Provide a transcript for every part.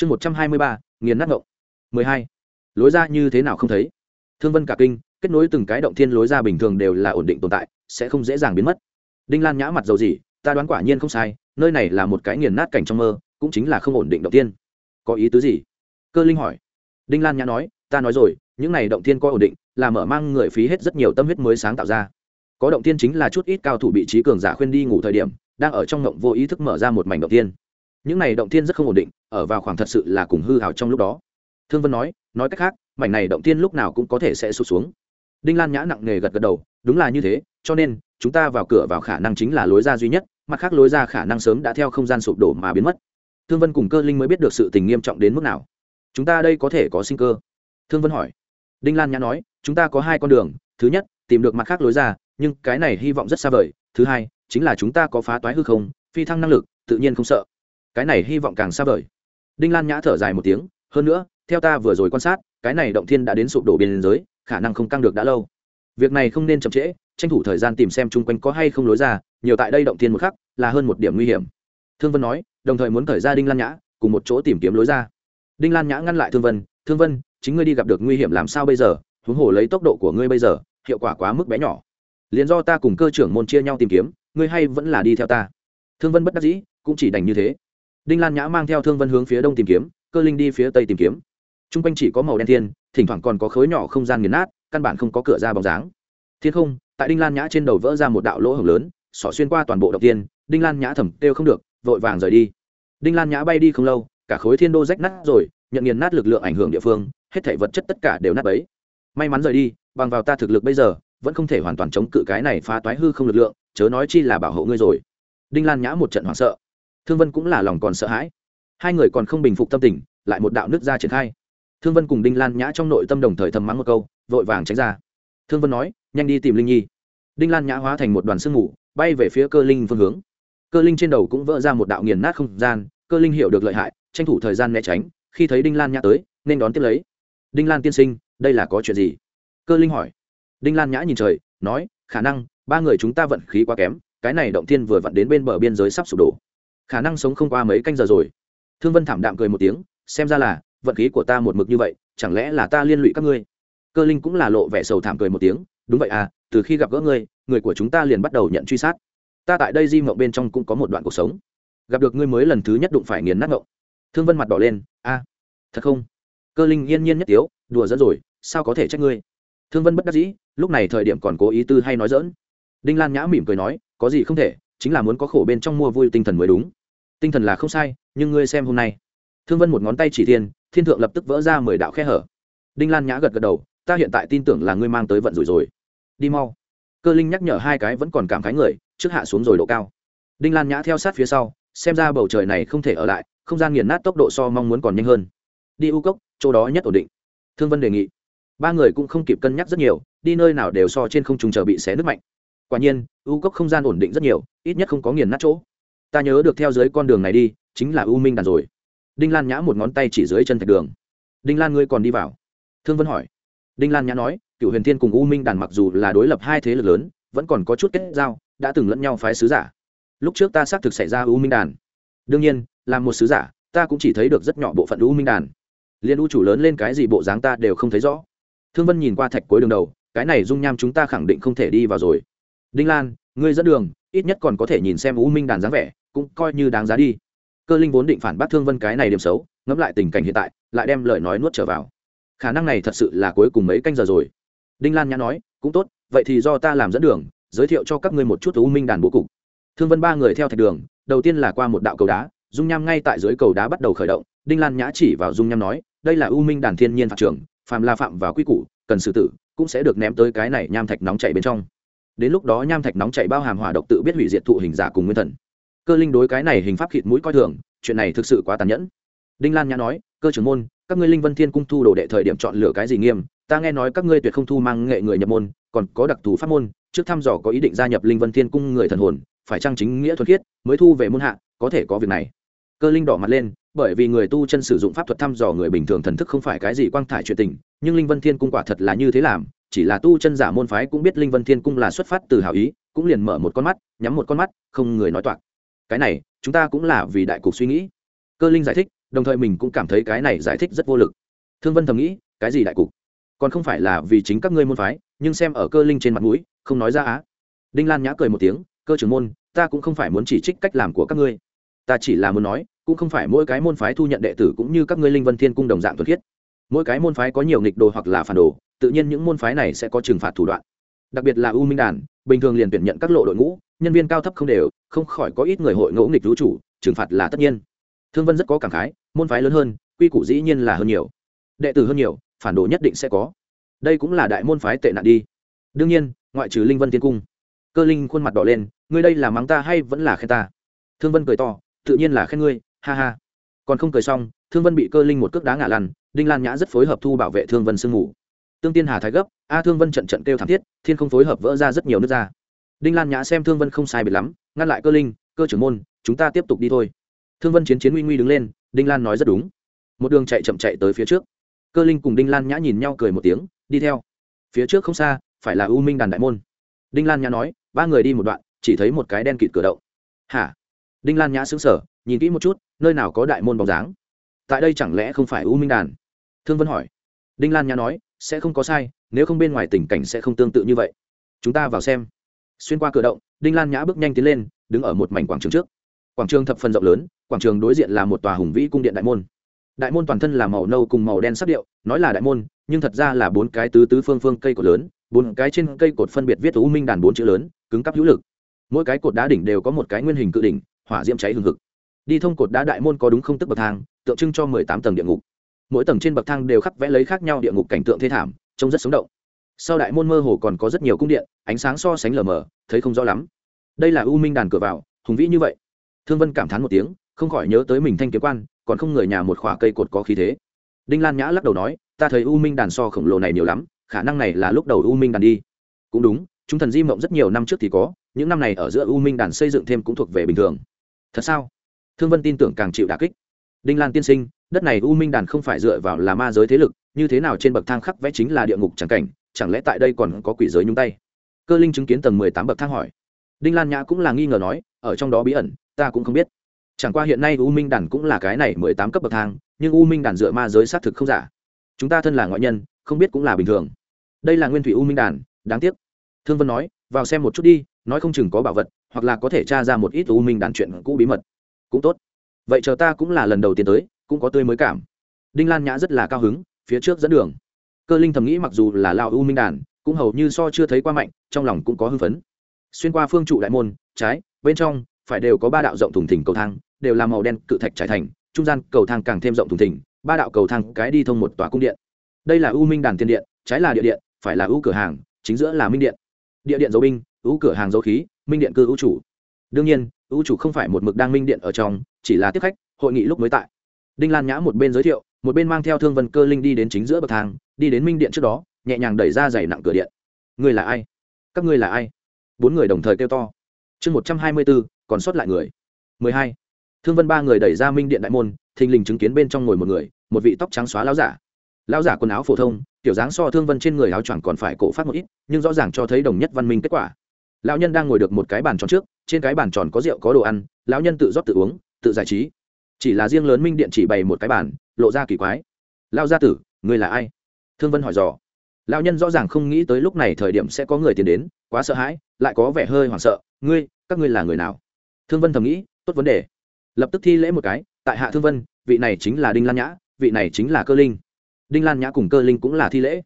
chương một trăm hai mươi ba, nghiền nát ngộng. mười hai. Lối ra như thế nào không thấy? Thương vân cả kinh, kết nối từng cái động thiên lối ra bình thường đều là ổn định tồn tại, sẽ không dễ dàng biến mất. Đinh lan nhã mặt dầu gì ta đoán quả nhiên không sai, nơi này là một cái nghiền nát cảnh trong mơ, cũng chính là không ổn định động thiên. Có ý tứ gì? Cơ linh hỏi. Đinh lan nhã nói, ta nói rồi, những này động thiên coi ổn định, là mở mang người phí hết rất nhiều tâm huyết mới sáng tạo ra. Có động thiên chính là chút ít cao thủ bị trí cường giả khuyên đi ngủ thời điểm, đang ở trong ngộng vô ý thức mở ra một mảnh động thiên những này động thiên rất không ổn định, ở vào khoảng thật sự là cùng hư hào trong lúc đó. Thương vân nói nói cách khác, mảnh này động thiên lúc nào cũng có thể sẽ sụt xuống. Đinh lan nhã nặng nề gật gật đầu, đúng là như thế, cho nên, chúng ta vào cửa vào khả năng chính là lối ra duy nhất, mặt khác lối ra khả năng sớm đã theo không gian sụp đổ mà biến mất. Thương vân cùng cơ linh mới biết được sự tình nghiêm trọng đến mức nào. Chúng ta đây có thể có sinh cơ? Thương vân hỏi. Đinh lan nhã nói, chúng ta có hai con đường, thứ nhất, tìm được mặt khác lối ra, nhưng cái này hy vọng rất xa vời, thứ hai, chính là chúng ta có phá toái hư không, phi thăng năng lực, tự nhiên không sợ cái này hy vọng càng xa vời. Đinh lan nhã thở dài một tiếng, hơn nữa, theo ta vừa rồi quan sát, cái này động thiên đã đến sụp đổ biên giới, khả năng không căng được đã lâu. Việc này không nên chậm trễ, tranh thủ thời gian tìm xem chung quanh có hay không lối ra, nhiều tại đây động thiên một khắc, là hơn một điểm nguy hiểm. Thương vân nói, đồng thời muốn thời ra đinh lan nhã cùng một chỗ tìm kiếm lối ra. Đinh lan nhã ngăn lại thương vân thương vân, chính ngươi đi gặp được nguy hiểm làm sao bây giờ? Huống hồ lấy tốc độ của ngươi bây giờ, hiệu quả quá mức bé nhỏ. Liền do ta cùng cơ trưởng môn chia nhau tìm kiếm, ngươi hay vẫn là đi theo ta. Thương vân bất đắc dĩ, cũng chỉ đành như thế đinh lan nhã mang theo thương vân hướng phía đông tìm kiếm, cơ linh đi phía tây tìm kiếm. T r u n g quanh chỉ có màu đen thiên, thỉnh thoảng còn có khối nhỏ không gian nghiền nát, căn bản không có cửa ra bóng dáng. Thiên không, tại đinh lan nhã trên đầu vỡ ra một đạo lỗ hồng lớn, xỏ xuyên qua toàn bộ đầu tiên đinh lan nhã thầm kêu không được, vội vàng rời đi. Đinh lan nhã bay đi không lâu, cả khối thiên đô rách nát rồi, nhận nghiền nát lực lượng ảnh hưởng địa phương, hết thể vật chất tất cả đều nát bấy. May mắn rời đi, bằng vào ta thực lực bây giờ, vẫn không thể hoàn toàn chống cự cái này phá toái hư không lực lượng, chớ nói chi là bảo hộ ngươi rồi. Đinh lan nhã một trận hoảng sợ thương vân cũng là lòng còn sợ hãi. Hai người còn không bình phục tâm tình, lại một đạo nước ra triển khai. Thương vân cùng đinh lan nhã trong nội tâm đồng thời thầm mắng một câu, vội vàng tránh ra. Thương vân nói, nhanh đi tìm linh nhi. Đinh lan nhã hóa thành một đoàn sương mù, bay về phía cơ linh phương hướng. Cơ linh trên đầu cũng vỡ ra một đạo nghiền nát không gian, cơ linh hiểu được lợi hại, tranh thủ thời gian né tránh, khi thấy đinh lan nhã tới, nên đón tiếp lấy. Đinh lan tiên sinh, đây là có chuyện gì? Cơ linh hỏi. Đinh lan nhã nhìn trời, nói, khả năng, ba người chúng ta vận khí quá kém, cái này động thiên vừa vặn đến bên bờ biên giới sắp sụp đổ khả năng sống không qua mấy canh giờ rồi. Thương vân thảm đạm cười một tiếng, xem ra là, vận khí của ta một mực như vậy, chẳng lẽ là ta liên lụy các ngươi? Cơ linh cũng là lộ vẻ sầu thảm cười một tiếng, đúng vậy à từ khi gặp gỡ ngươi, người của chúng ta liền bắt đầu nhận truy sát. Ta tại đây di mộng bên trong cũng có một đoạn cuộc sống. Gặp được ngươi mới lần thứ nhất đụng phải nghiền nát mộng thương vân mặt đỏ lên, a, thật không? Cơ linh yên nhiên nhất tiếu, đùa dẫn rồi, sao có thể trách ngươi? Thương vân bất đắc dĩ, lúc này thời điểm còn cố ý tư hay nói dỡn đinh lan nhã mỉm cười nói, có gì không thể chính là muốn có khổ bên trong mua vui tinh thần mới đúng. Tinh thần là không sai, nhưng ngươi xem hôm nay. Thương vân một ngón tay chỉ thiên thiên thượng lập tức vỡ ra mười đạo khe hở. Đinh lan nhã gật gật đầu, ta hiện tại tin tưởng là ngươi mang tới vận rủi rồi. Đi mau. Cơ linh nhắc nhở hai cái vẫn còn cảm khái người, trước hạ xuống rồi độ cao. Đinh lan nhã theo sát phía sau, xem ra bầu trời này không thể ở lại, không gian nghiền nát tốc độ so mong muốn còn nhanh hơn. Đi u cốc, chỗ đó nhất ổn định. Thương vân đề nghị. Ba người cũng không kịp cân nhắc rất nhiều, đi nơi nào đều so trên không trùng chờ bị xé nước mạnh quả nhiên, u cốc không gian ổn định rất nhiều, ít nhất không có nghiền nát chỗ. Ta nhớ được theo dưới con đường này đi, chính là u minh đàn rồi. Đinh lan nhã một ngón tay chỉ dưới chân thạch đường. Đinh lan ngươi còn đi vào? Thương vân hỏi. Đinh lan nhã nói cựu huyền thiên cùng u minh đàn mặc dù là đối lập hai thế lực lớn, vẫn còn có chút kết giao, đã từng lẫn nhau phái sứ giả. Lúc trước ta xác thực xảy ra u minh đàn. Đương nhiên làm một sứ giả, ta cũng chỉ thấy được rất nhỏ bộ phận u minh đàn. Liên u chủ lớn lên cái gì bộ dáng ta đều không thấy rõ. Thương vân nhìn qua thạch cuối đường đầu, cái này dung nham chúng ta khẳng định không thể đi vào rồi đinh lan, ngươi dẫn đường, ít nhất còn có thể nhìn xem u minh đàn dáng vẻ, cũng coi như đáng giá đi. Cơ linh vốn định phản bác thương vân cái này điểm xấu, ngẫm lại tình cảnh hiện tại, lại đem lời nói nuốt trở vào. Khả năng này thật sự là cuối cùng mấy canh giờ rồi. Đinh lan nhã nói, cũng tốt, vậy thì do ta làm dẫn đường, giới thiệu cho các ngươi một chút u minh đàn bố cục. Thương vân ba người theo thạch đường, đầu tiên là qua một đạo cầu đá, dung nham ngay tại dưới cầu đá bắt đầu khởi động, đinh lan nhã chỉ vào dung nham nói, đây là u minh đàn thiên nhiên phạt trường, phàm la phạm vào quy củ, cần xử tử, cũng sẽ được ném tới cái này nham thạch nóng chảy bên trong đến lúc đó nham thạch nóng chảy bao hàm hỏa độc tự biết hủy diệt thụ hình giả cùng nguyên thần. Cơ linh đối cái này hình pháp khịt mũi coi thường, chuyện này thực sự quá tàn nhẫn. Đinh lan nhã nói, cơ trưởng môn, các ngươi linh vân thiên cung thu đồ đệ thời điểm chọn lựa cái gì nghiêm? Ta nghe nói các ngươi tuyệt không thu mang nghệ người nhập môn, còn có đặc thù pháp môn, trước thăm dò có ý định gia nhập linh vân thiên cung người thần hồn, phải trang chính nghĩa thuật khiết, mới thu về môn hạ, có thể có việc này. Cơ linh đỏ mặt lên, bởi vì người tu chân sử dụng pháp thuật thăm dò người bình thường thần thức không phải cái gì quang thải chuyện tình, nhưng linh vân thiên cung quả thật là như thế làm chỉ là tu chân giả môn phái cũng biết linh vân thiên cung là xuất phát từ hảo ý, cũng liền mở một con mắt, nhắm một con mắt, không người nói toạc. Cái này, chúng ta cũng là vì đại cục suy nghĩ. Cơ linh giải thích, đồng thời mình cũng cảm thấy cái này giải thích rất vô lực. Thương vân thầm nghĩ, cái gì đại cục? Còn không phải là vì chính các ngươi môn phái, nhưng xem ở cơ linh trên mặt mũi, không nói ra á. Đinh lan nhã cười một tiếng, cơ trưởng môn, ta cũng không phải muốn chỉ trích cách làm của các ngươi. Ta chỉ là muốn nói, cũng không phải mỗi cái môn phái thu nhận đệ tử cũng như các ngươi linh vân thiên cung đồng dạng thuật thiết mỗi cái môn phái có nhiều nghịch đồ hoặc là phản đồ tự nhiên những môn phái này sẽ có trừng phạt thủ đoạn. Đặc biệt là u minh đàn, bình thường liền tuyển nhận các lộ đội ngũ, nhân viên cao thấp không đều, không khỏi có ít người hội ngẫu nghịch lũ chủ, trừng phạt là tất nhiên. Thương vân rất có cảm khái, môn phái lớn hơn, quy củ dĩ nhiên là hơn nhiều. Đệ tử hơn nhiều, phản đồ nhất định sẽ có. Đây cũng là đại môn phái tệ nạn đi. Đương nhiên, ngoại trừ linh vân tiên cung. Cơ linh khuôn mặt đỏ lên, ngươi đây là mắng ta hay vẫn là khen ta? Thương vân cười to, tự nhiên là khen ngươi, ha ha. Còn không cười xong, thương vân bị cơ linh một cước đá ngã lăn, đinh lan nhã rất phối hợp thu bảo vệ thương vân sương ngủ tương tiên hà thái gấp, a thương vân trận trận kêu thảm thiết, thiên không phối hợp vỡ ra rất nhiều nước ra. Đinh lan nhã xem thương vân không sai biệt lắm, ngăn lại cơ linh, cơ trưởng môn, chúng ta tiếp tục đi thôi. Thương vân chiến chiến nguy nguy đứng lên, đinh lan nói rất đúng. Một đường chạy chậm chạy tới phía trước. Cơ linh cùng đinh lan nhã nhìn nhau cười một tiếng, đi theo. Phía trước không xa, phải là u minh đàn đại môn. Đinh lan nhã nói, ba người đi một đoạn, chỉ thấy một cái đen kịt cửa động. Hả? Đinh lan nhã xứng sở nhìn kỹ một chút, nơi nào có đại môn bóng dáng? Tại đây chẳng lẽ không phải u minh đàn? Thương vân hỏi. Đinh lan nhã nói sẽ không có sai, nếu không bên ngoài tình cảnh sẽ không tương tự như vậy. Chúng ta vào xem. Xuyên qua cửa động, đinh lan nhã bước nhanh tiến lên, đứng ở một mảnh quảng trường trước. Quảng trường thập phần rộng lớn, quảng trường đối diện là một tòa hùng vĩ cung điện đại môn. Đại môn toàn thân là màu nâu cùng màu đen sắc điệu, nói là đại môn, nhưng thật ra là bốn cái tứ tứ phương phương cây cột lớn, bốn cái trên cây cột phân biệt viết u minh đàn bốn chữ lớn, cứng cắp hữu lực. Mỗi cái cột đá đỉnh đều có một cái nguyên hình cự đỉnh, hỏa diễm cháy hừng hực. Đi thông cột đá đại môn có đúng không tức bậc thang, tượng trưng cho mười tám tầng địa ngục mỗi tầng trên bậc thang đều khắc vẽ lấy khác nhau địa ngục cảnh tượng thế thảm, trông rất sống động. Sau đại môn mơ hồ còn có rất nhiều cung điện, ánh sáng so sánh lờ mờ, thấy không rõ lắm. Đây là u minh đàn cửa vào, hùng vĩ như vậy. Thương vân cảm thán một tiếng, không khỏi nhớ tới mình thanh kiếm quan, còn không người nhà một khỏa cây cột có khí thế. Đinh lan nhã lắc đầu nói, ta thấy u minh đàn so khổng lồ này nhiều lắm, khả năng này là lúc đầu u minh đàn đi. Cũng đúng, chúng thần di mộng rất nhiều năm trước thì có, những năm này ở giữa u minh đàn xây dựng thêm cũng thuộc về bình thường. Thật sao? Thương vân tin tưởng càng chịu đà kích. Đinh lan tiên sinh đất này u minh đàn không phải dựa vào là ma giới thế lực, như thế nào trên bậc thang khắc vẽ chính là địa ngục c cảnh, chẳng lẽ tại đây còn có quỷ giới nhung tay? Cơ linh chứng kiến tầng mười tám bậc thang hỏi. Đinh lan nhã cũng là nghi ngờ nói, ở trong đó bí ẩn, ta cũng không biết. Chẳng qua hiện nay u minh đàn cũng là cái này mười tám cấp bậc thang, nhưng u minh đàn dựa ma giới xác thực không giả. Chúng ta thân là ngoại nhân, không biết cũng là bình thường. Đây là nguyên thủy u minh đàn, đáng tiếc. Thương vân nói, vào xem một chút đi, nói không chừng có bảo vật, hoặc là có thể tra ra một ít u minh đàn chuyện cũ bí mật. Cũng tốt. Vậy chờ ta cũng là lần đầu tiên tới cũng có tươi mới cảm. Đinh lan nhã rất là cao hứng, phía trước dẫn đường. Cơ linh thầm nghĩ mặc dù là lao u minh đàn, cũng hầu như so chưa thấy qua mạnh, trong lòng cũng có hưng phấn. Xuyên qua phương trụ đại môn, trái, bên trong, phải đều có ba đạo rộng thùng thỉnh cầu thang, đều là màu đen cự thạch trải thành, trung gian cầu thang càng thêm rộng thùng thỉnh ba đạo cầu thang cái đi thông một tòa cung điện. Đây là u minh đàn tiên điện, trái là địa điện, phải là u cửa hàng, chính giữa là minh điện. Địa điện dấu binh, u cửa hàng dấu khí, minh điện cư u chủ. Đương nhiên, u chủ không phải một mực đang minh điện ở trong, chỉ là tiếp khách, hội nghị lúc mới tại đinh lan nhã một bên giới thiệu, một bên mang theo thương vân cơ linh đi đến chính giữa bậc thang, đi đến minh điện trước đó, nhẹ nhàng đẩy ra giày nặng cửa điện. Người là ai? Các ngươi là ai? Bốn người đồng thời kêu to. Chương một trăm hai mươi bốn, còn sót lại người. Mười hai. Thương vân ba người đẩy ra minh điện đại môn, thình lình chứng kiến bên trong ngồi một người, một vị tóc trắng xóa lão giả. Lão giả quần áo phổ thông tiểu dáng so thương vân trên người áo choàng còn phải cổ phát một ít, nhưng rõ ràng cho thấy đồng nhất văn minh kết quả. Lão nhân đang ngồi được một cái bàn tròn trước, trên cái bàn tròn có rượu có đồ ăn, lão nhân tự rót tự uống, tự giải trí chỉ là riêng lớn minh điện chỉ bày một cái bàn, lộ ra kỳ quái. Lao gia tử, người là ai? Thương vân hỏi dò. Lão nhân rõ ràng không nghĩ tới lúc này thời điểm sẽ có người tiến đến, quá sợ hãi, lại có vẻ hơi hoảng sợ. Ngươi, các ngươi là người nào? Thương vân thầm nghĩ, tốt vấn đề. Lập tức thi lễ một cái, tại hạ thương vân, vị này chính là đinh lan nhã, vị này chính là cơ linh. Đinh lan nhã cùng cơ linh cũng là thi lễ.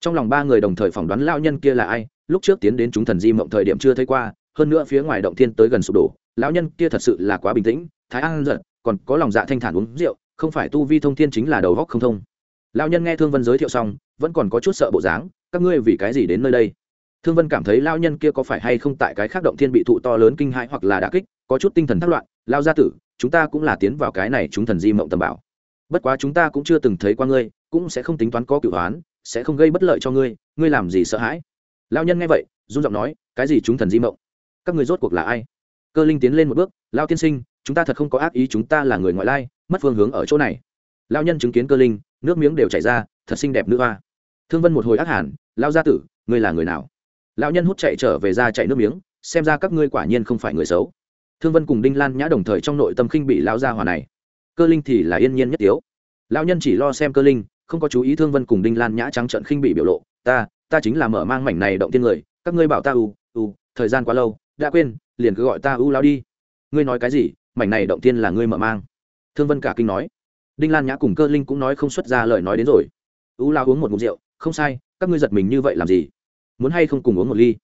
Trong lòng ba người đồng thời phỏng đoán lao nhân kia là ai, lúc trước tiến đến chúng thần di mộng thời điểm chưa thấy qua, hơn nữa phía ngoài động thiên tới gần sụp đổ, lão nhân kia thật sự là quá bình tĩnh, thái an giật còn có lòng dạ thanh thản uống rượu, không phải tu vi thông thiên chính là đầu góc không thông. Lão nhân nghe thương vân giới thiệu xong, vẫn còn có chút sợ bộ dáng, các ngươi vì cái gì đến nơi đây? Thương vân cảm thấy lao nhân kia có phải hay không tại cái khác động thiên bị thụ to lớn kinh hãi hoặc là đà kích, có chút tinh thần thất loạn lao gia tử, chúng ta cũng là tiến vào cái này chúng thần di mộng tầm bảo. Bất quá chúng ta cũng chưa từng thấy qua ngươi, cũng sẽ không tính toán có cửu hoán sẽ không gây bất lợi cho ngươi ngươi làm gì sợ hãi? Lao nhân nghe vậy, run giọng nói, cái gì chúng thần di mộng? Các ngươi rốt cuộc là ai? Cơ linh tiến lên một bước lao tiên sinh chúng ta thật không có ác ý, chúng ta là người ngoại lai, mất phương hướng ở chỗ này. Lao nhân chứng kiến cơ linh, nước miếng đều chảy ra, thật xinh đẹp nữ hoa. Thương vân một hồi ác hẳn lao gia tử, ngươi là người nào? Lão nhân hút chạy trở về ra chạy nước miếng, xem ra các ngươi quả nhiên không phải người xấu. Thương vân cùng đinh lan nhã đồng thời trong nội tâm khinh bị lão gia hòa này. Cơ linh thì là yên nhiên nhất tiếu. Lão nhân chỉ lo xem cơ linh, không có chú ý thương vân cùng đinh lan nhã trắng trận khinh bị biểu lộ. Ta ta chính là mở mang mảnh này động tiên người, các ngươi bảo ta u u, thời gian quá lâu, đã quên, liền cứ gọi ta u lao đi. Ngươi nói cái gì? Mảnh này động tiên là ngươi mở mang. Thương vân cả kinh nói. Đinh lan nhã cùng cơ linh cũng nói không xuất ra lời nói đến rồi. U la uống một mục rượu, không sai, các ngươi giật mình như vậy làm gì? Muốn hay không cùng uống một ly?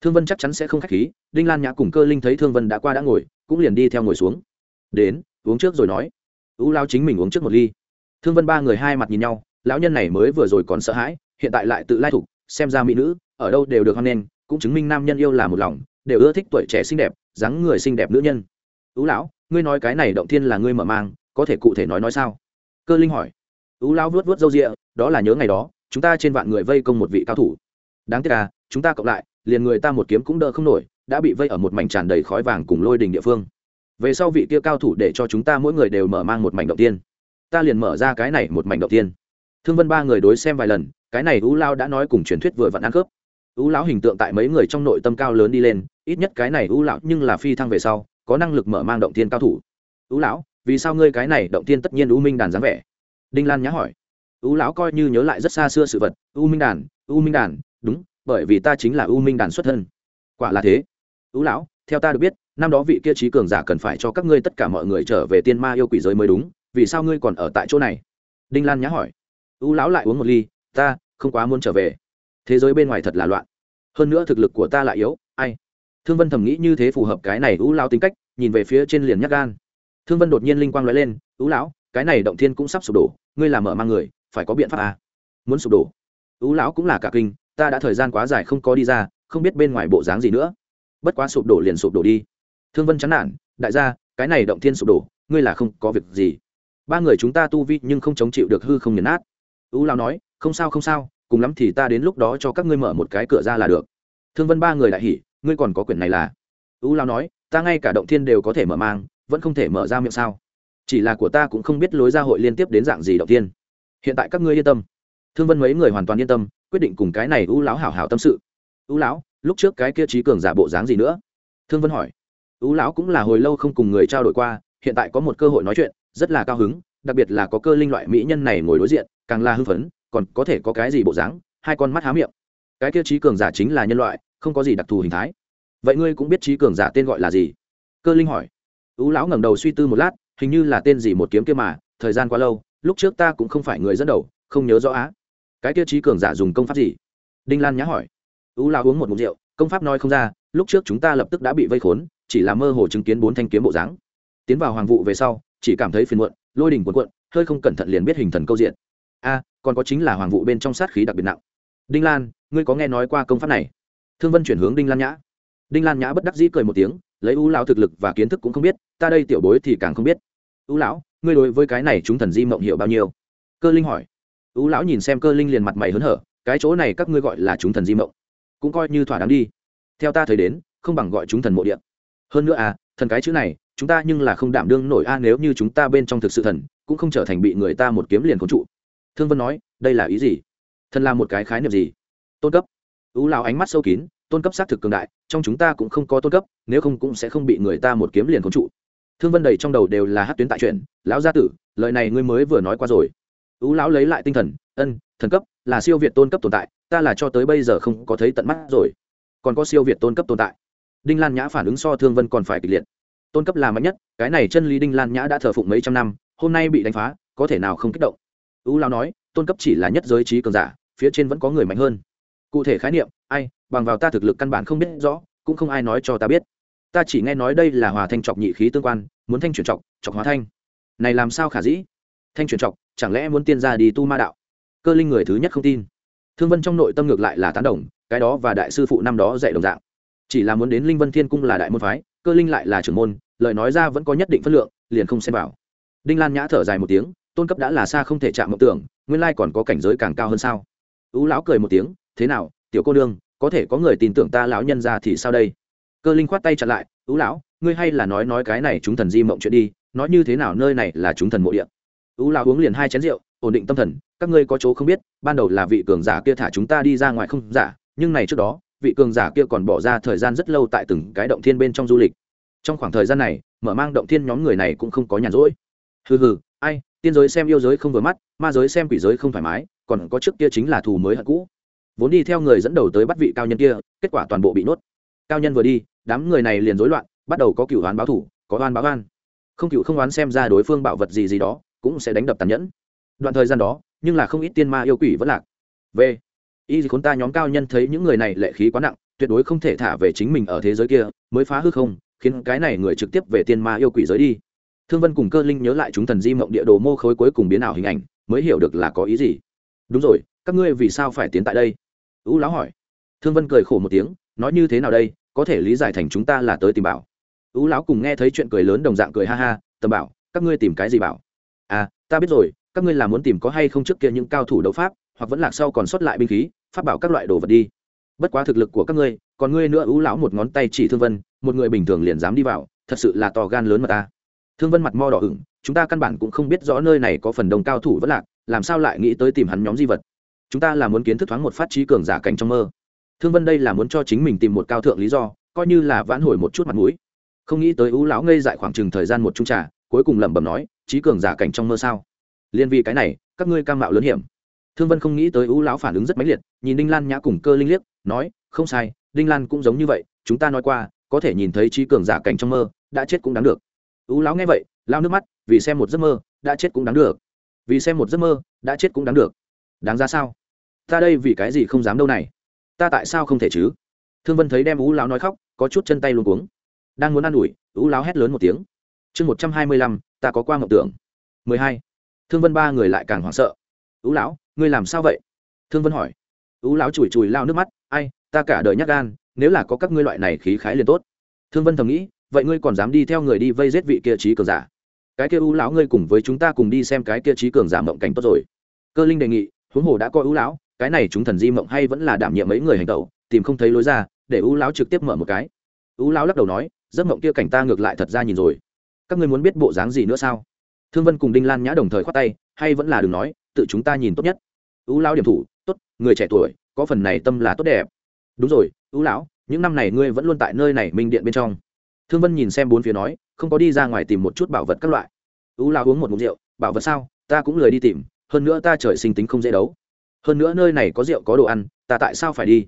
Thương vân chắc chắn sẽ không k h á c h khí, đinh lan nhã cùng cơ linh thấy thương vân đã qua đã ngồi, cũng liền đi theo ngồi xuống. Đến, uống trước rồi nói. U lao chính mình uống trước một ly. Thương vân ba người hai mặt nhìn nhau, lão nhân này mới vừa rồi còn sợ hãi, hiện tại lại tự lai thục, xem ra mỹ nữ, ở đâu đều được hoan nghênh, cũng chứng minh nam nhân yêu là một lòng, đều ưa thích tuổi trẻ xinh đẹp, dáng người xinh đẹp nữ nhân. Ú lão ngươi nói cái này động thiên là ngươi mở mang, có thể cụ thể nói nói sao? Cơ linh hỏi. Ú lão vuốt vuốt râu rịa đó là nhớ ngày đó, chúng ta trên vạn người vây công một vị cao thủ. Đáng tiếc là chúng ta cộng lại, liền người ta một kiếm cũng đỡ không nổi, đã bị vây ở một mảnh tràn đầy khói vàng cùng lôi đình địa phương. Về sau vị kia cao thủ để cho chúng ta mỗi người đều mở mang một mảnh động tiên ta liền mở ra cái này một mảnh động tiên thương vân ba người đối xem vài lần, cái này ú lao đã nói cùng truyền thuyết vừa vặn ăn khớp. Ú lão hình tượng tại mấy người trong nội tâm cao lớn đi lên, ít nhất cái này ú lão nhưng là phi thăng về sau có năng lực mở mang động tiên cao thủ. Ú lão, vì sao ngươi cái này động tiên tất nhiên u minh đàn dáng vẻ? Đinh lan nhã hỏi. Ú lão coi như nhớ lại rất xa xưa sự vật u minh đàn u minh đàn, đúng, bởi vì ta chính là u minh đàn xuất thân. Quả là thế. Ú lão, theo ta được biết, năm đó vị kia trí cường giả cần phải cho các ngươi tất cả mọi người trở về tiên ma yêu quỷ giới mới đúng, vì sao ngươi còn ở tại chỗ này? Đinh lan nhã hỏi. Ú lão lại uống một ly, ta không quá muốn trở về. Thế giới bên ngoài thật là loạn. Hơn nữa thực lực của ta lại yếu, ai thương vân thầm nghĩ như thế phù hợp cái này ú lão tính cách, nhìn về phía trên liền nhắc gan. Thương vân đột nhiên linh quang nói lên ú lão, cái này động thiên cũng sắp sụp đổ, ngươi làm mở mang người, phải có biện pháp à? muốn sụp đổ? Ú lão cũng là cả kinh, ta đã thời gian quá dài không có đi ra, không biết bên ngoài bộ dáng gì nữa. Bất quá sụp đổ liền sụp đổ đi. Thương vân chán nản, đại gia, cái này động thiên sụp đổ, ngươi là không có việc gì. Ba người chúng ta tu vi nhưng không chống chịu được hư không nhấn nát. Ú lão nói, không sao không sao, cùng lắm thì ta đến lúc đó cho các ngươi mở một cái cửa ra là được. Thương vân ba người đại hỉ ngươi còn có quyền này là? U lao nói, ta ngay cả động thiên đều có thể mở mang, vẫn không thể mở ra miệng sao? Chỉ là của ta cũng không biết lối ra hội liên tiếp đến dạng gì động thiên. hiện tại các ngươi yên tâm. Thương vân mấy người hoàn toàn yên tâm, quyết định cùng cái này U lão hảo hảo tâm sự. U lão, lúc trước cái kia trí cường giả bộ dáng gì nữa? Thương vân hỏi. U lão cũng là hồi lâu không cùng người trao đổi qua, hiện tại có một cơ hội nói chuyện, rất là cao hứng, đặc biệt là có cơ linh loại mỹ nhân này ngồi đối diện, càng là hưng phấn, còn có thể có cái gì bộ dáng? Hai con mắt há miệng. Cái kia trí cường giả chính là nhân loại không có gì đặc thù hình thái. Vậy ngươi cũng biết trí cường giả tên gọi là gì? Cơ linh hỏi. Ú lão ngẩng đầu suy tư một lát, hình như là tên gì một kiếm kia mà, thời gian quá lâu, lúc trước ta cũng không phải người dẫn đầu, không nhớ rõ á. Cái kia trí cường giả dùng công pháp gì? Đinh lan nhã hỏi. Ú lão uống một mục rượu, công pháp nói không ra, lúc trước chúng ta lập tức đã bị vây khốn, chỉ là mơ hồ chứng kiến bốn thanh kiếm bộ dáng. Tiến vào hoàng vụ về sau, chỉ cảm thấy phiền muộn, lôi đỉnh cuộn cuộn, hơi không cẩn thận liền biết hình thần câu diện. A, còn có chính là hoàng vụ bên trong sát khí đặc biệt nặng. Đinh lan, ngươi có nghe nói qua công pháp này? Thương vân chuyển hướng đinh lan nhã. Đinh lan nhã bất đắc dĩ cười một tiếng, lấy u lão thực lực và kiến thức cũng không biết, ta đây tiểu bối thì càng không biết. U lão, ngươi đối với cái này chúng thần di mộng hiểu bao nhiêu? Cơ linh hỏi. U lão nhìn xem cơ linh liền mặt mày hớn hở, cái chỗ này các ngươi gọi là chúng thần di mộng, cũng coi như thỏa đáng đi. Theo ta thấy đến, không bằng gọi chúng thần mộ điện hơn nữa à thần cái chữ này, chúng ta nhưng là không đảm đương nổi a, nếu như chúng ta bên trong thực sự thần, cũng không trở thành bị người ta một kiếm liền khốn trụ. Thương vân nói, đây là ý gì? Thần là một cái khái niệm gì? Tôn cấp ú lão ánh mắt sâu kín, tôn cấp xác thực cường đại, trong chúng ta cũng không có tôn cấp, nếu không cũng sẽ không bị người ta một kiếm liền cuốn trụ. Thương vân đầy trong đầu đều là hát tuyến tại chuyện, lão gia tử, lời này ngươi mới vừa nói qua rồi. Ú lão lấy lại tinh thần, ân, thần cấp là siêu việt tôn cấp tồn tại, ta là cho tới bây giờ không có thấy tận mắt rồi. Còn có siêu việt tôn cấp tồn tại. Đinh lan nhã phản ứng so thương vân còn phải kịch liệt. Tôn cấp là mạnh nhất, cái này chân lý đinh lan nhã đã thờ phụng mấy trăm năm, hôm nay bị đánh phá, có thể nào không kích động? U lão nói, tôn cấp chỉ là nhất giới trí cường giả, phía trên vẫn có người mạnh hơn cụ thể khái niệm, ai, bằng vào ta thực lực căn bản không biết rõ, cũng không ai nói cho ta biết. Ta chỉ nghe nói đây là hòa thanh trọc nhị khí tương quan, muốn thanh chuyển trọc trọc hóa thanh. Này làm sao khả dĩ? Thanh chuyển trọc chẳng lẽ muốn tiên ra đi tu ma đạo? Cơ linh người thứ nhất không tin. Thương vân trong nội tâm ngược lại là tán đồng, cái đó và đại sư phụ năm đó dạy đồng dạng. Chỉ là muốn đến linh vân thiên cung là đại môn phái, cơ linh lại là trưởng môn, lời nói ra vẫn có nhất định phân lượng, liền không xem vào. Đinh lan nhã thở dài một tiếng, tôn cấp đã là xa không thể chạm mộng tưởng, nguyên lai còn có cảnh giới càng cao hơn sao? Ú lão cười một tiếng thế nào, tiểu cô đương có thể có người tin tưởng ta lão nhân ra thì sao đây? Cơ linh khoát tay chặn lại ú lão, ngươi hay là nói nói cái này chúng thần di mộng chuyện đi, nói như thế nào nơi này là chúng thần mộ địa? Ú lão uống liền hai chén rượu, ổn định tâm thần, các ngươi có chỗ không biết, ban đầu là vị cường giả kia thả chúng ta đi ra ngoài không giả, nhưng này trước đó, vị cường giả kia còn bỏ ra thời gian rất lâu tại từng cái động thiên bên trong du lịch. Trong khoảng thời gian này, mở mang động thiên nhóm người này cũng không có nhàn rỗi. Hừ hừ, ai, tiên giới xem yêu giới không vừa mắt, ma giới xem quỷ giới không thoải mái, còn có trước kia chính là thù mới hận cũ vốn đi theo người dẫn đầu tới bắt vị cao nhân kia, kết quả toàn bộ bị nuốt. Cao nhân vừa đi, đám người này liền rối loạn, bắt đầu có cựu oán báo thủ, có oan báo oan. Không cựu không oán xem ra đối phương bảo vật gì gì đó, cũng sẽ đánh đập tàn nhẫn. Đoạn thời gian đó, nhưng là không ít tiên ma yêu quỷ vẫn lạc. V. Y khốn ta nhóm cao nhân thấy những người này lệ khí quá nặng, tuyệt đối không thể thả về chính mình ở thế giới kia, mới phá hư không, khiến cái này người trực tiếp về tiên ma yêu quỷ giới đi. Thương vân cùng cơ linh nhớ lại chúng thần di mộng địa đồ mô khối cuối cùng biến ảo hình ảnh, mới hiểu được là có ý gì. Đúng rồi, các ngươi vì sao phải tiến tại đây? U lão hỏi. Thương vân cười khổ một tiếng, nói như thế nào đây, có thể lý giải thành chúng ta là tới tìm bảo. U lão cùng nghe thấy chuyện cười lớn đồng dạng cười ha ha, tầm bảo, các ngươi tìm cái gì bảo? À ta biết rồi, các ngươi là muốn tìm có hay không trước kia những cao thủ đấu pháp, hoặc vẫn lạc sau còn sót lại binh khí phát bảo các loại đồ vật đi. Bất quá thực lực của các ngươi, còn ngươi nữa ú lão một ngón tay chỉ thương vân, một người bình thường liền dám đi vào, thật sự là to gan lớn mà ta. Thương vân mặt mo đỏ ửng, chúng ta căn bản cũng không biết rõ nơi này có phần đông cao thủ vẫn lạc, làm sao lại nghĩ tới tìm hắn nhóm di vật chúng ta là muốn kiến thức thoáng một phát trí cường giả cảnh trong mơ. Thương vân đây là muốn cho chính mình tìm một cao thượng lý do, coi như là vãn hồi một chút mặt mũi. Không nghĩ tới ú lão ngây dại khoảng chừng thời gian một trung trà, cuối cùng lẩm bẩm nói, trí cường giả cảnh trong mơ sao? Liên vì cái này, các ngươi cam mạo lớn hiểm. Thương vân không nghĩ tới ú lão phản ứng rất mãnh liệt, nhìn đinh lan nhã cùng cơ linh liếc, nói, không sai, đinh lan cũng giống như vậy, chúng ta nói qua, có thể nhìn thấy trí cường giả cảnh trong mơ, đã chết cũng đáng được. Ú lão nghe vậy, lao nước mắt, vì xem một giấc mơ, đã chết cũng đáng được. Vì xem một giấc mơ, đã chết cũng đáng được đáng ra sao? Ta đây vì cái gì không dám đâu này? Ta tại sao không thể chứ? Thương vân thấy đem ú lão nói khóc, có chút chân tay luôn cuống. Đang muốn ă n ủi, ú lão hét lớn một tiếng. Chương một trăm hai mươi lăm, ta có qua ngọc tưởng. Mười hai. Thương vân ba người lại càng hoảng sợ. Ú lão ngươi làm sao vậy? Thương vân hỏi. Ú lão chùi chùi lao nước mắt. Ai, ta cả đời nhắc gan, nếu là có các ngươi loại này khí khái liền tốt. Thương vân thầm nghĩ, vậy ngươi còn dám đi theo người đi vây giết vị kia trí cường giả? Cái kia ú lão ngươi cùng với chúng ta cùng đi xem cái kia trí cường giả mộng cảnh tốt rồi. Cơ linh đề nghị huống hồ đã coi ưu lão, cái này chúng thần di mộng hay vẫn là đảm nhiệm mấy người hành tẩu, tìm không thấy lối ra, để ưu lão trực tiếp mở một cái. Ưu lão lắc đầu nói, giấc mộng kia cảnh ta ngược lại thật ra nhìn rồi. Các ngươi muốn biết bộ dáng gì nữa sao? Thương vân cùng đinh lan nhã đồng thời khoát tay, hay vẫn là đừng nói, tự chúng ta nhìn tốt nhất. Ưu lão điểm thủ, tốt, người trẻ tuổi, có phần này tâm là tốt đẹp. Đúng rồi, ưu lão, những năm này ngươi vẫn luôn tại nơi này minh điện bên trong. Thương vân nhìn xem bốn phía nói, không có đi ra ngoài tìm một chút bảo vật các loại. Ưu lão uống một mục rượu, bảo vật sao? Ta cũng lười đi tìm hơn nữa ta trời sinh tính không dễ đấu. Hơn nữa nơi này có rượu có đồ ăn, ta tại sao phải đi?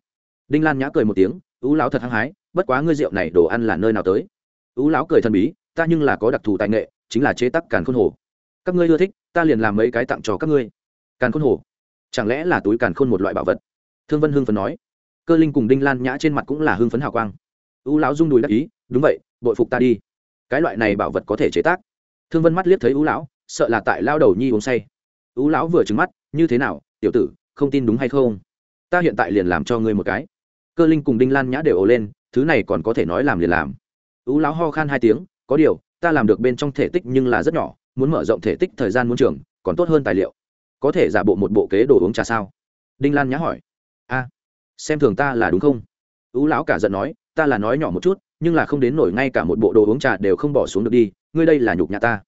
Đinh lan nhã cười một tiếng, ú lão thật hăng hái, bất quá ngươi rượu này đồ ăn là nơi nào tới? Ú lão cười thần bí, ta nhưng là có đặc thù tài nghệ, chính là chế tắc càn khôn hồ. Các ngươi ưa thích, ta liền làm mấy cái tặng cho các ngươi. Càn khôn hồ? Chẳng lẽ là túi càn khôn một loại bảo vật? Thương vân hưng phấn nói. Cơ linh cùng đinh lan nhã trên mặt cũng là hưng phấn hào quang. Ú lão rung đùi đắc ý, đúng vậy, bội phục ta đi. Cái loại này bảo vật có thể chế tác. Thương vân mắt liếc thấy ú lão, sợ là tại lao đầu nhi uống say ú lão vừa trứng mắt, như thế nào, tiểu tử, không tin đúng hay không? Ta hiện tại liền làm cho ngươi một cái. Cơ linh cùng đinh lan nhã đều ồ lên, thứ này còn có thể nói làm liền làm. Ú lão ho khan hai tiếng, có điều, ta làm được bên trong thể tích nhưng là rất nhỏ, muốn mở rộng thể tích thời gian muốn trường, còn tốt hơn tài liệu. Có thể giả bộ một bộ kế đồ uống trà sao? Đinh lan nhã hỏi. A, xem thường ta là đúng không? Ú lão cả giận nói, ta là nói nhỏ một chút, nhưng là không đến nổi ngay cả một bộ đồ uống trà đều không bỏ xuống được đi, ngươi đây là nhục nhà ta.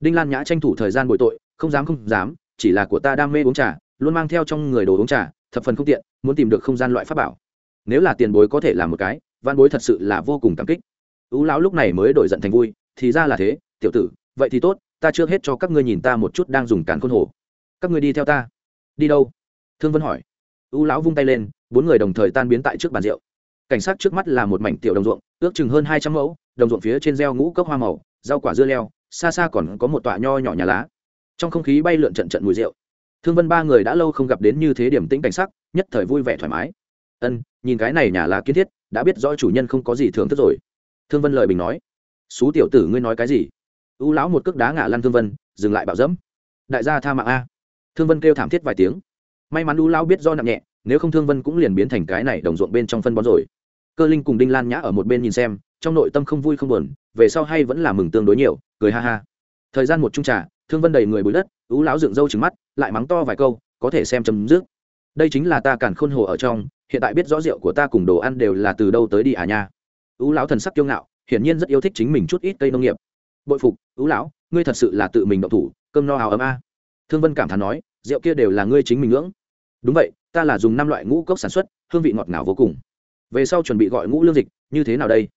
Đinh lan nhã tranh thủ thời gian bội tội, không dám không dám chỉ là của ta đam mê uống trà, luôn mang theo trong người đồ uống trà, thập phần không tiện, muốn tìm được không gian loại pháp bảo. Nếu là tiền bối có thể làm một cái, văn bối thật sự là vô cùng cảm kích. Ú lão lúc này mới đổi giận thành vui, thì ra là thế, tiểu tử, vậy thì tốt, ta chưa hết cho các ngươi nhìn ta một chút đang dùng càn khôn hồ. Các ngươi đi theo ta. Đi đâu? Thương vân hỏi. Ú lão vung tay lên, bốn người đồng thời tan biến tại trước bàn rượu. Cảnh sát trước mắt là một mảnh tiểu đồng ruộng, ước chừng hơn hai trăm mẫu, đồng ruộng phía trên gieo ngũ cốc hoa màu, rau quả dưa leo, xa xa còn có một tọa nho nhỏ nhà lá trong không khí bay lượn trận trận mùi rượu. Thương vân ba người đã lâu không gặp đến như thế điểm tĩnh cảnh sắc, nhất thời vui vẻ thoải mái. Ân, nhìn cái này nhà lá kiến thiết, đã biết rõ chủ nhân không có gì thưởng thức rồi. Thương vân lời bình nói. Xú tiểu tử ngươi nói cái gì? U lão một cước đá ngã lăn thương vân, dừng lại bạo dẫm. Đại gia tha mạng a. Thương vân kêu thảm thiết vài tiếng. May mắn u lão biết do nặng nhẹ, nếu không thương vân cũng liền biến thành cái này đồng ruộng bên trong phân bón rồi. Cơ linh cùng đinh lan nhã ở một bên nhìn xem, trong nội tâm không vui không buồn, về sau hay vẫn là mừng tương đối nhiều, cười ha ha. Thời gian một trung trà thương vân đầy người bụi đất, ú lão dựng râu trứng mắt, lại mắng to vài câu, có thể xem chấm dứt. Đây chính là ta cản khôn hồ ở trong, hiện tại biết rõ rượu của ta cùng đồ ăn đều là từ đâu tới đi à nha. Ú lão thần sắc kiêu ngạo, hiển nhiên rất yêu thích chính mình chút ít cây nông nghiệp. Bội phục, ú lão ngươi thật sự là tự mình động thủ, cơm no áo ấm a. Thương vân cảm thán nói, rượu kia đều là ngươi chính mình ngưỡng. Đúng vậy, ta là dùng năm loại ngũ cốc sản xuất, hương vị ngọt ngào vô cùng. Về sau chuẩn bị gọi ngũ lương dịch, như thế nào đây?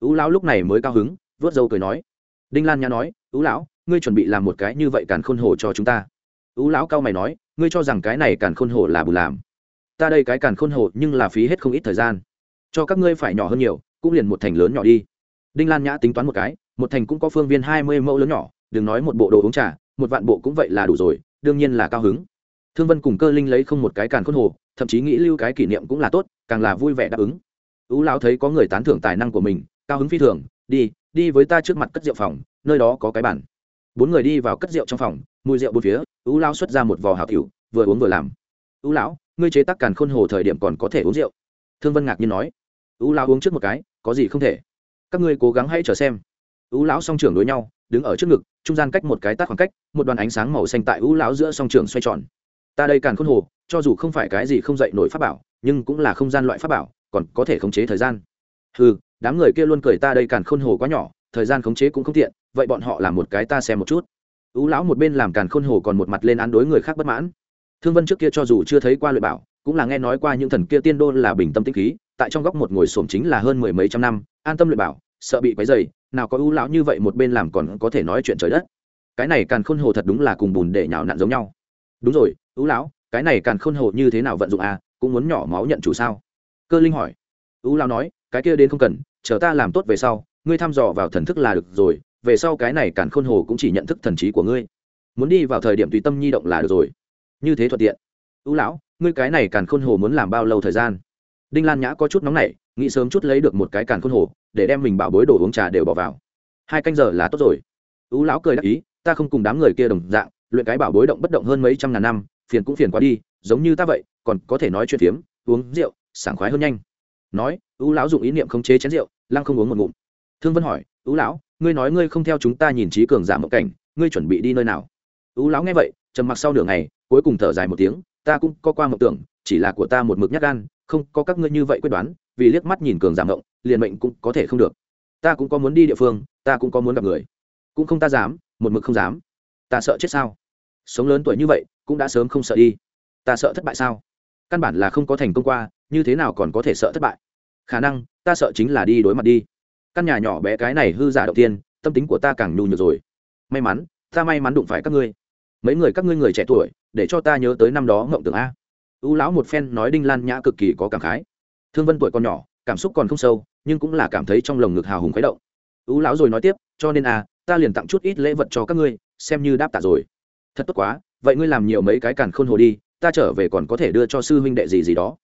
Ú lão lúc này mới cao hứng vớt dâu cười nói. Đinh lan nhã nói, ú lão ngươi chuẩn bị làm một cái như vậy càn khôn hồ cho chúng ta. Ú lão cao mày nói, ngươi cho rằng cái này càn khôn hồ là bù làm. Ta đây cái càn khôn hồ nhưng là phí hết không ít thời gian. Cho các ngươi phải nhỏ hơn nhiều, cũng liền một thành lớn nhỏ đi. Đinh lan nhã tính toán một cái, một thành cũng có phương viên hai mươi mẫu lớn nhỏ, đừng nói một bộ đồ uống trà, một vạn bộ cũng vậy là đủ rồi, đương nhiên là cao hứng. Thương vân cùng cơ linh lấy không một cái càn khôn hồ thậm chí nghĩ lưu cái kỷ niệm cũng là tốt, càng là vui vẻ đáp ứng. Ú lão thấy có người tán thưởng tài năng của mình, cao hứng phi thường, đi đi với ta trước mặt cất rượu phòng, nơi đó có cái bản bốn người đi vào cất rượu trong phòng, mùi rượu bốn phía ưu lão xuất ra một vò hảo cựu vừa uống vừa làm. Ưu lão, ngươi chế tác càn khôn hồ thời điểm còn có thể uống rượu? Thương vân ngạc nhiên nói. Ưu lão uống trước một cái, có gì không thể. Các ngươi cố gắng hãy chờ xem. Ưu lão song trưởng đối nhau, đứng ở trước ngực, trung gian cách một cái tát khoảng cách, một đoàn ánh sáng màu xanh tại ưu lão giữa song trưởng xoay tròn. Ta đây càn khôn hồ, cho dù không phải cái gì không dậy nổi pháp bảo, nhưng cũng là không gian loại pháp bảo, còn có thể khống chế thời gian. Ừ đám người kia luôn cười ta đây càn khôn hồ quá nhỏ thời gian khống chế cũng không tiện, vậy bọn họ làm một cái ta xem một chút. Ú lão một bên làm càn khôn hồ còn một mặt lên án đối người khác bất mãn. Thương vân trước kia cho dù chưa thấy qua luyện bảo, cũng là nghe nói qua những thần kia tiên đô là bình tâm tĩnh khí, tại trong góc một ngồi xổm chính là hơn mười mấy trăm năm, an tâm luyện bảo, sợ bị quấy dày nào có ưu lão như vậy một bên làm còn có thể nói chuyện trời đất. Cái này càn khôn hồ thật đúng là cùng bùn để nhào nặn giống nhau. Đúng rồi ưu lão, cái này càn khôn hồ như thế nào vận dụng à cũng muốn nhỏ máu nhận chủ sao? Cơ linh hỏi. Ưu lão nói, cái kia đến không cần, chờ ta làm tốt về sau ngươi thăm dò vào thần thức là được rồi, về sau cái này càn khôn hồ cũng chỉ nhận thức thần trí của ngươi. Muốn đi vào thời điểm tùy tâm nhi động là được rồi. Như thế thuận tiện. Ưu lão, ngươi cái này càn khôn hồ muốn làm bao lâu thời gian? Đinh lan nhã có chút nóng nảy, nghĩ sớm chút lấy được một cái càn khôn hồ, để đem mình bảo bối đồ uống trà đều bỏ vào. Hai canh giờ là tốt rồi. Ưu lão cười đáp ý, ta không cùng đám người kia đồng dạng, luyện cái bảo bối động bất động hơn mấy trăm ngàn năm, phiền cũng phiền quá đi, giống như ta vậy, còn có thể nói chuyện phiếm, uống rượu, sảng khoái hơn nhanh. Nói, ưu lão dùng ý niệm khống chế chén rượu, lăng không uống một ngụm thương vân hỏi ưu lão, ngươi nói ngươi không theo chúng ta nhìn trí cường giả mộng cảnh, ngươi chuẩn bị đi nơi nào? Ưu lão nghe vậy, trầm mặc sau nửa ngày, cuối cùng thở dài một tiếng, ta cũng có qua mộng tưởng, chỉ là của ta một mực nhát gan, không có các ngươi như vậy quyết đoán, vì liếc mắt nhìn cường giảm động liền mệnh cũng có thể không được. Ta cũng có muốn đi địa phương, ta cũng có muốn gặp người. Cũng không ta dám, một mực không dám. Ta sợ chết sao? Sống lớn tuổi như vậy, cũng đã sớm không sợ đi. Ta sợ thất bại sao? Căn bản là không có thành công qua, như thế nào còn có thể sợ thất bại? Khả năng, ta sợ chính là đi đối mặt đi căn nhà nhỏ bé cái này hư giả đầu tiên, tâm tính của ta càng nhu nhược rồi. May mắn, ta may mắn đụng phải các ngươi. Mấy người các ngươi người trẻ tuổi, để cho ta nhớ tới năm đó ngộng tưởng a. U lão một phen nói đinh lan nhã cực kỳ có cảm khái. Thương vân tuổi còn nhỏ, cảm xúc còn không sâu, nhưng cũng là cảm thấy trong lồng ngực hào hùng khuấy động. U lão rồi nói tiếp, cho nên a ta liền tặng chút ít lễ vật cho các ngươi, xem như đáp tạ rồi. Thật tốt quá, vậy ngươi làm nhiều mấy cái càn khôn hồ đi, ta trở về còn có thể đưa cho sư huynh đệ gì gì đó.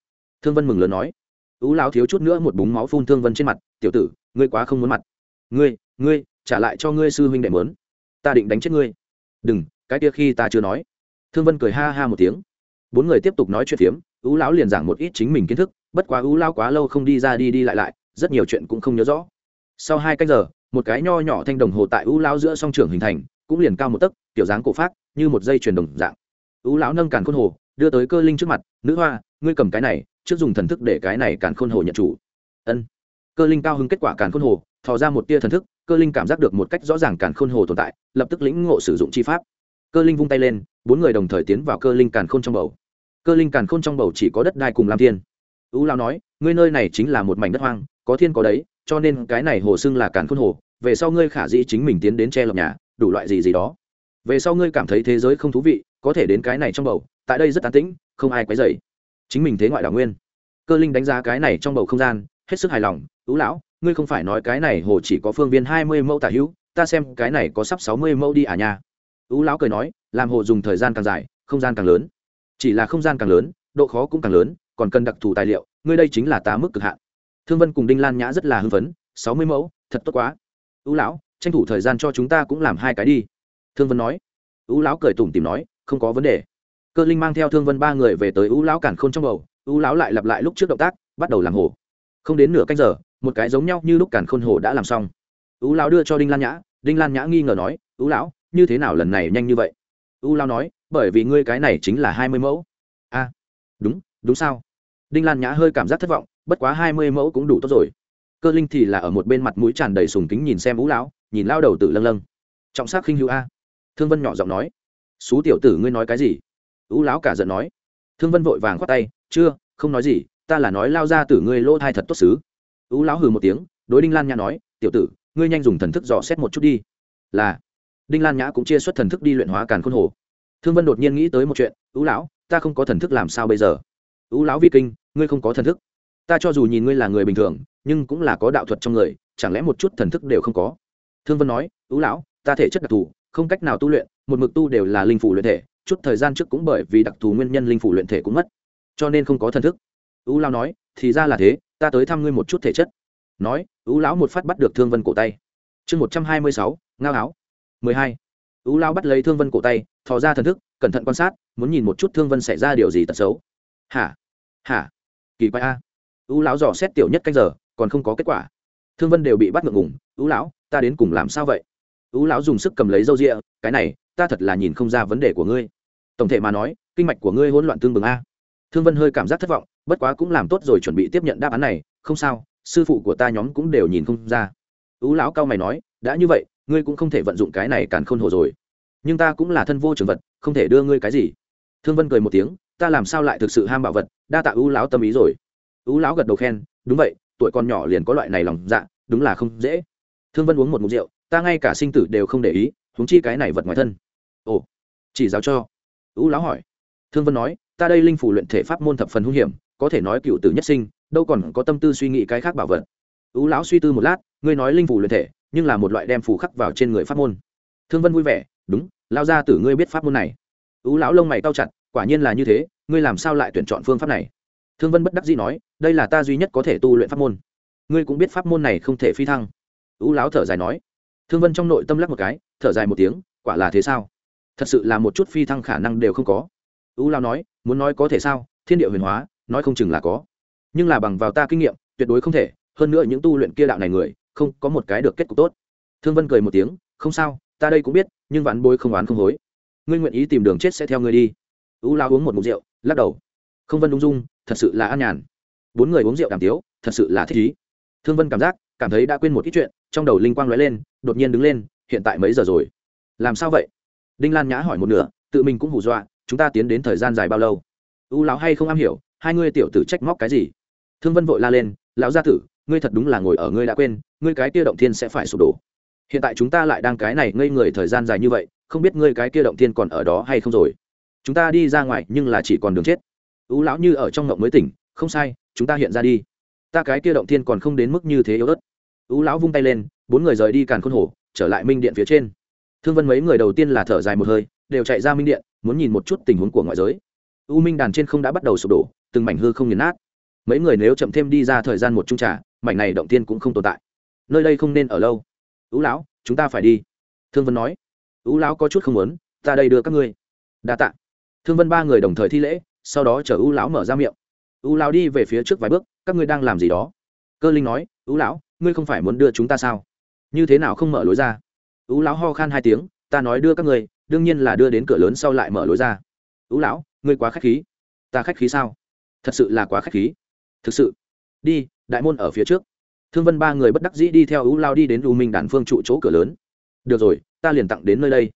Thương vân mừng lớn nói. U lão thiếu chút nữa một búng máu phun thương vân trên mặt, tiểu tử ngươi quá không muốn mặt. Ngươi ngươi, trả lại cho ngươi sư huynh đệ mớn. Ta định đánh chết ngươi. Đừng, cái kia khi ta chưa nói. Thương vân cười ha ha một tiếng. Bốn người tiếp tục nói chuyện phiếm, ú lão liền giảng một ít chính mình kiến thức, bất quá ú lão quá lâu không đi ra đi đi lại lại, rất nhiều chuyện cũng không nhớ rõ. Sau hai cách giờ, một cái nho nhỏ thanh đồng hồ tại ú lão giữa song trường hình thành, cũng liền cao một tấc, kiểu dáng cổ phát như một dây chuyền đồng dạng. Ú lão nâng càn khôn hồ, đưa tới cơ linh trước mặt, nữ hoa, ngươi cầm cái này, trước dùng thần thức để cái này càn khôn hồ nhận chủ. Ân cơ linh cao hứng kết quả càn khôn hồ, thò ra một tia thần thức, cơ linh cảm giác được một cách rõ ràng càn khôn hồ tồn tại, lập tức lĩnh ngộ sử dụng chi pháp. Cơ linh vung tay lên, bốn người đồng thời tiến vào cơ linh càn khôn trong bầu. Cơ linh càn khôn trong bầu chỉ có đất đai cùng lam thiên. Ú lao nói, ngươi nơi này chính là một mảnh đất hoang, có thiên có đấy cho nên cái này hồ xưng là càn khôn hồ, về sau ngươi khả dĩ chính mình tiến đến che lập nhà, đủ loại gì gì đó. Về sau ngươi cảm thấy thế giới không thú vị, có thể đến cái này trong bầu, tại đây rất tán tĩnh, không ai quấy dày chính mình thế ngoại đảo nguyên. Cơ linh đánh giá cái này trong bầu không gian hết sức hài lòng ú lão, ngươi không phải nói cái này hồ chỉ có phương viên hai mươi mẫu tả hữu, ta xem cái này có sắp sáu mươi mẫu đi à nha. Ú lão cười nói, làm hồ dùng thời gian càng dài, không gian càng lớn. Chỉ là không gian càng lớn, độ khó cũng càng lớn, còn cần đặc thù tài liệu, ngươi đây chính là tá mức cực hạn. Thương vân cùng đinh lan nhã rất là hưng phấn, sáu mươi mẫu, thật tốt quá. Ú lão, tranh thủ thời gian cho chúng ta cũng làm hai cái đi. Thương vân nói. Ú lão cười tủm tìm nói, không có vấn đề. Cơ linh mang theo thương vân ba người về tới ú lão cản k h ô n trong bầu ú lão lại lặp lại lúc trước động tác, bắt đầu làm hồ không đến nửa canh giờ, một cái giống nhau như lúc càn khôn hồ đã làm xong. Ú lão đưa cho đinh lan nhã, đinh lan nhã nghi ngờ nói, ú lão, như thế nào lần này nhanh như vậy? Ú lão nói, bởi vì ngươi cái này chính là hai mươi mẫu. A, đúng đúng sao? Đinh lan nhã hơi cảm giác thất vọng, bất quá hai mươi mẫu cũng đủ tốt rồi. Cơ linh thì là ở một bên mặt mũi tràn đầy sùng kính nhìn xem ú lão, nhìn lao đầu tử lâng lâng. Trọng sắc khinh hữu a. Thương vân nhỏ giọng nói, xú tiểu tử ngươi nói cái gì? Ú lão cả giận nói, thương vân vội vàng khoát tay, chưa, không nói gì ta là nói lao ra tử ngươi lỗ thai thật tốt xứ. Ú lão hừ một tiếng, đối đinh lan nhã nói, tiểu tử, ngươi nhanh dùng thần thức dò xét một chút đi. Là. Đinh lan nhã cũng chia xuất thần thức đi luyện hóa càn khôn hồ. Thương vân đột nhiên nghĩ tới một chuyện, ú lão, ta không có thần thức làm sao bây giờ? Ú lão vi kinh, ngươi không có thần thức. Ta cho dù nhìn ngươi là người bình thường, nhưng cũng là có đạo thuật trong người, chẳng lẽ một chút thần thức đều không có? Thương vân nói, ú lão, ta thể chất đặc thù, không cách nào tu luyện, một mực tu đều là linh phủ luyện thể, chút thời gian trước cũng bởi vì đặc thù nguyên nhân linh phủ luyện thể cũng mất, cho nên không có thần thức. U lão nói, thì ra là thế, ta tới thăm ngươi một chút thể chất. Nói U lão một phát bắt được thương vân cổ tay. Chương một trăm hai mươi sáu, ngao áo. mười hai. U lão bắt lấy thương vân cổ tay, thò ra thần thức, cẩn thận quan sát, muốn nhìn một chút thương vân xảy ra điều gì tật xấu. Hả? Hả? Kỳ quái a. U lão dò xét tiểu nhất canh giờ, còn không có kết quả. Thương vân đều bị bắt ngượng ngùng U lão, ta đến cùng làm sao vậy? U lão dùng sức cầm lấy râu rịa cái này, ta thật là nhìn không ra vấn đề của ngươi. Tổng thể mà nói, kinh mạch của ngươi hỗn loạn tương bừng a thương vân hơi cảm giác thất vọng, bất quá cũng làm tốt rồi chuẩn bị tiếp nhận đáp án này, không sao, sư phụ của ta nhóm cũng đều nhìn không ra. Ú lão cao mày nói, đã như vậy, ngươi cũng không thể vận dụng cái này càn khôn hồ rồi. Nhưng ta cũng là thân vô trường vật, không thể đưa ngươi cái gì. Thương vân cười một tiếng, ta làm sao lại thực sự ham bảo vật, đa tạ ú lão tâm ý rồi. Ú lão gật đầu khen, đúng vậy, tuổi con nhỏ liền có loại này lòng dạ đúng là không dễ. Thương vân uống một mục rượu, ta ngay cả sinh tử đều không để ý, huống chi cái này vật ngoài thân. Ồ, chỉ giáo cho. Ú lão hỏi. Thương vân nói ta đây linh phủ luyện thể pháp môn thập phần hung hiểm, có thể nói cựu tử nhất sinh, đâu còn có tâm tư suy nghĩ cái khác bảo vật. Ưu lão suy tư một lát, ngươi nói linh phủ luyện thể, nhưng là một loại đem phủ khắc vào trên người pháp môn. Thương vân vui vẻ, đúng lao ra tử ngươi biết pháp môn này. Ưu lão lông mày cao chặt, quả nhiên là như thế, ngươi làm sao lại tuyển chọn phương pháp này? Thương vân bất đắc dĩ nói, đây là ta duy nhất có thể tu luyện pháp môn. Ngươi cũng biết pháp môn này không thể phi thăng. Ưu lão thở dài nói. Thương vân trong nội tâm lắc một cái, thở dài một tiếng, quả là thế sao? Thật sự là một chút phi thăng khả năng đều không có. U Lao nói, muốn nói có thể sao? Thiên địa huyền hóa, nói không chừng là có. Nhưng là bằng vào ta kinh nghiệm, tuyệt đối không thể. Hơn nữa những tu luyện kia đạo này người, không có một cái được kết cục tốt. Thương vân cười một tiếng, không sao, ta đây cũng biết, nhưng vạn bối không oán không hối. Ngươi nguyện ý tìm đường chết sẽ theo ngươi đi. U lao uống một mục rượu, lắc đầu. Không vân ung dung, thật sự là an nhàn. Bốn người uống rượu đàm tiếu, thật sự là thích ý. Thương vân cảm giác, cảm thấy đã quên một ít chuyện, trong đầu linh quang lóe lên, đột nhiên đứng lên, hiện tại mấy giờ rồi? Làm sao vậy? Đinh lan nhã hỏi một nửa, tự mình cũng hù dọa chúng ta tiến đến thời gian dài bao lâu? U lão hay không am hiểu hai ngươi tiểu tử trách móc cái gì? Thương vân vội la lên lão gia tử ngươi thật đúng là ngồi ở ngươi đã quên ngươi cái kia động thiên sẽ phải sụp đổ. Hiện tại chúng ta lại đang cái này ngây người thời gian dài như vậy không biết ngươi cái kia động thiên còn ở đó hay không rồi? Chúng ta đi ra ngoài nhưng là chỉ còn đường chết. Ú lão như ở trong ngộng mới tỉnh không sai chúng ta hiện ra đi. Ta cái kia động thiên còn không đến mức như thế yếu ớt. Ú lão vung tay lên bốn người rời đi càn khôn hổ, trở lại minh điện phía trên. Thương vân mấy người đầu tiên là thở dài một hơi đều chạy ra minh điện, muốn nhìn một chút tình huống của ngoại giới. U minh đàn trên không đã bắt đầu sụp đổ, từng mảnh hư không nghiền nát. Mấy người nếu chậm thêm đi ra thời gian một trung trà, mảnh này động tiên cũng không tồn tại. Nơi đây không nên ở lâu. Ú lão, chúng ta phải đi. Thương vân nói. Ú lão có chút không muốn, ta đây đưa các ngươi. Đa t ạ thương vân ba người đồng thời thi lễ, sau đó chở ú lão mở ra miệng. Ú lão đi về phía trước vài bước, các ngươi đang làm gì đó? Cơ linh nói, ú lão, ngươi không phải muốn đưa chúng ta sao? Như thế nào không mở lối ra? Ú lão ho khan hai tiếng, ta nói đưa các ngươi đương nhiên là đưa đến cửa lớn sau lại mở lối ra. Ú lão, ngươi quá k h á c h khí. Ta khách khí sao? Thật sự là quá khách khí. Thực sự. Đi, đại môn ở phía trước. Thương vân ba người bất đắc dĩ đi theo ú lao đi đến u minh đàn phương trụ chỗ cửa lớn. Được rồi, ta liền tặng đến nơi đây.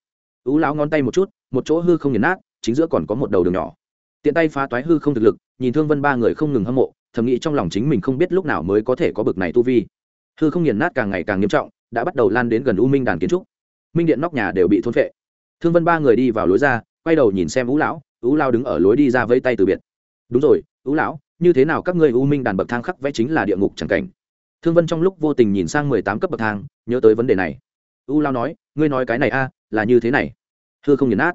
Ú lão ngón tay một chút, một chỗ hư không nghiền nát, chính giữa còn có một đầu đường nhỏ. Tiện tay phá toái hư không thực lực, nhìn thương vân ba người không ngừng hâm mộ, thầm nghĩ trong lòng chính mình không biết lúc nào mới có thể có bực này tu vi. Hư không nghiền nát càng ngày càng nghiêm trọng, đã bắt đầu lan đến gần u minh đàn kiến trúc. Minh điện nóc nhà đều bị thôn phệ thương vân ba người đi vào lối ra, quay đầu nhìn xem ú lão, ú lao đứng ở lối đi ra vây tay từ biệt. Đúng rồi, ú lão, như thế nào các ngươi u minh đàn bậc thang khắc vẽ chính là địa ngục chẳng cảnh? Thương vân trong lúc vô tình nhìn sang mười tám cấp bậc thang, nhớ tới vấn đề này. U lao nói, ngươi nói cái này a, là như thế này. Hư không nghiền nát.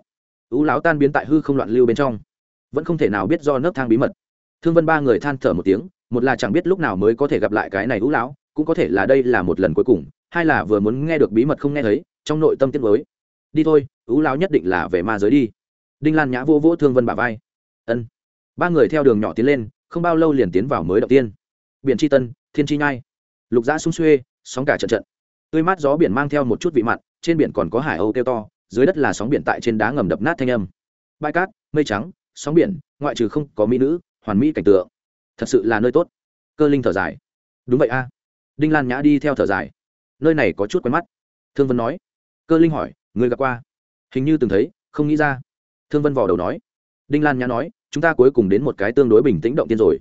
U lão tan biến tại hư không loạn lưu bên trong. Vẫn không thể nào biết do nấc thang bí mật. Thương vân ba người than thở một tiếng, một là chẳng biết lúc nào mới có thể gặp lại cái này u lão, cũng có thể là đây là một lần cuối cùng, hai là vừa muốn nghe được bí mật không nghe thấy, trong nội tâm tiết mới đi thôi ú lão nhất định là về ma giới đi. Đinh lan nhã vô vỗ thương vân bà vai. Ân. Ba người theo đường nhỏ tiến lên, không bao lâu liền tiến vào mới đầu tiên. Biển tri tân, thiên tri nhai. Lục giã sung xuê, sóng cả trận trận. Tươi mát gió biển mang theo một chút vị mặn, trên biển còn có hải âu kêu to, dưới đất là sóng biển tại trên đá ngầm đập nát thanh âm. Bãi cát, mây trắng, sóng biển, ngoại trừ không có mỹ nữ, hoàn mỹ cảnh tượng. Thật sự là nơi tốt. Cơ linh thở dài. Đúng vậy a. Đinh lan nhã đi theo thở dài. Nơi này có chút quen mắt. Thương vân nói. Cơ linh hỏi, người gặp qua? Hình như từng thấy, không nghĩ ra. Thương vân vò đầu nói. Đinh lan nhã nói, chúng ta cuối cùng đến một cái tương đối bình tĩnh động tiên rồi.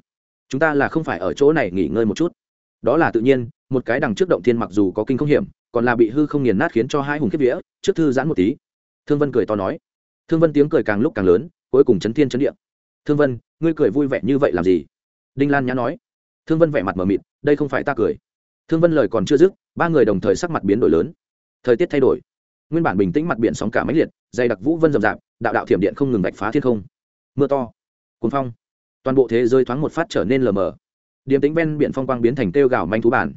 Chúng ta là không phải ở chỗ này nghỉ ngơi một chút. Đó là tự nhiên, một cái đằng trước động tiên mặc dù có kinh không hiểm, còn là bị hư không nghiền nát khiến cho hai hùng kiếp vía, trước thư giãn một tí. Thương vân cười to nói. Thương vân tiếng cười càng lúc càng lớn, cuối cùng chấn thiên chấn địa. Thương vân, ngươi cười vui vẻ như vậy làm gì? Đinh lan nhã nói. Thương vân vẻ mặt mờ mịt, đây không phải ta cười. Thương vân lời còn chưa dứt, ba người đồng thời sắc mặt biến đổi lớn. Thời tiết thay đổi nguyên bản bình tĩnh mặt biển sóng cả máy liệt, dày đặc vũ vân rậm rạp, đạo đạo thiểm điện không ngừng vạch phá thiên không. Mưa to cuốn phong, toàn bộ thế giới thoáng một phát trở nên lờ mờ. Điềm tính ven biển phong quang biến thành kêu gào manh thú bản.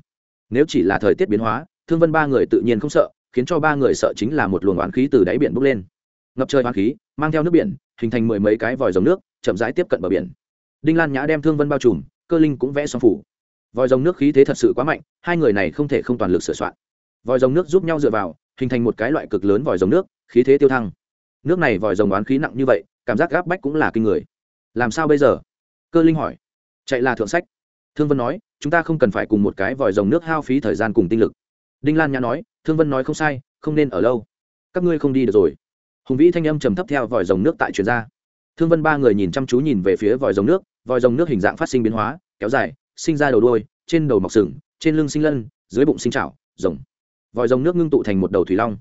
Nếu chỉ là thời tiết biến hóa, thương vân ba người tự nhiên không sợ, khiến cho ba người sợ chính là một luồng oán khí từ đáy biển bốc lên. Ngập trời oán khí, mang theo nước biển, hình thành mười mấy cái vòi dòng nước, chậm rãi tiếp cận bờ biển. Đinh lan nhã đem thương vân bao trùm, cơ linh cũng vẽ xong phủ. Vòi dòng nước khí thế thật sự quá mạnh, hai người này không thể không toàn lực sửa soạn. Vòi dòng nước giúp nhau dựa vào hình thành một cái loại cực lớn vòi dòng nước, khí thế tiêu thăng. Nước này vòi dòng oán khí nặng như vậy, cảm giác gáp bách cũng là kinh người. Làm sao bây giờ? Cơ linh hỏi. Chạy là thượng sách. Thương vân nói, chúng ta không cần phải cùng một cái vòi rồng nước hao phí thời gian cùng tinh lực. Đinh lan nhã nói, thương vân nói không sai, không nên ở lâu. Các ngươi không đi được rồi. Hùng vĩ thanh âm trầm thấp theo vòi rồng nước tại truyền ra. Thương vân ba người nhìn chăm chú nhìn về phía vòi rồng nước, vòi rồng nước hình dạng phát sinh biến hóa, kéo dài, sinh ra đầu đôi trên đầu mọc sừng, trên lưng sinh lân, dưới bụng sinh trào rồng vòi rồng nước ngưng tụ thành một đầu thủy long.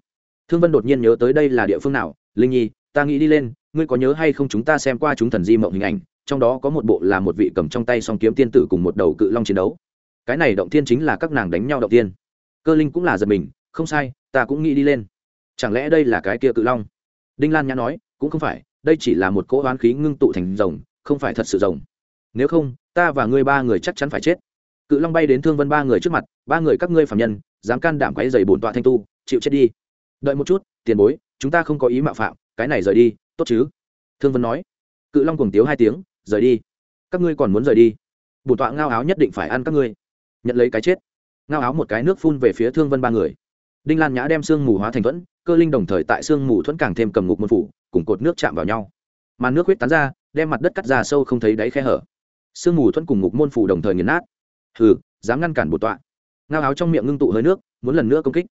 Thương vân đột nhiên nhớ tới đây là địa phương nào? Linh nhi, ta nghĩ đi lên, ngươi có nhớ hay không chúng ta xem qua chúng thần di mộng hình ảnh, trong đó có một bộ là một vị cầm trong tay song kiếm tiên tử cùng một đầu cự long chiến đấu. Cái này động tiên chính là các nàng đánh nhau động tiên cơ linh cũng là giật mình, không sai, ta cũng nghĩ đi lên. Chẳng lẽ đây là cái kia cự long? Đinh lan nhã nói, cũng không phải, đây chỉ là một cỗ hoán khí ngưng tụ thành rồng, không phải thật sự rồng. Nếu không, ta và ngươi ba người chắc chắn phải chết. Cự long bay đến thương vân ba người trước mặt, ba người các ngươi phạm nhân dám can đảm quấy dày bổn tọa thanh tu, chịu chết đi. Đợi một chút, tiền bối, chúng ta không có ý mạo phạm, cái này rời đi, tốt chứ? Thương vân nói. Cự long cùng tiếu hai tiếng, rời đi. Các ngươi còn muốn rời đi? Bổn tọa ngao áo nhất định phải ăn các ngươi. Nhận lấy cái chết. Ngao áo một cái nước phun về phía thương vân ba người. Đinh lan nhã đem sương mù hóa thành thuẫn, cơ linh đồng thời tại sương mù thuẫn càng thêm cầm ngục môn phủ, cùng cột nước chạm vào nhau. Màn nước huyết tán ra, đem mặt đất cắt ra sâu không thấy đáy khe hở. Sương mù thuẫn cùng ngục môn phủ đồng thời nghiền nát. Hừ, dám ngăn cản bột tọa ngao áo trong miệng ngưng tụ hơi nước, muốn lần nữa công kích.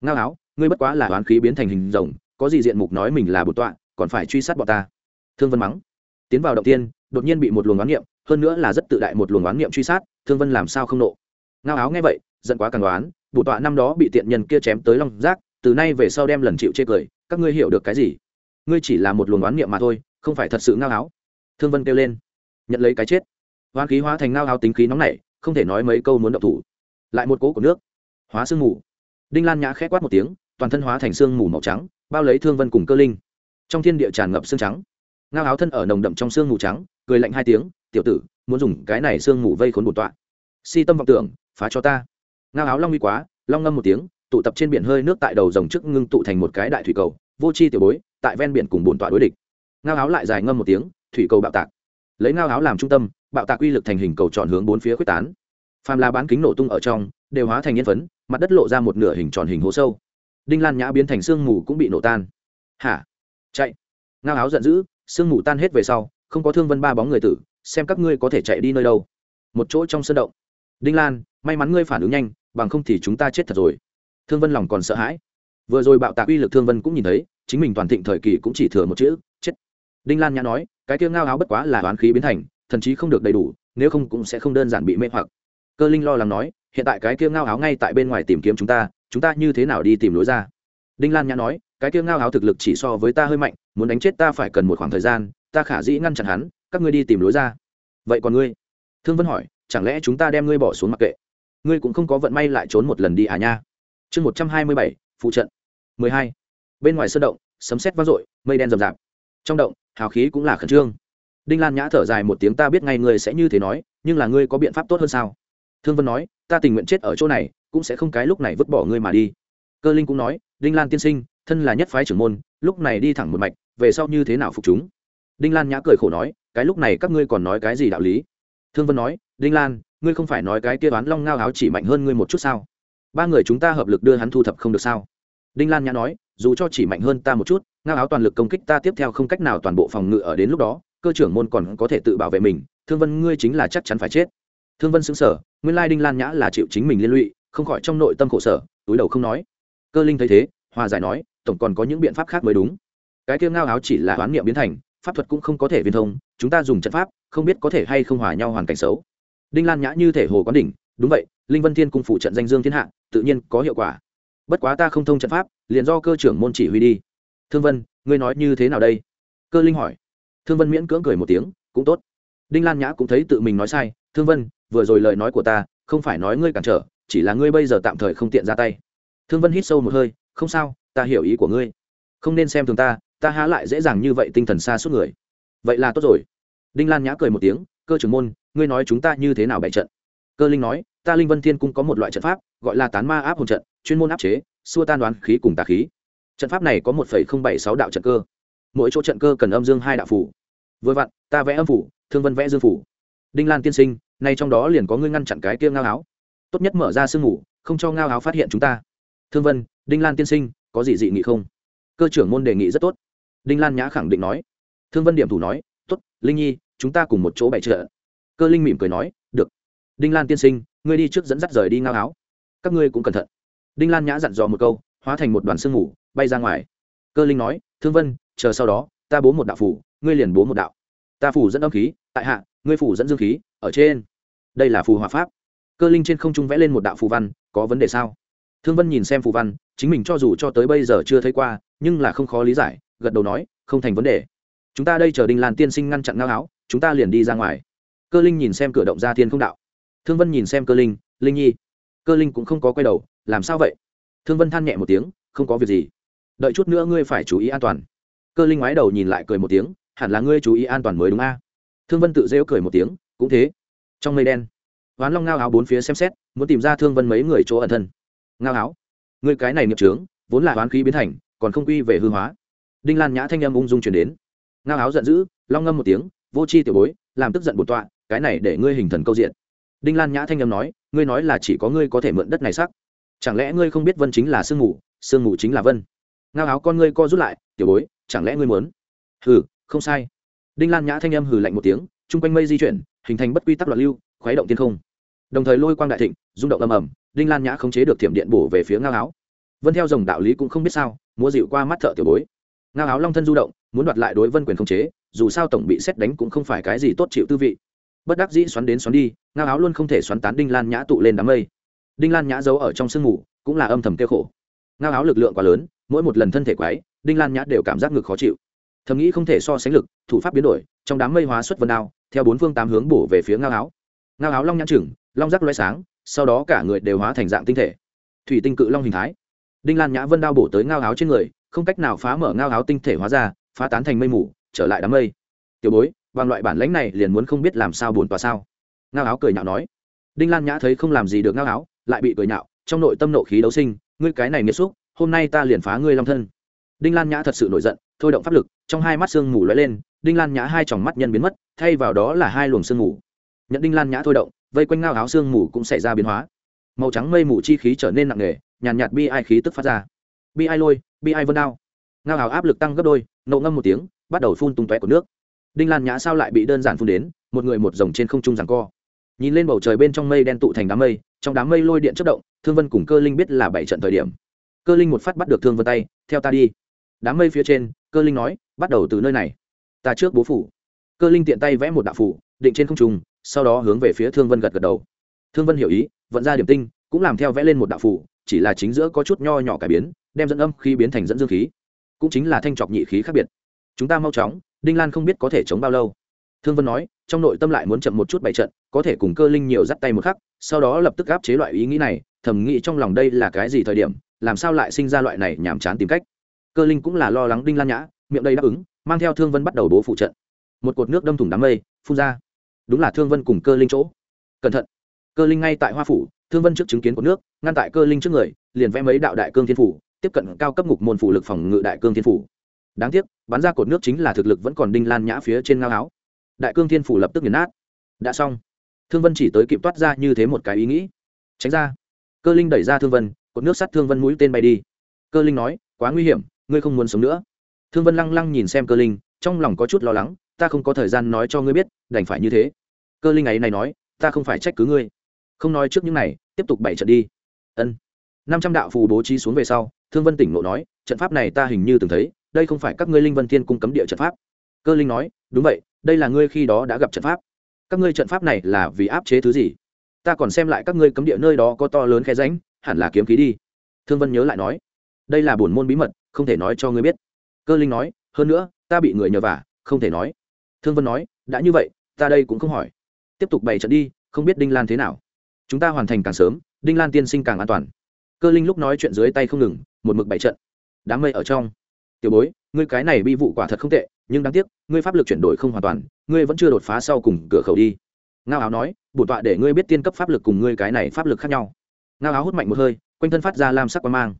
Ngao áo, ngươi bất quá là oán khí biến thành hình rồng, có gì diện mục nói mình là bột tọa, còn phải truy sát bọn ta. Thương vân mắng. Tiến vào động tiên, đột nhiên bị một luồng oán niệm, hơn nữa là rất tự đại một luồng oán niệm truy sát, thương vân làm sao không nộ? Ngao áo nghe vậy, giận quá càng đoán bổ tọa năm đó bị tiện nhân kia chém tới long giác từ nay về sau đem lần chịu chê cười, các ngươi hiểu được cái gì? Ngươi chỉ là một luồng oán niệm mà thôi, không phải thật sự ngao áo. Thương vân kêu lên. Nhận lấy cái chết. Oán khí hóa thành ngao áo tính khí nóng nảy, không thể nói mấy câu muốn động thủ lại một cỗ của nước. Hóa sương mù. Đinh lan nhã khẽ quát một tiếng, toàn thân hóa thành sương mù màu trắng, bao lấy thương vân cùng cơ linh. Trong thiên địa tràn ngập xương trắng. Ngao áo thân ở nồng đậm trong sương mù trắng, cười lạnh hai tiếng, tiểu tử, muốn dùng cái này sương mù vây khốn bổn tọa. Si tâm vọng tưởng, phá cho ta. Ngao áo long uy quá, long ngâm một tiếng, tụ tập trên biển hơi nước tại đầu dòng trước ngưng tụ thành một cái đại thủy cầu, vô chi tiểu bối, tại ven biển cùng bổn tọa đối địch. Ngao áo lại dài ngâm một tiếng, thủy cầu bạo tạc. Lấy ngao áo làm trung tâm, bạo tạc uy lực thành hình cầu tròn hướng bốn phía quyết tán phàm là bán kính nổ tung ở trong, đều hóa thành nhân phấn, mặt đất lộ ra một nửa hình tròn hình hố sâu. Đinh lan nhã biến thành sương mù cũng bị nổ tan. Hả? Chạy. Ngao áo giận dữ, sương mù tan hết về sau, không có thương vân ba bóng người tử, xem các ngươi có thể chạy đi nơi đâu. Một chỗ trong sân động. Đinh lan, may mắn ngươi phản ứng nhanh, bằng không thì chúng ta chết thật rồi. Thương vân lòng còn sợ hãi. Vừa rồi bạo tạc uy lực thương vân cũng nhìn thấy, chính mình toàn thịnh thời kỳ cũng chỉ thừa một chữ, chết. Đinh lan nhã nói, cái kia ngao áo bất quá là đoán khí biến thành, thần chí không được đầy đủ, nếu không cũng sẽ không đơn giản bị mê hoặc cơ linh lo lắng nói, hiện tại cái kia ngao áo ngay tại bên ngoài tìm kiếm chúng ta chúng ta như thế nào đi tìm lối ra? Đinh lan nhã nói, cái kia ngao áo thực lực chỉ so với ta hơi mạnh, muốn đánh chết ta phải cần một khoảng thời gian, ta khả dĩ ngăn chặn hắn, các ngươi đi tìm lối ra. Vậy còn ngươi? Thương vân hỏi, chẳng lẽ chúng ta đem ngươi bỏ xuống mặc kệ? Ngươi cũng không có vận may lại trốn một lần đi à nha? Chương một trăm hai mươi bảy, phụ trận. mười hai. Bên ngoài sơn động, sấm sét vang dội, mây đen rậm rạp. Trong động, hào khí cũng là khẩn trương. Đinh lan nhã thở dài một tiếng, ta biết ngay ngươi sẽ như thế nói, nhưng là ngươi có biện pháp tốt hơn sao? Thương vân nói, ta tình nguyện chết ở chỗ này, cũng sẽ không cái lúc này vứt bỏ ngươi mà đi. Cơ linh cũng nói, đinh lan tiên sinh, thân là nhất phái trưởng môn, lúc này đi thẳng một mạch, về sau như thế nào phục chúng? Đinh lan nhã cười khổ nói, cái lúc này các ngươi còn nói cái gì đạo lý? Thương vân nói, đinh lan, ngươi không phải nói cái kia đoán long ngao áo chỉ mạnh hơn ngươi một chút sao? Ba người chúng ta hợp lực đưa hắn thu thập không được sao? Đinh lan nhã nói, dù cho chỉ mạnh hơn ta một chút, ngao áo toàn lực công kích ta tiếp theo không cách nào toàn bộ phòng ngự ở đến lúc đó, cơ trưởng môn còn có thể tự bảo vệ mình, thương vân ngươi chính là chắc chắn phải chết thương vân xứng sở nguyên lai đinh lan nhã là chịu chính mình liên lụy, không khỏi trong nội tâm khổ sở, túi đầu không nói. Cơ linh thấy thế, hòa giải nói, tổng còn có những biện pháp khác mới đúng. Cái kia ngao áo chỉ là đoán niệm biến thành, pháp thuật cũng không có thể viên thông, chúng ta dùng trận pháp, không biết có thể hay không hòa nhau hoàn cảnh xấu. Đinh lan nhã như thể hồ quán đỉnh, đúng vậy, linh vân thiên cung phụ trận danh dương thiên hạ, tự nhiên có hiệu quả. Bất quá ta không thông trận pháp, liền do cơ trưởng môn chỉ huy đi. Thương vân, ngươi nói như thế nào đây? Cơ linh hỏi. Thương vân miễn cưỡng cười một tiếng, cũng tốt. Đinh lan nhã cũng thấy tự mình nói sai, thương vân vừa rồi lời nói của ta, không phải nói ngươi cản trở, chỉ là ngươi bây giờ tạm thời không tiện ra tay. Thương vân hít sâu một hơi, không sao, ta hiểu ý của ngươi. Không nên xem thường ta ta há lại dễ dàng như vậy tinh thần xa suốt người. Vậy là tốt rồi. Đinh lan nhã cười một tiếng, cơ trưởng môn, ngươi nói chúng ta như thế nào bại trận? Cơ linh nói, ta linh vân thiên cung có một loại trận pháp, gọi là tán ma áp hồn trận, chuyên môn áp chế, xua tan đoán khí cùng tà khí. Trận pháp này có một bảy sáu đạo trận cơ. Mỗi chỗ trận cơ cần âm dương hai đạo phủ. Vừa vặn, ta vẽ âm phủ, thương vân vẽ dương phủ. Đinh lan tiên sinh nay trong đó liền có ngươi ngăn chặn cái kia ngao áo tốt nhất mở ra sương ngủ, không cho ngao áo phát hiện chúng ta. Thương vân, đinh lan tiên sinh, có gì dị nghị không? Cơ trưởng môn đề nghị rất tốt. Đinh lan nhã khẳng định nói. Thương vân điểm thủ nói, tốt, linh nhi, chúng ta cùng một chỗ bày trợ cơ linh mỉm cười nói, được. Đinh lan tiên sinh, ngươi đi trước dẫn dắt rời đi ngao áo các ngươi cũng cẩn thận. Đinh lan nhã dặn dò một câu, hóa thành một đoàn sương ngủ, bay ra ngoài. Cơ linh nói, thương vân, chờ sau đó, ta bố một đạo phủ, ngươi liền bố một đạo. Ta phủ dẫn âm khí, tại hạ, ngươi phủ dẫn dương khí, ở trên đây là phù hòa pháp. Cơ linh trên không trung vẽ lên một đạo phù văn, có vấn đề sao? Thương vân nhìn xem phù văn, chính mình cho dù cho tới bây giờ chưa thấy qua, nhưng là không khó lý giải, gật đầu nói, không thành vấn đề. Chúng ta đây chờ đinh lan tiên sinh ngăn chặn ngao áo, chúng ta liền đi ra ngoài. Cơ linh nhìn xem cửa động ra thiên không đạo. Thương vân nhìn xem cơ linh linh nhi. Cơ linh cũng không có quay đầu, làm sao vậy? Thương vân than nhẹ một tiếng, không có việc gì. Đợi chút nữa ngươi phải chú ý an toàn. Cơ linh ngoái đầu nhìn lại cười một tiếng, hẳn là ngươi chú ý an toàn mới đúng a. Thương vân tự rêu cười một tiếng, cũng thế trong mây đen. Hoán long ngao áo bốn phía xem xét, muốn tìm ra thương vân mấy người chỗ ẩn thân. Ngao áo. Người cái này nghiệp trướng vốn là hoán khí biến thành, còn không quy về hư hóa. Đinh lan nhã thanh âm ung dung chuyển đến. Ngao áo giận dữ, long ngâm một tiếng, vô c h i tiểu bối, làm tức giận bột tọa, cái này để ngươi hình thần câu diện. Đinh lan nhã thanh âm nói, ngươi nói là chỉ có ngươi có thể mượn đất này sắc. Chẳng lẽ ngươi không biết vân chính là sương mù sương mù chính là vân? Ngao áo con ngươi co rút lại, tiểu bối, chẳng lẽ ngươi muốn? Hừ, không sai. Đinh lan nhã thanh âm hừ lạnh một tiếng chung quanh mây di chuyển, hình thành bất quy tắc loạn lưu, khuấy động thiên không. Đồng thời lôi quang đại thịnh, rung động ầm ầm, đinh lan nhã khống chế được thiểm điện bổ về phía ngao áo vân theo dòng đạo lý cũng không biết sao, múa dịu qua mắt thợ tiểu bối. Ngao áo long thân du động, muốn đoạt lại đối vân quyền khống chế, dù sao tổng bị xét đánh cũng không phải cái gì tốt chịu tư vị. Bất đắc dĩ xoắn đến xoắn đi, ngao áo luôn không thể xoắn tán đinh lan nhã tụ lên đám mây. Đinh lan nhã giấu ở trong sương mù, cũng là âm thầm kêu khổ. Ngao áo lực lượng quá lớn, mỗi một lần thân thể quái, đinh lan nhã đều cảm giác ngực khó chịu. Thầm nghĩ không thể so sánh lực, thủ pháp biến đổi, trong đám mây hóa xuất vân đao theo bốn phương tám hướng bổ về phía ngao áo. Ngao áo long nhãn chừng, long rắc loay sáng, sau đó cả người đều hóa thành dạng tinh thể. Thủy tinh cự long hình thái. Đinh lan nhã vân đao bổ tới ngao áo trên người, không cách nào phá mở ngao áo tinh thể hóa ra, phá tán thành mây mù, trở lại đám mây. Tiểu bối, bằng loại bản lãnh này liền muốn không biết làm sao buồn tòa sao? Ngao áo cười nhạo nói. Đinh lan nhã thấy không làm gì được ngao áo, lại bị cười nhạo, trong nội tâm nộ khí đấu sinh, ngươi cái này nghiêm xúc, hôm nay ta liền phá ngươi long thân đinh lan nhã thật sự nổi giận thôi động pháp lực trong hai mắt sương mù lóe lên đinh lan nhã hai tròng mắt nhân biến mất thay vào đó là hai luồng sương mù. Nhận đinh lan nhã thôi động vây quanh ngao áo sương mù cũng xảy ra biến hóa. Màu trắng mây mù chi khí trở nên nặng nề nhàn nhạt, bi ai khí tức phát ra. Bi ai lôi bi ai vân đao. Ngao áo áp lực tăng gấp đôi nộ ngâm một tiếng bắt đầu phun tung tóe của nước. Đinh lan nhã sao lại bị đơn giản phun đến một người một rồng trên không trung rằng co. Nhìn lên bầu trời bên trong mây đen tụ thành đám mây trong đám mây lôi điện chất động thương vân cùng cơ linh biết là bảy trận thời điểm. Cơ linh một phát bắt được thương vân tay theo ta đi đám mây phía trên, cơ linh nói, bắt đầu từ nơi này. Ta trước bố phủ. Cơ linh tiện tay vẽ một đạo phủ, định trên không trung, sau đó hướng về phía thương vân gật gật đầu. Thương vân hiểu ý, vận ra điểm tinh, cũng làm theo vẽ lên một đạo phủ, chỉ là chính giữa có chút nho nhỏ cải biến, đem dẫn âm khi biến thành dẫn dương khí. Cũng chính là thanh trọc nhị khí khác biệt. Chúng ta mau chóng, đinh lan không biết có thể chống bao lâu. Thương vân nói, trong nội tâm lại muốn chậm một chút bày trận, có thể cùng cơ linh nhiều dắt tay một khắc, sau đó lập tức áp chế loại ý nghĩ này, thầm nghĩ trong lòng đây là cái gì thời điểm, làm sao lại sinh ra loại này nhàm chán tìm cách cơ linh cũng là lo lắng đinh lan nhã, miệng đây đáp ứng, mang theo thương vân bắt đầu bố phụ trận. Một cột nước đâm thủng đám mây, phun ra. Đúng là thương vân cùng cơ linh chỗ. Cẩn thận. Cơ linh ngay tại hoa phủ, thương vân trước chứng kiến cột nước, ngăn tại cơ linh trước người, liền vẽ mấy đạo đại cương thiên phủ, tiếp cận cao cấp ngục môn phủ lực phòng ngự đại cương thiên phủ. Đáng tiếc, bắn ra cột nước chính là thực lực vẫn còn đinh lan nhã phía trên ngao áo đại cương thiên phủ lập tức nghiền nát. Đã xong. Thương vân chỉ tới kịp toát ra như thế một cái ý nghĩ. Tránh ra. Cơ linh đẩy ra thương vân, cột nước sắt thương vân mũi tên bay đi. Cơ linh nói, quá nguy hiểm ngươi không muốn sống nữa. Thương vân lăng lăng nhìn xem cơ linh, trong lòng có chút lo lắng, ta không có thời gian nói cho ngươi biết, đành phải như thế. Cơ linh ấy này nói, ta không phải trách cứ ngươi. Không nói trước những này, tiếp tục bảy trận đi. Ân. Năm trăm đạo phù bố trí xuống về sau, thương vân tỉnh ngộ nói, trận pháp này ta hình như từng thấy, đây không phải các ngươi linh vân thiên cung cấm địa trận pháp. Cơ linh nói, đúng vậy, đây là ngươi khi đó đã gặp trận pháp. Các ngươi trận pháp này là vì áp chế thứ gì? Ta còn xem lại các ngươi cấm địa nơi đó có to lớn khe ránh hẳn là kiếm khí đi. Thương vân nhớ lại nói, đây là bổn môn bí mật không thể nói cho ngươi biết. Cơ linh nói, hơn nữa, ta bị người nhờ vả, không thể nói. Thương vân nói, đã như vậy, ta đây cũng không hỏi. Tiếp tục bày trận đi, không biết đinh lan thế nào. Chúng ta hoàn thành càng sớm, đinh lan tiên sinh càng an toàn. Cơ linh lúc nói chuyện dưới tay không ngừng, một mực bày trận. Đám mây ở trong. Tiểu bối, ngươi cái này bi vụ quả thật không tệ, nhưng đáng tiếc, ngươi pháp lực chuyển đổi không hoàn toàn, ngươi vẫn chưa đột phá sau cùng cửa khẩu đi. Ngao áo nói, bổn tọa để ngươi biết tiên cấp pháp lực cùng ngươi cái này pháp lực khác nhau. Ngao áo hút mạnh một hơi, quanh thân phát ra lam sắc quang mang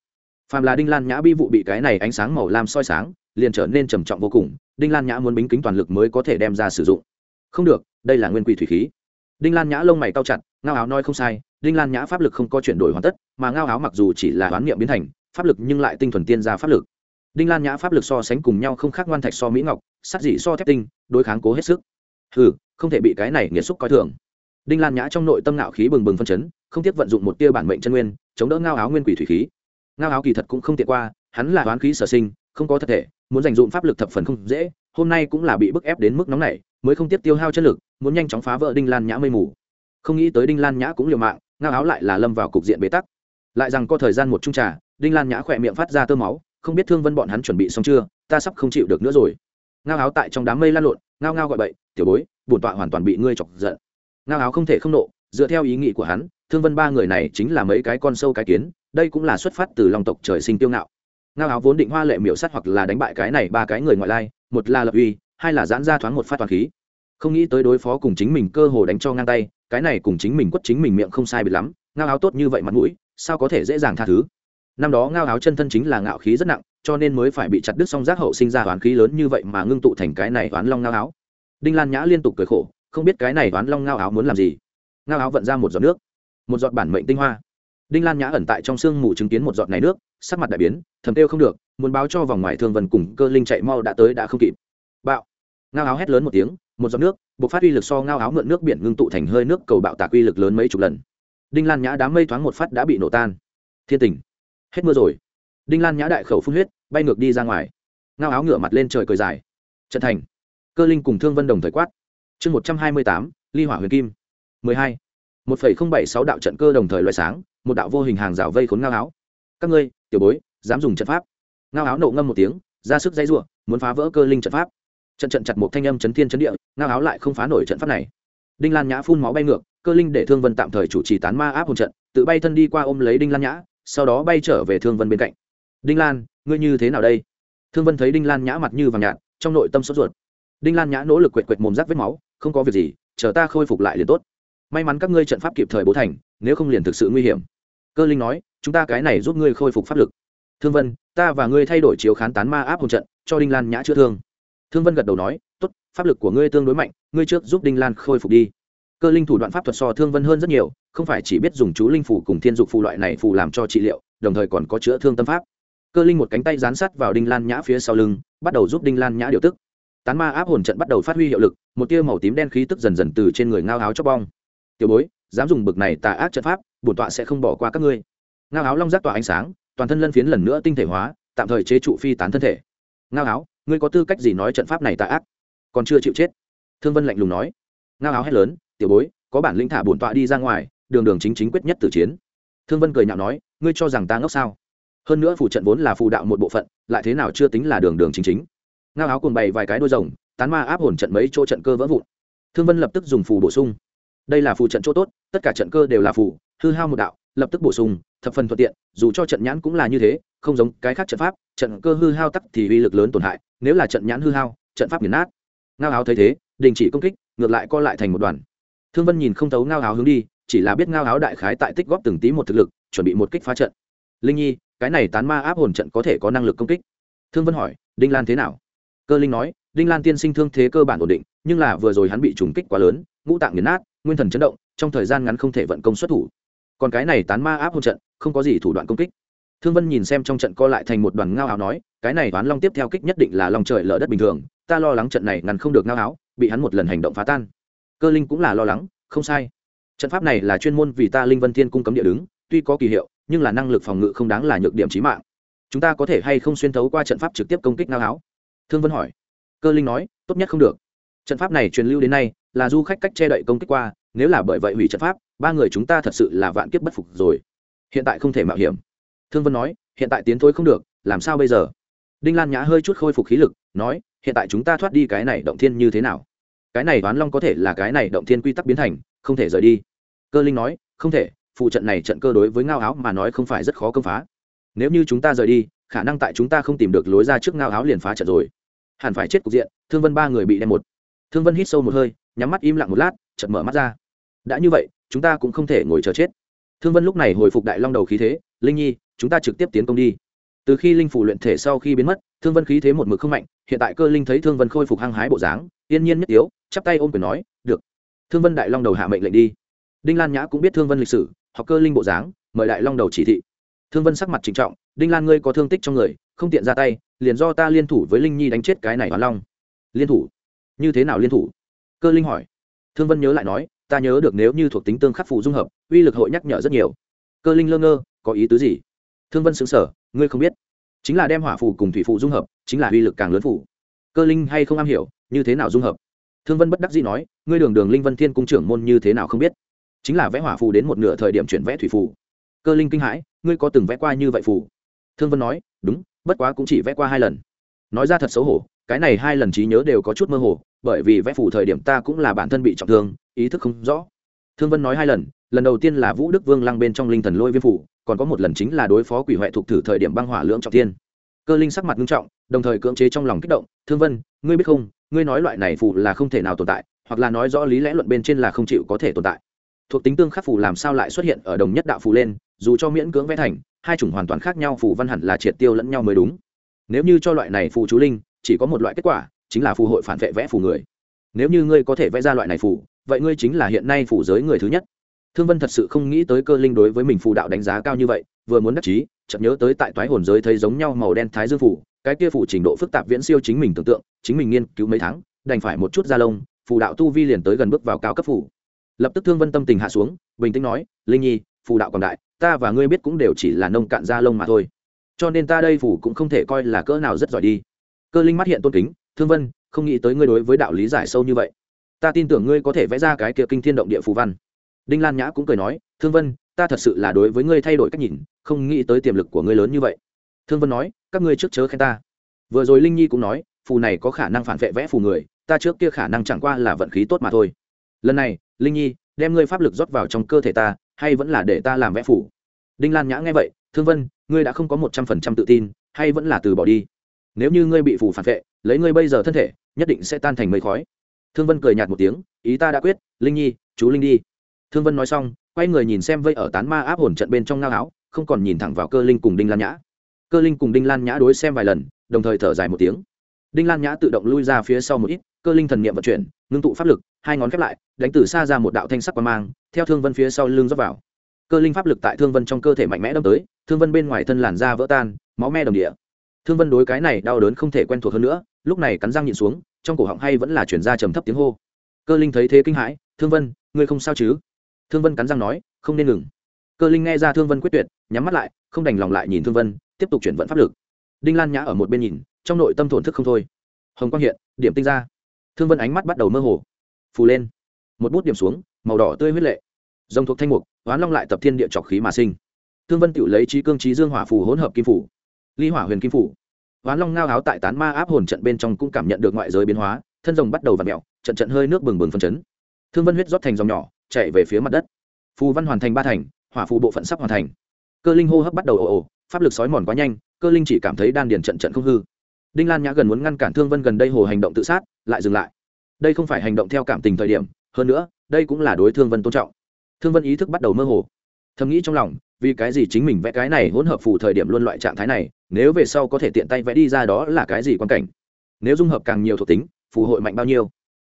phàm là đinh lan nhã bi vụ bị cái này ánh sáng màu lam soi sáng, liền trở nên trầm trọng vô cùng, đinh lan nhã muốn bính kính toàn lực mới có thể đem ra sử dụng. Không được, đây là nguyên quỷ thủy khí. Đinh lan nhã lông mày cao chặt, ngao áo nói không sai, đinh lan nhã pháp lực không có chuyển đổi hoàn tất, mà ngao áo mặc dù chỉ là đoán niệm biến thành, pháp lực nhưng lại tinh thuần tiên ra pháp lực. Đinh lan nhã pháp lực so sánh cùng nhau không khác ngoan thạch so mỹ ngọc sắt dị so thép tinh, đối kháng cố hết sức. Hừ, không thể bị cái này nghiệt xúc coi thường. Đinh lan nhã trong nội tâm ngạo khí bừng bừng phân chấn, không tiếc vận dụng một tia bản mệnh chân nguyên, chống đỡ ngao áo nguyên quỷ thủy khí ngao áo kỳ thật cũng không tiện qua, hắn là oán khí sở sinh, không có thật thể, muốn dành dụng pháp lực thập phần không dễ, hôm nay cũng là bị bức ép đến mức nóng này mới không tiếp tiêu hao chân lực, muốn nhanh chóng phá vỡ đinh lan nhã mây mù. Không nghĩ tới đinh lan nhã cũng liều mạng, ngao áo lại là lâm vào cục diện bế tắc. Lại rằng có thời gian một chung trà, đinh lan nhã khỏe miệng phát ra tơ máu, không biết thương vân bọn hắn chuẩn bị xong chưa, ta sắp không chịu được nữa rồi. Ngao áo tại trong đám mây lan lộn, ngao ngao gọi bậy, tiểu bối, bổn tọa hoàn toàn bị ngươi chọc giận. Ngao áo không thể không nộ, dựa theo ý nghĩ của hắn, thương vân ba người này chính là mấy cái con sâu cái kiến đây cũng là xuất phát từ lòng tộc trời sinh tiêu ngạo. Ngao áo vốn định hoa lệ miểu sát hoặc là đánh bại cái này ba cái người ngoại lai, một là lập uy, hai là giãn ra thoáng một phát toàn khí. Không nghĩ tới đối phó cùng chính mình cơ hồ đánh cho ngang tay, cái này cùng chính mình quất chính mình miệng không sai biệt lắm, ngao áo tốt như vậy mặt mũi, sao có thể dễ dàng tha thứ? Năm đó ngao áo chân thân chính là ngạo khí rất nặng, cho nên mới phải bị chặt đứt song giác hậu sinh ra toàn khí lớn như vậy mà ngưng tụ thành cái này toán long ngao áo đinh lan nhã liên tục cười khổ, không biết cái này toán long ngao áo muốn làm gì. Ngao áo vận ra một giọt nước, một giọt bản mệnh tinh hoa đinh lan nhã ẩn tại trong sương mù chứng kiến một giọt này nước, sắc mặt đại biến, thầm kêu không được, muốn báo cho vòng ngoài thương vân cùng cơ linh chạy mau đã tới đã không kịp. Bạo. Ngao áo hét lớn một tiếng, một giọt nước, buộc phát uy lực so ngao áo mượn nước biển ngưng tụ thành hơi nước cầu bạo tạc uy lực lớn mấy chục lần. Đinh lan nhã đám mây thoáng một phát đã bị nổ tan. Thiên tình. Hết mưa rồi. Đinh lan nhã đại khẩu phun huyết, bay ngược đi ra ngoài. Ngao áo ngửa mặt lên trời cười dài. Trận thành. Cơ linh cùng thương vân đồng thời quát. Chương một trăm hai mươi tám, ly hỏa huyền kim. mười hai. một phẩy không bảy sáu đạo trận cơ đồng thời loại sáng một đạo vô hình hàng rào vây khốn ngao áo. Các ngươi, tiểu bối, dám dùng trận pháp. Ngao áo nộ ngâm một tiếng, ra sức dây ruộng muốn phá vỡ cơ linh trận pháp. Trận trận chặt một thanh âm chấn thiên chấn địa, ngao áo lại không phá nổi trận pháp này. Đinh lan nhã phun máu bay ngược, cơ linh để thương vân tạm thời chủ trì tán ma áp hồn trận, tự bay thân đi qua ôm lấy đinh lan nhã, sau đó bay trở về thương vân bên cạnh. Đinh lan, ngươi như thế nào đây? Thương vân thấy đinh lan nhã mặt như vàng nhạt, trong nội tâm sốt ruột. Đinh lan nhã nỗ lực quệt quệt mồm rác vết máu, không có việc gì, chờ ta khôi phục lại liền tốt. May mắn các ngươi trận pháp kịp thời bố thành nếu không liền thực sự nguy hiểm. Cơ linh nói, chúng ta cái này giúp ngươi khôi phục pháp lực. Thương vân, ta và ngươi thay đổi chiếu khán tán ma áp hồn trận, cho đinh lan nhã chữa thương. Thương vân gật đầu nói, tốt, pháp lực của ngươi tương đối mạnh, ngươi trước giúp đinh lan khôi phục đi. Cơ linh thủ đoạn pháp thuật so thương vân hơn rất nhiều, không phải chỉ biết dùng chú linh phủ cùng thiên dục phù loại này phù làm cho trị liệu, đồng thời còn có chữa thương tâm pháp. Cơ linh một cánh tay dán sát vào đinh lan nhã phía sau lưng, bắt đầu giúp đinh lan nhã điều tức. Tán ma áp hồn trận bắt đầu phát huy hiệu lực, một tia màu tím đen khí tức dần dần từ trên người ngao áo chóc bong. Tiểu bối dám dùng bực này tà ác trận pháp, bổn tọa sẽ không bỏ qua các ngươi. Ngao áo long giác tỏa ánh sáng, toàn thân lân phiến lần nữa tinh thể hóa, tạm thời chế trụ phi tán thân thể. Ngao áo ngươi có tư cách gì nói trận pháp này tà ác? Còn chưa chịu chết. Thương vân lạnh lùng nói. Ngao áo hét lớn, tiểu bối, có bản lĩnh thả bổn tọa đi ra ngoài, đường đường chính chính quyết nhất tử chiến. Thương vân cười nhạo nói, ngươi cho rằng ta ngốc sao? Hơn nữa phù trận vốn là phù đạo một bộ phận, lại thế nào chưa tính là đường đường chính chính? Ngao áo cùng bày vài cái đôi rồng, tán ma áp hồn trận mấy chỗ trận cơ vỡ vụn. Thương vân lập tức dùng phù bổ sung. Đây là phù trận chỗ tốt tất cả trận cơ đều là phủ hư hao một đạo, lập tức bổ sung, thập phần thuận tiện, dù cho trận nhãn cũng là như thế, không giống cái khác trận pháp, trận cơ hư hao tắc thì uy lực lớn tổn hại, nếu là trận nhãn hư hao, trận pháp nghiền nát. Ngao áo thấy thế, đình chỉ công kích, ngược lại co lại thành một đoàn. Thương vân nhìn không thấu ngao áo hướng đi, chỉ là biết ngao áo đại khái tại tích góp từng tí một thực lực, chuẩn bị một kích phá trận. Linh nhi, cái này tán ma áp hồn trận có thể có năng lực công kích? Thương vân hỏi, đinh lan thế nào? Cơ linh nói, đinh lan tiên sinh thương thế cơ bản ổn định, nhưng là vừa rồi hắn bị trùng kích quá lớn, ngũ tạng nghiền nát, nguyên thần chấn động trong thời gian ngắn không thể vận công xuất thủ. Còn cái này tán ma áp hôn trận, không có gì thủ đoạn công kích. Thương vân nhìn xem trong trận co lại thành một đoàn ngao áo nói, cái này toán long tiếp theo kích nhất định là lòng trời lở đất bình thường, ta lo lắng trận này ngăn không được ngao áo, bị hắn một lần hành động phá tan. Cơ linh cũng là lo lắng, không sai. Trận pháp này là chuyên môn vì ta linh vân thiên cung cấm địa đứng, tuy có kỳ hiệu, nhưng là năng lực phòng ngự không đáng là nhược điểm trí mạng. Chúng ta có thể hay không xuyên thấu qua trận pháp trực tiếp công kích ngao áo? Thương vân hỏi. Cơ linh nói, tốt nhất không được. Trận pháp này truyền lưu đến nay, là du khách cách che đậy công kích qua nếu là bởi vậy hủy trận pháp, ba người chúng ta thật sự là vạn kiếp bất phục rồi. Hiện tại không thể mạo hiểm. Thương vân nói, hiện tại tiến thôi không được, làm sao bây giờ? Đinh lan nhã hơi chút khôi phục khí lực, nói, hiện tại chúng ta thoát đi cái này động thiên như thế nào? Cái này đoán long có thể là cái này động thiên quy tắc biến thành, không thể rời đi. Cơ linh nói, không thể, phụ trận này trận cơ đối với ngao áo mà nói không phải rất khó công phá. Nếu như chúng ta rời đi, khả năng tại chúng ta không tìm được lối ra trước ngao áo liền phá trận rồi. Hẳn phải chết cục diện, thương vân ba người bị đem một. Thương vân hít sâu một hơi, nhắm mắt im lặng một lát, chợt mở mắt ra đã như vậy, chúng ta cũng không thể ngồi chờ chết. Thương vân lúc này hồi phục đại long đầu khí thế, linh nhi, chúng ta trực tiếp tiến công đi. Từ khi linh phủ luyện thể sau khi biến mất, thương vân khí thế một mực không mạnh, hiện tại cơ linh thấy thương vân khôi phục hăng hái bộ dáng, yên nhiên nhất yếu chắp tay ôm quyền nói, được. Thương vân đại long đầu hạ mệnh lệnh đi. Đinh lan nhã cũng biết thương vân lịch sử, học cơ linh bộ dáng, mời đại long đầu chỉ thị. Thương vân sắc mặt trịnh trọng, đinh lan ngươi có thương tích trong người, không tiện ra tay, liền do ta liên thủ với linh nhi đánh chết cái này hoàn long. Liên thủ? Như thế nào liên thủ? Cơ linh hỏi. Thương vân nhớ lại nói ta nhớ được nếu như thuộc tính tương khắc phụ dung hợp, uy lực hội nhắc nhở rất nhiều. Cơ linh lơ ngơ, có ý tứ gì? Thương vân xứng sở ngươi không biết. Chính là đem hỏa phù cùng thủy phù dung hợp, chính là uy lực càng lớn phủ cơ linh hay không am hiểu, như thế nào dung hợp? Thương vân bất đắc dĩ nói, ngươi đường đường linh vân thiên cung trưởng môn như thế nào không biết? Chính là vẽ hỏa phù đến một nửa thời điểm chuyển vẽ thủy phù. Cơ linh kinh hãi, ngươi có từng vẽ qua như vậy phù? Thương vân nói, đúng, bất quá cũng chỉ vẽ qua hai lần. Nói ra thật xấu hổ, cái này hai lần trí nhớ đều có chút mơ hồ, bởi vì vẽ phù thời điểm ta cũng là bản thân bị trọng thương ý thức không rõ. Thương vân nói hai lần lần đầu tiên là vũ đức vương lăng bên trong linh thần lôi viêm phủ, còn có một lần chính là đối phó quỷ huệ thuộc thử thời điểm băng hỏa lưỡng trọng tiên cơ linh sắc mặt nghiêm trọng, đồng thời cưỡng chế trong lòng kích động, thương vân, ngươi biết không, ngươi nói loại này phù là không thể nào tồn tại, hoặc là nói rõ lý lẽ luận bên trên là không chịu có thể tồn tại. Thuộc tính tương khắc phù làm sao lại xuất hiện ở đồng nhất đạo phù lên, dù cho miễn cưỡng vẽ thành, hai chủng hoàn toàn khác nhau phù văn hẳn là triệt tiêu lẫn nhau mới đúng. Nếu như cho loại này phù chú linh, chỉ có một loại kết quả, chính là phù hội phản vệ vẽ phù người. Nếu như ngươi có thể vẽ ra loại này phù vậy ngươi chính là hiện nay phủ giới người thứ nhất. Thương vân thật sự không nghĩ tới cơ linh đối với mình phù đạo đánh giá cao như vậy, vừa muốn đắc chí, chợt nhớ tới tại toái hồn giới thấy giống nhau màu đen thái dương phủ, cái kia phủ trình độ phức tạp viễn siêu chính mình tưởng tượng, chính mình nghiên cứu mấy tháng, đành phải một chút da lông, phù đạo tu vi liền tới gần bước vào cao cấp phủ. Lập tức thương vân tâm tình hạ xuống, bình tĩnh nói, linh nhi, phù đạo còn đại, ta và ngươi biết cũng đều chỉ là nông cạn da lông mà thôi. Cho nên ta đây phủ cũng không thể coi là cỡ nào rất giỏi đi. Cơ linh mắt hiện tôn kính, thương vân, không nghĩ tới ngươi đối với đạo lý giải sâu như vậy ta tin tưởng ngươi có thể vẽ ra cái kia kinh thiên động địa phù văn. Đinh lan nhã cũng cười nói, thương vân, ta thật sự là đối với ngươi thay đổi cách nhìn, không nghĩ tới tiềm lực của ngươi lớn như vậy. Thương vân nói, các ngươi trước chớ khen ta. Vừa rồi linh nhi cũng nói, phù này có khả năng phản vệ vẽ phù người, ta trước kia khả năng chẳng qua là vận khí tốt mà thôi. Lần này, linh nhi, đem ngươi pháp lực rót vào trong cơ thể ta, hay vẫn là để ta làm vẽ phù? Đinh lan nhã nghe vậy, thương vân, ngươi đã không có một trăm phần trăm tự tin, hay vẫn là từ bỏ đi. Nếu như ngươi bị phù phản vệ, lấy ngươi bây giờ thân thể, nhất định sẽ tan thành mây khói thương vân cười nhạt một tiếng, ý ta đã quyết, linh nhi, chú linh đi. Thương vân nói xong, quay người nhìn xem vây ở tán ma áp hồn trận bên trong ngao áo, không còn nhìn thẳng vào cơ linh cùng đinh lan nhã. Cơ linh cùng đinh lan nhã đối xem vài lần, đồng thời thở dài một tiếng. Đinh lan nhã tự động lui ra phía sau một ít, cơ linh thần n i ệ m vận chuyển, ngưng tụ pháp lực, hai ngón khép lại, đánh từ xa ra một đạo thanh sắc qua mang, theo thương vân phía sau lưng dốc vào. Cơ linh pháp lực tại thương vân trong cơ thể mạnh mẽ đâm tới, thương vân bên ngoài thân làn da vỡ tan, máu me đồng địa. Thương vân đối cái này đau đớn không thể quen thuộc hơn nữa, lúc này cắn răng nhịn xuống trong cổ họng hay vẫn là chuyển ra trầm thấp tiếng hô. Cơ linh thấy thế kinh hãi, thương vân, ngươi không sao chứ? Thương vân cắn răng nói, không nên ngừng. Cơ linh nghe ra thương vân quyết tuyệt, nhắm mắt lại, không đành lòng lại nhìn thương vân, tiếp tục chuyển vận pháp lực. Đinh lan nhã ở một bên nhìn, trong nội tâm thổn thức không thôi. Hồng quang hiện, điểm tinh ra. Thương vân ánh mắt bắt đầu mơ hồ. Phù lên. Một bút điểm xuống, màu đỏ tươi huyết lệ. Dòng thuộc thanh mục, hoán long lại tập thiên địa trọc khí mà sinh. Thương vân tự lấy trí cương trí dương hỏa phù hỗn hợp kim phủ. Ly hỏa huyền kim phủ hoán long ngao áo tại tán ma áp hồn trận bên trong cũng cảm nhận được ngoại giới biến hóa, thân rồng bắt đầu v ặ mẹo trận trận hơi nước bừng bừng phân chấn. Thương vân huyết rót thành dòng nhỏ, chạy về phía mặt đất. Phù văn hoàn thành ba thành, hỏa phù bộ phận sắp hoàn thành. Cơ linh hô hấp bắt đầu ồ ồ, pháp lực sói mòn quá nhanh, cơ linh chỉ cảm thấy đan điền trận trận không hư. Đinh lan nhã gần muốn ngăn cản thương vân gần đây hồ hành động tự sát, lại dừng lại. Đây không phải hành động theo cảm tình thời điểm, hơn nữa, đây cũng là đối thương vân tôn trọng. Thương vân ý thức bắt đầu mơ hồ. Thầm nghĩ trong lòng vì cái gì chính mình vẽ cái này hỗn hợp phù thời điểm luôn loại trạng thái này, nếu về sau có thể tiện tay vẽ đi ra đó là cái gì quan cảnh? Nếu dung hợp càng nhiều thuộc tính, phù hội mạnh bao nhiêu?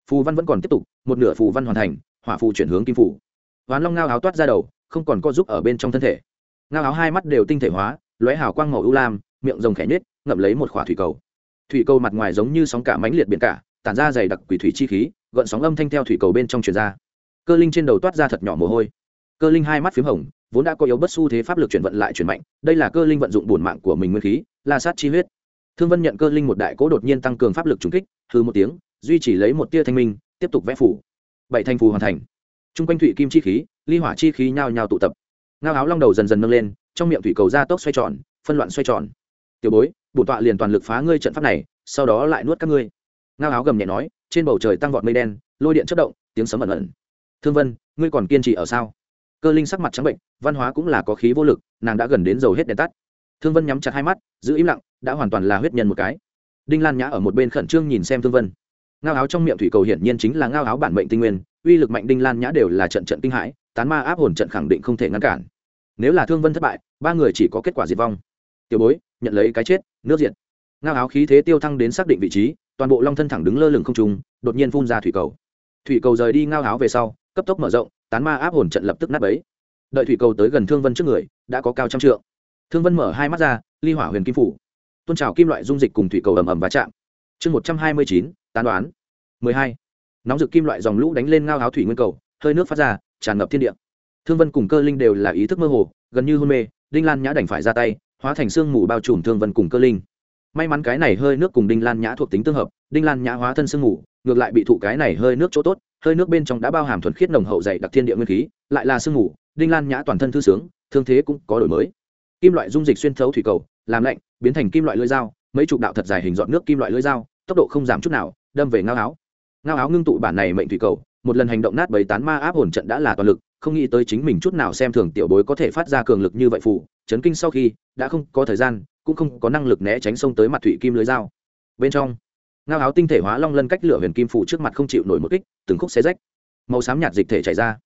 Phù văn vẫn còn tiếp tục, một nửa phù văn hoàn thành, hỏa phù chuyển hướng kim phù. Hoán long ngao áo toát ra đầu, không còn co giúp ở bên trong thân thể. Ngao áo hai mắt đều tinh thể hóa, lóe hào quang màu ưu lam, miệng rồng khẽ nhết ngậm lấy một khỏa thủy cầu. Thủy cầu mặt ngoài giống như sóng cả mãnh liệt biển cả, tản ra dày đặc quỷ thủy chi khí, gợn sóng âm thanh theo thủy cầu bên trong truyền ra. Cơ linh trên đầu toát ra thật nhỏ mồ hôi cơ linh hai mắt p h í m hồng, vốn đã có yếu bất xu thế pháp lực chuyển vận lại chuyển mạnh, đây là cơ linh vận dụng bổn mạng của mình nguyên khí, la sát chi huyết. Thương vân nhận cơ linh một đại cố đột nhiên tăng cường pháp lực trùng kích hư một tiếng, duy chỉ lấy một tia thanh minh, tiếp tục vẽ phủ. Bảy thanh phù hoàn thành. T r u n g quanh thụy kim chi khí, ly hỏa chi khí nhao nhao tụ tập. Ngao áo long đầu dần dần nâng lên, trong miệng thủy cầu ra tốc xoay tròn, phân loạn xoay tròn. Tiểu bối bổn tọa liền toàn lực phá ngươi trận pháp này, sau đó lại nuốt các ngươi. Ngao áo gầm nhẹ nói, trên bầu trời tăng vọt mây đen, lôi điện chất động, tiếng sấm ẩn ẩn. Thương vân, ngươi còn kiên trì ở sao? Cơ linh sắc mặt trắng bệnh, văn hóa cũng là có khí vô lực, nàng đã gần đến dầu hết đèn tắt. Thương vân nhắm chặt hai mắt, giữ im lặng, đã hoàn toàn là huyết nhân một cái. Đinh lan nhã ở một bên khẩn trương nhìn xem thương vân. Ngao áo trong miệng thủy cầu hiển nhiên chính là ngao áo bản mệnh tinh nguyên, uy lực mạnh đinh lan nhã đều là trận trận kinh hãi, tán ma áp hồn trận khẳng định không thể ngăn cản. Nếu là thương vân thất bại, ba người chỉ có kết quả diệt vong. Tiểu bối, nhận lấy cái chết, nước diện. ngao áo khí thế tiêu thăng đến xác định vị trí, toàn bộ long thân thẳng đứng lơ lửng không trung, đột nhiên phun ra thủy cầu. Thủy cầu rời đi ngao áo về sau, cấp tốc mở rộng tán ma áp hồn trận lập tức nát bấy. Đợi thủy cầu tới gần thương vân trước người, đã có cao trăm trượng. Thương vân mở hai mắt ra, ly hỏa huyền kim phủ. Tôn trào kim loại dung dịch cùng thủy cầu ầm ầm và chạm. Chương một trăm hai mươi chín, tán đoán. mười hai. Nóng rực kim loại dòng lũ đánh lên ngao áo thủy nguyên cầu, hơi nước phát ra, tràn ngập thiên địa. Thương vân cùng cơ linh đều là ý thức mơ hồ, gần như hôn mê, đinh lan nhã đành phải ra tay, hóa thành sương mù bao trùm thương vân cùng cơ linh. May mắn cái này hơi nước cùng đinh lan nhã thuộc tính tương hợp, đinh lan nhã hóa thân sương mù ngược lại bị thụ cái này hơi nước chỗ tốt, hơi nước bên trong đã bao hàm thuần khiết nồng hậu dày đặc thiên địa nguyên khí, lại là sương mù, đinh lan nhã toàn thân thư sướng, thương thế cũng có đổi mới. Kim loại dung dịch xuyên thấu thủy cầu, làm lạnh, biến thành kim loại lưỡi dao, mấy chục đạo thật dài hình dọn nước kim loại lưỡi dao, tốc độ không giảm chút nào, đâm về ngao áo. Ngao áo ngưng tụ bản này mệnh thủy cầu, một lần hành động nát bầy tán ma áp hồn trận đã là toàn lực, không nghĩ tới chính mình chút nào xem thường tiểu bối có thể phát ra cường lực như vậy phụ chấn kinh sau khi, đã không có thời gian, cũng không có năng lực né tránh xông tới mặt thủy kim lưới dao. Bên trong ngao áo tinh thể hóa long lân cách lửa huyền kim phủ trước mặt không chịu nổi một kích, từng khúc xé rách. Màu xám nhạt dịch thể chảy ra.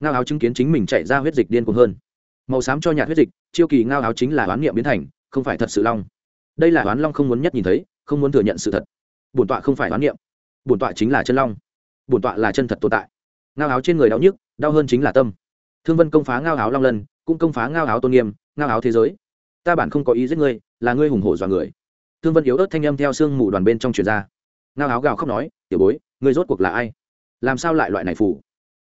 Ngao áo chứng kiến chính mình chạy ra huyết dịch điên cuồng hơn. Màu xám cho nhạt huyết dịch, chiêu kỳ ngao áo chính là oán niệm biến thành, không phải thật sự long. Đây là oán long không muốn nhất nhìn thấy, không muốn thừa nhận sự thật. Bổn tọa không phải oán niệm. Bổn tọa chính là chân long. Bổn tọa là chân thật tồn tại. Ngao áo trên người đau nhức, đau hơn chính là tâm. Thương vân công phá ngao áo long lân, cũng công phá ngao áo tôn nghiêm, ngao áo thế giới. Ta bản không có ý giết ngươi, là ngươi hùng hổ dọa người thương vân yếu ớt thanh âm theo sương mù đoàn bên trong truyền ra. Ngao áo gào khóc nói, tiểu bối, ngươi rốt cuộc là ai? Làm sao lại loại này phủ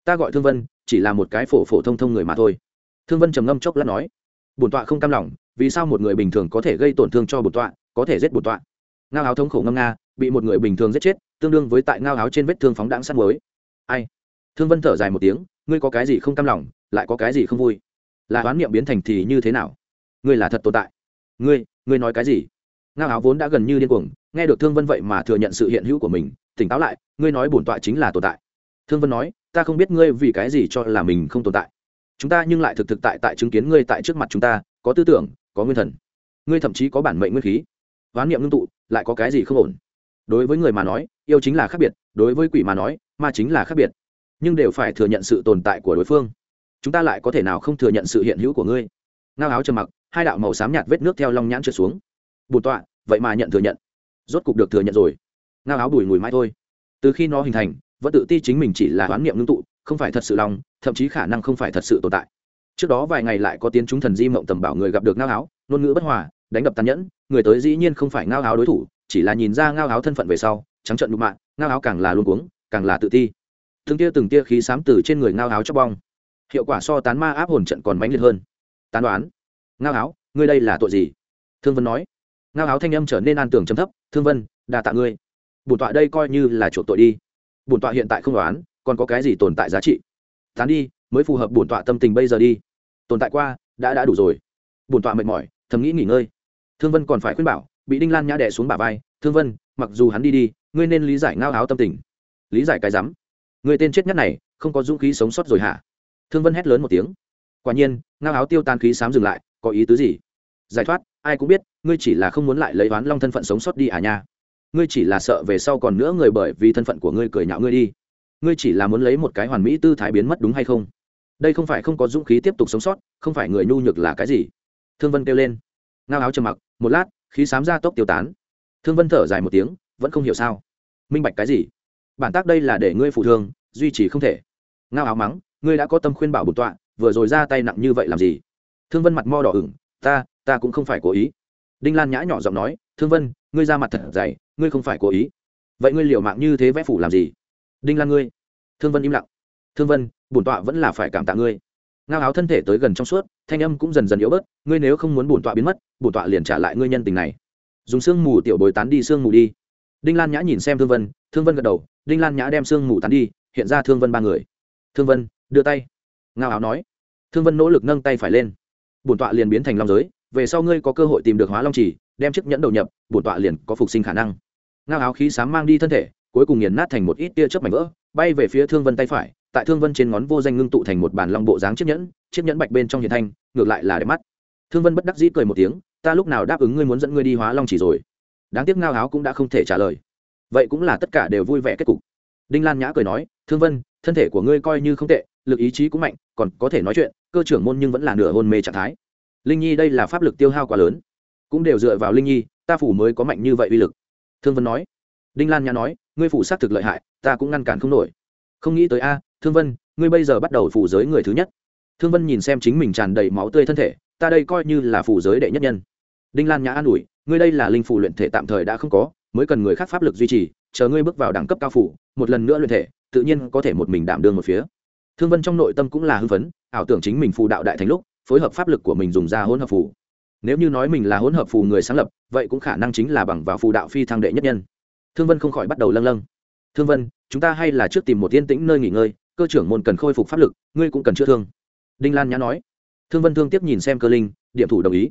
ta gọi thương vân, chỉ là một cái phổ phổ thông thông người mà thôi. Thương vân trầm ngâm chốc lát nói, bổn tọa không cam lòng, vì sao một người bình thường có thể gây tổn thương cho bổn tọa, có thể giết bổn tọa? Ngao áo thống khổ ngâm nga, bị một người bình thường giết chết, tương đương với tại ngao áo trên vết thương phóng đáng sắt mới ai? Thương vân thở dài một tiếng, ngươi có cái gì không cam lòng, lại có cái gì không vui? Là đoán niệm biến thành thì như thế nào? Ngươi là thật tồn tại. Ngươi ngươi nói cái gì? Ngao áo vốn đã gần như điên cuồng, nghe được thương vân vậy mà thừa nhận sự hiện hữu của mình, tỉnh táo lại, ngươi nói bổn tọa chính là tồn tại. Thương vân nói, ta không biết ngươi vì cái gì cho là mình không tồn tại. Chúng ta nhưng lại thực thực tại tại chứng kiến ngươi tại trước mặt chúng ta, có tư tưởng, có nguyên thần. Ngươi thậm chí có bản mệnh nguyên khí. Hoán niệm ngưng tụ, lại có cái gì không ổn? Đối với người mà nói, yêu chính là khác biệt, đối với quỷ mà nói, ma chính là khác biệt. Nhưng đều phải thừa nhận sự tồn tại của đối phương. Chúng ta lại có thể nào không thừa nhận sự hiện hữu của ngươi? Ngao áo trầm mặc, hai đạo màu xám nhạt vết nước theo long nhãn trượt xuống bùn tọa, vậy mà nhận thừa nhận. Rốt cục được thừa nhận rồi. Ngao áo đùi ngùi mãi thôi. Từ khi nó hình thành, vẫn tự ti chính mình chỉ là hoán niệm ngưng tụ, không phải thật sự lòng, thậm chí khả năng không phải thật sự tồn tại. Trước đó vài ngày lại có tiến chúng thần di mộng tầm bảo người gặp được ngao áo, ngôn ngữ bất hòa, đánh đập tàn nhẫn, người tới dĩ nhiên không phải ngao áo đối thủ, chỉ là nhìn ra ngao áo thân phận về sau, trắng trận đụng mạng ngao áo càng là luôn cuống, càng là tự ti. Từng tia từng tia khí xám từ trên người ngao áo cho bong. Hiệu quả so tán ma áp hồn trận còn mãnh liệt hơn. Tán đoán. Ngao áo, ngươi đây là tội gì? Thương vân nói ngao áo thanh âm trở nên an tưởng chấm thấp, thương vân đà tạ ngươi. Bổn tọa đây coi như là chuộc tội đi. Bổn tọa hiện tại không đoán, còn có cái gì tồn tại giá trị? Tán đi, mới phù hợp bổn tọa tâm tình bây giờ đi. Tồn tại qua, đã đã đủ rồi. Bổn tọa mệt mỏi, thầm nghĩ nghỉ ngơi. Thương vân còn phải khuyên bảo, bị đinh lan nhã đẻ xuống bả vai, thương vân, mặc dù hắn đi đi, ngươi nên lý giải ngao áo tâm tình. Lý giải cái rắm? Người tên chết nhất này, không có dũng khí sống sót rồi hả? Thương vân hét lớn một tiếng. Quả nhiên, ngao áo tiêu tan khí sám dừng lại, có ý tứ gì? Giải thoát ai cũng biết, ngươi chỉ là không muốn lại lấy oán long thân phận sống sót đi à nha. Ngươi chỉ là sợ về sau còn nữa người bởi vì thân phận của ngươi cười nhạo ngươi đi. Ngươi chỉ là muốn lấy một cái hoàn mỹ tư thái biến mất đúng hay không? Đây không phải không có dũng khí tiếp tục sống sót, không phải người nhu nhược là cái gì? Thương vân kêu lên. Ngao áo trầm mặc, một lát, khí sám ra tốc tiêu tán. Thương vân thở dài một tiếng, vẫn không hiểu sao. Minh bạch cái gì? Bản tác đây là để ngươi phụ thương, duy trì không thể. Ngao áo mắng, ngươi đã có tâm khuyên bảo bổn tọa, vừa rồi ra tay nặng như vậy làm gì? Thương vân mặt mo đỏ ửng, ta ta cũng không phải cố ý. Đinh lan nhã nhỏ giọng nói, thương vân, ngươi ra mặt thật dày, ngươi không phải cố ý. Vậy ngươi liều mạng như thế vẽ phủ làm gì? Đinh lan ngươi. Thương vân im lặng. Thương vân, bổn tọa vẫn là phải cảm tạ ngươi. Ngao áo thân thể tới gần trong suốt, thanh âm cũng dần dần yếu bớt, ngươi nếu không muốn bổn tọa biến mất, bổn tọa liền trả lại ngươi nhân tình này. Dùng sương mù tiểu bồi tán đi sương mù đi. Đinh lan nhã nhìn xem thương vân thương vân gật đầu, đinh lan nhã đem sương mù tán đi, hiện ra thương vân ba người. Thương vân, đưa tay. Ngao áo nói. Thương vân nỗ lực nâng tay phải lên. Bổn tọa liền biến thành long giới về sau ngươi có cơ hội tìm được hóa long Chỉ, đem chiếc nhẫn đầu nhập bổn tọa liền có phục sinh khả năng. Ngao áo khí sám mang đi thân thể cuối cùng nghiền nát thành một ít tia chớp mảnh vỡ bay về phía thương vân tay phải tại thương vân trên ngón vô danh ngưng tụ thành một bản long bộ dáng chiếc nhẫn chiếc nhẫn bạch bên trong hiền thanh ngược lại là đẹp mắt. Thương vân bất đắc dĩ cười một tiếng ta lúc nào đáp ứng ngươi muốn dẫn ngươi đi hóa long chỉ rồi? Đáng tiếc ngao áo cũng đã không thể trả lời. Vậy cũng là tất cả đều vui vẻ kết cục. Đinh lan nhã cười nói thương vân thân thể của ngươi coi như không tệ lực ý chí cũng mạnh còn có thể nói chuyện cơ trưởng môn nhưng vẫn là nửa hôn mê trạng thái linh nhi đây là pháp lực tiêu hao quá lớn. Cũng đều dựa vào linh nhi, ta phủ mới có mạnh như vậy uy lực. Thương vân nói. Đinh lan nhã nói, ngươi phủ xác thực lợi hại, ta cũng ngăn cản không nổi. Không nghĩ tới a, thương vân, ngươi bây giờ bắt đầu phủ giới người thứ nhất. Thương vân nhìn xem chính mình tràn đầy máu tươi thân thể, ta đây coi như là phủ giới đệ nhất nhân. Đinh lan nhã an ủi, ngươi đây là linh phủ luyện thể tạm thời đã không có, mới cần người khác pháp lực duy trì, chờ ngươi bước vào đẳng cấp cao phủ, một lần nữa luyện thể, tự nhiên có thể một mình đảm đương một phía. Thương vân trong nội tâm cũng là hưng phấn, ảo tưởng chính mình phù đạo đại thành lúc phối hợp pháp lực của mình dùng ra hỗn hợp phù. Nếu như nói mình là hỗn hợp phù người sáng lập, vậy cũng khả năng chính là bằng vào phù đạo phi thăng đệ nhất nhân. Thương vân không khỏi bắt đầu lâng lâng. Thương vân, chúng ta hay là trước tìm một yên tĩnh nơi nghỉ ngơi, cơ trưởng môn cần khôi phục pháp lực, ngươi cũng cần chữa thương. Đinh lan nhã nói. Thương vân thương tiếp nhìn xem cơ linh, điểm thủ đồng ý.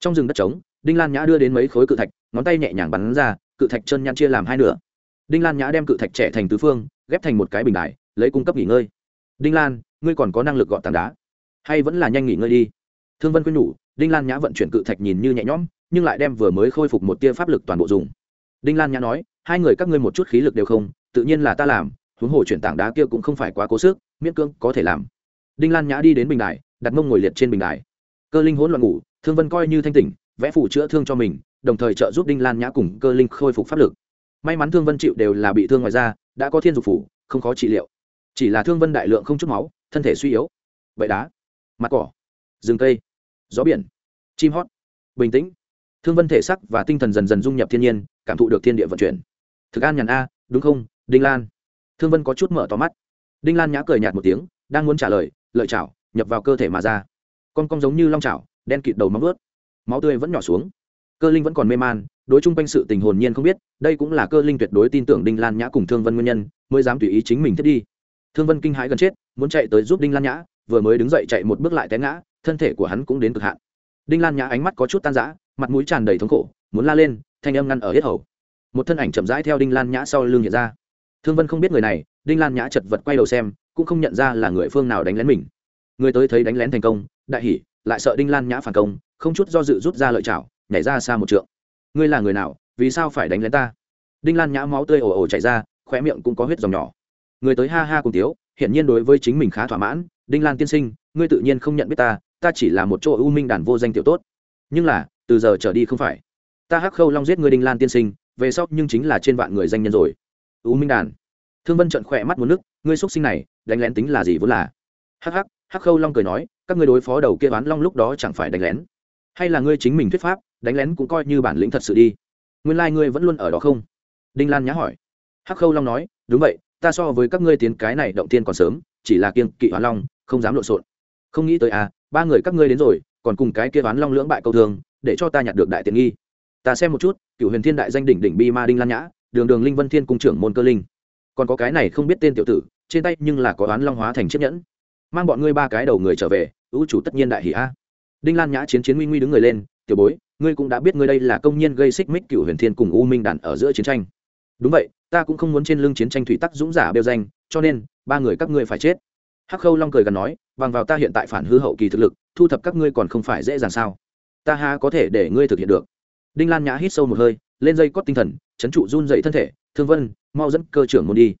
Trong rừng đất trống, đinh lan nhã đưa đến mấy khối cự thạch, ngón tay nhẹ nhàng bắn ra, cự thạch chân nhăn chia làm hai nửa. Đinh lan nhã đem cự thạch trẻ thành tứ phương, ghép thành một cái bình đài, lấy cung cấp nghỉ ngơi. Đinh lan, ngươi còn có năng lực gọn tảng đá hay vẫn là nhanh nghỉ ngơi đi? Thương vân quyên nhủ, đinh lan nhã vận chuyển cự thạch nhìn như nhẹ nhõm, nhưng lại đem vừa mới khôi phục một tia pháp lực toàn bộ dùng. Đinh lan nhã nói, hai người các ngươi một chút khí lực đều không, tự nhiên là ta làm, huống hồ chuyển tảng đá kia cũng không phải quá cố sức, miễn cưỡng có thể làm. Đinh lan nhã đi đến bình đài, đặt mông ngồi liệt trên bình đài. Cơ linh hỗn loạn ngủ, thương vân coi như thanh tỉnh, vẽ phủ chữa thương cho mình, đồng thời trợ giúp đinh lan nhã cùng cơ linh khôi phục pháp lực. May mắn thương vân chịu đều là bị thương ngoài da, đã có thiên dục phủ, không khó trị liệu. Chỉ là thương vân đại lượng không chút máu, thân thể suy yếu. Vậy đá mặt cỏ, rừng cây, gió biển, chim hót, bình tĩnh. Thương vân thể sắc và tinh thần dần dần dung nhập thiên nhiên, cảm thụ được thiên địa vận chuyển. Thực an nhàn a, đúng không, đinh lan? Thương vân có chút mở tò mắt. Đinh lan nhã cười nhạt một tiếng, đang muốn trả lời, lợi chảo nhập vào cơ thể mà ra. Con cong giống như long chảo, đen kịt đầu móng ướt máu tươi vẫn nhỏ xuống. Cơ linh vẫn còn mê man, đối chung quanh sự tình hồn nhiên không biết, đây cũng là cơ linh tuyệt đối tin tưởng đinh lan nhã cùng thương vân nguyên nhân, mới dám tùy ý chính mình thiết đi. Thương vân kinh hãi gần chết, muốn chạy tới giúp đinh lan nhã vừa mới đứng dậy chạy một bước lại té ngã, thân thể của hắn cũng đến cực hạn. Đinh lan nhã ánh mắt có chút tan rã, mặt mũi tràn đầy thống khổ, muốn la lên, thanh âm ngăn ở hết hầu. Một thân ảnh chậm rãi theo đinh lan nhã sau lưng hiện ra. Thương vân không biết người này, đinh lan nhã chật vật quay đầu xem, cũng không nhận ra là người phương nào đánh lén mình. Người tới thấy đánh lén thành công, đại hỉ, lại sợ đinh lan nhã phản công, không chút do dự rút ra lợi chảo, nhảy ra xa một trượng. Ngươi là người nào, vì sao phải đánh lén ta? Đinh lan nhã máu tươi ồ ồ chảy ra, khóe miệng cũng có huyết dòng nhỏ. Người tới ha ha cùng tiếu hiển nhiên đối với chính mình khá thỏa mãn, đinh lan tiên sinh, ngươi tự nhiên không nhận biết ta ta chỉ là một chỗ ưu minh đàn vô danh tiểu tốt. Nhưng là, từ giờ trở đi không phải. Ta hắc khâu long giết ngươi đinh lan tiên sinh, về sau nhưng chính là trên vạn người danh nhân rồi. Ưu minh đàn. Thương vân trận khỏe mắt một nước, ngươi xuất sinh này, đánh lén tính là gì vốn là? Hắc hắc hắc khâu long cười nói, các ngươi đối phó đầu kia bán long lúc đó chẳng phải đánh lén. Hay là ngươi chính mình thuyết pháp, đánh lén cũng coi như bản lĩnh thật sự đi. Nguyên lai ngươi vẫn luôn ở đó không? Đinh lan nhã hỏi. Hắc khâu long nói, đúng vậy ta so với các ngươi tiến cái này động tiên còn sớm, chỉ là kiêng kỵ hoán long, không dám lộn xộn. Không nghĩ tới à ba người các ngươi đến rồi, còn cùng cái kia hoán long lưỡng bại câu thường để cho ta nhặt được đại tiện nghi. Ta xem một chút cựu huyền thiên đại danh đỉnh đỉnh bi ma đinh lan nhã, đường đường linh vân thiên cung trưởng môn cơ linh. Còn có cái này không biết tên tiểu tử, trên tay nhưng là có oán long hóa thành chiếc nhẫn. Mang bọn ngươi ba cái đầu người trở về, ưu chủ tất nhiên đại hỷ a. Đinh lan nhã chiến chiến nguy nguy đứng người lên, tiểu bối, ngươi cũng đã biết ngươi đây là công nhân gây xích mích cựu huyền thiên cùng u minh đàn ở giữa chiến tranh. Đúng vậy ta cũng không muốn trên lưng chiến tranh thủy tắc dũng giả bêu danh, cho nên, ba người các ngươi phải chết. Hắc khâu long cười gần nói, bằng vào ta hiện tại phản hư hậu kỳ thực lực, thu thập các ngươi còn không phải dễ dàng sao? Ta ha có thể để ngươi thực hiện được? Đinh lan nhã hít sâu một hơi, lên dây cót tinh thần, chấn trụ run dậy thân thể, thương vân, mau dẫn cơ trưởng môn đi.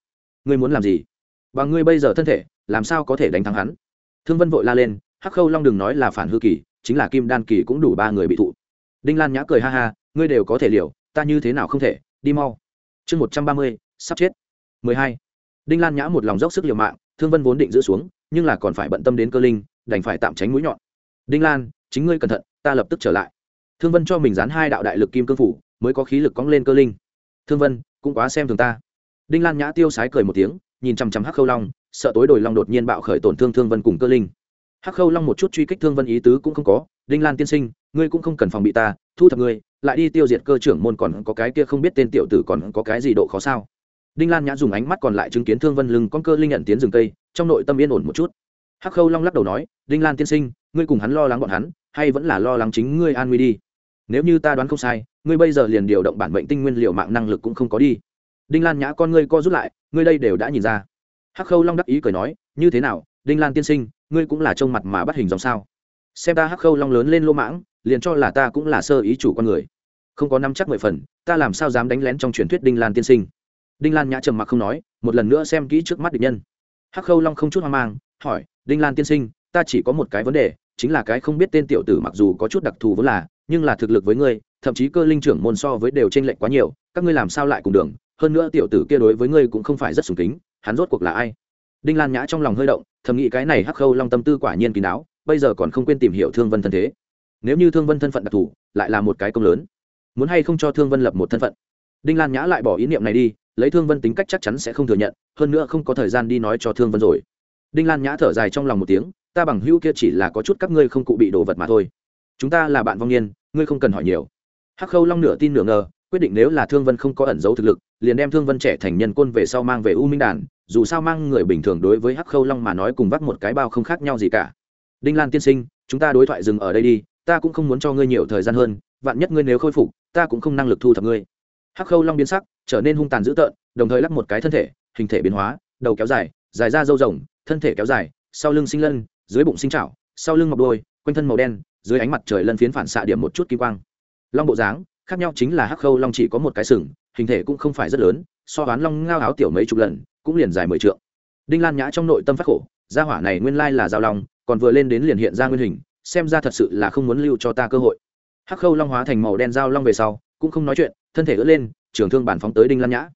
Ngươi muốn làm gì? Bằng ngươi bây giờ thân thể, làm sao có thể đánh thắng hắn? Thương vân vội la lên, hắc khâu long đừng nói là phản hư kỳ, chính là kim đan kỳ cũng đủ ba người bị thụ. Đinh lan nhã cười ha ha, ngươi đều có thể liều, ta như thế nào không thể, đi mau chương một trăm ba mươi, sắp chết. mười hai. Đinh lan nhã một lòng dốc sức liều mạng, thương vân vốn định giữ xuống, nhưng là còn phải bận tâm đến cơ linh, đành phải tạm tránh mũi nhọn. Đinh lan, chính ngươi cẩn thận, ta lập tức trở lại. Thương vân cho mình dán hai đạo đại lực kim cương phủ, mới có khí lực cóng lên cơ linh. Thương vân, cũng quá xem thường ta. Đinh lan nhã tiêu sái cười một tiếng, nhìn chằm chằm hắc khâu long, sợ tối đồi long đột nhiên bạo khởi tổn thương thương vân cùng cơ linh. Hắc khâu long một chút truy kích thương vân ý tứ cũng không có, đinh lan tiên sinh, ngươi cũng không cần phòng bị ta, thu thập ngươi lại đi tiêu diệt cơ trưởng môn còn có cái kia không biết tên tiểu tử còn có cái gì độ khó sao? Đinh lan nhã dùng ánh mắt còn lại chứng kiến thương vân lưng con cơ linh nhận tiến rừng cây, trong nội tâm yên ổn một chút. Hắc khâu long lắc đầu nói, đinh lan tiên sinh, ngươi cùng hắn lo lắng bọn hắn, hay vẫn là lo lắng chính ngươi an nguy đi? Nếu như ta đoán không sai, ngươi bây giờ liền điều động bản bệnh tinh nguyên liệu mạng năng lực cũng không có đi. Đinh lan nhã con ngươi co rút lại, ngươi đây đều đã nhìn ra. Hắc khâu long đắc ý cười nói, như thế nào, đinh lan tiên sinh, ngươi cũng là trông mặt mà bắt hình dòng sao? Xem ta hắc khâu long lớn lên lô mãng liền cho là ta cũng là sơ ý chủ con người. Không có năm chắc mười phần, ta làm sao dám đánh lén trong truyền thuyết đinh lan tiên sinh? Đinh lan nhã trầm mặc không nói, một lần nữa xem kỹ trước mắt địch nhân. Hắc khâu long không chút hoang mang, hỏi, đinh lan tiên sinh, ta chỉ có một cái vấn đề, chính là cái không biết tên tiểu tử mặc dù có chút đặc thù vốn là, nhưng là thực lực với ngươi, thậm chí cơ linh trưởng môn so với đều t r ê n lệch quá nhiều, các ngươi làm sao lại cùng đường? Hơn nữa tiểu tử kia đối với ngươi cũng không phải rất sùng kính, hắn rốt cuộc là ai? Đinh lan nhã trong lòng hơi động, thầm nghĩ cái này hắc khâu long tâm tư quả nhiên kín đáo bây giờ còn không quên tìm hiểu thương vân thân thế nếu như thương vân thân phận đặc thù, lại là một cái công lớn. Muốn hay không cho thương vân lập một thân phận? Đinh lan nhã lại bỏ ý niệm này đi, lấy thương vân tính cách chắc chắn sẽ không thừa nhận, hơn nữa không có thời gian đi nói cho thương vân rồi. Đinh lan nhã thở dài trong lòng một tiếng, ta bằng hữu kia chỉ là có chút các ngươi không cụ bị đồ vật mà thôi. Chúng ta là bạn vong niên, ngươi không cần hỏi nhiều. Hắc khâu long nửa tin nửa ngờ, quyết định nếu là thương vân không có ẩn dấu thực lực, liền đem thương vân trẻ thành nhân quân về sau mang về u minh đàn, dù sao mang người bình thường đối với hắc khâu long mà nói cùng vắt một cái bao không khác nhau gì cả. Đinh lan tiên sinh, chúng ta đối thoại dừng ở đây đi ta cũng không muốn cho ngươi nhiều thời gian hơn, vạn nhất ngươi nếu khôi phục, ta cũng không năng lực thu thập ngươi. Hắc khâu long biến sắc, trở nên hung tàn dữ tợn, đồng thời lắc một cái thân thể, hình thể biến hóa, đầu kéo dài dài ra râu rồng, thân thể kéo dài, sau lưng sinh lân, dưới bụng sinh trảo, sau lưng mọc đôi, quanh thân màu đen, dưới ánh mặt trời lân phiến phản xạ điểm một chút kim quang. Long bộ dáng, khác nhau chính là hắc khâu long chỉ có một cái sừng, hình thể cũng không phải rất lớn, so đoán long ngao áo tiểu mấy chục lần, cũng liền dài mười trượng. Đinh lan nhã trong nội tâm phát khổ, gia hỏa này nguyên lai là giao long, còn vừa lên đến liền hiện ra nguyên hình xem ra thật sự là không muốn lưu cho ta cơ hội. Hắc khâu long hóa thành màu đen giao long về sau, cũng không nói chuyện, thân thể ướt lên, trường thương bản phóng tới đinh lan nhã.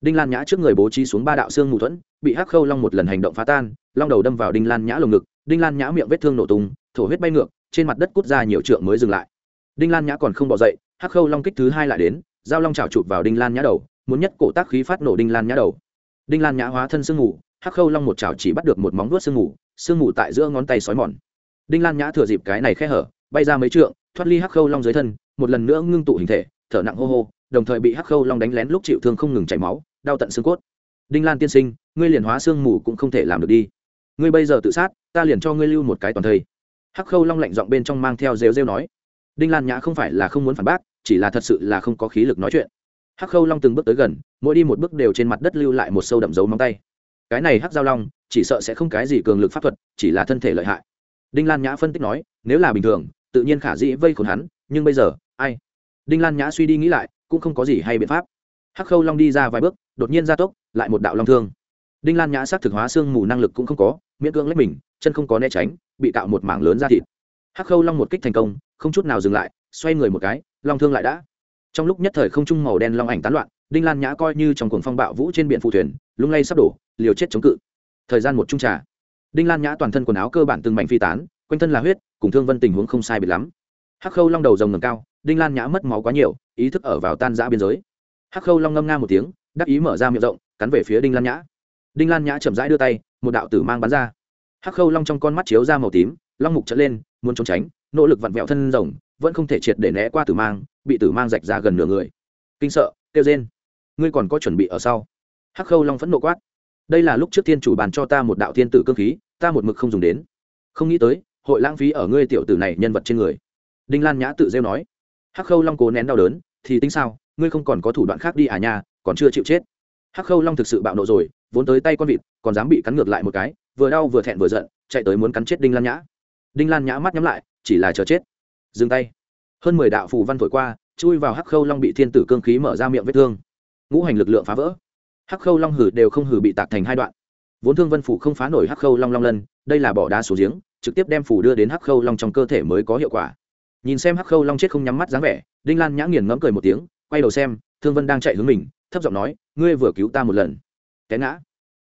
Đinh lan nhã trước người bố trí xuống ba đạo xương mù thuẫn, bị hắc khâu long một lần hành động phá tan, long đầu đâm vào đinh lan nhã lồng ngực, đinh lan nhã miệng vết thương nổ tung, thổ huyết bay ngược, trên mặt đất cút ra nhiều trượng mới dừng lại. Đinh lan nhã còn không bỏ dậy, hắc khâu long kích thứ hai lại đến, giao long trào chụp vào đinh lan nhã đầu, muốn nhất cổ tác khí phát nổ đinh lan nhã đầu. Đinh lan nhã hóa thân sương mù, hắc khâu long một trào chỉ bắt được một móng vuốt sương mù sương mù tại giữa ngón tay sói mòn đinh lan nhã thừa dịp cái này khe hở, bay ra mấy trượng, thoát ly hắc khâu long dưới thân, một lần nữa ngưng tụ hình thể, thở nặng hô hô, đồng thời bị hắc khâu long đánh lén lúc chịu thương không ngừng chảy máu, đau tận xương cốt. Đinh lan tiên sinh, ngươi liền hóa xương mù cũng không thể làm được đi. Ngươi bây giờ tự sát, ta liền cho ngươi lưu một cái toàn thây. Hắc khâu long lạnh giọng bên trong mang theo rêu rêu nói. Đinh lan nhã không phải là không muốn phản bác, chỉ là thật sự là không có khí lực nói chuyện. Hắc khâu long từng bước tới gần, mỗi đi một bước đều trên mặt đất lưu lại một sâu đậm dấu móng tay. Cái này hắc giao long, chỉ sợ sẽ không cái gì cường lực pháp thuật, chỉ là thân thể lợi hại đinh lan nhã phân tích nói, nếu là bình thường, tự nhiên khả dĩ vây khốn hắn, nhưng bây giờ, ai? Đinh lan nhã suy đi nghĩ lại, cũng không có gì hay biện pháp. Hắc khâu long đi ra vài bước, đột nhiên ra tốc, lại một đạo long thương. Đinh lan nhã s á c thực hóa xương mù năng lực cũng không có, miễn cưỡng lấy mình, chân không có né tránh, bị tạo một mảng lớn ra thịt. Hắc khâu long một kích thành công, không chút nào dừng lại, xoay người một cái, long thương lại đã. Trong lúc nhất thời không trung màu đen long ảnh tán loạn, đinh lan nhã coi như trong cuồng phong bạo vũ trên biển phụ thuyền, lung lay sắp đổ, liều chết chống cự. Thời gian một trung trà đinh lan nhã toàn thân quần áo cơ bản từng mảnh phi tán, quanh thân là huyết, cùng thương vân tình huống không sai biệt lắm. Hắc khâu long đầu rồng ngầm cao, đinh lan nhã mất máu quá nhiều, ý thức ở vào tan giã biên giới. Hắc khâu long ngâm nga một tiếng, đắc ý mở ra miệng rộng, cắn về phía đinh lan nhã. Đinh lan nhã chậm rãi đưa tay, một đạo tử mang bắn ra. Hắc khâu long trong con mắt chiếu ra màu tím, long mục trở lên, muốn trốn tránh, nỗ lực vặn vẹo thân rồng, vẫn không thể triệt để né qua tử mang, bị tử mang rạch ra gần nửa người. Kinh sợ, kêu rên. Ngươi còn có chuẩn bị ở sau. Hắc khâu long phẫn nộ quát đây là lúc trước thiên chủ bàn cho ta một đạo thiên tử cơ khí, ta một mực không dùng đến. Không nghĩ tới, hội lãng phí ở ngươi tiểu tử này nhân vật trên người. Đinh lan nhã tự rêu nói. Hắc khâu long cố nén đau đớn, thì tính sao, ngươi không còn có thủ đoạn khác đi à nhà còn chưa chịu chết. Hắc khâu long thực sự bạo nộ rồi, vốn tới tay con vịt, còn dám bị cắn ngược lại một cái, vừa đau vừa thẹn vừa giận, chạy tới muốn cắn chết đinh lan nhã. Đinh lan nhã mắt nhắm lại, chỉ là chờ chết. Dừng tay. Hơn mười đạo phù văn thổi qua, chui vào hắc khâu long bị thiên tử cương khí mở ra miệng vết thương. Ngũ hành lực lượng phá vỡ hắc khâu long hử đều không hử bị tạc thành hai đoạn. Vốn thương vân phủ không phá nổi hắc khâu long long lân, đây là bỏ đá xuống giếng, trực tiếp đem phủ đưa đến hắc khâu long trong cơ thể mới có hiệu quả. Nhìn xem hắc khâu long chết không nhắm mắt dáng vẻ, đinh lan nhã nghiền ngẫm cười một tiếng, quay đầu xem, thương vân đang chạy hướng mình, thấp giọng nói, ngươi vừa cứu ta một lần. Té ngã.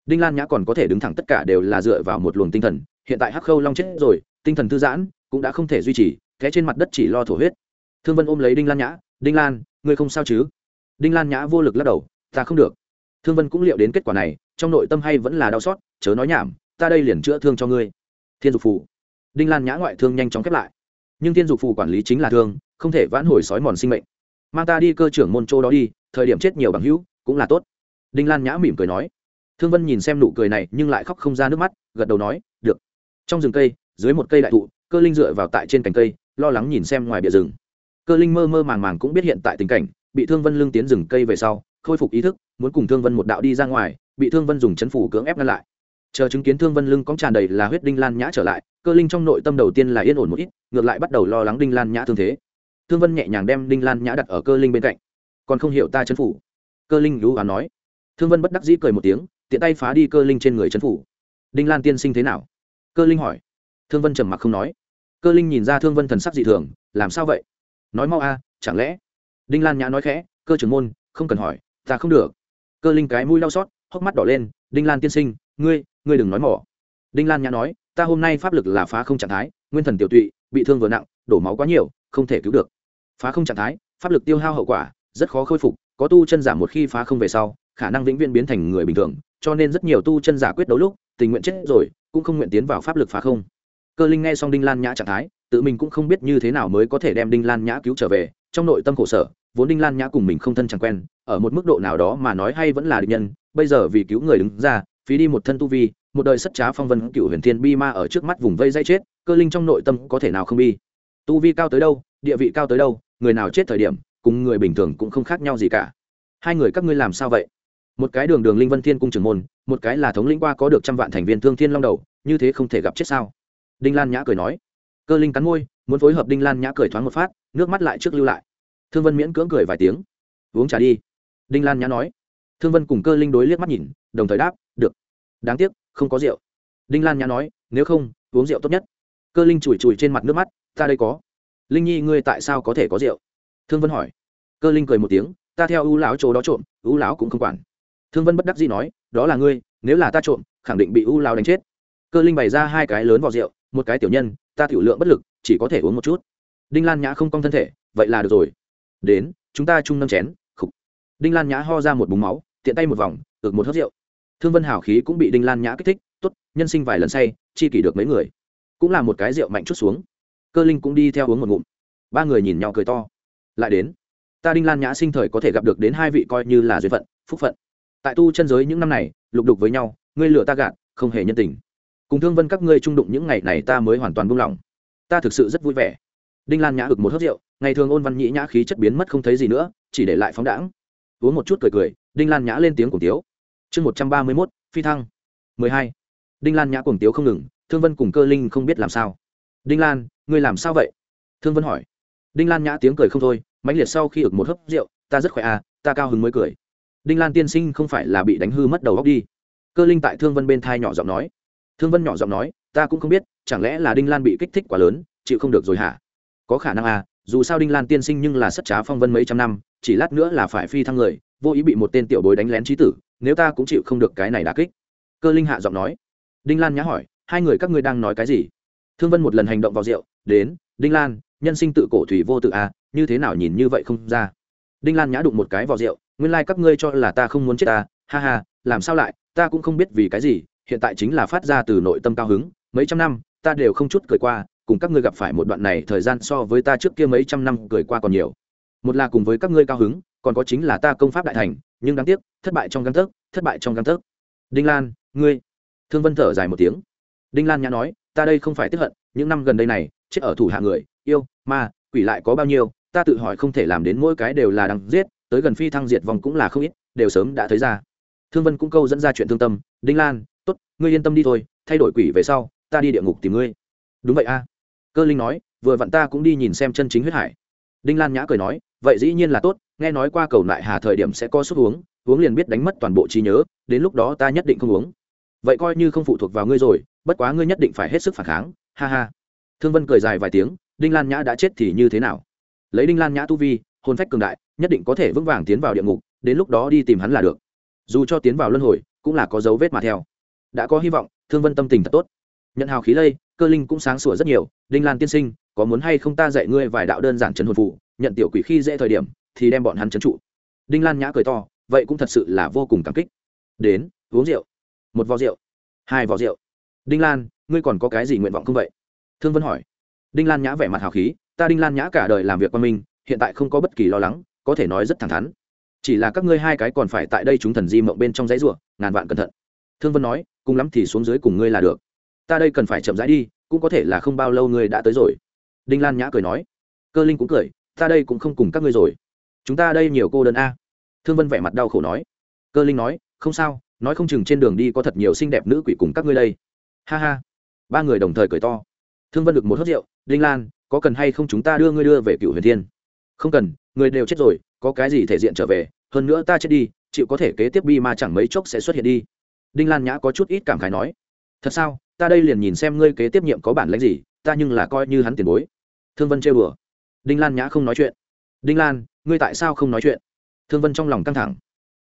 Đinh lan nhã còn có thể đứng thẳng tất cả đều là dựa vào một luồng tinh thần, hiện tại hắc khâu long chết rồi, tinh thần thư giãn, cũng đã không thể duy trì, té trên mặt đất chỉ lo thổ huyết. Thương vân ôm lấy đinh lan nhã, đinh lan, ngươi không sao chứ? Đinh lan nhã vô lực lắc đầu, ta không được thương vân cũng liệu đến kết quả này, trong nội tâm hay vẫn là đau xót, chớ nói nhảm, ta đây liền chữa thương cho ngươi. Thiên dục phù. Đinh lan nhã ngoại thương nhanh chóng khép lại. Nhưng thiên dục phù quản lý chính là thương, không thể vãn hồi sói mòn sinh mệnh. Mang ta đi cơ trưởng môn châu đó đi, thời điểm chết nhiều bằng hữu, cũng là tốt. Đinh lan nhã mỉm cười nói. Thương vân nhìn xem nụ cười này, nhưng lại khóc không ra nước mắt, gật đầu nói, được. Trong rừng cây, dưới một cây đại thụ, cơ linh dựa vào tại trên cành cây, lo lắng nhìn xem ngoài bìa rừng. Cơ linh mơ mơ màng màng cũng biết hiện tại tình cảnh, bị thương vân lưng tiến rừng cây về sau, khôi phục ý thức muốn cùng thương vân một đạo đi ra ngoài, bị thương vân dùng chấn phủ cưỡng ép ngăn lại. Chờ chứng kiến thương vân lưng cóng tràn đầy là huyết đinh lan nhã trở lại, cơ linh trong nội tâm đầu tiên là yên ổn một ít, ngược lại bắt đầu lo lắng đinh lan nhã thương thế. Thương vân nhẹ nhàng đem đinh lan nhã đặt ở cơ linh bên cạnh. Còn không hiểu ta chấn phủ. Cơ linh lú và nói. Thương vân bất đắc dĩ cười một tiếng, tiện tay phá đi cơ linh trên người chấn phủ. Đinh lan tiên sinh thế nào? Cơ linh hỏi. Thương vân trầm mặc không nói. Cơ linh nhìn ra thương vân thần sắc dị thường, làm sao vậy? Nói mau a, chẳng lẽ? Đinh lan nhã nói khẽ, cơ trưởng môn, không cần hỏi, ta không được cơ linh cái mũi đau xót, hốc mắt đỏ lên, đinh lan tiên sinh, ngươi ngươi đừng nói mỏ. Đinh lan nhã nói, ta hôm nay pháp lực là phá không trạng thái, nguyên thần tiểu tụy, bị thương vừa nặng, đổ máu quá nhiều, không thể cứu được. Phá không trạng thái, pháp lực tiêu hao hậu quả, rất khó khôi phục, có tu chân giả một khi phá không về sau, khả năng vĩnh viễn biến thành người bình thường, cho nên rất nhiều tu chân giả quyết đấu lúc, tình nguyện chết rồi, cũng không nguyện tiến vào pháp lực phá không. Cơ linh nghe xong đinh lan nhã trạng thái, tự mình cũng không biết như thế nào mới có thể đem đinh lan nhã cứu trở về, trong nội tâm khổ sở vốn đinh lan nhã cùng mình không thân chẳng quen, ở một mức độ nào đó mà nói hay vẫn là địch nhân, bây giờ vì cứu người đứng ra, phí đi một thân tu vi, một đời sất trá phong vân cựu huyền thiên bi ma ở trước mắt vùng vây dây chết, cơ linh trong nội tâm có thể nào không bi? Tu vi cao tới đâu, địa vị cao tới đâu, người nào chết thời điểm, cùng người bình thường cũng không khác nhau gì cả. Hai người các ngươi làm sao vậy? Một cái đường đường linh vân thiên cung trưởng môn, một cái là thống lĩnh qua có được trăm vạn thành viên thương thiên long đầu, như thế không thể gặp chết sao? Đinh lan nhã cười nói. Cơ linh cắn môi, muốn phối hợp đinh lan nhã cười thoáng một phát, nước mắt lại trước lưu lại thương vân miễn cưỡng cười vài tiếng. Uống trà đi. Đinh lan nhã nói. Thương vân cùng cơ linh đối liếc mắt nhìn, đồng thời đáp, được. Đáng tiếc, không có rượu. Đinh lan nhã nói, nếu không, uống rượu tốt nhất. Cơ linh chùi chùi trên mặt nước mắt, ta đây có. Linh nhi, ngươi tại sao có thể có rượu? Thương vân hỏi. Cơ linh cười một tiếng, ta theo ưu lão chỗ đó trộm ưu lão cũng không quản. Thương vân bất đắc dĩ nói, đó là ngươi, nếu là ta trộm, khẳng định bị ưu lão đánh chết. Cơ linh bày ra hai cái lớn vào rượu, một cái tiểu nhân, ta tiểu lượng bất lực, chỉ có thể uống một chút. Đinh lan nhã không cong thân thể, vậy là được rồi đến, chúng ta chung năm chén, khục. Đinh lan nhã ho ra một búng máu, tiện tay một vòng ực một hớt rượu. Thương vân hào khí cũng bị đinh lan nhã kích thích t ố t nhân sinh vài lần say, chi kỷ được mấy người? Cũng là một cái rượu mạnh chút xuống. Cơ linh cũng đi theo uống một ngụm. Ba người nhìn nhau cười to. Lại đến. Ta đinh lan nhã sinh thời có thể gặp được đến hai vị coi như là duyên phận, phúc phận. Tại tu chân giới những năm này, lục đục với nhau, ngươi lửa ta gạt, không hề nhân tình. Cùng thương vân các ngươi trung đụng những ngày này ta mới hoàn toàn buông lỏng. Ta thực sự rất vui vẻ đinh lan nhã ực một hớt rượu, ngày thường ôn văn nhĩ nhã khí chất biến mất không thấy gì nữa, chỉ để lại phóng đãng. Uống một chút cười cười, đinh lan nhã lên tiếng cùng tiếu. Chương một trăm ba mươi mốt, phi thăng. mười hai. Đinh lan nhã cùng tiếu không ngừng, thương vân cùng cơ linh không biết làm sao. Đinh lan, ngươi làm sao vậy? Thương vân hỏi. Đinh lan nhã tiếng cười không thôi, mãnh liệt sau khi ực một hớp rượu, ta rất khỏe à ta cao hứng mới cười. Đinh lan tiên sinh không phải là bị đánh hư mất đầu góc đi. Cơ linh tại thương vân bên thai nhỏ giọng nói. Thương vân nhỏ giọng nói, ta cũng không biết, chẳng lẽ là đinh lan bị kích thích quá lớn, chịu không được rồi hả? Có khả năng à dù sao đinh lan tiên sinh nhưng là sất trá phong vân mấy trăm năm, chỉ lát nữa là phải phi thăng người, vô ý bị một tên tiểu bối đánh lén trí tử, nếu ta cũng chịu không được cái này đà kích. Cơ linh hạ giọng nói. Đinh lan nhã hỏi, hai người các ngươi đang nói cái gì? Thương vân một lần hành động vào rượu, đến, đinh lan, nhân sinh tự cổ thủy vô tự à như thế nào nhìn như vậy không ra. Đinh lan nhã đụng một cái vào rượu, nguyên lai、like、các ngươi cho là ta không muốn chết ta, ha ha, làm sao lại, ta cũng không biết vì cái gì, hiện tại chính là phát ra từ nội tâm cao hứng, mấy trăm năm, ta đều không chút cười qua cùng các ngươi gặp phải một đoạn này thời gian so với ta trước kia mấy trăm năm cười qua còn nhiều. Một là cùng với các ngươi cao hứng, còn có chính là ta công pháp đại thành, nhưng đáng tiếc, thất bại trong căn thức thất bại trong căn thức đinh lan, ngươi. Thương vân thở dài một tiếng. Đinh lan nhã nói, ta đây không phải tiếp hận, những năm gần đây này, chết ở thủ hạ người, yêu, ma, quỷ lại có bao nhiêu, ta tự hỏi không thể làm đến mỗi cái đều là đằng giết, tới gần phi thăng diệt vòng cũng là không ít, đều sớm đã thấy ra. Thương vân cũng câu dẫn ra chuyện thương tâm. Đinh lan, tốt, ngươi yên tâm đi thôi, thay đổi quỷ về sau, ta đi địa ngục tìm ngươi. Đúng vậy a cơ linh nói, vừa vặn ta cũng đi nhìn xem chân chính huyết hải. Đinh lan nhã cười nói, vậy dĩ nhiên là tốt, nghe nói qua cầu lại hà thời điểm sẽ có suất uống uống liền biết đánh mất toàn bộ trí nhớ, đến lúc đó ta nhất định không uống. Vậy coi như không phụ thuộc vào ngươi rồi, bất quá ngươi nhất định phải hết sức phản kháng, ha ha. Thương vân cười dài vài tiếng, đinh lan nhã đã chết thì như thế nào? Lấy đinh lan nhã tu vi, hồn phách cường đại, nhất định có thể vững vàng tiến vào địa ngục, đến lúc đó đi tìm hắn là được. Dù cho tiến vào luân hồi, cũng là có dấu vết mà theo. Đã có hy vọng, thương vân tâm tình thật tốt. Nhận hào khí lây cơ linh cũng sáng sủa rất nhiều đinh lan tiên sinh có muốn hay không ta dạy ngươi vài đạo đơn giản trấn hồn phụ nhận tiểu quỷ khi dễ thời điểm thì đem bọn hắn trấn trụ. Đinh lan nhã cười to vậy cũng thật sự là vô cùng cảm kích. Đến uống rượu. Một vò rượu. Hai vò rượu. Đinh lan ngươi còn có cái gì nguyện vọng không vậy? Thương vân hỏi. Đinh lan nhã vẻ mặt hào khí ta đinh lan nhã cả đời làm việc qua mình hiện tại không có bất kỳ lo lắng có thể nói rất thẳng thắn. Chỉ là các ngươi hai cái còn phải tại đây chúng thần di mộng bên trong giấy rùa, ngàn vạn cẩn thận. Thương vân nói cùng lắm thì xuống dưới cùng ngươi là được ta đây cần phải chậm rãi đi, cũng có thể là không bao lâu ngươi đã tới rồi. Đinh lan nhã cười nói. Cơ linh cũng cười, ta đây cũng không cùng các ngươi rồi. Chúng ta đây nhiều cô đơn a. Thương vân vẻ mặt đau khổ nói. Cơ linh nói, không sao, nói không chừng trên đường đi có thật nhiều xinh đẹp nữ quỷ cùng các ngươi đây. Ha ha. Ba người đồng thời cười to. Thương vân được một hớt rượu, đinh lan, có cần hay không chúng ta đưa ngươi đưa về cựu huyền thiên? Không cần, người đều chết rồi, có cái gì thể diện trở về, hơn nữa ta chết đi, chịu có thể kế tiếp bi mà chẳng mấy chốc sẽ xuất hiện đi. Đinh lan nhã có chút ít cảm khái nói thật sao? Ta đây liền nhìn xem ngươi kế tiếp nhiệm có bản lãnh gì, ta nhưng là coi như hắn tiền bối. Thương vân trêu đùa. Đinh lan nhã không nói chuyện. Đinh lan, ngươi tại sao không nói chuyện? Thương vân trong lòng căng thẳng.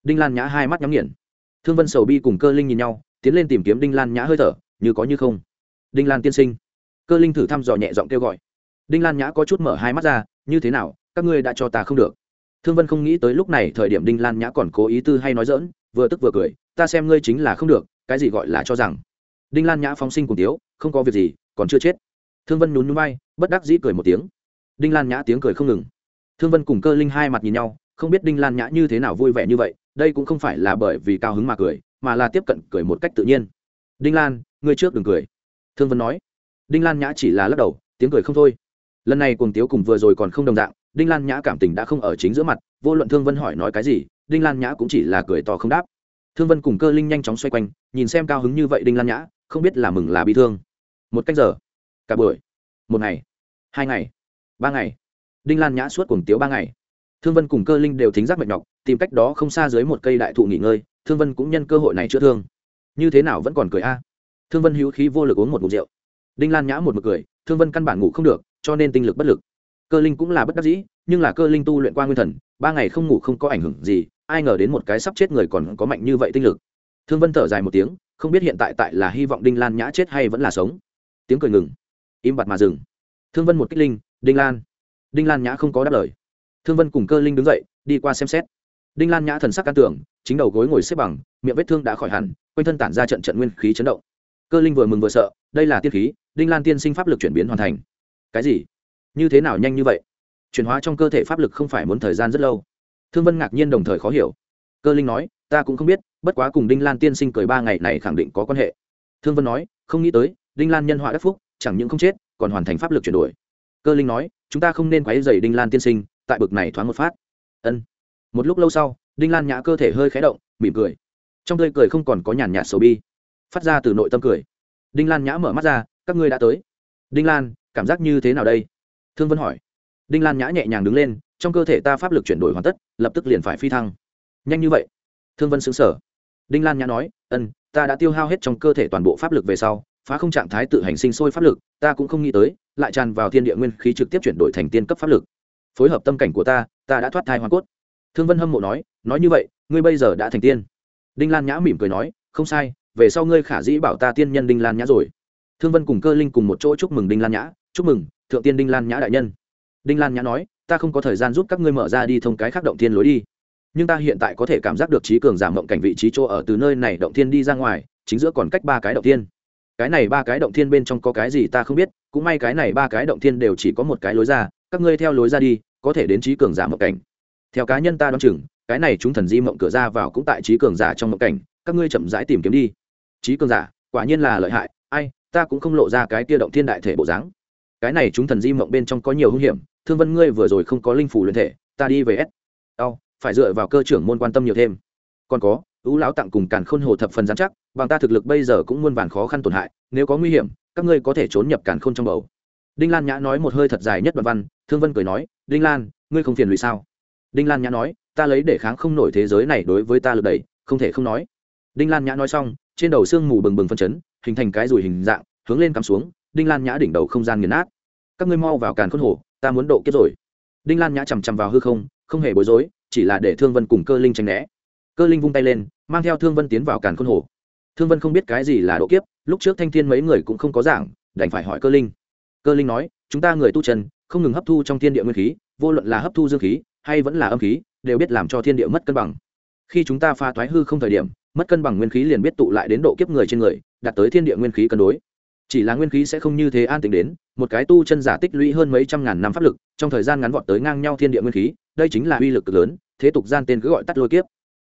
Đinh lan nhã hai mắt nhắm nghiền. Thương vân sầu bi cùng cơ linh nhìn nhau, tiến lên tìm kiếm đinh lan nhã hơi thở, như có như không. Đinh lan tiên sinh. Cơ linh thử thăm dò nhẹ giọng kêu gọi. Đinh lan nhã có chút mở hai mắt ra, như thế nào, các ngươi đã cho ta không được. Thương vân không nghĩ tới lúc này thời điểm đinh lan nhã còn cố ý tư hay nói dỡn vừa tức vừa cười, ta xem ngươi chính là không được, cái gì gọi là cho rằng đinh lan nhã phóng sinh cùng tiếu, không có việc gì, còn chưa chết. Thương vân nhún nhún bay bất đắc dĩ cười một tiếng. Đinh lan nhã tiếng cười không ngừng. Thương vân cùng cơ linh hai mặt nhìn nhau, không biết đinh lan nhã như thế nào vui vẻ như vậy, đây cũng không phải là bởi vì cao hứng mà cười, mà là tiếp cận cười một cách tự nhiên. Đinh lan ngươi trước đừng cười. Thương vân nói. Đinh lan nhã chỉ là lắc đầu, tiếng cười không thôi. Lần này cuồng tiếu cùng vừa rồi còn không đồng dạng, đinh lan nhã cảm tình đã không ở chính giữa mặt, vô luận thương vân hỏi nói cái gì, đinh lan nhã cũng chỉ là cười to không đáp thương vân cùng cơ linh nhanh chóng xoay quanh, nhìn xem cao hứng như vậy đinh lan nhã, không biết là mừng là bị thương. Một cách giờ, cả buổi, một ngày, hai ngày, ba ngày, đinh lan nhã suốt cuồng tiếu ba ngày. Thương vân cùng cơ linh đều thính giác mệt nhọc, tìm cách đó không xa dưới một cây đại thụ nghỉ ngơi, thương vân cũng nhân cơ hội này chữa thương. Như thế nào vẫn còn cười a? Thương vân hữu khí vô lực uống một mục rượu. Đinh lan nhã một mực cười, thương vân căn bản ngủ không được, cho nên tinh lực bất lực. Cơ linh cũng là bất đắc dĩ, nhưng là cơ linh tu luyện qua nguyên thần, ba ngày không ngủ không có ảnh hưởng gì ai ngờ đến một cái sắp chết người còn có mạnh như vậy tinh lực. Thương vân thở dài một tiếng, không biết hiện tại tại là hy vọng đinh lan nhã chết hay vẫn là sống. Tiếng cười ngừng. Im bặt mà dừng. Thương vân một kích linh, đinh lan. Đinh lan nhã không có đáp lời. Thương vân cùng cơ linh đứng dậy, đi qua xem xét. Đinh lan nhã thần sắc can tưởng chính đầu gối ngồi xếp bằng, miệng vết thương đã khỏi hẳn, quanh thân tản ra trận trận nguyên khí chấn động. Cơ linh vừa mừng vừa sợ, đây là tiên khí, đinh lan tiên sinh pháp lực chuyển biến hoàn thành. Cái gì? Như thế nào nhanh như vậy? Chuyển hóa trong cơ thể pháp lực không phải muốn thời gian rất lâu thương vân ngạc nhiên đồng thời khó hiểu. Cơ linh nói, ta cũng không biết, bất quá cùng đinh lan tiên sinh cười ba ngày này khẳng định có quan hệ. Thương vân nói, không nghĩ tới, đinh lan nhân họa đắc phúc, chẳng những không chết, còn hoàn thành pháp lực chuyển đổi. Cơ linh nói, chúng ta không nên quấy dày đinh lan tiên sinh, tại bực này thoáng một phát. Ân. Một lúc lâu sau, đinh lan nhã cơ thể hơi khé động, mỉm cười. Trong tươi cười không còn có nhàn nhạt sầu bi. Phát ra từ nội tâm cười. Đinh lan nhã mở mắt ra, các ngươi đã tới. Đinh lan, cảm giác như thế nào đây? Thương vân hỏi. Đinh lan nhã nhẹ nhàng đứng lên trong cơ thể ta pháp lực chuyển đổi hoàn tất, lập tức liền phải phi thăng. Nhanh như vậy? Thương vân xứng sở đinh lan nhã nói, ân, ta đã tiêu hao hết trong cơ thể toàn bộ pháp lực về sau, phá không trạng thái tự hành sinh sôi pháp lực, ta cũng không nghĩ tới, lại tràn vào thiên địa nguyên khí trực tiếp chuyển đổi thành tiên cấp pháp lực. Phối hợp tâm cảnh của ta ta đã thoát thai hoa cốt. Thương vân hâm mộ nói nói như vậy, ngươi bây giờ đã thành tiên. Đinh lan nhã mỉm cười nói, không sai, về sau ngươi khả dĩ bảo ta tiên nhân đinh lan nhã rồi. Thương vân cùng cơ linh cùng một chỗ chúc mừng đinh lan nhã, chúc mừng, thượng tiên đinh lan nhã đại nhân. Đinh lan nhã nói ta không có thời gian giúp các ngươi mở ra đi thông cái khác động thiên lối đi. Nhưng ta hiện tại có thể cảm giác được trí cường giảm mộng cảnh vị trí chỗ ở từ nơi này động thiên đi ra ngoài, chính giữa còn cách ba cái động thiên. Cái này ba cái động thiên bên trong có cái gì ta không biết, cũng may cái này ba cái động thiên đều chỉ có một cái lối ra, các ngươi theo lối ra đi, có thể đến trí cường giả mộng cảnh. Theo cá nhân ta đoán chừng, cái này chúng thần di mộng cửa ra vào cũng tại trí cường giả trong mộng cảnh, các ngươi chậm rãi tìm kiếm đi. Trí cường giả, quả nhiên là lợi hại, ai, ta cũng không lộ ra cái kia động thiên đại thể bộ dáng cái này chúng thần di mộng bên trong có nhiều hung hiểm, thương vân ngươi vừa rồi không có linh phủ luyện thể, ta đi về s. Đau phải dựa vào cơ trưởng môn quan tâm nhiều thêm. Còn có ưu lão tặng cùng càn khôn hồ thập phần giám chắc, bằng ta thực lực bây giờ cũng muôn vàn khó khăn tổn hại, nếu có nguy hiểm, các ngươi có thể trốn nhập càn khôn trong bầu. Đinh lan nhã nói một hơi thật dài nhất đoạn văn, thương vân cười nói, đinh lan, ngươi không phiền lụy sao? Đinh lan nhã nói, ta lấy để kháng không nổi thế giới này đối với ta lực đầy không thể không nói. Đinh lan nhã nói xong, trên đầu sương mù bừng bừng phân chấn, hình thành cái rùi hình dạng, hướng lên cắm xuống đinh lan nhã đỉnh đầu không gian nghiền nát. Các ngươi mau vào càn khôn hồ, ta muốn độ kiếp rồi. Đinh lan nhã chằm chằm vào hư không không hề bối rối, chỉ là để thương vân cùng cơ linh tranh né. Cơ linh vung tay lên, mang theo thương vân tiến vào càn khôn hồ. Thương vân không biết cái gì là độ kiếp, lúc trước thanh thiên mấy người cũng không có giảng, đành phải hỏi cơ linh. Cơ linh nói, chúng ta người tu chân, không ngừng hấp thu trong thiên địa nguyên khí, vô luận là hấp thu dương khí, hay vẫn là âm khí, đều biết làm cho thiên địa mất cân bằng. Khi chúng ta pha thoái hư không thời điểm, mất cân bằng nguyên khí liền biết tụ lại đến độ kiếp người trên người, đạt tới thiên địa nguyên khí cân đối chỉ là nguyên khí sẽ không như thế an tĩnh đến, một cái tu chân giả tích lũy hơn mấy trăm ngàn năm pháp lực, trong thời gian ngắn vọt tới ngang nhau thiên địa nguyên khí, đây chính là uy lực cực lớn, thế tục gian tên cứ gọi tắt lôi kiếp.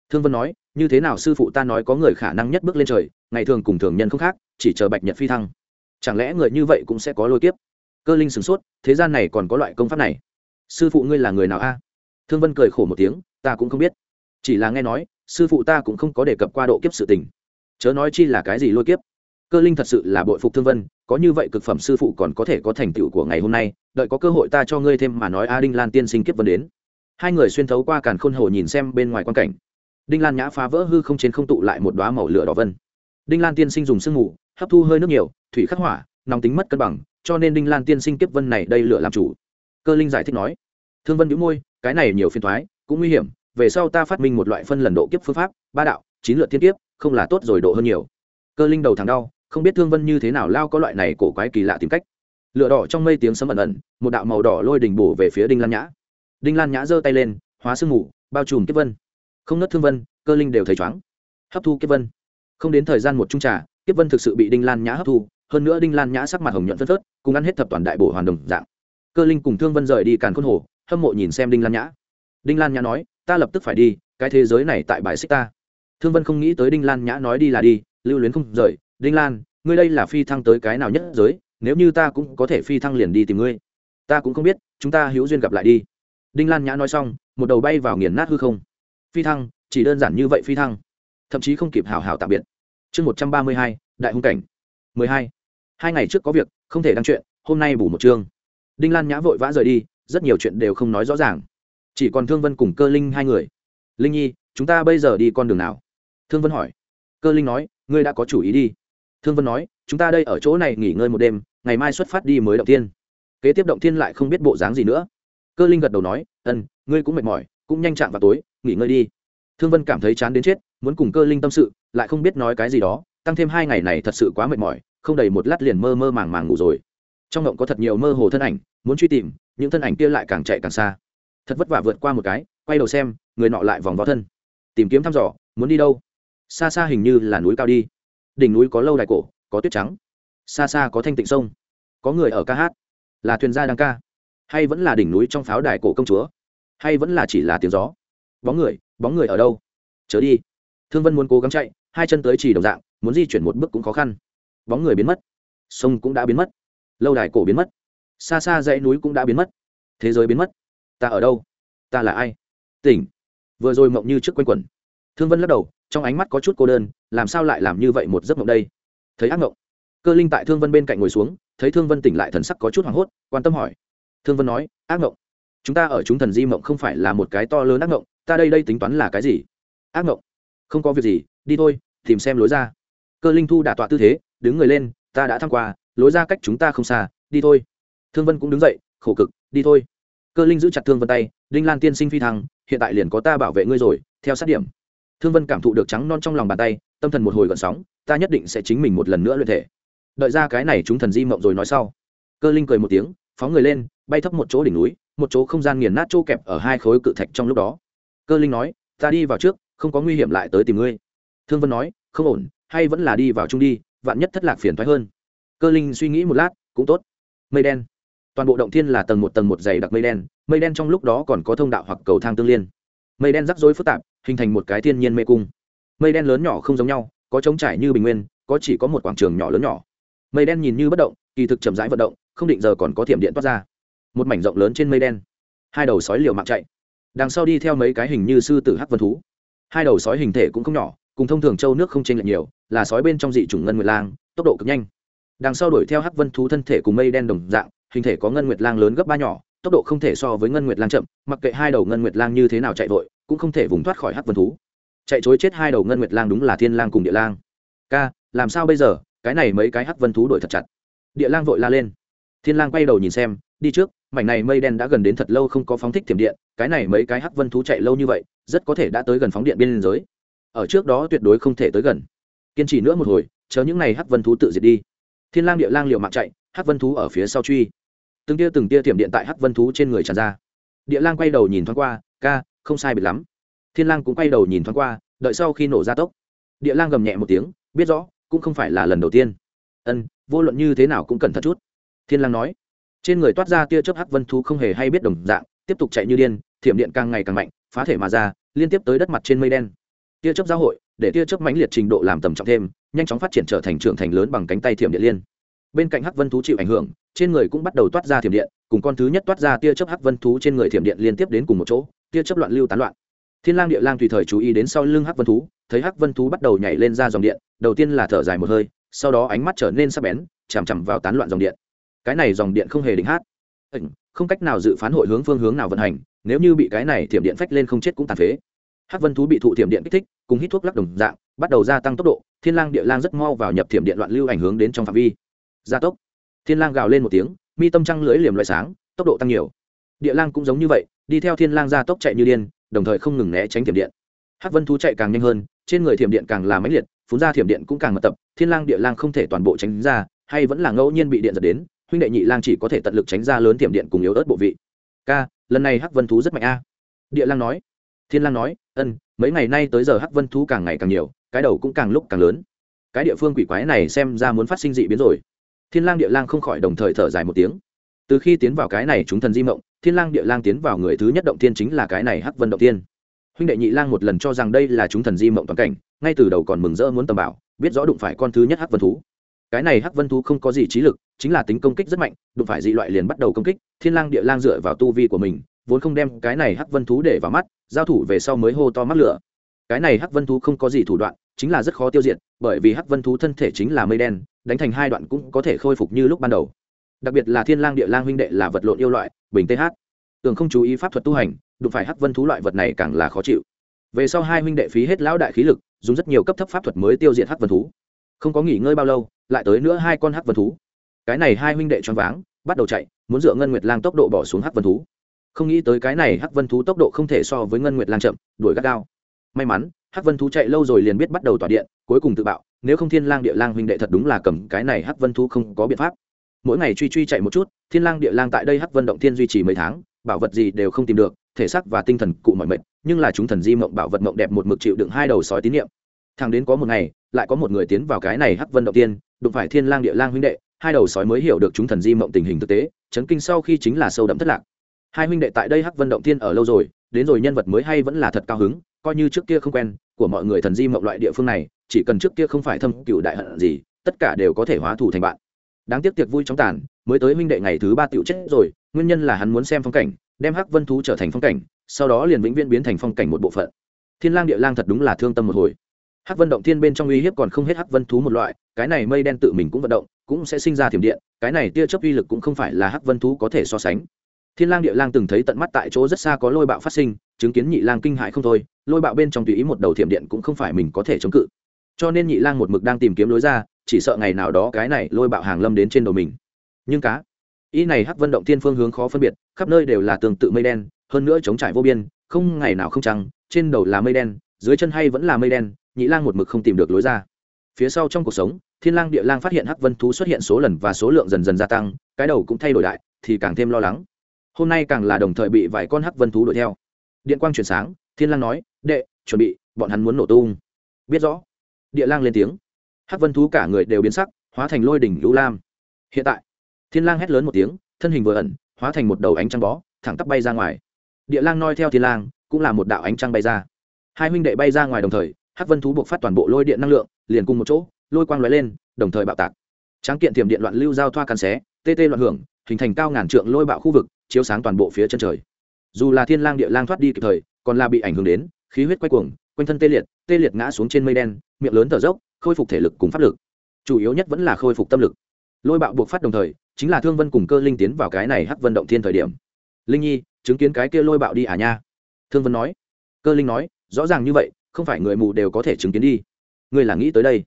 Thương vân nói, như thế nào sư phụ ta nói có người khả năng nhất bước lên trời, ngày thường cùng thường nhân không khác, chỉ chờ bạch nhật phi thăng. Chẳng lẽ người như vậy cũng sẽ có lôi kiếp? Cơ linh sửng sốt, thế gian này còn có loại công pháp này? Sư phụ ngươi là người nào a? Thương vân cười khổ một tiếng, ta cũng không biết. Chỉ là nghe nói, sư phụ ta cũng không có đề cập qua độ kiếp sự tình. Chớ nói chi là cái gì lôi kiếp cơ linh thật sự là bội phục thương vân, có như vậy cực phẩm sư phụ còn có thể có thành tựu của ngày hôm nay, đợi có cơ hội ta cho ngươi thêm mà nói a đinh lan tiên sinh kiếp vân đến. Hai người xuyên thấu qua càn khôn hồ nhìn xem bên ngoài quan cảnh. Đinh lan nhã phá vỡ hư không trên không tụ lại một đoá màu lửa đỏ vân. Đinh lan tiên sinh dùng sương mù, hấp thu hơi nước nhiều, thủy khắc hỏa, nóng tính mất cân bằng, cho nên đinh lan tiên sinh kiếp vân này đây lửa làm chủ. Cơ linh giải thích nói, thương vân nhũ môi, cái này nhiều phiền thoái cũng nguy hiểm, về sau ta phát minh một loại phân lần độ kiếp phương pháp, ba đạo, chín lượt thiên kiếp, không là tốt rồi độ hơn nhiều. Cơ linh đầu thằng đau không biết thương vân như thế nào lao có loại này cổ quái kỳ lạ tìm cách. Lửa đỏ trong mây tiếng sấm ẩn ẩn, một đạo màu đỏ lôi đỉnh bổ về phía đinh lan nhã. Đinh lan nhã giơ tay lên, hóa sương mù, bao trùm kiếp vân. Không nớt thương vân, cơ linh đều thấy chóng hấp thu kiếp vân. Không đến thời gian một trung trà, kiếp vân thực sự bị đinh lan nhã hấp thu, hơn nữa đinh lan nhã sắc mặt hồng nhuận phân phớt, cùng ăn hết thập toàn đại bổ hoàn đồng dạng. Cơ linh cùng thương vân rời đi càn khôn hồ, hâm mộ nhìn xem đinh lan nhã. Đinh lan nhã nói, ta lập tức phải đi, cái thế giới này tại bài xích ta. Thương vân không nghĩ tới đinh lan nhã nói đi là đi, lưu luyến không rời đinh lan, ngươi đây là phi thăng tới cái nào nhất giới, nếu như ta cũng có thể phi thăng liền đi tìm ngươi. Ta cũng không biết, chúng ta hữu duyên gặp lại đi. Đinh lan nhã nói xong, một đầu bay vào nghiền nát hư không. Phi thăng, chỉ đơn giản như vậy phi thăng. Thậm chí không kịp hào hào tạm biệt. Chương một trăm ba mươi hai, đại hung cảnh. mười hai. Hai ngày trước có việc, không thể đăng chuyện, hôm nay bù một chương. Đinh lan nhã vội vã rời đi, rất nhiều chuyện đều không nói rõ ràng. Chỉ còn thương vân cùng cơ linh hai người. Linh nhi, chúng ta bây giờ đi con đường nào? Thương vân hỏi. Cơ linh nói, ngươi đã có chủ ý đi thương vân nói, chúng ta đây ở chỗ này nghỉ ngơi một đêm, ngày mai xuất phát đi mới động thiên. Kế tiếp động thiên lại không biết bộ dáng gì nữa. Cơ linh gật đầu nói, ân, ngươi cũng mệt mỏi, cũng nhanh chạm vào tối, nghỉ ngơi đi. Thương vân cảm thấy chán đến chết, muốn cùng cơ linh tâm sự, lại không biết nói cái gì đó, tăng thêm hai ngày này thật sự quá mệt mỏi, không đầy một lát liền mơ mơ màng màng ngủ rồi. Trong động có thật nhiều mơ hồ thân ảnh, muốn truy tìm, những thân ảnh kia lại càng chạy càng xa. Thật vất vả vượt qua một cái, quay đầu xem, người nọ lại vòng vào thân. Tìm kiếm thăm dò, muốn đi đâu? Xa xa hình như là núi cao đi đỉnh núi có lâu đài cổ, có tuyết trắng. Xa xa có thanh tịnh sông. Có người ở ca hát. Là thuyền gia đang ca. Hay vẫn là đỉnh núi trong pháo đài cổ công chúa. Hay vẫn là chỉ là tiếng gió. Bóng người bóng người ở đâu? Chớ đi. Thương vân muốn cố gắng chạy, hai chân tới chỉ đồng dạng, muốn di chuyển một bước cũng khó khăn. Bóng người biến mất. Sông cũng đã biến mất. Lâu đài cổ biến mất. Xa xa dãy núi cũng đã biến mất. Thế giới biến mất. Ta ở đâu? Ta là ai? Tỉnh. Vừa rồi mộng như trước quanh quẩn. Thương vân lắc đầu trong ánh mắt có chút cô đơn, làm sao lại làm như vậy một giấc mộng đây? Thấy ác mộng. Cơ linh tại thương vân bên cạnh ngồi xuống, thấy thương vân tỉnh lại thần sắc có chút hoảng hốt, quan tâm hỏi. Thương vân nói, ác mộng? Chúng ta ở chúng thần di mộng không phải là một cái to lớn ác mộng, ta đây đây tính toán là cái gì? Ác mộng? Không có việc gì, đi thôi, tìm xem lối ra. Cơ linh thu đả tọa tư thế, đứng người lên, ta đã thăm qua, lối ra cách chúng ta không xa, đi thôi. Thương vân cũng đứng dậy, khổ cực, đi thôi. Cơ linh giữ chặt thương vân tay, đinh lan tiên sinh phi thăng, hiện tại liền có ta bảo vệ ngươi rồi, theo sát điểm thương vân cảm thụ được trắng non trong lòng bàn tay, tâm thần một hồi gợn sóng, ta nhất định sẽ chính mình một lần nữa luyện thể. Đợi ra cái này chúng thần di mộng rồi nói sau. Cơ linh cười một tiếng, phóng người lên, bay thấp một chỗ đỉnh núi, một chỗ không gian nghiền nát chỗ kẹp ở hai khối cự thạch trong lúc đó. Cơ linh nói, ta đi vào trước, không có nguy hiểm lại tới tìm ngươi. Thương vân nói, không ổn, hay vẫn là đi vào chung đi, vạn nhất thất lạc phiền thoái hơn. Cơ linh suy nghĩ một lát, cũng tốt. Mây đen. Toàn bộ động thiên là tầng một tầng một dày đặc mây đen mây đen trong lúc đó còn có thông đạo hoặc cầu thang tương liên mây đen rắc rối phức tạp, hình thành một cái thiên nhiên mê cung. Mây đen lớn nhỏ không giống nhau, có trống trải như bình nguyên, có chỉ có một quảng trường nhỏ lớn nhỏ. Mây đen nhìn như bất động, kỳ thực chậm rãi vận động, không định giờ còn có thiểm điện toát ra. Một mảnh rộng lớn trên mây đen. Hai đầu sói liều mạng chạy. Đằng sau đi theo mấy cái hình như sư tử hắc vân thú. Hai đầu sói hình thể cũng không nhỏ, cùng thông thường châu nước không chênh lệch nhiều, là sói bên trong dị chủng ngân nguyệt lang, tốc độ cực nhanh. Đằng sau đuổi theo hắc vân thú thân thể cùng mây đen đồng dạng, hình thể có ngân nguyệt lang lớn gấp ba nhỏ tốc độ không thể so với ngân nguyệt lang chậm, mặc kệ hai đầu ngân nguyệt lang như thế nào chạy vội, cũng không thể vùng thoát khỏi hắc vân thú. Chạy chối chết hai đầu ngân nguyệt lang đúng là thiên lang cùng địa lang. Ca, làm sao bây giờ? Cái này mấy cái hắc vân thú đuổi thật chặt. Địa lang vội la lên. Thiên lang quay đầu nhìn xem, đi trước, mảnh này mây đen đã gần đến thật lâu không có phóng thích thiểm điện, cái này mấy cái hắc vân thú chạy lâu như vậy, rất có thể đã tới gần phóng điện biên giới. Ở trước đó tuyệt đối không thể tới gần. Kiên trì nữa một hồi, chờ những này hắc vân thú tự diệt đi. Thiên lang địa lang liều mạng chạy, hắc vân thú ở phía sau truy từng tia từng tia thiểm điện tại hắc vân thú trên người tràn ra. Địa lang quay đầu nhìn thoáng qua, ca, không sai biệt lắm. Thiên lang cũng quay đầu nhìn thoáng qua, đợi sau khi nổ ra tốc. Địa lang gầm nhẹ một tiếng, biết rõ, cũng không phải là lần đầu tiên. Ân, vô luận như thế nào cũng cần thận chút. Thiên lang nói. Trên người toát ra tia chớp hắc vân thú không hề hay biết đồng dạng, tiếp tục chạy như điên, thiểm điện càng ngày càng mạnh, phá thể mà ra, liên tiếp tới đất mặt trên mây đen. Tia chớp giáo hội, để tia chớp mãnh liệt trình độ làm tầm trọng thêm, nhanh chóng phát triển trở thành trưởng thành lớn bằng cánh tay thiểm điện liên bên cạnh hắc vân thú chịu ảnh hưởng, trên người cũng bắt đầu toát ra thiểm điện, cùng con thứ nhất toát ra tia chớp hắc vân thú trên người thiểm điện liên tiếp đến cùng một chỗ, tia chớp loạn lưu tán loạn. Thiên lang địa lang tùy thời chú ý đến sau lưng hắc vân thú, thấy hắc vân thú bắt đầu nhảy lên ra dòng điện, đầu tiên là thở dài một hơi, sau đó ánh mắt trở nên sắc bén, chằm chằm vào tán loạn dòng điện. Cái này dòng điện không hề định hát. Không cách nào dự phán hội hướng phương hướng nào vận hành, nếu như bị cái này thiểm điện phách lên không chết cũng tàn phế. Hắc vân thú bị thụ thiểm điện kích thích, cùng hít thuốc lắc đồng dạng, bắt đầu gia tăng tốc độ, thiên lang địa lang rất mau vào nhập thiểm điện loạn lưu ảnh hướng đến trong phạm vi gia tốc. Thiên lang gào lên một tiếng, mi tâm trăng lưỡi liềm loại sáng, tốc độ tăng nhiều. Địa lang cũng giống như vậy, đi theo thiên lang gia tốc chạy như điên, đồng thời không ngừng né tránh thiểm điện. Hắc vân thú chạy càng nhanh hơn, trên người thiểm điện càng là mãnh liệt, phun ra thiểm điện cũng càng mật tập, thiên lang địa lang không thể toàn bộ tránh ra, hay vẫn là ngẫu nhiên bị điện giật đến, huynh đệ nhị lang chỉ có thể tận lực tránh ra lớn thiểm điện cùng yếu ớt bộ vị. Ca, lần này hắc vân thú rất mạnh a. Địa lang nói. Thiên lang nói, ân, mấy ngày nay tới giờ hắc vân thú càng ngày càng nhiều, cái đầu cũng càng lúc càng lớn. Cái địa phương quỷ quái này xem ra muốn phát sinh dị biến rồi thiên lang địa lang không khỏi đồng thời thở dài một tiếng. Từ khi tiến vào cái này chúng thần di mộng, thiên lang địa lang tiến vào người thứ nhất động tiên chính là cái này hắc vân động tiên huynh đệ nhị lang một lần cho rằng đây là chúng thần di mộng toàn cảnh, ngay từ đầu còn mừng rỡ muốn tầm bảo, biết rõ đụng phải con thứ nhất hắc vân thú. Cái này hắc vân thú không có gì trí lực, chính là tính công kích rất mạnh, đụng phải dị loại liền bắt đầu công kích, thiên lang địa lang dựa vào tu vi của mình, vốn không đem cái này hắc vân thú để vào mắt, giao thủ về sau mới hô to mắt lửa. Cái này hắc vân thú không có gì thủ đoạn, chính là rất khó tiêu diệt, bởi vì hắc vân thú thân thể chính là mây đen đánh thành hai đoạn cũng có thể khôi phục như lúc ban đầu. Đặc biệt là thiên lang địa lang huynh đệ là vật lộn yêu loại, bình th tưởng không chú ý pháp thuật tu hành, đụng phải hắc vân thú loại vật này càng là khó chịu. Về sau hai huynh đệ phí hết lão đại khí lực, dùng rất nhiều cấp thấp pháp thuật mới tiêu diệt hắc vân thú. Không có nghỉ ngơi bao lâu, lại tới nữa hai con hắc vân thú. Cái này hai huynh đệ choáng váng, bắt đầu chạy, muốn dựa ngân nguyệt lang tốc độ bỏ xuống hắc vân thú. Không nghĩ tới cái này hắc vân thú tốc độ không thể so với ngân nguyệt lang chậm, đuổi gắt gao may mắn, hắc vân thú chạy lâu rồi liền biết bắt đầu tỏa điện, cuối cùng tự bạo, nếu không thiên lang địa lang huynh đệ thật đúng là cầm cái này hắc vân thú không có biện pháp. Mỗi ngày truy truy chạy một chút, thiên lang địa lang tại đây hắc vân động thiên duy trì mấy tháng, bảo vật gì đều không tìm được, thể xác và tinh thần cụ mọi mệt, nhưng là chúng thần di mộng bảo vật mộng đẹp một mực chịu đựng hai đầu sói tín niệm. Thằng đến có một ngày, lại có một người tiến vào cái này hắc vân động tiên đụng phải thiên lang địa lang huynh đệ, hai đầu sói mới hiểu được chúng thần di mộng tình hình thực tế, chấn kinh sau khi chính là sâu đậm thất lạc. Hai huynh đệ tại đây hắc vân động tiên ở lâu rồi, đến rồi nhân vật mới hay vẫn là thật cao hứng coi như trước kia không quen, của mọi người thần di mộng loại địa phương này, chỉ cần trước kia không phải thâm cựu đại hận gì, tất cả đều có thể hóa thù thành bạn. Đáng tiếc tiệc vui chóng tàn, mới tới huynh đệ ngày thứ ba tiểu chết rồi, nguyên nhân là hắn muốn xem phong cảnh, đem hắc vân thú trở thành phong cảnh, sau đó liền vĩnh viễn biến thành phong cảnh một bộ phận. Thiên lang địa lang thật đúng là thương tâm một hồi. Hắc vân động thiên bên trong uy hiếp còn không hết hắc vân thú một loại, cái này mây đen tự mình cũng vận động, cũng sẽ sinh ra thiểm điện, cái này tia chớp uy lực cũng không phải là hắc vân thú có thể so sánh. Thiên lang địa lang từng thấy tận mắt tại chỗ rất xa có lôi bạo phát sinh, chứng kiến nhị lang kinh hãi không thôi lôi bạo bên trong tùy ý một đầu thiểm điện cũng không phải mình có thể chống cự. Cho nên nhị lang một mực đang tìm kiếm lối ra, chỉ sợ ngày nào đó cái này lôi bạo hàng lâm đến trên đầu mình. Nhưng cá, ý này hắc vân động thiên phương hướng khó phân biệt, khắp nơi đều là tương tự mây đen, hơn nữa chống trải vô biên, không ngày nào không trăng, trên đầu là mây đen, dưới chân hay vẫn là mây đen, nhị lang một mực không tìm được lối ra. Phía sau trong cuộc sống, thiên lang địa lang phát hiện hắc vân thú xuất hiện số lần và số lượng dần dần gia tăng, cái đầu cũng thay đổi đại, thì càng thêm lo lắng. Hôm nay càng là đồng thời bị vài con hắc vân thú đuổi theo. Điện quang chuyển sáng thiên lang nói, đệ, chuẩn bị, bọn hắn muốn nổ tung. Biết rõ. Địa lang lên tiếng. Hắc vân thú cả người đều biến sắc, hóa thành lôi đỉnh lũ lam. Hiện tại, thiên lang hét lớn một tiếng, thân hình vừa ẩn, hóa thành một đầu ánh trăng bó, thẳng tắp bay ra ngoài. Địa lang noi theo thiên lang, cũng là một đạo ánh trăng bay ra. Hai huynh đệ bay ra ngoài đồng thời, hắc vân thú buộc phát toàn bộ lôi điện năng lượng, liền cùng một chỗ, lôi quang lóe lên, đồng thời bạo tạc. Tráng kiện tiềm điện loạn lưu giao thoa càn xé, tê tê loạn hưởng, hình thành cao ngàn trượng lôi bạo khu vực, chiếu sáng toàn bộ phía chân trời. Dù là thiên lang địa lang thoát đi kịp thời còn là bị ảnh hưởng đến, khí huyết quay cuồng, quanh thân tê liệt tê liệt ngã xuống trên mây đen, miệng lớn thở dốc, khôi phục thể lực cùng pháp lực. Chủ yếu nhất vẫn là khôi phục tâm lực. Lôi bạo buộc phát đồng thời, chính là thương vân cùng cơ linh tiến vào cái này hắc vân động thiên thời điểm. Linh nhi, chứng kiến cái kia lôi bạo đi à nha? Thương vân nói. Cơ linh nói, rõ ràng như vậy, không phải người mù đều có thể chứng kiến đi. Ngươi là nghĩ tới đây?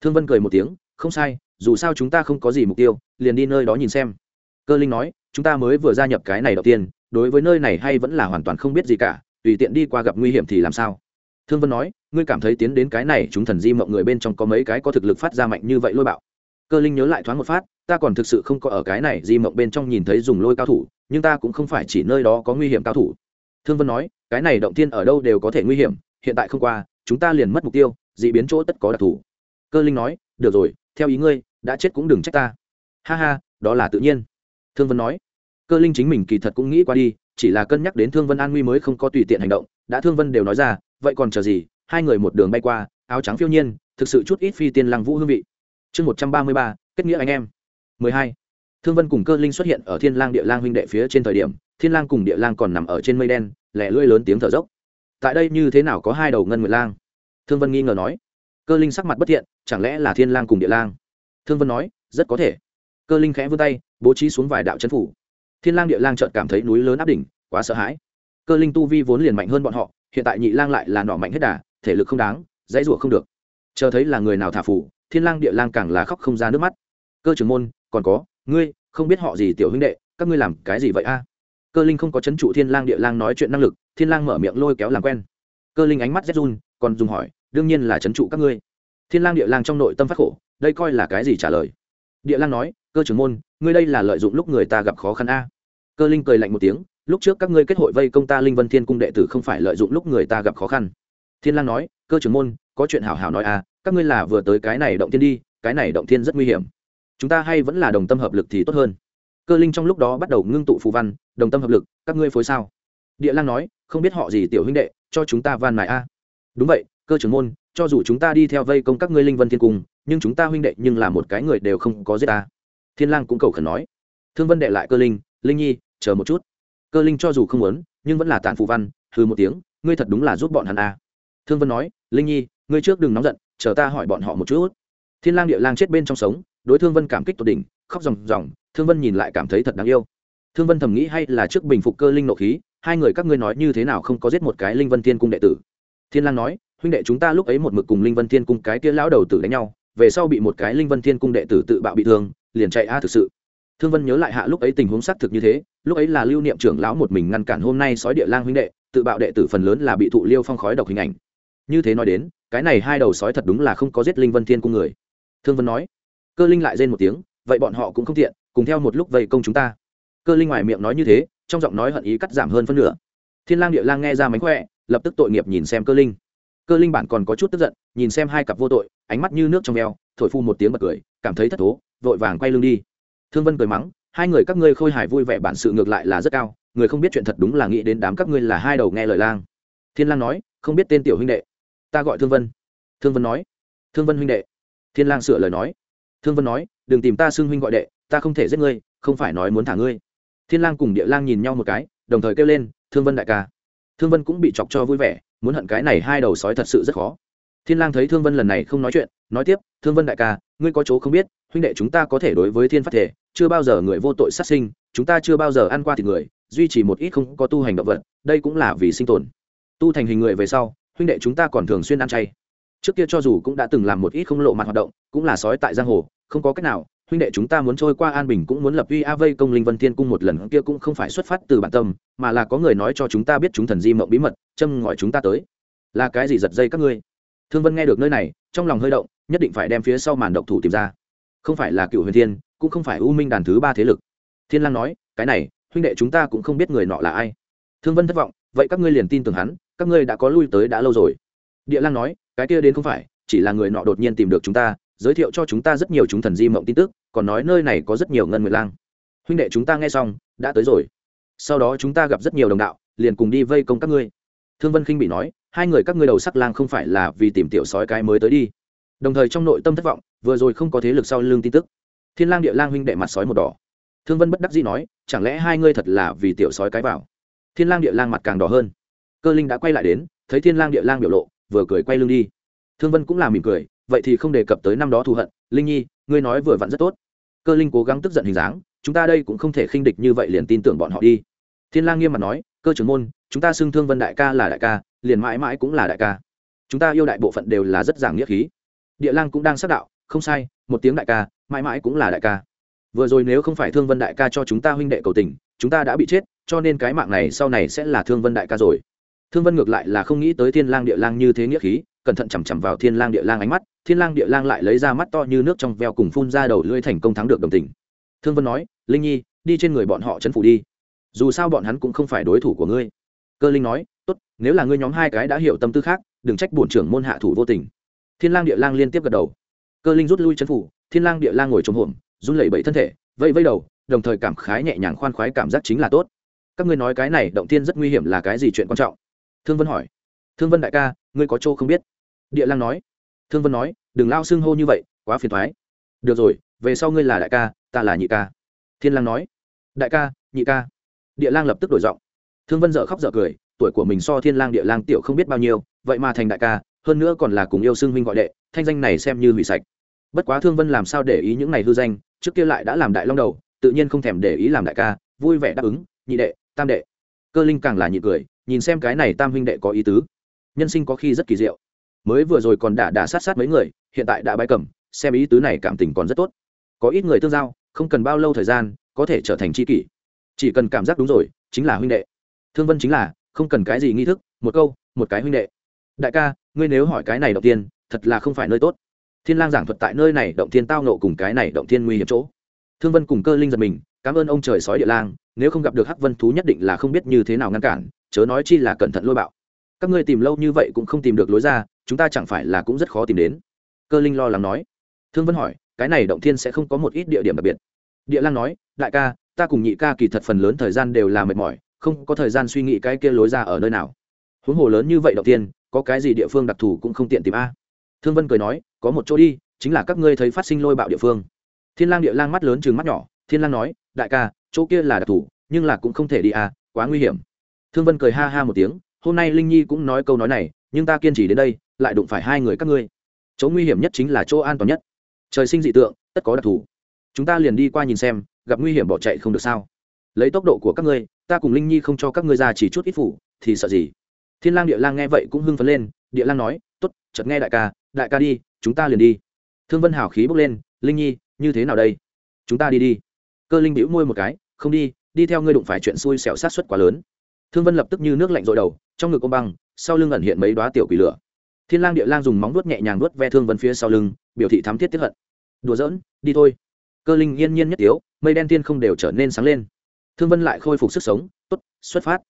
Thương vân cười một tiếng, không sai, dù sao chúng ta không có gì mục tiêu, liền đi nơi đó nhìn xem. Cơ linh nói, chúng ta mới vừa gia nhập cái này đầu tiên đối với nơi này hay vẫn là hoàn toàn không biết gì cả tùy tiện đi qua gặp nguy hiểm thì làm sao? Thương vân nói, ngươi cảm thấy tiến đến cái này chúng thần di mộng người bên trong có mấy cái có thực lực phát ra mạnh như vậy lôi bạo? Cơ linh nhớ lại thoáng một phát, ta còn thực sự không có ở cái này di mộng bên trong nhìn thấy dùng lôi cao thủ, nhưng ta cũng không phải chỉ nơi đó có nguy hiểm cao thủ. Thương vân nói, cái này động tiên ở đâu đều có thể nguy hiểm, hiện tại không qua, chúng ta liền mất mục tiêu d ị biến chỗ tất có đặc thù. Cơ linh nói, được rồi, theo ý ngươi, đã chết cũng đừng trách ta. Ha ha, đó là tự nhiên. Thương vân nói, cơ linh chính mình kỳ thật cũng nghĩ qua đi chỉ là cân nhắc đến thương vân an nguy mới không có tùy tiện hành động, đã thương vân đều nói ra, vậy còn chờ gì, hai người một đường bay qua, áo trắng phiêu nhiên, thực sự chút ít phi tiên lăng vũ hương vị. Chương một trăm ba mươi ba, kết nghĩa anh em. mười hai. Thương vân cùng cơ linh xuất hiện ở thiên lang địa lang huynh đệ phía trên thời điểm, thiên lang cùng địa lang còn nằm ở trên mây đen, lẻ lưỡi lớn tiếng thở dốc. Tại đây như thế nào có hai đầu ngân nguyệt lang? Thương vân nghi ngờ nói. Cơ linh sắc mặt bất thiện, chẳng lẽ là thiên lang cùng địa lang? Thương vân nói, rất có thể. Cơ linh khẽ vươn tay, bố trí xuống vài đạo chấn phủ thiên lang địa lang chợt cảm thấy núi lớn áp đỉnh, quá sợ hãi. Cơ linh tu vi vốn liền mạnh hơn bọn họ, hiện tại nhị lang lại là nọ mạnh hết đà, thể lực không đáng, dãy rủa không được. Chờ thấy là người nào thả phủ thiên lang địa lang càng là khóc không ra nước mắt. Cơ trưởng môn, còn có, ngươi, không biết họ gì tiểu huynh đệ, các ngươi làm cái gì vậy a? Cơ linh không có chấn trụ thiên lang địa lang nói chuyện năng lực, thiên lang mở miệng lôi kéo làm quen. Cơ linh ánh mắt rét run, còn dùng hỏi, đương nhiên là chấn trụ các ngươi. Thiên lang địa lang trong nội tâm phát khổ, đây coi là cái gì trả lời? Địa lang nói, cơ trưởng môn ngươi đây là lợi dụng lúc người ta gặp khó khăn a. Cơ linh cười lạnh một tiếng, lúc trước các ngươi kết hội vây công ta linh vân thiên cung đệ tử không phải lợi dụng lúc người ta gặp khó khăn. Thiên lang nói, cơ trưởng môn, có chuyện hảo hảo nói a, các ngươi là vừa tới cái này động thiên đi, cái này động thiên rất nguy hiểm. Chúng ta hay vẫn là đồng tâm hợp lực thì tốt hơn. Cơ linh trong lúc đó bắt đầu ngưng tụ phù văn, đồng tâm hợp lực, các ngươi phối sao? Địa lang nói, không biết họ gì tiểu huynh đệ, cho chúng ta van mài a. Đúng vậy, cơ trưởng môn, cho dù chúng ta đi theo vây công các ngươi linh vân thiên cung, nhưng chúng ta huynh đệ nhưng là một cái người đều không có giết ta thiên lang cũng cầu khẩn nói. Thương vân đệ lại cơ linh linh nhi, chờ một chút. Cơ linh cho dù không muốn, nhưng vẫn là tản phụ văn, hừ một tiếng, ngươi thật đúng là giúp bọn hắn à? thương vân nói, linh nhi, ngươi trước đừng nóng giận, chờ ta hỏi bọn họ một chút. Thiên lang địa lang chết bên trong sống, đối thương vân cảm kích tột đỉnh, khóc ròng ròng, thương vân nhìn lại cảm thấy thật đáng yêu. Thương vân thầm nghĩ hay là trước bình phục cơ linh nộ khí, hai người các ngươi nói như thế nào không có giết một cái linh vân thiên cung đệ tử. Thiên lang nói, huynh đệ chúng ta lúc ấy một mực cùng linh vân thiên cung cái kia lão đầu tử đánh nhau, về sau bị một cái linh vân thiên cung đệ tử tự bạo bị thương liền chạy a thực sự. Thương vân nhớ lại hạ lúc ấy tình huống xác thực như thế, lúc ấy là lưu niệm trưởng lão một mình ngăn cản hôm nay sói địa lang huynh đệ, tự bạo đệ tử phần lớn là bị thụ liêu phong khói độc hình ảnh. Như thế nói đến, cái này hai đầu sói thật đúng là không có giết linh vân thiên cung người. Thương vân nói. Cơ linh lại rên một tiếng, vậy bọn họ cũng không tiện, cùng theo một lúc vây công chúng ta. Cơ linh ngoài miệng nói như thế, trong giọng nói hận ý cắt giảm hơn phân nửa. Thiên lang địa lang nghe ra mánh khỏe, lập tức tội nghiệp nhìn xem cơ linh. Cơ linh bản còn có chút tức giận, nhìn xem hai cặp vô tội, ánh mắt như nước trong veo thổi phu một tiếng bật cười, cảm thấy thất thố, vội vàng quay lưng đi. Thương vân cười mắng, hai người các ngươi khôi hài vui vẻ bản sự ngược lại là rất cao, người không biết chuyện thật đúng là nghĩ đến đám các ngươi là hai đầu nghe lời lang. Thiên lang nói, không biết tên tiểu huynh đệ. Ta gọi thương vân. Thương vân nói. Thương vân huynh đệ. Thiên lang sửa lời nói. Thương vân nói, đừng tìm ta xưng huynh gọi đệ, ta không thể giết ngươi, không phải nói muốn thả ngươi. Thiên lang cùng địa lang nhìn nhau một cái, đồng thời kêu lên, thương vân đại ca. Thương vân cũng bị chọc cho vui vẻ, muốn hận cái này hai đầu sói thật sự rất khó thiên lang thấy thương vân lần này không nói chuyện, nói tiếp, thương vân đại ca, ngươi có chỗ không biết, huynh đệ chúng ta có thể đối với thiên phát thể, chưa bao giờ người vô tội sát sinh, chúng ta chưa bao giờ ăn qua thịt người, duy trì một ít không có tu hành động vật, đây cũng là vì sinh tồn. Tu thành hình người về sau, huynh đệ chúng ta còn thường xuyên ăn chay. Trước kia cho dù cũng đã từng làm một ít không lộ mặt hoạt động, cũng là sói tại giang hồ, không có cách nào, huynh đệ chúng ta muốn trôi qua an bình cũng muốn lập uy a vây công linh vân thiên cung một lần kia cũng không phải xuất phát từ bản tâm, mà là có người nói cho chúng ta biết chúng thần di mộng bí mật, châm ngọi chúng ta tới. Là cái gì giật dây các ngươi? Thương vân nghe được nơi này, trong lòng hơi động, nhất định phải đem phía sau màn độc thủ tìm ra. Không phải là cựu huyền thiên, cũng không phải u minh đàn thứ ba thế lực. Thiên lang nói, cái này, huynh đệ chúng ta cũng không biết người nọ là ai. Thương vân thất vọng, vậy các ngươi liền tin tưởng hắn, các ngươi đã có lui tới đã lâu rồi. Địa lang nói, cái kia đến không phải, chỉ là người nọ đột nhiên tìm được chúng ta, giới thiệu cho chúng ta rất nhiều chúng thần di mộng tin tức, còn nói nơi này có rất nhiều ngân nguyệt lang. Huynh đệ chúng ta nghe xong, đã tới rồi. Sau đó chúng ta gặp rất nhiều đồng đạo, liền cùng đi vây công các ngươi. Thương vân khinh bị nói hai người các ngươi đầu sắc lang không phải là vì tìm tiểu sói cái mới tới đi. Đồng thời trong nội tâm thất vọng, vừa rồi không có thế lực sau lưng tin tức. Thiên lang địa lang huynh đệ mặt sói một đỏ. Thương vân bất đắc dĩ nói, chẳng lẽ hai ngươi thật là vì tiểu sói cái vào? Thiên lang địa lang mặt càng đỏ hơn. Cơ linh đã quay lại đến, thấy thiên lang địa lang biểu lộ, vừa cười quay lưng đi. Thương vân cũng là mỉm cười, vậy thì không đề cập tới năm đó thù hận. Linh nhi, ngươi nói vừa vặn rất tốt. Cơ linh cố gắng tức giận hình dáng, chúng ta đây cũng không thể khinh địch như vậy liền tin tưởng bọn họ đi. Thiên lang nghiêm mặt nói cơ trưởng môn, chúng ta xưng thương vân đại ca là đại ca, liền mãi mãi cũng là đại ca. Chúng ta yêu đại bộ phận đều là rất giảng nghĩa khí. Địa lang cũng đang xác đạo, không sai, một tiếng đại ca, mãi mãi cũng là đại ca. Vừa rồi nếu không phải thương vân đại ca cho chúng ta huynh đệ cầu tình, chúng ta đã bị chết, cho nên cái mạng này sau này sẽ là thương vân đại ca rồi. Thương vân ngược lại là không nghĩ tới thiên lang địa lang như thế nghĩa khí, cẩn thận chằm chằm vào thiên lang địa lang ánh mắt, thiên lang địa lang lại lấy ra mắt to như nước trong veo cùng phun ra đầu lưỡi thành công thắng được đồng tình. Thương vân nói, linh nhi, đi trên người bọn họ chấn phủ đi dù sao bọn hắn cũng không phải đối thủ của ngươi. Cơ linh nói, tốt, nếu là ngươi nhóm hai cái đã hiểu tâm tư khác, đừng trách bổn trưởng môn hạ thủ vô tình. Thiên lang địa lang liên tiếp gật đầu. Cơ linh rút lui chấn phủ, thiên lang địa lang ngồi trống hổm, run lẩy bẩy thân thể, vẫy vẫy đầu, đồng thời cảm khái nhẹ nhàng khoan khoái cảm giác chính là tốt. Các ngươi nói cái này động tiên rất nguy hiểm là cái gì chuyện quan trọng? Thương vân hỏi. Thương vân đại ca, ngươi có chỗ không biết? Địa lang nói. Thương vân nói, đừng lao xưng hô như vậy, quá phiền thoái được rồi, về sau ngươi là đại ca, ta là nhị ca. Thiên lang nói. Đại ca, nhị ca địa lang lập tức đổi giọng. Thương vân dợ khóc dợ cười, tuổi của mình so thiên lang địa lang tiểu không biết bao nhiêu, vậy mà thành đại ca, hơn nữa còn là cùng yêu xưng huynh gọi đệ, thanh danh này xem như hủy sạch. Bất quá thương vân làm sao để ý những này hư danh, trước kia lại đã làm đại long đầu, tự nhiên không thèm để ý làm đại ca, vui vẻ đáp ứng, nhị đệ, tam đệ. Cơ linh càng là nhị cười, nhìn xem cái này tam huynh đệ có ý tứ. Nhân sinh có khi rất kỳ diệu. Mới vừa rồi còn đả đả sát sát mấy người, hiện tại đã bãi cầm, xem ý tứ này cảm tình còn rất tốt. Có ít người tương giao, không cần bao lâu thời gian, có thể trở thành tri kỷ chỉ cần cảm giác đúng rồi, chính là huynh đệ. Thương vân chính là, không cần cái gì nghi thức, một câu, một cái huynh đệ. Đại ca, ngươi nếu hỏi cái này động tiên, thật là không phải nơi tốt. Thiên lang giảng thuật tại nơi này, động thiên tao nộ cùng cái này động thiên nguy hiểm chỗ. Thương vân cùng cơ linh giật mình, cảm ơn ông trời sói địa lang, nếu không gặp được hắc vân thú nhất định là không biết như thế nào ngăn cản, chớ nói chi là cẩn thận lôi bạo. Các ngươi tìm lâu như vậy cũng không tìm được lối ra, chúng ta chẳng phải là cũng rất khó tìm đến. Cơ linh lo lắng nói. Thương vân hỏi, cái này động thiên sẽ không có một ít địa điểm đặc biệt. Địa lang nói, đại ca ta cùng nhị ca kỳ thật phần lớn thời gian đều là mệt mỏi, không có thời gian suy nghĩ cái kia lối ra ở nơi nào. Huống hồ lớn như vậy đầu tiên, có cái gì địa phương đặc thù cũng không tiện tìm a. Thương vân cười nói, có một chỗ đi, chính là các ngươi thấy phát sinh lôi bạo địa phương. Thiên lang địa lang mắt lớn chừng mắt nhỏ, thiên lang nói, đại ca, chỗ kia là đặc thù, nhưng là cũng không thể đi a, quá nguy hiểm. Thương vân cười ha ha một tiếng, hôm nay linh nhi cũng nói câu nói này, nhưng ta kiên trì đến đây, lại đụng phải hai người các ngươi. Chỗ nguy hiểm nhất chính là chỗ an toàn nhất. Trời sinh dị tượng, tất có đặc thù. Chúng ta liền đi qua nhìn xem gặp nguy hiểm bỏ chạy không được sao? Lấy tốc độ của các ngươi, ta cùng linh nhi không cho các ngươi ra chỉ chút ít phủ, thì sợ gì? Thiên lang địa lang nghe vậy cũng hưng phấn lên, địa lang nói, tốt, chợt nghe đại ca đại ca đi, chúng ta liền đi. Thương vân hào khí bốc lên, linh nhi, như thế nào đây? Chúng ta đi đi. Cơ linh bĩu môi một cái, không đi đi theo ngươi đụng phải chuyện xui xẻo sát suất quá lớn. Thương vân lập tức như nước lạnh dội đầu, trong ngực ôm băng, sau lưng ẩn hiện mấy đóa tiểu quỷ lửa. Thiên lang địa lang dùng móng vuốt nhẹ nhàng vuốt ve thương vân phía sau lưng, biểu thị thắm thiết tiếp hận. Đùa giỡn, đi thôi cơ linh yên nhiên nhất yếu, mây đen tiên không đều trở nên sáng lên. Thương vân lại khôi phục sức sống, tốt, xuất phát.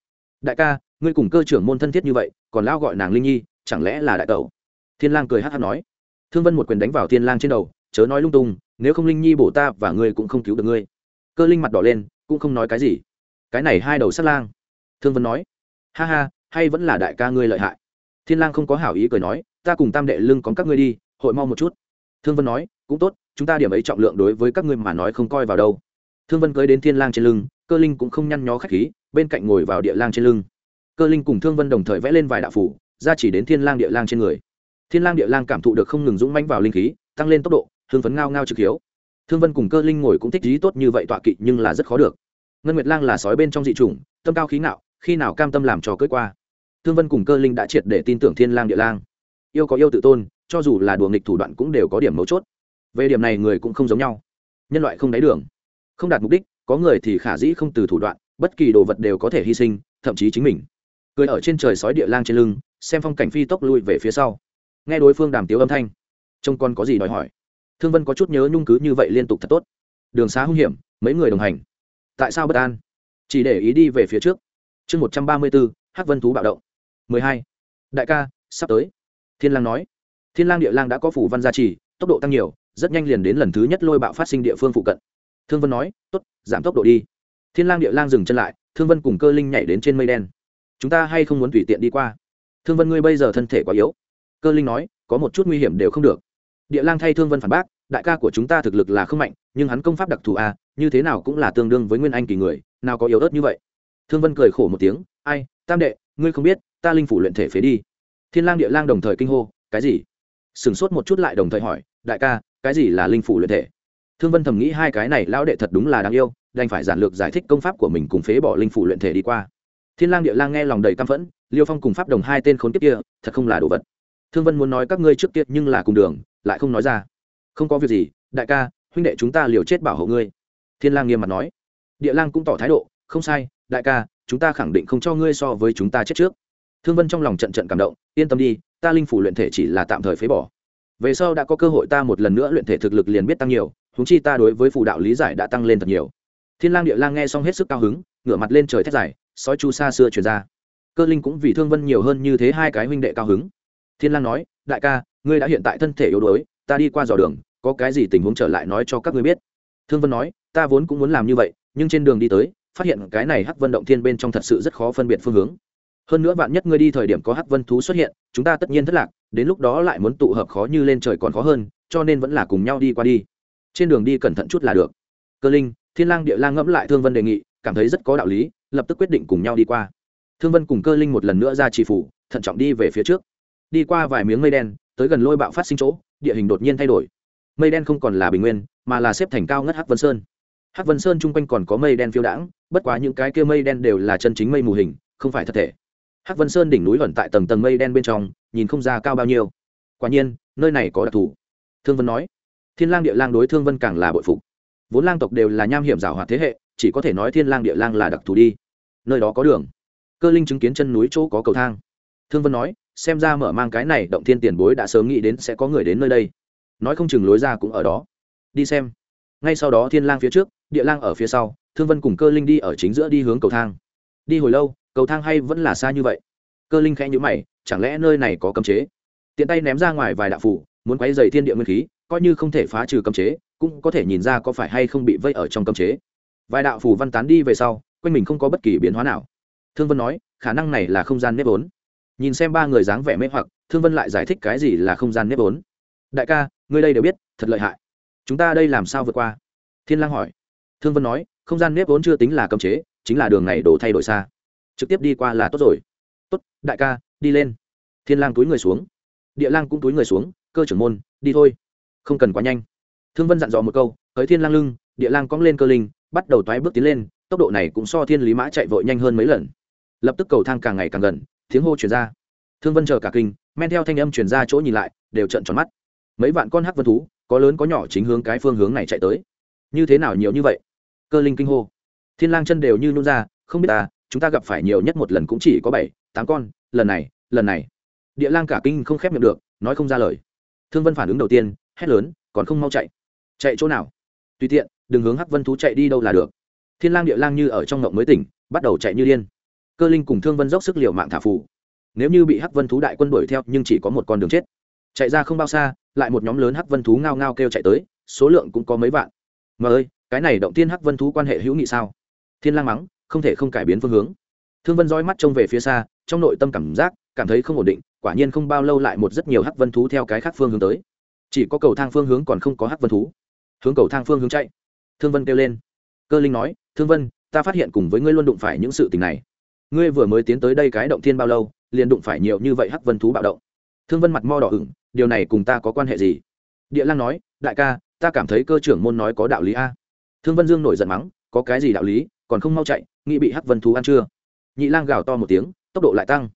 Đại ca, ngươi cùng cơ trưởng môn thân thiết như vậy, còn lao gọi nàng linh nhi, chẳng lẽ là đại tẩu? Thiên lang cười hát hát nói. Thương vân một quyền đánh vào thiên lang trên đầu, chớ nói lung tung, nếu không linh nhi bổ ta và ngươi cũng không cứu được ngươi. Cơ linh mặt đỏ lên, cũng không nói cái gì. Cái này hai đầu sát lang. Thương vân nói. Ha ha, hay vẫn là đại ca ngươi lợi hại. Thiên lang không có hảo ý cười nói, ta cùng tam đệ lưng có các ngươi đi, hội mau một chút. Thương vân nói, cũng tốt chúng ta điểm ấy trọng lượng đối với các ngươi mà nói không coi vào đâu. Thương vân cưới đến thiên lang trên lưng, cơ linh cũng không nhăn nhó khách khí, bên cạnh ngồi vào địa lang trên lưng. Cơ linh cùng thương vân đồng thời vẽ lên vài đạo phủ, ra chỉ đến thiên lang địa lang trên người. Thiên lang địa lang cảm thụ được không ngừng dũng mãnh vào linh khí, tăng lên tốc độ, hưng phấn ngao ngao trực hiếu. Thương vân cùng cơ linh ngồi cũng thích trí tốt như vậy tọa kỵ nhưng là rất khó được. Ngân nguyệt lang là sói bên trong dị chủng, tâm cao khí ngạo, khi nào cam tâm làm trò cưỡi qua. Thương vân cùng cơ linh đã triệt để tin tưởng thiên lang địa lang. Yêu có yêu tự tôn, cho dù là đùa nghịch thủ đoạn cũng đều có điểm mấu chốt về điểm này người cũng không giống nhau. Nhân loại không đáy đường, không đạt mục đích, có người thì khả dĩ không từ thủ đoạn, bất kỳ đồ vật đều có thể hy sinh, thậm chí chính mình. Cười ở trên trời sói địa lang trên lưng, xem phong cảnh phi tốc lui về phía sau. Nghe đối phương đàm tiếu âm thanh, trông con có gì đòi hỏi. Thương vân có chút nhớ nhung cứ như vậy liên tục thật tốt. Đường xá hung hiểm, mấy người đồng hành. Tại sao bất an? Chỉ để ý đi về phía trước. Chương một trăm ba mươi bốn, hắc vân thú bạo động. Mười hai. Đại ca, sắp tới. Thiên lang nói. Thiên lang địa lang đã có phủ văn gia trì, tốc độ tăng nhiều rất nhanh liền đến lần thứ nhất lôi bạo phát sinh địa phương phụ cận. Thương vân nói tốt giảm tốc độ đi. Thiên lang địa lang dừng chân lại thương vân cùng cơ linh nhảy đến trên mây đen. Chúng ta hay không muốn tùy tiện đi qua? Thương vân ngươi bây giờ thân thể quá yếu. Cơ linh nói có một chút nguy hiểm đều không được. Địa lang thay thương vân phản bác đại ca của chúng ta thực lực là không mạnh nhưng hắn công pháp đặc thù a à, như thế nào cũng là tương đương với nguyên anh kỳ người nào có yếu ớt như vậy. Thương vân cười khổ một tiếng ai tam đệ ngươi không biết ta linh phủ luyện thể phế đi. Thiên lang địa lang đồng thời kinh hô cái gì? Sửng sốt một chút lại đồng thời hỏi đại ca cái gì là linh phủ luyện thể? Thương vân thầm nghĩ hai cái này lão đệ thật đúng là đáng yêu, đành phải giản lược giải thích công pháp của mình cùng phế bỏ linh phủ luyện thể đi qua. Thiên lang địa lang nghe lòng đầy căm phẫn, liêu phong cùng pháp đồng hai tên khốn kiếp kia, thật không là đồ vật. Thương vân muốn nói các ngươi trước kia nhưng là cùng đường, lại không nói ra. Không có việc gì, đại ca, huynh đệ chúng ta liều chết bảo hộ ngươi. Thiên lang nghiêm mặt nói. Địa lang cũng tỏ thái độ, không sai, đại ca, chúng ta khẳng định không cho ngươi so với chúng ta chết trước. Thương vân trong lòng trận trận cảm động, yên tâm đi, ta linh phủ luyện thể chỉ là tạm thời phế bỏ về sau đã có cơ hội ta một lần nữa luyện thể thực lực liền biết tăng nhiều húng chi ta đối với phụ đạo lý giải đã tăng lên thật nhiều. Thiên lang địa lang nghe xong hết sức cao hứng, ngửa mặt lên trời thét dài, sói chu xa xưa truyền ra. Cơ linh cũng vì thương vân nhiều hơn như thế hai cái huynh đệ cao hứng. Thiên lang nói, đại ca, ngươi đã hiện tại thân thể yếu đuối, ta đi qua dò đường, có cái gì tình huống trở lại nói cho các ngươi biết. Thương vân nói, ta vốn cũng muốn làm như vậy, nhưng trên đường đi tới, phát hiện cái này hắc vân động thiên bên trong thật sự rất khó phân biệt phương hướng hơn nữa bạn nhất ngươi đi thời điểm có hắc vân thú xuất hiện, chúng ta tất nhiên thất lạc, đến lúc đó lại muốn tụ hợp khó như lên trời còn khó hơn, cho nên vẫn là cùng nhau đi qua đi. Trên đường đi cẩn thận chút là được. Cơ linh, thiên lang địa lang ngẫm lại thương vân đề nghị, cảm thấy rất có đạo lý, lập tức quyết định cùng nhau đi qua. Thương vân cùng cơ linh một lần nữa ra trì phủ, thận trọng đi về phía trước. Đi qua vài miếng mây đen, tới gần lôi bạo phát sinh chỗ, địa hình đột nhiên thay đổi. Mây đen không còn là bình nguyên, mà là xếp thành cao ngất hắc vân sơn. Hắc vân sơn chung quanh còn có mây đen phiêu đãng, bất quá những cái kia mây đen đều là chân chính mây mù hình, không phải thật thể hắc vân sơn đỉnh núi ẩn tại tầng tầng mây đen bên trong, nhìn không ra cao bao nhiêu. Quả nhiên, nơi này có đặc thù. Thương vân nói, thiên lang địa lang đối thương vân càng là bội phục. Vốn lang tộc đều là nham hiểm giảo hoạt thế hệ, chỉ có thể nói thiên lang địa lang là đặc thù đi. Nơi đó có đường. Cơ linh chứng kiến chân núi chỗ có cầu thang. Thương vân nói, xem ra mở mang cái này động thiên tiền bối đã sớm nghĩ đến sẽ có người đến nơi đây. Nói không chừng lối ra cũng ở đó. Đi xem. Ngay sau đó thiên lang phía trước, địa lang ở phía sau, thương vân cùng cơ linh đi ở chính giữa đi hướng cầu thang. Đi hồi lâu cầu thang hay vẫn là xa như vậy? Cơ linh khẽ nhữ mày, chẳng lẽ nơi này có cấm chế? Tiện tay ném ra ngoài vài đạo phủ, muốn quấy dày thiên địa nguyên khí, coi như không thể phá trừ cấm chế, cũng có thể nhìn ra có phải hay không bị vây ở trong cấm chế. Vài đạo phủ văn tán đi về sau, quanh mình không có bất kỳ biến hóa nào. Thương vân nói, khả năng này là không gian nếp vốn. Nhìn xem ba người dáng vẻ mê hoặc, thương vân lại giải thích cái gì là không gian nếp vốn. Đại ca, ngươi đây đều biết, thật lợi hại. Chúng ta đây làm sao vượt qua? Thiên lang hỏi. Thương vân nói, không gian nếp vốn chưa tính là cấm chế, chính là đường này đổ thay đổi xa trực tiếp đi qua là tốt rồi. Tốt, đại ca, đi lên. Thiên lang túi người xuống. Địa lang cũng túi người xuống, cơ trưởng môn, đi thôi. Không cần quá nhanh. Thương vân dặn dò một câu, tới thiên lang lưng, địa lang cong lên cơ linh, bắt đầu toái bước tiến lên, tốc độ này cũng so thiên lý mã chạy vội nhanh hơn mấy lần. Lập tức cầu thang càng ngày càng gần, tiếng hô truyền ra. Thương vân chờ cả kinh, men theo thanh âm truyền ra chỗ nhìn lại, đều trợn tròn mắt. Mấy vạn con hắc vân thú, có lớn có nhỏ chính hướng cái phương hướng này chạy tới. Như thế nào nhiều như vậy? Cơ linh kinh hô. Thiên lang chân đều như nôn ra, không biết ta chúng ta gặp phải nhiều nhất một lần cũng chỉ có bảy, tám con, lần này lần này. Địa lang cả kinh không khép miệng được, nói không ra lời. Thương vân phản ứng đầu tiên, hét lớn, còn không mau chạy. Chạy chỗ nào? Tùy tiện, đừng hướng hắc vân thú chạy đi đâu là được. Thiên lang địa lang như ở trong ngộng mới tỉnh, bắt đầu chạy như điên. Cơ linh cùng thương vân dốc sức liều mạng thả phủ nếu như bị hắc vân thú đại quân đuổi theo, nhưng chỉ có một con đường chết. Chạy ra không bao xa, lại một nhóm lớn hắc vân thú ngao ngao kêu chạy tới, số lượng cũng có mấy vạn. Mà ơi, cái này động tiên hắc vân thú quan hệ hữu nghị sao? Thiên lang mắng không thể không cải biến phương hướng. Thương vân dõi mắt trông về phía xa, trong nội tâm cảm giác, cảm thấy không ổn định, quả nhiên không bao lâu lại một rất nhiều hắc vân thú theo cái khác phương hướng tới. Chỉ có cầu thang phương hướng còn không có hắc vân thú. Hướng cầu thang phương hướng chạy. Thương vân kêu lên. Cơ linh nói, thương vân, ta phát hiện cùng với ngươi luôn đụng phải những sự tình này. Ngươi vừa mới tiến tới đây cái động thiên bao lâu, liền đụng phải nhiều như vậy hắc vân thú bạo động. Thương vân mặt mo đỏ ửng, điều này cùng ta có quan hệ gì? Địa lang nói, đại ca, ta cảm thấy cơ trưởng môn nói có đạo lý a. Thương vân dương nổi giận mắng, có cái gì đạo lý? Còn không mau chạy, nghĩ bị hắc vân thú ăn chưa? Nhị lang gào to một tiếng, tốc độ lại tăng.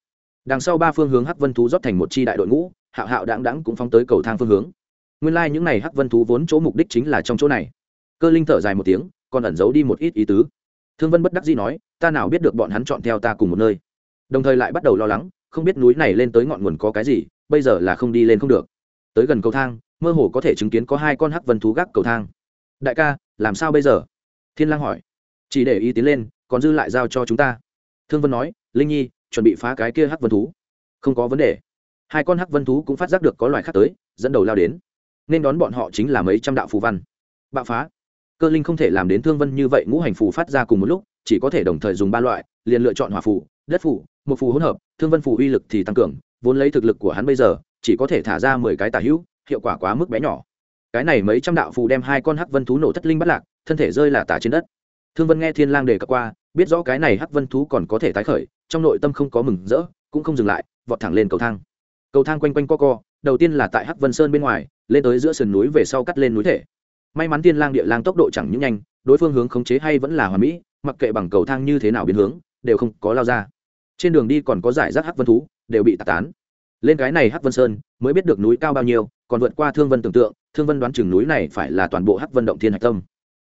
Đằng sau ba phương hướng hắc vân thú rót thành một chi đại đội ngũ, hạo hạo đáng đáng cũng phóng tới cầu thang phương hướng. Nguyên lai、like、những n à y hắc vân thú vốn chỗ mục đích chính là trong chỗ này. Cơ linh thở dài một tiếng, còn ẩn giấu đi một ít ý tứ. Thương vân bất đắc dĩ nói, ta nào biết được bọn hắn chọn theo ta cùng một nơi. Đồng thời lại bắt đầu lo lắng, không biết núi này lên tới ngọn nguồn có cái gì, bây giờ là không đi lên không được. Tới gần cầu thang, mơ hồ có thể chứng kiến có hai con hắc vân thú gác cầu thang. Đại ca, làm sao bây giờ? Thiên lang hỏi chỉ để ý tiến lên, còn dư lại giao cho chúng ta. Thương vân nói, linh nhi, chuẩn bị phá cái kia hắc vân thú. Không có vấn đề. Hai con hắc vân thú cũng phát giác được có loài khác tới, dẫn đầu lao đến. Nên đón bọn họ chính là mấy trăm đạo phù văn. Bạo phá. Cơ linh không thể làm đến thương vân như vậy ngũ hành phù phát ra cùng một lúc, chỉ có thể đồng thời dùng ba loại, liền lựa chọn hỏa phù, đất phù, một phù hỗn hợp, thương vân phù uy lực thì tăng cường, vốn lấy thực lực của hắn bây giờ, chỉ có thể thả ra mười cái tà hữu, hiệu quả quá mức bé nhỏ. Cái này mấy trăm đạo phù đem hai con hắc vân thú nổ thất linh bắt lạc, thân thể rơi là tả trên đất thương vân nghe thiên lang đề cập qua, biết rõ cái này hắc vân thú còn có thể tái khởi, trong nội tâm không có mừng rỡ, cũng không dừng lại, vọt thẳng lên cầu thang. Cầu thang quanh quanh co co, đầu tiên là tại hắc vân sơn bên ngoài, lên tới giữa sườn núi về sau cắt lên núi thể. May mắn thiên lang địa lang tốc độ chẳng những nhanh, đối phương hướng khống chế hay vẫn là hoàn mỹ, mặc kệ bằng cầu thang như thế nào biến hướng, đều không có lao ra. Trên đường đi còn có giải rác hắc vân thú, đều bị tạc tán. Lên cái này hắc vân sơn, mới biết được núi cao bao nhiêu, còn vượt qua thương vân tưởng tượng, thương vân đoán chừng núi này phải là toàn bộ hắc vân động thiên hạch tâm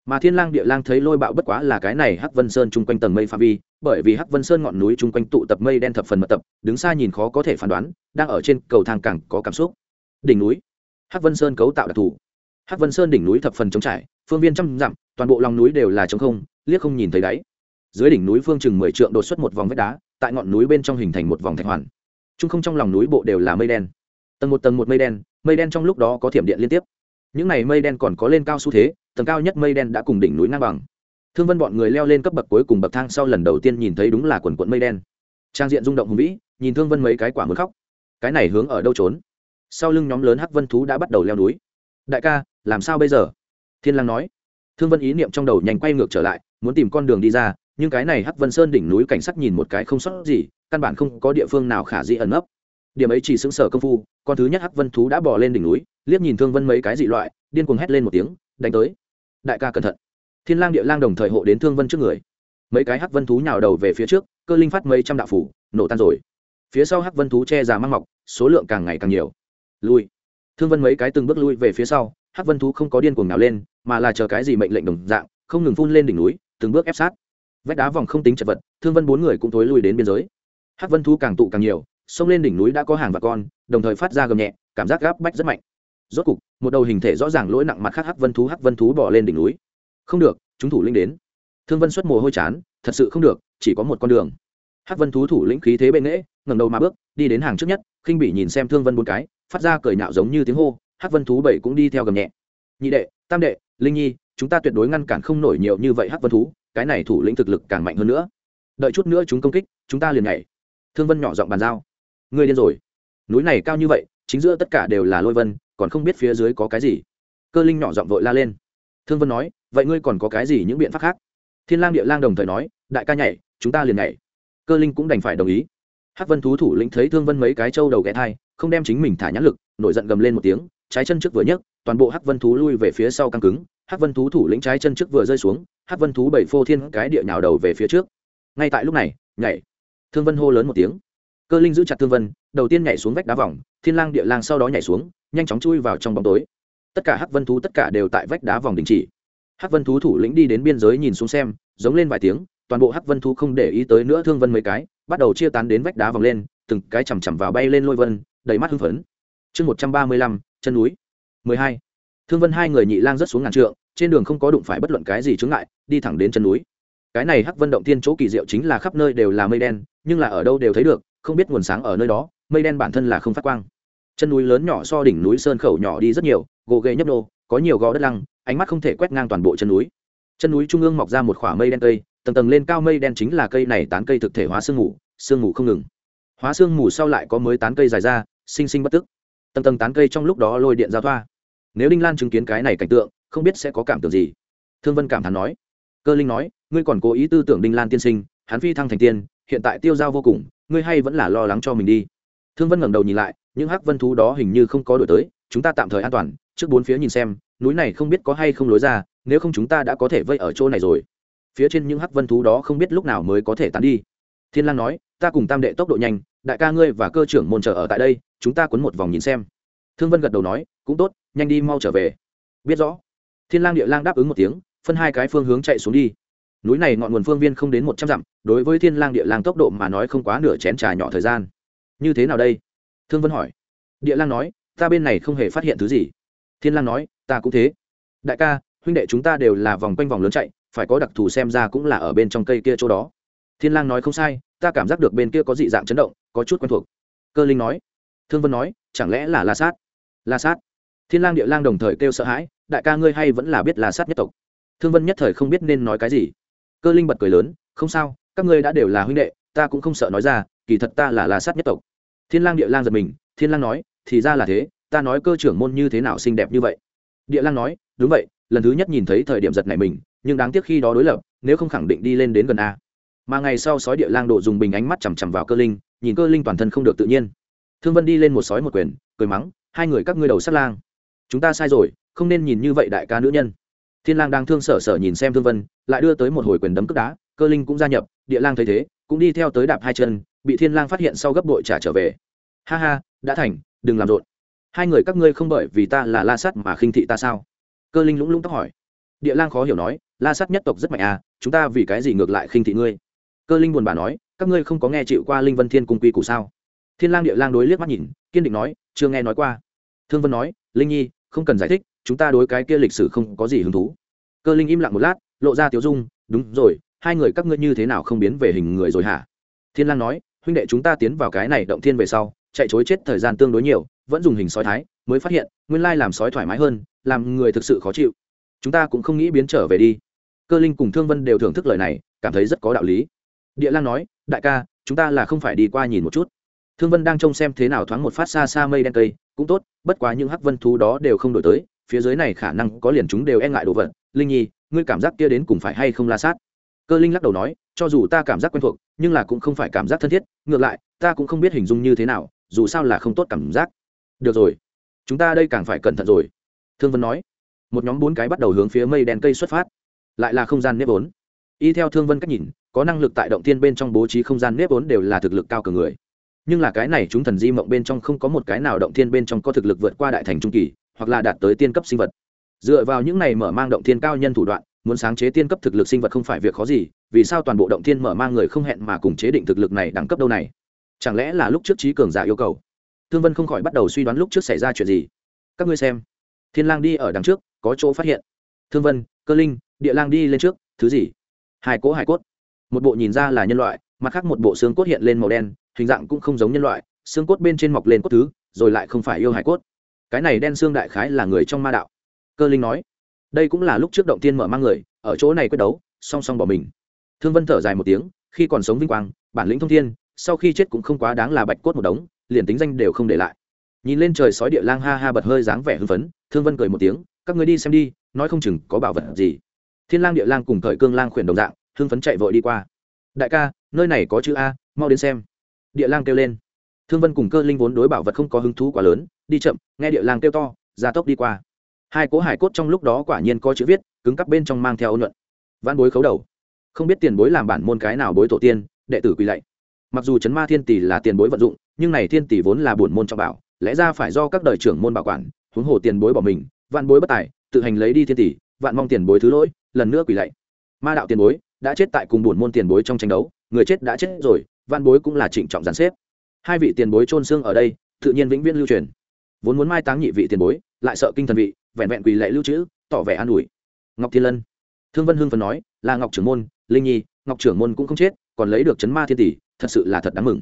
mà thiên lang địa lang thấy lôi bạo bất quá là cái này hắc vân sơn chung quanh tầng mây pha vi, bởi vì hắc vân sơn ngọn núi chung quanh tụ tập mây đen thập phần mật tập, đứng xa nhìn khó có thể phán đoán, đang ở trên cầu thang càng có cảm xúc. Đỉnh núi. Hắc vân sơn cấu tạo đặc thù. Hắc vân sơn đỉnh núi thập phần trống trải, phương viên trăm dặm, toàn bộ lòng núi đều là trống không, liếc không nhìn thấy đáy. Dưới đỉnh núi phương chừng mười trượng đột xuất một vòng vách đá, tại ngọn núi bên trong hình thành một vòng thạch hoàn. Trung không trong lòng núi bộ đều là mây đen. Tầng một tầng một mây đen mây đen trong lúc đó có thiểm điện liên tiếp. Những này mây đen còn có lên cao xu thế tầng cao nhất mây đen đã cùng đỉnh núi ngang bằng. Thương vân bọn người leo lên cấp bậc cuối cùng bậc thang sau lần đầu tiên nhìn thấy đúng là quần quận mây đen. Trang diện rung động hùng vĩ, nhìn thương vân mấy cái quả muốn khóc. Cái này hướng ở đâu trốn? Sau lưng nhóm lớn hắc vân thú đã bắt đầu leo núi. Đại ca, làm sao bây giờ? Thiên lang nói. Thương vân ý niệm trong đầu nhanh quay ngược trở lại, muốn tìm con đường đi ra, nhưng cái này hắc vân sơn đỉnh núi cảnh sắc nhìn một cái không sót gì, căn bản không có địa phương nào khả dĩ ẩn nấp. Điểm ấy chỉ xứng sở công phu, con thứ nhất hắc vân thú đã bỏ lên đỉnh núi, liếc nhìn thương vân mấy cái dị loại, điên cuồng hét lên một tiếng, đánh tới đại ca cẩn thận. Thiên lang địa lang đồng thời hộ đến thương vân trước người. Mấy cái hắc vân thú nhào đầu về phía trước, cơ linh phát mấy trăm đạo phủ, nổ tan rồi. Phía sau hắc vân thú che già mang mọc, số lượng càng ngày càng nhiều. Lui. Thương vân mấy cái từng bước lui về phía sau, hắc vân thú không có điên cuồng nào lên, mà là chờ cái gì mệnh lệnh đồng dạng, không ngừng phun lên đỉnh núi, từng bước ép sát. Vách đá vòng không tính chật vật, thương vân bốn người cũng thối lui đến biên giới. Hắc vân thú càng tụ càng nhiều, xông lên đỉnh núi đã có hàng và con, đồng thời phát ra gầm nhẹ, cảm giác gáp bách rất mạnh rốt cục, một đầu hình thể rõ ràng lỗi nặng mặt khác hắc vân thú, hắc vân thú bỏ lên đỉnh núi. Không được, chúng thủ lĩnh đến. Thương vân xuất mồ hôi chán, thật sự không được, chỉ có một con đường. Hắc vân thú thủ lĩnh khí thế bệ nghễ ngẩng đầu mà bước, đi đến hàng trước nhất, khinh bị nhìn xem thương vân bốn cái, phát ra cười nhạo giống như tiếng hô, hắc vân thú bảy cũng đi theo gầm nhẹ. Nhị đệ, tam đệ, linh nhi, chúng ta tuyệt đối ngăn cản không nổi nhiều như vậy hắc vân thú, cái này thủ lĩnh thực lực càng mạnh hơn nữa. Đợi chút nữa chúng công kích, chúng ta liền nhảy. Thương vân nhỏ giọng bàn giao. Ngươi điên rồi. Núi này cao như vậy, chính giữa tất cả đều là lôi vân còn không biết phía dưới có cái gì. Cơ linh nhỏ giọng vội la lên. Thương vân nói, vậy ngươi còn có cái gì những biện pháp khác? Thiên lang địa lang đồng thời nói, đại ca nhảy, chúng ta liền nhảy. Cơ linh cũng đành phải đồng ý. Hắc vân thú thủ lĩnh thấy thương vân mấy cái trâu đầu ghé thai, không đem chính mình thả nhãn lực, nổi giận gầm lên một tiếng, trái chân trước vừa nhấc, toàn bộ hắc vân thú lui về phía sau căng cứng. Hắc vân thú thủ lĩnh trái chân trước vừa rơi xuống, hắc vân thú bảy phô thiên cái địa nhào đầu về phía trước. Ngay tại lúc này, nhảy. Thương vân hô lớn một tiếng. Cơ linh giữ chặt thương vân, đầu tiên nhảy xuống vách đá vòng, thiên lang địa lang sau đó nhảy xuống nhanh chóng chui vào trong bóng tối. Tất cả hắc vân thú tất cả đều tại vách đá vòng đình chỉ. Hắc vân thú thủ lĩnh đi đến biên giới nhìn xuống xem, giống lên vài tiếng, toàn bộ hắc vân thú không để ý tới nữa thương vân mấy cái, bắt đầu chia tán đến vách đá vòng lên, từng cái chầm chầm vào bay lên lôi vân, đầy mắt hưng phấn. Chương một trăm ba mươi lăm, chân núi. mười hai. Thương vân hai người nhị lang rất xuống ngàn trượng, trên đường không có đụng phải bất luận cái gì chướng ngại, đi thẳng đến chân núi. Cái này hắc vân động tiên chỗ kỳ diệu chính là khắp nơi đều là mây đen, nhưng là ở đâu đều thấy được, không biết nguồn sáng ở nơi đó, mây đen bản thân là không phát quang chân núi lớn nhỏ so đỉnh núi sơn khẩu nhỏ đi rất nhiều, gồ ghề nhấp nô, có nhiều gò đất lăng, ánh mắt không thể quét ngang toàn bộ chân núi. Chân núi trung ương mọc ra một khoả mây đen cây, tầng tầng lên cao mây đen chính là cây này tán cây thực thể hóa sương mù sương mù không ngừng. Hóa sương mù sau lại có mới tán cây dài ra, sinh sinh bất tức. Tầng tầng tán cây trong lúc đó lôi điện giao thoa. Nếu đinh lan chứng kiến cái này cảnh tượng, không biết sẽ có cảm tưởng gì. Thương vân cảm thán nói. Cơ linh nói, ngươi còn cố ý tư tưởng đinh lan tiên sinh, hắn phi thăng thành tiên, hiện tại tiêu dao vô cùng, ngươi hay vẫn là lo lắng cho mình đi. Thương vân ngẩng đầu nhìn lại những hắc vân thú đó hình như không có đổi tới, chúng ta tạm thời an toàn, trước bốn phía nhìn xem, núi này không biết có hay không lối ra, nếu không chúng ta đã có thể vây ở chỗ này rồi. Phía trên những hắc vân thú đó không biết lúc nào mới có thể tán đi. Thiên lang nói, ta cùng tam đệ tốc độ nhanh, đại ca ngươi và cơ trưởng môn chờ ở tại đây, chúng ta quấn một vòng nhìn xem. Thương vân gật đầu nói, cũng tốt, nhanh đi mau trở về. Biết rõ. Thiên lang địa lang đáp ứng một tiếng, phân hai cái phương hướng chạy xuống đi. Núi này ngọn nguồn phương viên không đến một trăm dặm, đối với thiên lang địa lang tốc độ mà nói không quá nửa chén trà nhỏ thời gian. Như thế nào đây? Thương vân hỏi. Địa lang nói, ta bên này không hề phát hiện thứ gì. Thiên lang nói, ta cũng thế. Đại ca, huynh đệ chúng ta đều là vòng quanh vòng lớn chạy, phải có đặc thù xem ra cũng là ở bên trong cây kia chỗ đó. Thiên lang nói, không sai, ta cảm giác được bên kia có dị dạng chấn động, có chút quen thuộc. Cơ linh nói. Thương vân nói, chẳng lẽ là la sát? La sát? Thiên lang địa lang đồng thời kêu sợ hãi, đại ca ngươi hay vẫn là biết la sát nhất tộc. Thương vân nhất thời không biết nên nói cái gì. Cơ linh bật cười lớn, không sao, các ngươi đã đều là huynh đệ, ta cũng không sợ nói ra, kỳ thật ta là la sát nhất tộc thiên lang địa lang giật mình, thiên lang nói, thì ra là thế, ta nói cơ trưởng môn như thế nào xinh đẹp như vậy? Địa lang nói, đúng vậy, lần thứ nhất nhìn thấy thời điểm giật này mình, nhưng đáng tiếc khi đó đối lập, nếu không khẳng định đi lên đến gần a. Mà ngày sau sói địa lang độ dùng bình ánh mắt chằm chằm vào cơ linh, nhìn cơ linh toàn thân không được tự nhiên. Thương vân đi lên một sói một quyền, cười mắng, hai người các ngươi đầu sát lang. Chúng ta sai rồi, không nên nhìn như vậy đại ca nữ nhân. Thiên lang đang thương sở sở nhìn xem thương vân, lại đưa tới một hồi quyền đấm cước đá, cơ linh cũng gia nhập, địa lang thấy thế, cũng đi theo tới đạp hai chân bị thiên lang phát hiện sau gấp đội trả trở về. Ha ha, đã thành, đừng làm rộn. Hai người các ngươi không bởi vì ta là la sắt mà khinh thị ta sao? Cơ linh lũng lũng tóc hỏi. Địa lang khó hiểu nói, la sắt nhất tộc rất mạnh à chúng ta vì cái gì ngược lại khinh thị ngươi? Cơ linh buồn bã nói, các ngươi không có nghe chịu qua linh vân thiên cung quy củ sao? Thiên lang địa lang đối liếc mắt nhìn, kiên định nói, chưa nghe nói qua. Thương vân nói, linh nhi, không cần giải thích, chúng ta đối cái kia lịch sử không có gì hứng thú. Cơ linh im lặng một lát, lộ ra tiếu dung, đúng rồi, hai người các ngươi như thế nào không biến về hình người rồi hả? Thiên lang nói huynh đệ chúng ta tiến vào cái này động thiên về sau, chạy chối chết thời gian tương đối nhiều, vẫn dùng hình sói thái, mới phát hiện, nguyên lai làm sói thoải mái hơn, làm người thực sự khó chịu. Chúng ta cũng không nghĩ biến trở về đi. Cơ linh cùng thương vân đều thưởng thức lời này, cảm thấy rất có đạo lý. Địa lang nói, đại ca, chúng ta là không phải đi qua nhìn một chút. Thương vân đang trông xem thế nào thoáng một phát xa xa mây đen cây, cũng tốt, bất quá những hắc vân thú đó đều không đổi tới, phía dưới này khả năng có liền chúng đều e ngại đồ vật. Linh nhi, ngươi cảm giác kia đến cùng phải hay không la sát? Cơ linh lắc đầu nói, cho dù ta cảm giác quen thuộc, nhưng là cũng không phải cảm giác thân thiết, ngược lại, ta cũng không biết hình dung như thế nào, dù sao là không tốt cảm giác. Được rồi, chúng ta đây càng phải cẩn thận rồi. Thương vân nói, một nhóm bốn cái bắt đầu hướng phía mây đen cây xuất phát. Lại là không gian nếp vốn. Y theo thương vân cách nhìn, có năng lực tại động tiên bên trong bố trí không gian nếp vốn đều là thực lực cao cường người. Nhưng là cái này chúng thần di mộng bên trong không có một cái nào động thiên bên trong có thực lực vượt qua đại thành trung kỳ, hoặc là đạt tới tiên cấp sinh vật. Dựa vào những này mở mang động thiên cao nhân thủ đoạn muốn sáng chế tiên cấp thực lực sinh vật không phải việc khó gì, vì sao toàn bộ động thiên mở mang người không hẹn mà cùng chế định thực lực này đẳng cấp đâu này? Chẳng lẽ là lúc trước trí cường giả yêu cầu? Thương vân không khỏi bắt đầu suy đoán lúc trước xảy ra chuyện gì. Các ngươi xem. Thiên lang đi ở đằng trước, có chỗ phát hiện. Thương vân, cơ linh, địa lang đi lên trước, thứ gì? Hai cỗ hải cốt. Một bộ nhìn ra là nhân loại, mặt khác một bộ xương cốt hiện lên màu đen, hình dạng cũng không giống nhân loại, xương cốt bên trên mọc lên cốt thứ, rồi lại không phải yêu hải cốt. Cái này đen xương đại khái là người trong ma đạo. Cơ linh nói đây cũng là lúc trước động tiên mở mang người, ở chỗ này quyết đấu, song song bỏ mình. Thương vân thở dài một tiếng, khi còn sống vinh quang, bản lĩnh thông thiên, sau khi chết cũng không quá đáng là bạch cốt một đống, liền tính danh đều không để lại. Nhìn lên trời sói địa lang ha ha bật hơi dáng vẻ hưng phấn, thương vân cười một tiếng, các người đi xem đi, nói không chừng có bảo vật gì. Thiên lang địa lang cùng thời cương lang khuyển đồng dạng, hưng phấn chạy vội đi qua. Đại ca, nơi này có chữ a, mau đến xem. Địa lang kêu lên. Thương vân cùng cơ linh vốn đối bảo vật không có hứng thú quá lớn, đi chậm, nghe địa lang kêu to ra tốc đi qua hai cố hải cốt trong lúc đó quả nhiên có chữ viết, cứng cắp bên trong mang theo ôn luận văn bối khấu đầu. Không biết tiền bối làm bản môn cái nào bối tổ tiên, đệ tử quỳ lạy. Mặc dù chấn ma thiên tỷ là tiền bối vận dụng, nhưng này thiên tỷ vốn là buồn môn trọng bảo, lẽ ra phải do các đời trưởng môn bảo quản, huống hồ tiền bối bỏ mình, vạn bối bất tài, tự hành lấy đi thiên tỷ, vạn mong tiền bối thứ lỗi, lần nữa quỳ lạy. Ma đạo tiền bối, đã chết tại cùng buồn môn tiền bối trong tranh đấu, người chết đã chết rồi, vạn bối cũng là trịnh trọng giàn xếp. Hai vị tiền bối trôn xương ở đây, tự nhiên vĩnh viễn lưu truyền vốn muốn mai táng nhị vị tiền bối, lại sợ kinh thần vị, vẹn vẹn quỳ lệ lưu trữ, tỏ vẻ an ủi. Ngọc thiên lân. Thương vân hưng phần nói, là ngọc trưởng môn, linh nhi, ngọc trưởng môn cũng không chết, còn lấy được chấn ma thiên tỷ, thật sự là thật đáng mừng.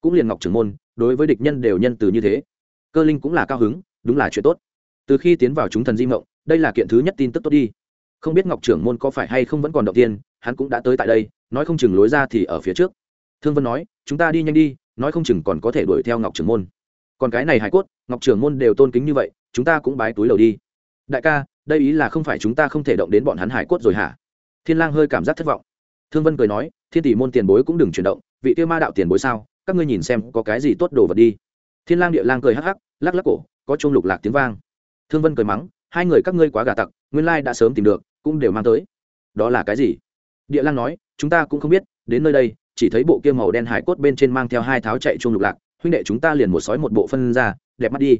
Cũng liền ngọc trưởng môn, đối với địch nhân đều nhân từ như thế. Cơ linh cũng là cao hứng, đúng là chuyện tốt. Từ khi tiến vào chúng thần di mộng, đây là kiện thứ nhất tin tức tốt đi. Không biết ngọc trưởng môn có phải hay không vẫn còn động tiên, hắn cũng đã tới tại đây, nói không chừng lối ra thì ở phía trước. Thương vân nói, chúng ta đi nhanh đi, nói không chừng còn có thể đuổi theo ngọc trưởng môn còn cái này hải cốt, ngọc trưởng môn đều tôn kính như vậy, chúng ta cũng bái túi đầu đi. Đại ca, đây ý là không phải chúng ta không thể động đến bọn hắn hải cốt rồi hả? Thiên lang hơi cảm giác thất vọng. Thương vân cười nói, thiên tỷ môn tiền bối cũng đừng chuyển động, vị tiêu ma đạo tiền bối sao? Các ngươi nhìn xem có cái gì tốt đồ vật đi. Thiên lang địa lang cười hắc hắc, lắc lắc cổ, có chuông lục lạc tiếng vang. Thương vân cười mắng, hai người các ngươi quá gà tặc, nguyên lai đã sớm tìm được, cũng đều mang tới. Đó là cái gì? Địa lang nói, chúng ta cũng không biết, đến nơi đây, chỉ thấy bộ kia màu đen hải cốt bên trên mang theo hai tháo chạy chuông lục lạc huynh đệ chúng ta liền một sói một bộ phân ra, đẹp mắt đi.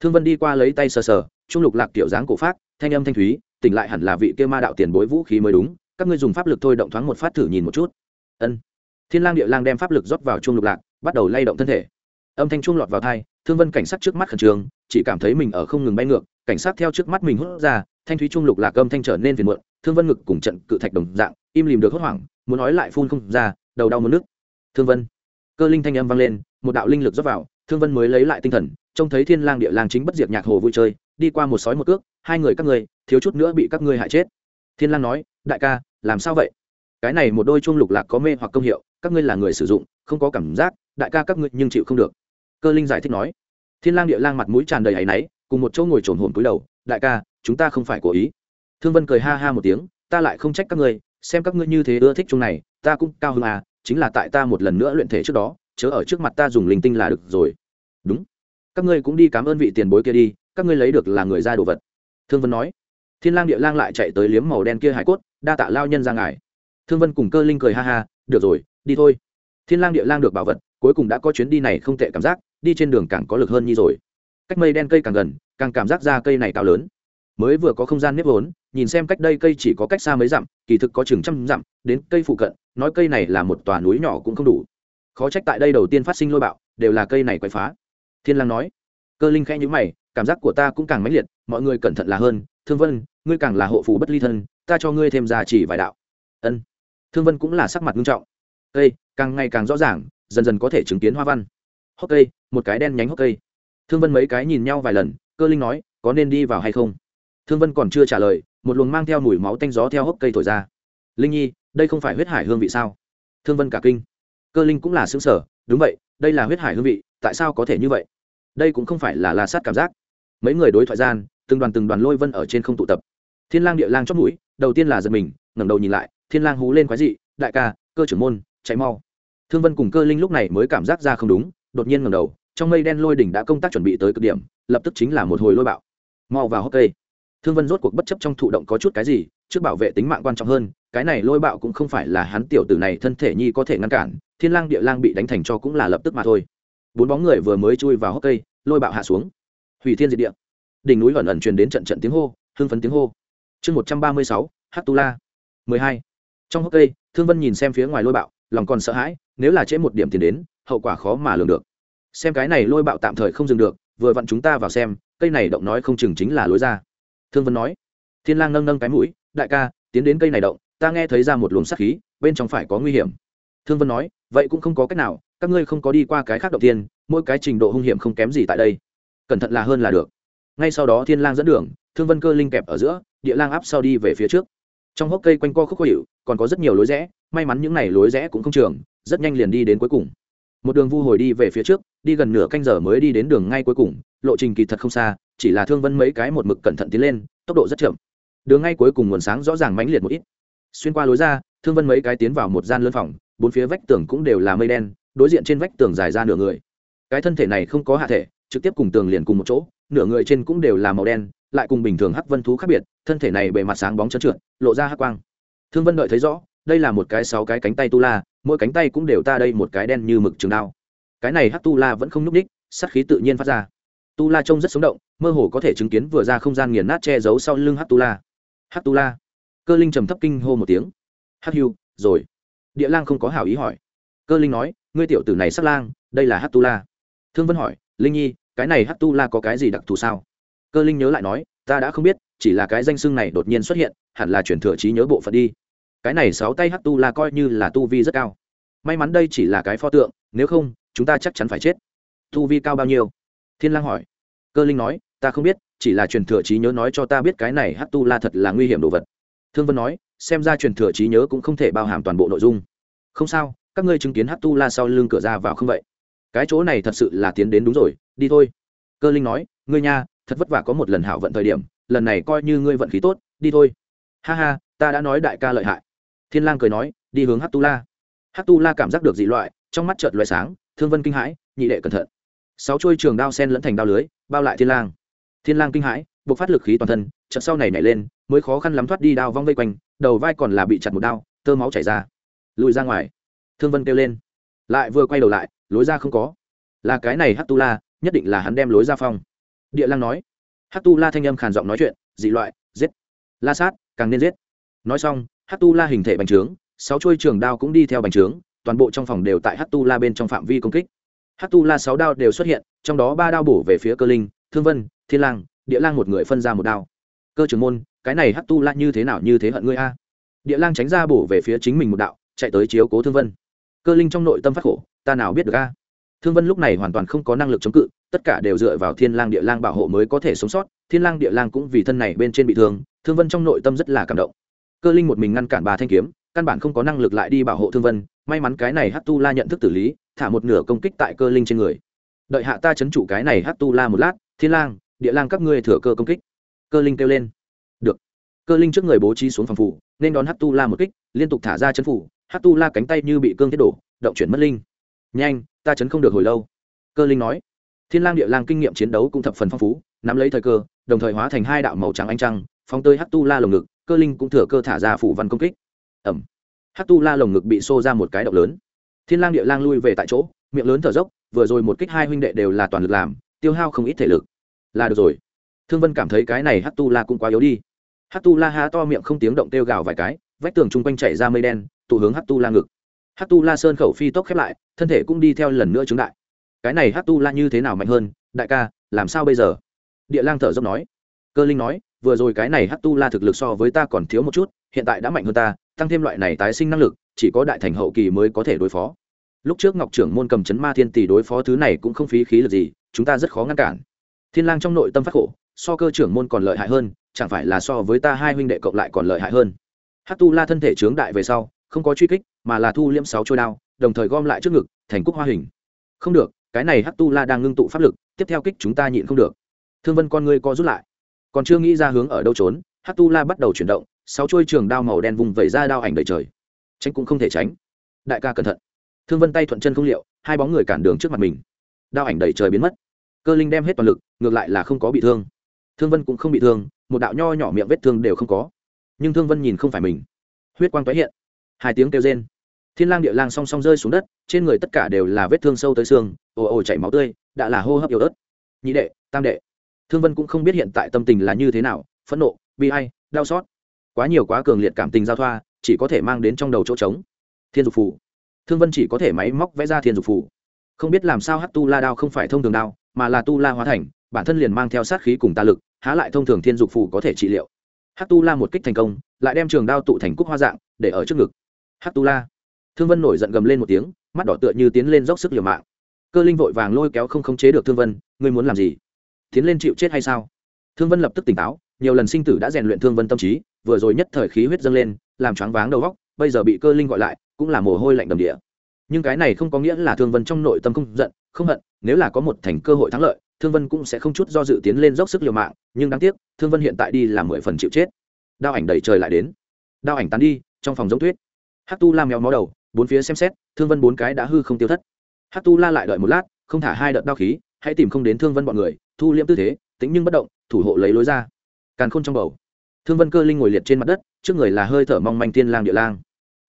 Thương vân đi qua lấy tay sờ sờ, trung lục lạc tiểu dáng cổ phát thanh âm thanh thúy, tỉnh lại hẳn là vị kia ma đạo tiền bối vũ khí mới đúng, các ngươi dùng pháp lực thôi động thoáng một phát thử nhìn một chút. Ân. Thiên lang địa lang đem pháp lực rót vào trung lục lạc, bắt đầu lay động thân thể. Âm thanh chuông lọt vào thai thương vân cảnh sát trước mắt khẩn trương, chỉ cảm thấy mình ở không ngừng bay ngược, cảnh sát theo trước mắt mình hút ra, thanh thúy trung lục lạc âm thanh trở nên phiền muộn, thương vân ngực cùng trận cự thạch đồng dạng, im lìm được hốt hoảng, muốn nói lại phun không ra, đầu đau muốn nước thương vân, cơ linh thanh âm vang lên một đạo linh lực rót vào, thương vân mới lấy lại tinh thần, trông thấy thiên lang địa lang chính bất diệt nhạc hồ vui chơi, đi qua một sói một cước, hai người các ngươi, thiếu chút nữa bị các ngươi hại chết. Thiên lang nói, đại ca, làm sao vậy? Cái này một đôi chuông lục lạc có mê hoặc công hiệu, các ngươi là người sử dụng, không có cảm giác, đại ca các ngươi nhưng chịu không được. Cơ linh giải thích nói. Thiên lang địa lang mặt mũi tràn đầy áy náy, cùng một chỗ ngồi trồn hồn cúi đầu, đại ca, chúng ta không phải cố ý. Thương vân cười ha ha một tiếng, ta lại không trách các ngươi, xem các ngươi như thế ưa thích chung này, ta cũng cao hơn à chính là tại ta một lần nữa luyện thể trước đó chớ ở trước mặt ta dùng linh tinh là được rồi. Đúng. Các ngươi cũng đi cảm ơn vị tiền bối kia đi, các ngươi lấy được là người ra đồ vật. Thương vân nói. Thiên lang địa lang lại chạy tới liếm màu đen kia hải cốt, đa tạ lao nhân ra ngài. Thương vân cùng cơ linh cười ha ha, được rồi, đi thôi. Thiên lang địa lang được bảo vật, cuối cùng đã có chuyến đi này không tệ cảm giác, đi trên đường càng có lực hơn như rồi. Cách mây đen cây càng gần, càng cảm giác ra cây này cao lớn. Mới vừa có không gian nếp vốn, nhìn xem cách đây cây chỉ có cách xa mấy dặm, kỳ thực có chừng trăm dặm, đến cây phụ cận, nói cây này là một tòa núi nhỏ cũng không đủ khó trách tại đây đầu tiên phát sinh lôi bạo, đều là cây này quậy phá. Thiên lang nói. Cơ linh khẽ nhíu mày, cảm giác của ta cũng càng mãnh liệt, mọi người cẩn thận là hơn. Thương vân, ngươi càng là hộ phù bất ly thân, ta cho ngươi thêm giá chỉ vài đạo. Ân. Thương vân cũng là sắc mặt nghiêm trọng. Cây, càng ngày càng rõ ràng, dần dần có thể chứng kiến hoa văn. Hốc cây, một cái đen nhánh hốc cây. Thương vân mấy cái nhìn nhau vài lần, cơ linh nói, có nên đi vào hay không? Thương vân còn chưa trả lời, một luồng mang theo mùi máu tanh gió theo hốc cây thổi ra. Linh nhi, đây không phải huyết hải hương vị sao? Thương vân cả kinh cơ linh cũng là xứng sở đúng vậy, đây là huyết hải hương vị, tại sao có thể như vậy? Đây cũng không phải là la sát cảm giác. Mấy người đối thoại gian, từng đoàn từng đoàn lôi vân ở trên không tụ tập. Thiên lang địa lang chót mũi, đầu tiên là giật mình, ngẩng đầu nhìn lại, thiên lang hú lên quái dị, đại ca, cơ trưởng môn, chạy mau. Thương vân cùng cơ linh lúc này mới cảm giác ra không đúng, đột nhiên ngẩng đầu, trong mây đen lôi đỉnh đã công tác chuẩn bị tới cực điểm, lập tức chính là một hồi lôi bạo. Mau vào hốc cây. Thương vân rốt cuộc bất chấp trong thụ động có chút cái gì, trước bảo vệ tính mạng quan trọng hơn cái này lôi bạo cũng không phải là hắn tiểu tử này thân thể nhi có thể ngăn cản, thiên lang địa lang bị đánh thành cho cũng là lập tức mà thôi. Bốn bóng người vừa mới chui vào hốc cây, lôi bạo hạ xuống. Hủy thiên diệt địa. Đỉnh núi ẩn ẩn truyền đến trận trận tiếng hô, hưng phấn tiếng hô. Chương một trăm ba mươi sáu hát tu la mười hai. Trong hốc cây, thương vân nhìn xem phía ngoài lôi bạo, lòng còn sợ hãi, nếu là trễ một điểm tiền đến, hậu quả khó mà lường được. Xem cái này lôi bạo tạm thời không dừng được, vừa vặn chúng ta vào xem, cây này động nói không chừng chính là lối ra. Thương vân nói. Thiên lang nâng nâng cái mũi, đại ca, tiến đến cây này động ta nghe thấy ra một luồng sát khí, bên trong phải có nguy hiểm. Thương vân nói, vậy cũng không có cách nào, các ngươi không có đi qua cái khác động tiên mỗi cái trình độ hung hiểm không kém gì tại đây. Cẩn thận là hơn là được. Ngay sau đó thiên lang dẫn đường, thương vân cơ linh kẹp ở giữa, địa lang áp sau đi về phía trước. Trong hốc cây quanh co khúc khó hiệu còn có rất nhiều lối rẽ, may mắn những này lối rẽ cũng không trường, rất nhanh liền đi đến cuối cùng. Một đường vu hồi đi về phía trước, đi gần nửa canh giờ mới đi đến đường ngay cuối cùng, lộ trình kỳ thật không xa, chỉ là thương vân mấy cái một mực cẩn thận tiến lên, tốc độ rất chậm. Đường ngay cuối cùng nguồn sáng rõ ràng mãnh liệt một ít xuyên qua lối ra, thương vân mấy cái tiến vào một gian lớn phòng, bốn phía vách tường cũng đều là mây đen, đối diện trên vách tường dài ra nửa người. Cái thân thể này không có hạ thể, trực tiếp cùng tường liền cùng một chỗ, nửa người trên cũng đều là màu đen, lại cùng bình thường hắc vân thú khác biệt, thân thể này bề mặt sáng bóng trơn trượt, lộ ra hắc quang. Thương vân đợi thấy rõ, đây là một cái sáu cái cánh tay tu la, mỗi cánh tay cũng đều ta đây một cái đen như mực trường đao. Cái này hắc tu la vẫn không nhúc ních sát khí tự nhiên phát ra. Tu la trông rất sống động, mơ hồ có thể chứng kiến vừa ra không gian nghiền nát che giấu sau lưng hắc tu la. Hắc tu la cơ linh trầm thấp kinh hô một tiếng. Hắc hưu, rồi. Địa lang không có hảo ý hỏi. Cơ linh nói, ngươi tiểu tử này sắc lang, đây là hát tu la. Thương vân hỏi, linh nhi, cái này hát tu la có cái gì đặc thù sao? Cơ linh nhớ lại nói, ta đã không biết, chỉ là cái danh xưng này đột nhiên xuất hiện, hẳn là chuyển thừa trí nhớ bộ phận đi. Cái này sáu tay hát tu la coi như là tu vi rất cao. May mắn đây chỉ là cái pho tượng, nếu không, chúng ta chắc chắn phải chết. Tu vi cao bao nhiêu? Thiên lang hỏi. Cơ linh nói, ta không biết, chỉ là truyền thừa trí nhớ nói cho ta biết cái này hát tu la thật là nguy hiểm đồ vật thương vân nói, xem ra truyền thừa trí nhớ cũng không thể bao hàm toàn bộ nội dung. Không sao, các ngươi chứng kiến Hát tu la sau lưng cửa ra vào không vậy? Cái chỗ này thật sự là tiến đến đúng rồi, đi thôi. Cơ linh nói, ngươi nha, thật vất vả có một lần hảo vận thời điểm, lần này coi như ngươi vận khí tốt, đi thôi. Ha ha, ta đã nói đại ca lợi hại. Thiên lang cười nói, đi hướng hát tu la. Hát tu la cảm giác được dị loại, trong mắt chợt loại sáng, thương vân kinh hãi, nhị đệ cẩn thận. Sáu chuôi trường đao sen lẫn thành đao lưới, bao lại thiên lang. Thiên lang kinh hãi buộc phát lực khí toàn thân, chợt sau này nhảy lên mới khó khăn lắm thoát đi đao vong vây quanh, đầu vai còn là bị chặt một đao, tơ máu chảy ra. Lùi ra ngoài. Thương vân kêu lên. Lại vừa quay đầu lại, lối ra không có. Là cái này hát tu la, nhất định là hắn đem lối ra phong. Địa lang nói. Hát tu la thanh âm khàn giọng nói chuyện, dị loại, giết. La sát, càng nên giết. Nói xong hát tu la hình thể bành trướng, sáu chuôi trường đao cũng đi theo bành trướng, toàn bộ trong phòng đều tại hát tu la bên trong phạm vi công kích. Hát tu la sáu đao đều xuất hiện, trong đó ba đao bổ về phía cơ linh, thương vân, thiên lang, địa lang một người phân ra một đao. Cơ trưởng môn cái này hát tu la như thế nào, như thế hận ngươi a? Địa lang tránh ra bổ về phía chính mình một đạo, chạy tới chiếu cố thương vân. Cơ linh trong nội tâm phát khổ, ta nào biết được a? Thương vân lúc này hoàn toàn không có năng lực chống cự, tất cả đều dựa vào thiên lang địa lang bảo hộ mới có thể sống sót. Thiên lang địa lang cũng vì thân này bên trên bị thương thương vân trong nội tâm rất là cảm động. Cơ linh một mình ngăn cản bà thanh kiếm, căn bản không có năng lực lại đi bảo hộ thương vân, may mắn cái này hát tu la nhận thức tử lý, thả một nửa công kích tại cơ linh trên người. Đợi hạ ta chấn chủ cái này hát tu la một lát, thiên lang, địa lang các ngươi thừa cơ công kích. Cơ linh kêu lên cơ linh trước người bố trí xuống phòng phủ, nên đón hát tu la một kích, liên tục thả ra chấn phủ. Hát tu la cánh tay như bị cương thiết đổ, động chuyển mất linh. Nhanh, ta chấn không được hồi lâu. Cơ linh nói. Thiên lang địa lang kinh nghiệm chiến đấu cũng thập phần phong phú, nắm lấy thời cơ, đồng thời hóa thành hai đạo màu trắng ánh trăng, phóng tới hát tu la lồng ngực. Cơ linh cũng thừa cơ thả ra phủ văn công kích. Ẩm. Hát tu la lồng ngực bị xô ra một cái động lớn. Thiên lang địa lang lui về tại chỗ, miệng lớn thở dốc, vừa rồi một kích hai huynh đệ đều là toàn lực làm, tiêu hao không ít thể lực. Là được rồi. Thương vân cảm thấy cái này hát tu la cũng quá yếu đi hát tu la há to miệng không tiếng động tiêu gào vài cái, vách tường chung quanh chảy ra mây đen, tụ hướng hát tu la ngực. Hát tu la sơn khẩu phi tốc khép lại, thân thể cũng đi theo lần nữa chứng đại. Cái này hát tu la như thế nào mạnh hơn? Đại ca, làm sao bây giờ? Địa lang thở dốc nói. Cơ linh nói, vừa rồi cái này hát tu la thực lực so với ta còn thiếu một chút, hiện tại đã mạnh hơn ta, tăng thêm loại này tái sinh năng lực, chỉ có đại thành hậu kỳ mới có thể đối phó. Lúc trước ngọc trưởng môn cầm chấn ma thiên tỷ đối phó thứ này cũng không phí khí lực gì, chúng ta rất khó ngăn cản. Thiên lang trong nội tâm phát khổ, so cơ trưởng môn còn lợi hại hơn chẳng phải là so với ta hai huynh đệ cộng lại còn lợi hại hơn. Hát tu la thân thể trướng đại về sau, không có truy kích, mà là thu liễm sáu trôi đao, đồng thời gom lại trước ngực, thành cúc hoa hình. Không được, cái này hát tu la đang ngưng tụ pháp lực, tiếp theo kích chúng ta nhịn không được. Thương vân con ngươi co rút lại. Còn chưa nghĩ ra hướng ở đâu trốn hát tu la bắt đầu chuyển động, sáu chuôi trường đao màu đen vùng vẩy ra đao ảnh đầy trời. Tránh cũng không thể tránh. Đại ca cẩn thận. Thương vân tay thuận chân không liệu, hai bóng người cản đường trước mặt mình. Đao ảnh đầy trời biến mất. Cơ linh đem hết toàn lực, ngược lại là không có bị thương. Thương vân cũng không bị thương một đạo nho nhỏ miệng vết thương đều không có. Nhưng thương vân nhìn không phải mình. Huyết quang tái hiện, hai tiếng kêu rên. Thiên lang địa lang song song rơi xuống đất, trên người tất cả đều là vết thương sâu tới xương, ồ ồ chảy máu tươi, đã là hô hấp yếu ớt. Nhị đệ, tam đệ. Thương vân cũng không biết hiện tại tâm tình là như thế nào, phẫn nộ, bi ai, đau xót. Quá nhiều quá cường liệt cảm tình giao thoa, chỉ có thể mang đến trong đầu chỗ trống. Thiên dục phù. Thương vân chỉ có thể máy móc vẽ ra thiên dục phù. Không biết làm sao hát tu la đao không phải thông thường đao, mà là tu la hóa thành, bản thân liền mang theo sát khí cùng ta lực há lại thông thường thiên dục phù có thể trị liệu. Hát tu la một kích thành công, lại đem trường đao tụ thành cúc hoa dạng, để ở trước ngực. Hát tu la thương vân nổi giận gầm lên một tiếng, mắt đỏ tựa như tiến lên dốc sức liều mạng. Cơ linh vội vàng lôi kéo không khống chế được thương vân, ngươi muốn làm gì? Tiến lên chịu chết hay sao? Thương vân lập tức tỉnh táo, nhiều lần sinh tử đã rèn luyện thương vân tâm trí, vừa rồi nhất thời khí huyết dâng lên, làm choáng váng đầu góc bây giờ bị cơ linh gọi lại, cũng là mồ hôi lạnh đầm địa. Nhưng cái này không có nghĩa là thương vân trong nội tâm không giận, không hận, nếu là có một thành cơ hội thắng lợi thương vân cũng sẽ không chút do dự tiến lên dốc sức liều mạng, nhưng đáng tiếc, thương vân hiện tại đi là mười phần chịu chết. Đao ảnh đầy trời lại đến. Đao ảnh tán đi, trong phòng giống tuyết. Hát tu la mèo mó đầu, bốn phía xem xét, thương vân bốn cái đã hư không tiêu thất. Hát tu la lại đợi một lát, không thả hai đợt đao khí, hãy tìm không đến thương vân bọn người, thu liễm tư thế tính nhưng bất động, thủ hộ lấy lối ra. Càn khôn trong bầu. Thương vân cơ linh ngồi liệt trên mặt đất, trước người là hơi thở mong manh tiên lang địa lang.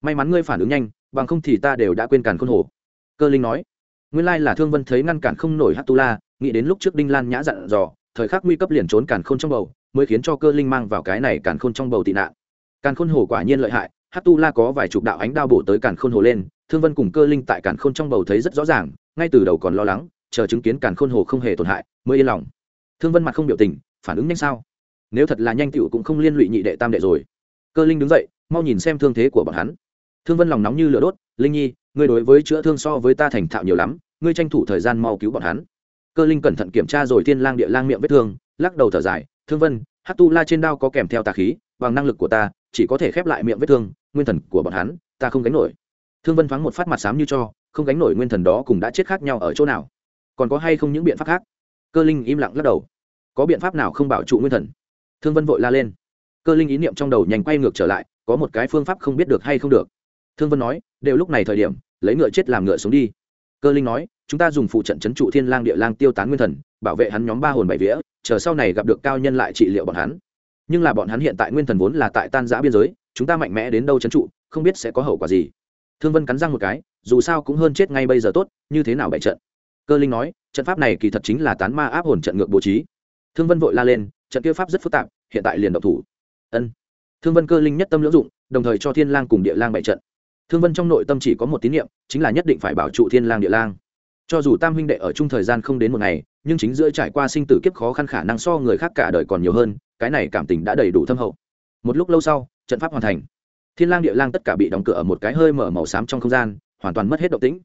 May mắn ngươi phản ứng nhanh, bằng không thì ta đều đã quên càn khôn hồ. Cơ linh nói. Nguyên lai là thương vân thấy ngăn cản không nổi hát tu la nghĩ đến lúc trước đinh lan nhã dặn dò, thời khắc nguy cấp liền trốn càn khôn trong bầu, mới khiến cho cơ linh mang vào cái này càn khôn trong bầu tị nạn. Càn khôn hồ quả nhiên lợi hại hát tu la có vài chục đạo ánh đao bổ tới càn khôn hồ lên, thương vân cùng cơ linh tại càn khôn trong bầu thấy rất rõ ràng, ngay từ đầu còn lo lắng, chờ chứng kiến càn khôn hồ không hề tổn hại, mới yên lòng. Thương vân mặt không biểu tình, phản ứng nhanh sao? Nếu thật là nhanh tựu cũng không liên lụy nhị đệ tam đệ rồi. Cơ linh đứng dậy, mau nhìn xem thương thế của bọn hắn. Thương vân lòng nóng như lửa đốt, linh nhi, ngươi đối với chữa thương so với ta thành thạo nhiều lắm, ngươi tranh thủ thời gian mau cứu bọn hắn cơ linh cẩn thận kiểm tra rồi thiên lang địa lang miệng vết thương, lắc đầu thở dài, thương vân hát tu la trên đao có kèm theo tà khí, bằng năng lực của ta, chỉ có thể khép lại miệng vết thương, nguyên thần của bọn hắn, ta không gánh nổi. Thương vân thoáng một phát mặt xám như cho, không gánh nổi nguyên thần đó cùng đã chết khác nhau ở chỗ nào. Còn có hay không những biện pháp khác? Cơ linh im lặng lắc đầu. Có biện pháp nào không bảo trụ nguyên thần? Thương vân vội la lên. Cơ linh ý niệm trong đầu nhanh quay ngược trở lại, có một cái phương pháp không biết được hay không được. Thương vân nói, đều lúc này thời điểm, lấy ngựa chết làm ngựa xuống đi. Cơ linh nói chúng ta dùng phụ trận c h ấ n trụ thiên lang địa lang tiêu tán nguyên thần, bảo vệ hắn nhóm ba hồn bảy vía, chờ sau này gặp được cao nhân lại trị liệu bọn hắn. Nhưng là bọn hắn hiện tại nguyên thần vốn là tại tan giã biên giới, chúng ta mạnh mẽ đến đâu c h ấ n trụ, không biết sẽ có hậu quả gì. Thương vân cắn răng một cái, dù sao cũng hơn chết ngay bây giờ tốt, như thế nào bại trận? Cơ linh nói, trận pháp này kỳ thật chính là tán ma áp hồn trận ngược bố trí. Thương vân vội la lên, trận kia pháp rất phức tạp, hiện tại liền độc thủ. Ân. Thương vân cơ linh nhất tâm lưỡng dụng, đồng thời cho thiên lang cùng địa lang bại trận. Thương vân trong nội tâm chỉ có một tín niệm, chính là nhất định phải bảo trụ thiên lang địa lang cho dù tam huynh đệ ở chung thời gian không đến một ngày, nhưng chính giữa trải qua sinh tử kiếp khó khăn khả năng so người khác cả đời còn nhiều hơn, cái này cảm tình đã đầy đủ thâm hậu. Một lúc lâu sau, trận pháp hoàn thành. Thiên lang địa lang tất cả bị đóng cửa ở một cái hơi mở màu xám trong không gian, hoàn toàn mất hết động tĩnh.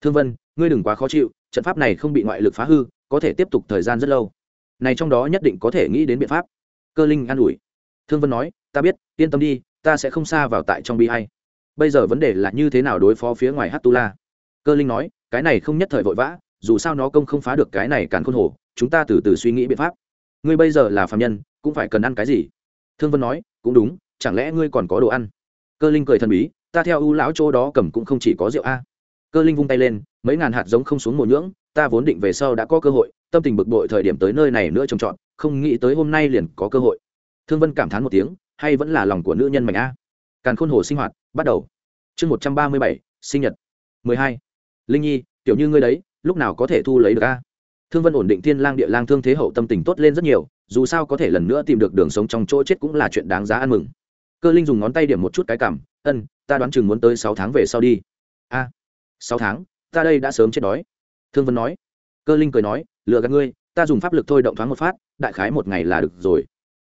Thương vân, ngươi đừng quá khó chịu, trận pháp này không bị ngoại lực phá hư, có thể tiếp tục thời gian rất lâu. Này trong đó nhất định có thể nghĩ đến biện pháp. Cơ linh an ủi. Thương vân nói, ta biết, yên tâm đi, ta sẽ không xa vào tại trong bi hay bây giờ vấn đề là như thế nào đối phó phía ngoài hát tu la? Cơ linh nói cái này không nhất thời vội vã, dù sao nó công không phá được cái này càn khôn hồ, chúng ta từ từ suy nghĩ biện pháp. Ngươi bây giờ là phạm nhân, cũng phải cần ăn cái gì? Thương vân nói, cũng đúng, chẳng lẽ ngươi còn có đồ ăn? Cơ linh cười thần bí, ta theo ưu lão chỗ đó cầm cũng không chỉ có rượu a. Cơ linh vung tay lên, mấy ngàn hạt giống không xuống mùa nhưỡng, ta vốn định về sau đã có cơ hội, tâm tình bực bội thời điểm tới nơi này nữa trồng trọt, không nghĩ tới hôm nay liền có cơ hội. Thương vân cảm thán một tiếng, hay vẫn là lòng của nữ nhân mạnh a. Càn khôn hồ sinh hoạt, bắt đầu. Chương một trăm ba mươi bảy, sinh nhật. mười hai linh nhi tiểu như ngươi đấy, lúc nào có thể thu lấy được a? Thương vân ổn định thiên lang địa lang thương thế hậu tâm tình tốt lên rất nhiều, dù sao có thể lần nữa tìm được đường sống trong chỗ chết cũng là chuyện đáng giá ăn mừng. Cơ linh dùng ngón tay điểm một chút cái cảm, ân, ta đoán chừng muốn tới sáu tháng về sau đi. A, sáu tháng? Ta đây đã sớm chết đói. Thương vân nói. Cơ linh cười nói, lừa gạt ngươi, ta dùng pháp lực thôi động thoáng một phát, đại khái một ngày là được rồi.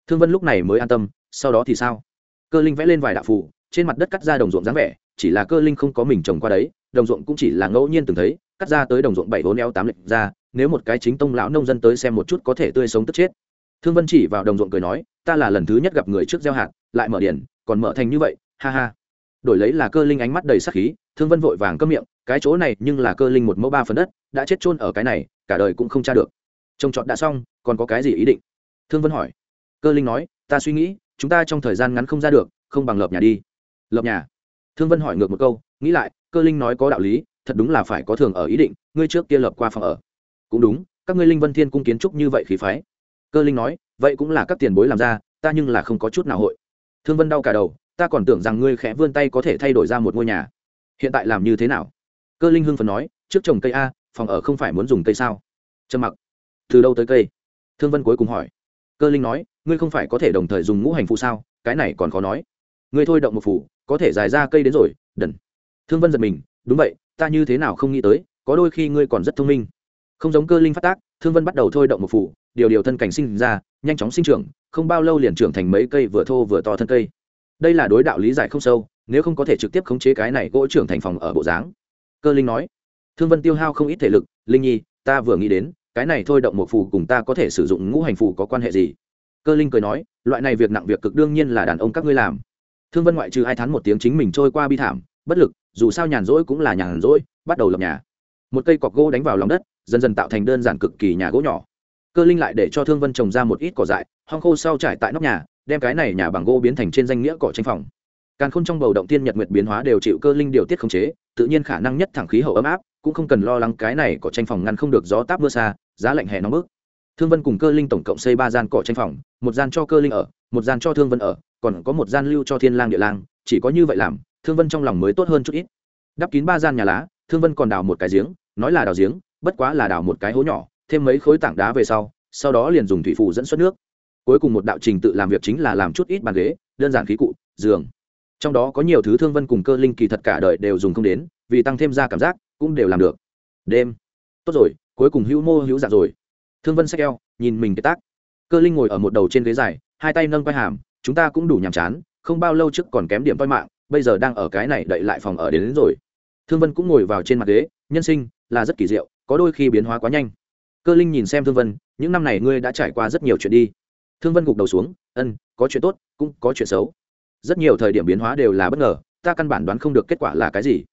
Thương vân lúc này mới an tâm, sau đó thì sao? Cơ linh vẽ lên vài đạo phù, trên mặt đất cắt ra đồng ruộng dáng vẻ chỉ là cơ linh không có mình trồng qua đấy, đồng ruộng cũng chỉ là ngẫu nhiên từng thấy, cắt ra tới đồng ruộng bảy vốn eo tám lệch ra, nếu một cái chính tông lão nông dân tới xem một chút có thể tươi sống tức chết. Thương vân chỉ vào đồng ruộng cười nói, ta là lần thứ nhất gặp người trước gieo hạt, lại mở điển, còn mở thành như vậy, ha ha. Đổi lấy là cơ linh ánh mắt đầy sắc khí, thương vân vội vàng cấm miệng, cái chỗ này nhưng là cơ linh một mẫu ba phần đất, đã chết chôn ở cái này, cả đời cũng không tra được. Trồng trọt đã xong, còn có cái gì ý định? Thương vân hỏi. Cơ linh nói, ta suy nghĩ, chúng ta trong thời gian ngắn không ra được, không bằng lợp nhà đi. Lợp nhà? Thương vân hỏi ngược một câu, nghĩ lại, cơ linh nói có đạo lý, thật đúng là phải có thường ở ý định, ngươi trước kia lập qua phòng ở. Cũng đúng, các ngươi linh vân thiên cung kiến trúc như vậy khí phái. Cơ linh nói, vậy cũng là các tiền bối làm ra, ta nhưng là không có chút nào hội. Thương vân đau cả đầu, ta còn tưởng rằng ngươi khẽ vươn tay có thể thay đổi ra một ngôi nhà. Hiện tại làm như thế nào? Cơ linh hưng phần nói, trước trồng cây a, phòng ở không phải muốn dùng cây sao? Trầm mặc. Từ đâu tới cây? Thương vân cuối cùng hỏi. Cơ linh nói, ngươi không phải có thể đồng thời dùng ngũ hành phụ sao? Cái này còn khó nói. Ngươi thôi động một phủ có thể dài ra cây đến rồi, đần. Thương vân giật mình, đúng vậy, ta như thế nào không nghĩ tới, có đôi khi ngươi còn rất thông minh. Không giống cơ linh phát tác, thương vân bắt đầu thôi động một phủ điều điều thân cảnh sinh ra, nhanh chóng sinh trưởng, không bao lâu liền trưởng thành mấy cây vừa thô vừa to thân cây. Đây là đối đạo lý giải không sâu, nếu không có thể trực tiếp khống chế cái này gỗ trưởng thành phòng ở bộ dáng. Cơ linh nói. Thương vân tiêu hao không ít thể lực, linh nhi, ta vừa nghĩ đến, cái này thôi động một phù cùng ta có thể sử dụng ngũ hành phù có quan hệ gì? Cơ linh cười nói, loại này việc nặng việc cực đương nhiên là đàn ông các ngươi làm thương vân ngoại trừ hai tháng một tiếng chính mình trôi qua bi thảm, bất lực, dù sao nhàn rỗi cũng là nhàn rỗi, bắt đầu lập nhà. Một cây cọc gỗ đánh vào lòng đất, dần dần tạo thành đơn giản cực kỳ nhà gỗ nhỏ. Cơ linh lại để cho thương vân trồng ra một ít cỏ dại, hong khô sau trải tại nóc nhà, đem cái này nhà bằng gỗ biến thành trên danh nghĩa cỏ tranh phòng. Càn khôn trong bầu động tiên nhật nguyệt biến hóa đều chịu cơ linh điều tiết khống chế, tự nhiên khả năng nhất thẳng khí hậu ấm áp, cũng không cần lo lắng cái này cỏ tranh phòng ngăn không được gió táp mưa xa, giá lạnh hè nóng bức. Thương vân cùng cơ linh tổng cộng xây ba gian cỏ tranh phòng, một gian cho cơ linh ở, một gian cho thương vân ở còn có một gian lưu cho thiên lang địa lang, chỉ có như vậy làm, thương vân trong lòng mới tốt hơn chút ít. Đắp kín ba gian nhà lá, thương vân còn đào một cái giếng, nói là đào giếng, bất quá là đào một cái hố nhỏ, thêm mấy khối tảng đá về sau sau đó liền dùng thủy phủ dẫn xuất nước. Cuối cùng một đạo trình tự làm việc chính là làm chút ít bàn ghế, đơn giản khí cụ, giường. Trong đó có nhiều thứ thương vân cùng cơ linh kỳ thật cả đời đều dùng không đến, vì tăng thêm ra cảm giác, cũng đều làm được. Đêm. Tốt rồi, cuối cùng hữu mô hữu dạng rồi. Thương vân xách eo, nhìn mình cái tác. Cơ linh ngồi ở một đầu trên ghế dài, hai tay nâng quai hàm chúng ta cũng đủ nhàm chán không bao lâu trước còn kém điểm toi mạng bây giờ đang ở cái này đậy lại phòng ở đến, đến rồi. Thương vân cũng ngồi vào trên mặt ghế nhân sinh là rất kỳ diệu có đôi khi biến hóa quá nhanh. Cơ linh nhìn xem thương vân những năm này ngươi đã trải qua rất nhiều chuyện đi. Thương vân gục đầu xuống ân có chuyện tốt cũng có chuyện xấu. Rất nhiều thời điểm biến hóa đều là bất ngờ ta căn bản đoán không được kết quả là cái gì.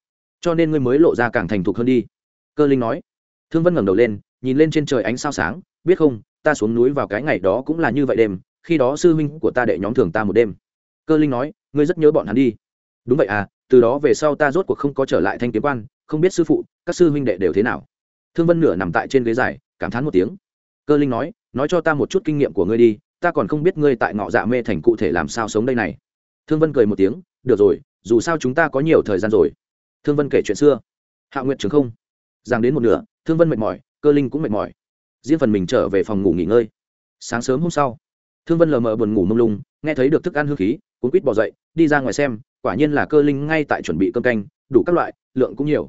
Cho nên ngươi mới lộ ra càng thành thục hơn đi. Cơ linh nói. Thương vân ngẩng đầu lên nhìn lên trên trời ánh sao sáng biết không ta xuống núi vào cái ngày đó cũng là như vậy đêm khi đó sư huynh của ta đệ nhóm thường ta một đêm. Cơ linh nói, ngươi rất nhớ bọn hắn đi. Đúng vậy à từ đó về sau ta rốt cuộc không có trở lại thanh kiếm quan, không biết sư phụ, các sư huynh đệ đều thế nào. Thương vân nửa nằm tại trên ghế dài, cảm thán một tiếng. Cơ linh nói nói cho ta một chút kinh nghiệm của ngươi đi, ta còn không biết ngươi tại ngọ dạ mê thành cụ thể làm sao sống đây này. Thương vân cười một tiếng, được rồi, dù sao chúng ta có nhiều thời gian rồi. Thương vân kể chuyện xưa. Hạ nguyện trường không. Giang đến một nửa, thương vân mệt mỏi, cơ linh cũng mệt mỏi. Riêng phần mình trở về phòng ngủ nghỉ ngơi. Sáng sớm hôm sau thương vân lờ mờ buồn ngủ mông lung, nghe thấy được thức ăn hương khí, cuốn quýt bỏ dậy, đi ra ngoài xem, quả nhiên là cơ linh ngay tại chuẩn bị cơm canh, đủ các loại, lượng cũng nhiều.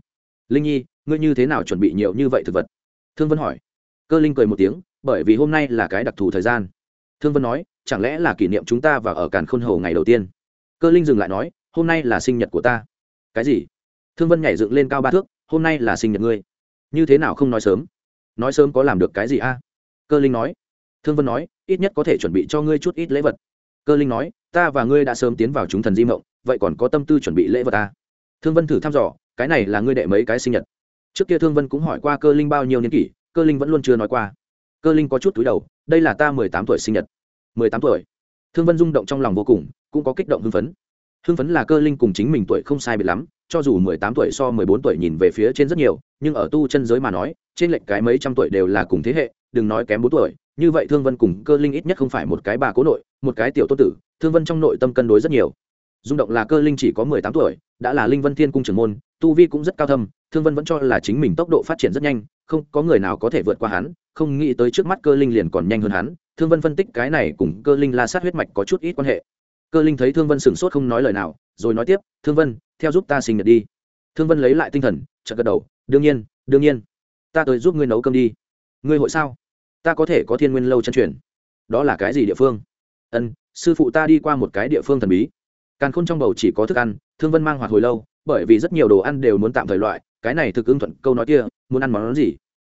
Linh nhi, ngươi như thế nào chuẩn bị nhiều như vậy thực vật? Thương vân hỏi. Cơ linh cười một tiếng, bởi vì hôm nay là cái đặc thù thời gian. Thương vân nói, chẳng lẽ là kỷ niệm chúng ta và ở càn khôn hầu ngày đầu tiên? Cơ linh dừng lại nói, hôm nay là sinh nhật của ta. Cái gì? Thương vân nhảy dựng lên cao ba thước, hôm nay là sinh nhật ngươi. Như thế nào không nói sớm? Nói sớm có làm được cái gì a? Cơ linh nói thương vân nói, ít nhất có thể chuẩn bị cho ngươi chút ít lễ vật. Cơ linh nói, ta và ngươi đã sớm tiến vào chúng thần di mộng, vậy còn có tâm tư chuẩn bị lễ vật ta thương vân thử thăm dò, cái này là ngươi đệ mấy cái sinh nhật? Trước kia thương vân cũng hỏi qua cơ linh bao nhiêu niên kỷ, cơ linh vẫn luôn chưa nói qua. Cơ linh có chút túi đầu, đây là ta mười tám tuổi sinh nhật. mười tám tuổi. Thương vân rung động trong lòng vô cùng, cũng có kích động hưng phấn. Hưng phấn là cơ linh cùng chính mình tuổi không sai biệt lắm, cho dù mười tám tuổi so mười bốn tuổi nhìn về phía trên rất nhiều, nhưng ở tu chân giới mà nói, trên lệnh cái mấy trăm tuổi đều là cùng thế hệ, đừng nói kém bốn tuổi như vậy thương vân cùng cơ linh ít nhất không phải một cái bà cố nội, một cái tiểu tôn tử, thương vân trong nội tâm cân đối rất nhiều. Rung động là cơ linh chỉ có mười tám tuổi, đã là linh vân thiên cung trưởng môn, tu vi cũng rất cao thâm, thương vân vẫn cho là chính mình tốc độ phát triển rất nhanh, không có người nào có thể vượt qua hắn, không nghĩ tới trước mắt cơ linh liền còn nhanh hơn hắn. Thương vân phân tích cái này cùng cơ linh la sát huyết mạch có chút ít quan hệ. Cơ linh thấy thương vân sửng sốt không nói lời nào, rồi nói tiếp, thương vân, theo giúp ta sinh nhật đi. Thương vân lấy lại tinh thần, chợt gật đầu, đương nhiên đương nhiên, ta tới giúp ngươi nấu cơm đi. Ngươi hội sao? Ta có thể có thiên nguyên lâu chân truyền. Đó là cái gì địa phương? Ân, sư phụ ta đi qua một cái địa phương thần bí. Càn khôn trong bầu chỉ có thức ăn, thương vân mang hoạt hồi lâu, bởi vì rất nhiều đồ ăn đều muốn tạm thời loại, cái này thực ứng thuận câu nói kia, muốn ăn món gì?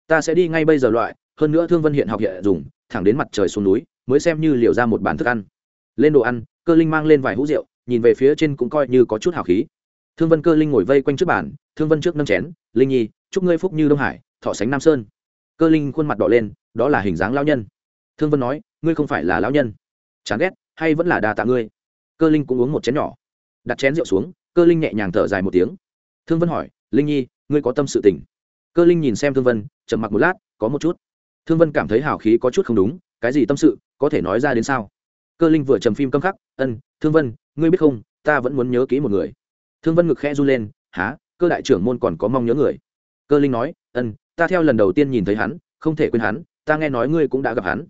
Ta sẽ đi ngay bây giờ loại, hơn nữa thương vân hiện học hiện dùng, thẳng đến mặt trời xuống núi, mới xem như liệu ra một bàn thức ăn. Lên đồ ăn, cơ linh mang lên vài hũ rượu, nhìn về phía trên cũng coi như có chút hào khí. Thương vân cơ linh ngồi vây quanh trước bàn, thương vân trước nâng chén, linh nhi, chúc ngươi phúc như đông hải, thọ sánh nam sơn cơ linh khuôn mặt đỏ lên, đó là hình dáng lao nhân. Thương vân nói, ngươi không phải là lão nhân. Chán ghét, hay vẫn là đa tạ ngươi. Cơ linh cũng uống một chén nhỏ. Đặt chén rượu xuống, cơ linh nhẹ nhàng thở dài một tiếng. Thương vân hỏi, linh nhi, ngươi có tâm sự tình? Cơ linh nhìn xem thương vân, trầm mặc một lát, có một chút. Thương vân cảm thấy hào khí có chút không đúng, cái gì tâm sự, có thể nói ra đến sao? Cơ linh vừa trầm phim câm khắc, ân, thương vân, ngươi biết không, ta vẫn muốn nhớ kỹ một người. Thương vân ngực khẽ run lên há cơ đại trưởng môn còn có mong nhớ người. Cơ linh nói, ân ta theo lần đầu tiên nhìn thấy hắn, không thể quên hắn, ta nghe nói ngươi cũng đã gặp hắn.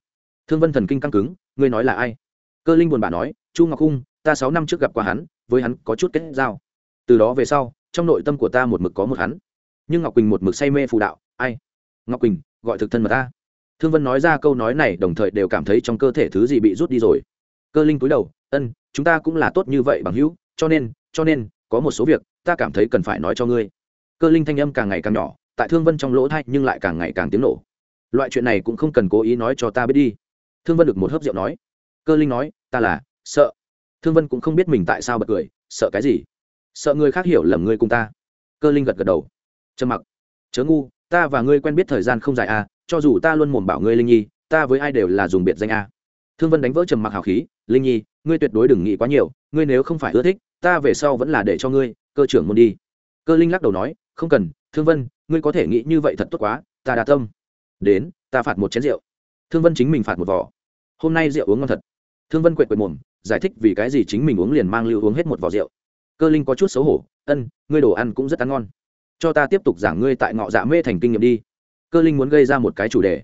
Thương vân thần kinh căng cứng, ngươi nói là ai? Cơ linh buồn bã nói, chu ngọc hung, ta sáu năm trước gặp qua hắn, với hắn có chút kết giao. Từ đó về sau, trong nội tâm của ta một mực có một hắn. Nhưng ngọc quỳnh một mực say mê phù đạo, ai? Ngọc quỳnh, gọi thực thân mà ta. Thương vân nói ra câu nói này đồng thời đều cảm thấy trong cơ thể thứ gì bị rút đi rồi. Cơ linh cúi đầu, ân, chúng ta cũng là tốt như vậy bằng hữu, cho nên cho nên, có một số việc, ta cảm thấy cần phải nói cho ngươi. Cơ linh thanh âm càng ngày càng nhỏ tại thương vân trong lỗ thay nhưng lại càng ngày càng tiếng nổ. Loại chuyện này cũng không cần cố ý nói cho ta biết đi. Thương vân được một hớp rượu nói. Cơ linh nói, ta là, sợ. Thương vân cũng không biết mình tại sao bật cười, sợ cái gì? Sợ người khác hiểu lầm ngươi cùng ta. Cơ linh gật gật đầu. Trầm mặc. Chớ ngu, ta và ngươi quen biết thời gian không dài à cho dù ta luôn mồm bảo ngươi linh nhi, ta với ai đều là dùng biệt danh à? thương vân đánh vỡ trầm mặc hào khí, linh nhi, ngươi tuyệt đối đừng nghĩ quá nhiều, ngươi nếu không phải ưa thích, ta về sau vẫn là để cho ngươi, cơ trưởng môn đi. Cơ linh lắc đầu nói, không cần, thương vân ngươi có thể nghĩ như vậy thật tốt quá, ta đa tâm. Đến, ta phạt một chén rượu. Thương vân chính mình phạt một vỏ hôm nay rượu uống ngon thật. Thương vân quệ quệ mồm, giải thích vì cái gì chính mình uống liền mang lưu uống hết một vỏ rượu. Cơ linh có chút xấu hổ, ân, ngươi đồ ăn cũng rất ăn ngon. Cho ta tiếp tục giảng ngươi tại ngọ dạ mê thành kinh nghiệm đi. Cơ linh muốn gây ra một cái chủ đề.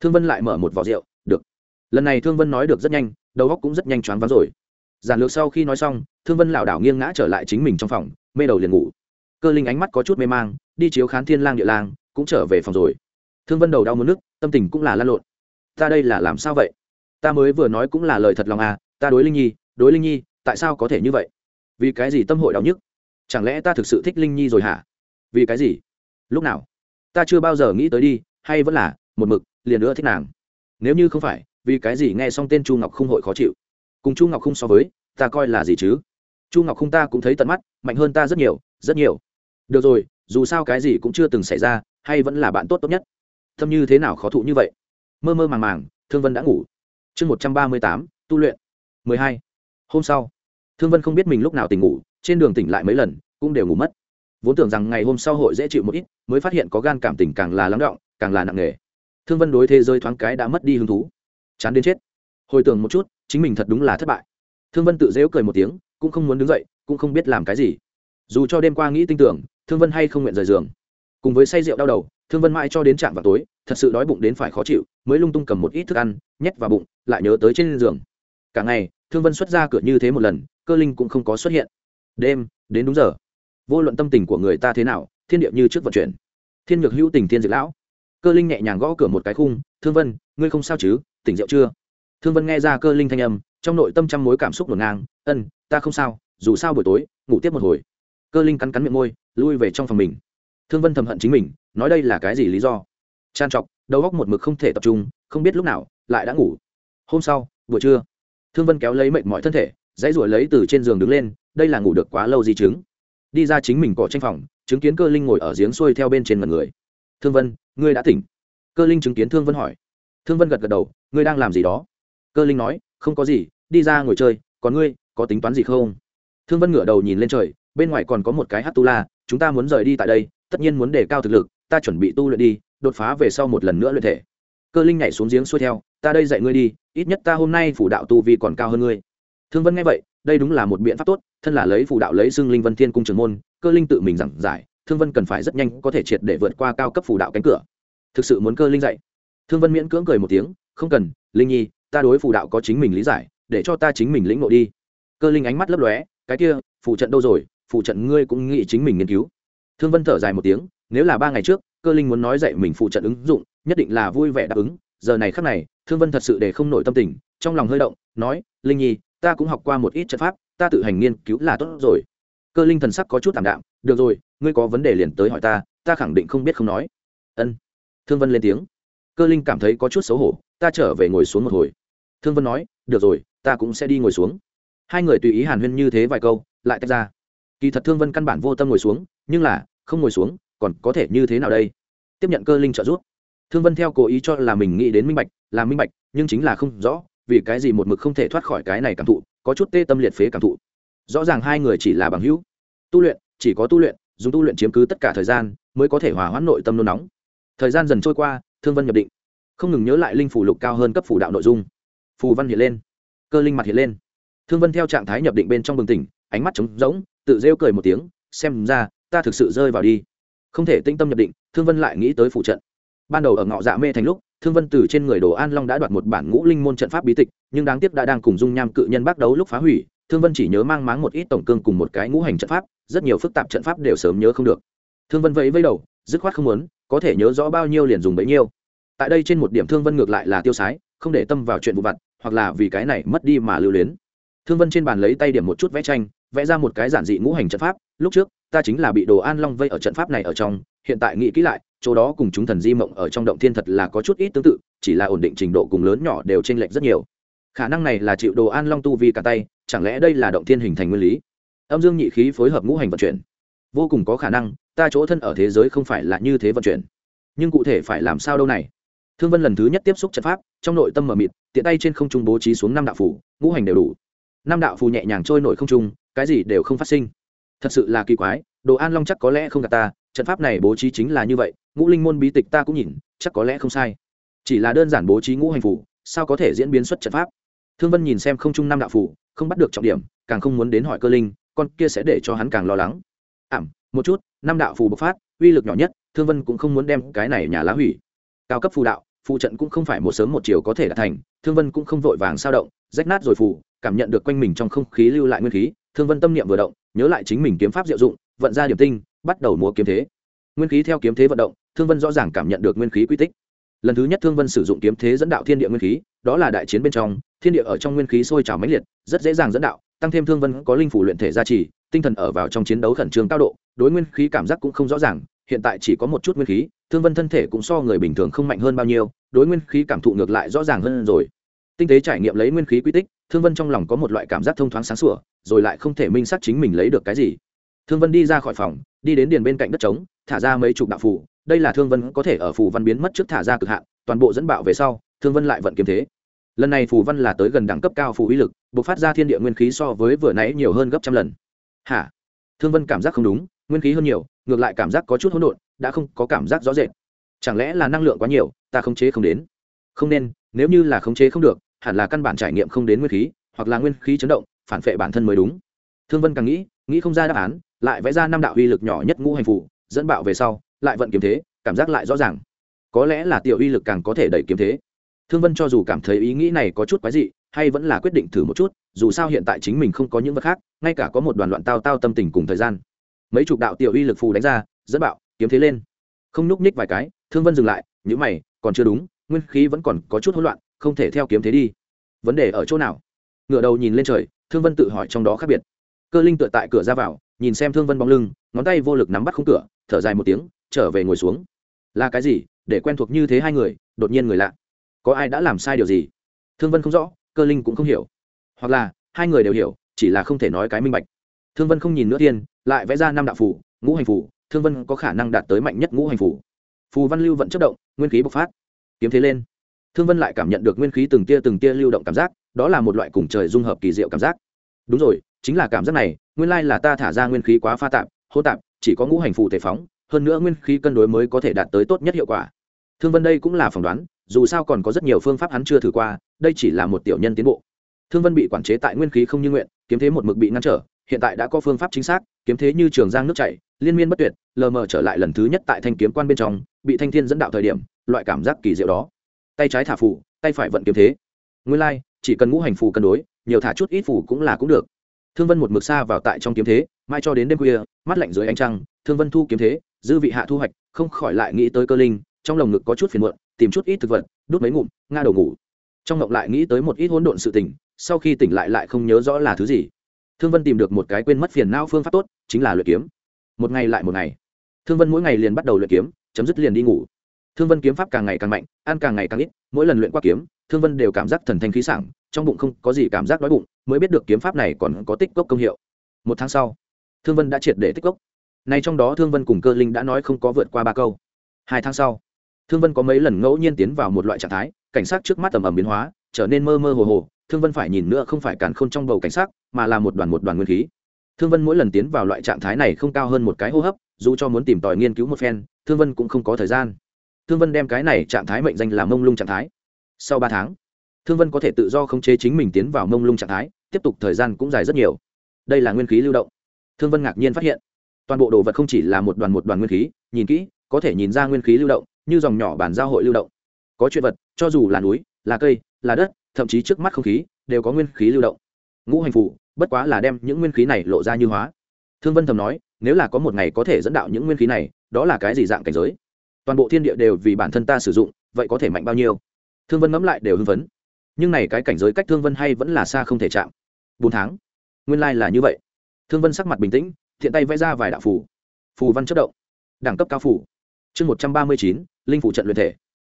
Thương vân lại mở một vỏ rượu, được. Lần này thương vân nói được rất nhanh, đầu óc cũng rất nhanh choáng váng rồi. Giản lược sau khi nói xong, thương vân lảo đảo nghiêng ngã trở lại chính mình trong phòng, mê đầu liền ngủ. Cơ linh ánh mắt có chút mê mang đi chiếu khán thiên lang địa lang, cũng trở về phòng rồi. Thương vân đầu đau muốn nước, tâm tình cũng là lan lộn. Ta đây là làm sao vậy? Ta mới vừa nói cũng là lời thật lòng à ta đối linh nhi, đối linh nhi, tại sao có thể như vậy? Vì cái gì tâm hội đau nhức? Chẳng lẽ ta thực sự thích linh nhi rồi hả? Vì cái gì? Lúc nào? Ta chưa bao giờ nghĩ tới đi, hay vẫn là, một mực, liền nữa thích nàng. Nếu như không phải, vì cái gì nghe xong tên chu ngọc không hội khó chịu? Cùng chu ngọc không so với, ta coi là gì chứ? Chu ngọc không ta cũng thấy tận mắt, mạnh hơn ta rất nhiều rất nhiều. Được rồi dù sao cái gì cũng chưa từng xảy ra, hay vẫn là bạn tốt tốt nhất. Thâm như thế nào khó thụ như vậy? Mơ mơ màng màng, thương vân đã ngủ. Chương một trăm ba mươi tám, tu luyện. mười hai. Hôm sau, thương vân không biết mình lúc nào tỉnh ngủ, trên đường tỉnh lại mấy lần, cũng đều ngủ mất. Vốn tưởng rằng ngày hôm sau hội dễ chịu một ít, mới phát hiện có gan cảm tình càng là lắng động, càng là nặng nề. Thương vân đối thế giới thoáng cái đã mất đi hứng thú. Chán đến chết. Hồi tưởng một chút, chính mình thật đúng là thất bại. Thương vân tự dễu cười một tiếng, cũng không muốn đứng dậy, cũng không biết làm cái gì. Dù cho đêm qua nghĩ tin tưởng thương vân hay không nguyện rời giường? Cùng với say rượu đau đầu, thương vân mãi cho đến trạm vào tối, thật sự đói bụng đến phải khó chịu, mới lung tung cầm một ít thức ăn, nhét vào bụng, lại nhớ tới trên giường. Cả ngày, thương vân xuất ra cửa như thế một lần, cơ linh cũng không có xuất hiện. Đêm, đến đúng giờ. Vô luận tâm tình của người ta thế nào, thiên điệp như trước vận chuyển. Thiên nhược hữu tình thiên diệt lão. Cơ linh nhẹ nhàng gõ cửa một cái khung, thương vân, ngươi không sao chứ, tỉnh rượu chưa? Thương vân nghe ra cơ linh thanh âm, trong nội tâm trăm mối cảm xúc ngổn ngang, ân, ta không sao, dù sao buổi tối, ngủ tiếp một hồi. Cơ linh cắn cắn miệng môi lui về trong phòng mình. Thương vân thầm hận chính mình, nói đây là cái gì lý do? Tràn trọc, đầu góc một mực không thể tập trung, không biết lúc nào lại đã ngủ. Hôm sau, buổi trưa, thương vân kéo lấy mệnh mọi thân thể, dãy ruổi lấy từ trên giường đứng lên, đây là ngủ được quá lâu di chứng. Đi ra chính mình cỏ tranh phòng, chứng kiến cơ linh ngồi ở giếng xuôi theo bên trên mặt người. Thương vân, ngươi đã tỉnh. Cơ linh chứng kiến thương vân hỏi. Thương vân gật gật đầu, ngươi đang làm gì đó? Cơ linh nói, không có gì, đi ra ngồi chơi, còn ngươi có tính toán gì không? Thương vân ngửa đầu nhìn lên trời, bên ngoài còn có một cái hát tu la chúng ta muốn rời đi tại đây, tất nhiên muốn đề cao thực lực, ta chuẩn bị tu luyện đi, đột phá về sau một lần nữa luyện thể. Cơ linh nhảy xuống giếng xuôi theo, ta đây dạy ngươi đi, ít nhất ta hôm nay phủ đạo tu vi còn cao hơn ngươi. Thương vân nghe vậy, đây đúng là một biện pháp tốt, thân là lấy phủ đạo lấy xưng linh vân thiên cung trường môn, cơ linh tự mình giảng giải, thương vân cần phải rất nhanh có thể triệt để vượt qua cao cấp phủ đạo cánh cửa. Thực sự muốn cơ linh dạy. Thương vân miễn cưỡng cười một tiếng, không cần, linh nhi, ta đối phủ đạo có chính mình lý giải, để cho ta chính mình lĩnh ngộ đi. Cơ linh ánh mắt lấp lóe, cái kia phụ trận đâu rồi? Phụ trận ngươi cũng nghĩ chính mình nghiên cứu. Thương vân thở dài một tiếng, nếu là ba ngày trước, cơ linh muốn nói dạy mình phụ trận ứng dụng, nhất định là vui vẻ đáp ứng. Giờ này khắc này, thương vân thật sự để không nổi tâm tình, trong lòng hơi động, nói, linh nhi, ta cũng học qua một ít trận pháp, ta tự hành nghiên cứu là tốt rồi. Cơ linh thần sắc có chút t ạ m đạm, được rồi, ngươi có vấn đề liền tới hỏi ta ta khẳng định không biết không nói. Ân. Thương vân lên tiếng. Cơ linh cảm thấy có chút xấu hổ, ta trở về ngồi xuống một hồi. Thương vân nói, được rồi, ta cũng sẽ đi ngồi xuống. Hai người tùy ý hàn huyên như thế vài câu, lại tách ra kỳ thật thương vân căn bản vô tâm ngồi xuống, nhưng là, không ngồi xuống, còn có thể như thế nào đây? Tiếp nhận cơ linh trợ giúp. Thương vân theo cố ý cho là mình nghĩ đến minh bạch, là minh bạch, nhưng chính là không rõ, vì cái gì một mực không thể thoát khỏi cái này cảm thụ, có chút tê tâm liệt phế cảm thụ. Rõ ràng hai người chỉ là bằng hữu. Tu luyện, chỉ có tu luyện, dùng tu luyện chiếm cứ tất cả thời gian, mới có thể hòa hoãn nội tâm nôn nóng. Thời gian dần trôi qua, thương vân nhập định. Không ngừng nhớ lại linh phủ lục cao hơn cấp phủ đạo nội dung. Phù văn hiện lên, cơ linh mặt hiện lên. Thương vân theo trạng thái nhập định bên trong bừng tỉnh ánh mắt trống rỗng, tự rêu cười một tiếng, xem ra, ta thực sự rơi vào đi. Không thể tinh tâm nhập định, thương vân lại nghĩ tới phụ trận. Ban đầu ở ngọ dạ mê thành lúc, thương vân từ trên người đồ an long đã đoạt một bản ngũ linh môn trận pháp bí tịch, nhưng đáng tiếc đã đang cùng dung nham cự nhân bắt đấu lúc phá hủy, thương vân chỉ nhớ mang máng một ít tổng cương cùng một cái ngũ hành trận pháp, rất nhiều phức tạp trận pháp đều sớm nhớ không được. Thương vân vẫy vẫy đầu, dứt khoát không muốn, có thể nhớ rõ bao nhiêu liền dùng bấy nhiêu. Tại đây trên một điểm thương vân ngược lại là tiêu sái, không để tâm vào chuyện vụ vặt, hoặc là vì cái này mất đi mà lưu luyến. Thương vân trên bàn lấy tay điểm một chút vẽ tranh vẽ ra một cái giản dị ngũ hành trận pháp, lúc trước, ta chính là bị đồ an long vây ở trận pháp này ở trong, hiện tại nghĩ kỹ lại, chỗ đó cùng chúng thần di mộng ở trong động thiên thật là có chút ít tương tự, chỉ là ổn định trình độ cùng lớn nhỏ đều chênh lệch rất nhiều. Khả năng này là chịu đồ an long tu vi cả tay, chẳng lẽ đây là động thiên hình thành nguyên lý? Âm dương nhị khí phối hợp ngũ hành vận chuyển. Vô cùng có khả năng, ta chỗ thân ở thế giới không phải là như thế vận chuyển. Nhưng cụ thể phải làm sao đâu này? Thương vân lần thứ nhất tiếp xúc trận pháp, trong nội tâm mờ mịt, tiện tay trên không trung bố trí xuống năm đạo phủ, ngũ hành đều đủ. Năm đạo phù nhẹ nhàng trôi nổi không trung cái gì đều không phát sinh. Thật sự là kỳ quái, đồ an long chắc có lẽ không gạt ta, trận pháp này bố trí chính là như vậy, ngũ linh môn bí tịch ta cũng nhìn, chắc có lẽ không sai. Chỉ là đơn giản bố trí ngũ hành phủ, sao có thể diễn biến xuất trận pháp? Thương vân nhìn xem không trung năm đạo phủ, không bắt được trọng điểm, càng không muốn đến hỏi cơ linh, con kia sẽ để cho hắn càng lo lắng. Ảm, một chút, năm đạo phù bộc phát, uy lực nhỏ nhất, thương vân cũng không muốn đem cái này nhà lá hủy. Cao cấp phù đạo, phù trận cũng không phải một sớm một chiều có thể đạt thành, thương vân cũng không vội vàng sao động, rách nát rồi phù, cảm nhận được quanh mình trong không khí lưu lại nguyên khí thương vân tâm niệm vừa động, nhớ lại chính mình kiếm pháp diệu dụng, vận ra điểm tinh, bắt đầu múa kiếm thế. Nguyên khí theo kiếm thế vận động, thương vân rõ ràng cảm nhận được nguyên khí quy tích. Lần thứ nhất thương vân sử dụng kiếm thế dẫn đạo thiên địa nguyên khí, đó là đại chiến bên trong, thiên địa ở trong nguyên khí sôi trào mãnh liệt, rất dễ dàng dẫn đạo, tăng thêm thương vân có linh phủ luyện thể gia trì, tinh thần ở vào trong chiến đấu khẩn trương cao độ, đối nguyên khí cảm giác cũng không rõ ràng, hiện tại chỉ có một chút nguyên khí, thương vân thân thể cũng so người bình thường không mạnh hơn bao nhiêu, đối nguyên khí cảm thụ ngược lại rõ ràng hơn rồi. Tinh tế trải nghiệm lấy nguyên khí quy tích thương vân trong lòng có một loại cảm giác thông thoáng sáng sủa, rồi lại không thể minh xác chính mình lấy được cái gì. Thương vân đi ra khỏi phòng, đi đến điền bên cạnh đất trống, thả ra mấy chục đạo phù. Đây là thương vân có thể ở phù văn biến mất trước thả ra cực hạn, toàn bộ dẫn bạo về sau, thương vân lại vận kiếm thế. Lần này phù văn là tới gần đẳng cấp cao phù uy lực b ộ c phát ra thiên địa nguyên khí so với vừa nãy nhiều hơn gấp trăm lần. Hả? Thương vân cảm giác không đúng, nguyên khí hơn nhiều, ngược lại cảm giác có chút hỗn độn, đã không có cảm giác rõ rệt. Chẳng lẽ là năng lượng quá nhiều, ta khống chế không đến? Không nên, nếu như là khống chế không được hẳn là căn bản trải nghiệm không đến nguyên khí, hoặc là nguyên khí chấn động, phản phệ bản thân mới đúng. Thương vân càng nghĩ nghĩ không ra đáp án, lại vẽ ra năm đạo uy lực nhỏ nhất ngũ hành phủ dẫn bạo về sau, lại vận kiếm thế, cảm giác lại rõ ràng. Có lẽ là tiểu uy lực càng có thể đẩy kiếm thế. Thương vân cho dù cảm thấy ý nghĩ này có chút quái dị, hay vẫn là quyết định thử một chút, dù sao hiện tại chính mình không có những vật khác, ngay cả có một đoàn loạn tao tao tâm tình cùng thời gian. Mấy chục đạo tiểu uy lực phù đánh ra, dẫn bạo, kiếm thế lên. Không nhúc ních vài cái, thương vân dừng lại nhữ mày, còn chưa đúng, nguyên khí vẫn còn có chút hỗn loạn không thể theo kiếm thế đi. Vấn đề ở chỗ nào? Ngựa đầu nhìn lên trời, thương vân tự hỏi trong đó khác biệt. Cơ linh tựa tại cửa ra vào, nhìn xem thương vân bóng lưng, ngón tay vô lực nắm bắt khung cửa, thở dài một tiếng, trở về ngồi xuống. Là cái gì? Để quen thuộc như thế hai người, đột nhiên người lạ. Có ai đã làm sai điều gì? Thương vân không rõ, cơ linh cũng không hiểu. Hoặc là, hai người đều hiểu, chỉ là không thể nói cái minh bạch. Thương vân không nhìn nữa thiên lại vẽ ra năm đạo phủ, ngũ hành phủ, thương vân có khả năng đạt tới mạnh nhất ngũ hành phủ. Phù văn lưu vận chất động, nguyên khí bộc phát. Kiếm thế lên thương vân lại cảm nhận được nguyên khí từng tia từng tia lưu động cảm giác, đó là một loại cùng trời dung hợp kỳ diệu cảm giác. Đúng rồi, chính là cảm giác này, nguyên lai là ta thả ra nguyên khí quá pha tạp hô tạp, chỉ có ngũ hành phù thể phóng, hơn nữa nguyên khí cân đối mới có thể đạt tới tốt nhất hiệu quả. Thương vân đây cũng là phỏng đoán, dù sao còn có rất nhiều phương pháp hắn chưa thử qua, đây chỉ là một tiểu nhân tiến bộ. Thương vân bị quản chế tại nguyên khí không như nguyện, kiếm thế một mực bị ngăn trở, hiện tại đã có phương pháp chính xác, kiếm thế như trường giang nước chảy, liên miên bất tuyệt, lờ mờ trở lại lần thứ nhất tại thanh kiếm quan bên trong, bị thanh thiên dẫn đạo thời điểm, loại cảm giác kỳ diệu đó tay trái thả phủ tay phải vận kiếm thế. Nguyên lai、like, chỉ cần ngũ hành phù cân đối nhiều thả chút ít phủ cũng là cũng được. Thương vân một mực xa vào tại trong kiếm thế mai cho đến đêm khuya mắt lạnh dưới ánh trăng thương vân thu kiếm thế dư vị hạ thu hoạch không khỏi lại nghĩ tới cơ linh trong lồng ngực có chút phiền muộn tìm chút ít thực vật đút mấy ngụm nga đầu ngủ. Trong ngộng lại nghĩ tới một ít hỗn độn sự tỉnh sau khi tỉnh lại lại không nhớ rõ là thứ gì. Thương vân tìm được một cái quên mất phiền não phương pháp tốt chính là luyện kiếm. Một ngày lại một ngày. Thương vân mỗi ngày liền bắt đầu luyện kiếm chấm dứt liền đi ngủ thương vân kiếm pháp càng ngày càng mạnh, ăn càng ngày càng ít, mỗi lần luyện qua kiếm, thương vân đều cảm giác thần thanh khí sảng, trong bụng không có gì cảm giác đói bụng, mới biết được kiếm pháp này còn có tích cốc công hiệu. Một tháng sau, thương vân đã triệt để tích cốc. Nay trong đó thương vân cùng cơ linh đã nói không có vượt qua ba câu. Hai tháng sau, thương vân có mấy lần ngẫu nhiên tiến vào một loại trạng thái, cảnh sát trước mắt ầm ầm biến hóa, trở nên mơ mơ hồ hồ, thương vân phải nhìn nữa không phải càn khôn trong bầu cảnh sắc, mà là một đoàn một đoàn nguyên khí. Thương vân mỗi lần tiến vào loại trạng thái này không cao hơn một cái hô hấp, dù cho muốn tìm tòi nghiên cứu một phen, thương vân cũng không có thời gian thương vân đem cái này trạng thái mệnh danh là mông lung trạng thái. Sau ba tháng, thương vân có thể tự do khống chế chính mình tiến vào mông lung trạng thái, tiếp tục thời gian cũng dài rất nhiều. Đây là nguyên khí lưu động. Thương vân ngạc nhiên phát hiện, toàn bộ đồ vật không chỉ là một đoàn một đoàn nguyên khí, nhìn kỹ, có thể nhìn ra nguyên khí lưu động, như dòng nhỏ bản giao hội lưu động. Có chuyện vật, cho dù là núi, là cây, là đất, thậm chí trước mắt không khí, đều có nguyên khí lưu động. Ngũ hành phụ bất quá là đem những nguyên khí này lộ ra như hóa. Thương vân thầm nói, nếu là có một ngày có thể dẫn đạo những nguyên khí này, đó là cái gì dạng cảnh giới? Toàn bộ thiên địa đều vì bản thân ta sử dụng, vậy có thể mạnh bao nhiêu? Thương vân ngẫm lại đều hưng phấn. Nhưng này cái cảnh giới cách thương vân hay vẫn là xa không thể chạm. Bốn tháng. Nguyên lai là như vậy. Thương vân sắc mặt bình tĩnh, thiện tay vẽ ra vài đạo phù. Phù văn chất động. Đẳng cấp cao phủ chương một trăm ba mươi chín, linh phủ trận luyện thể.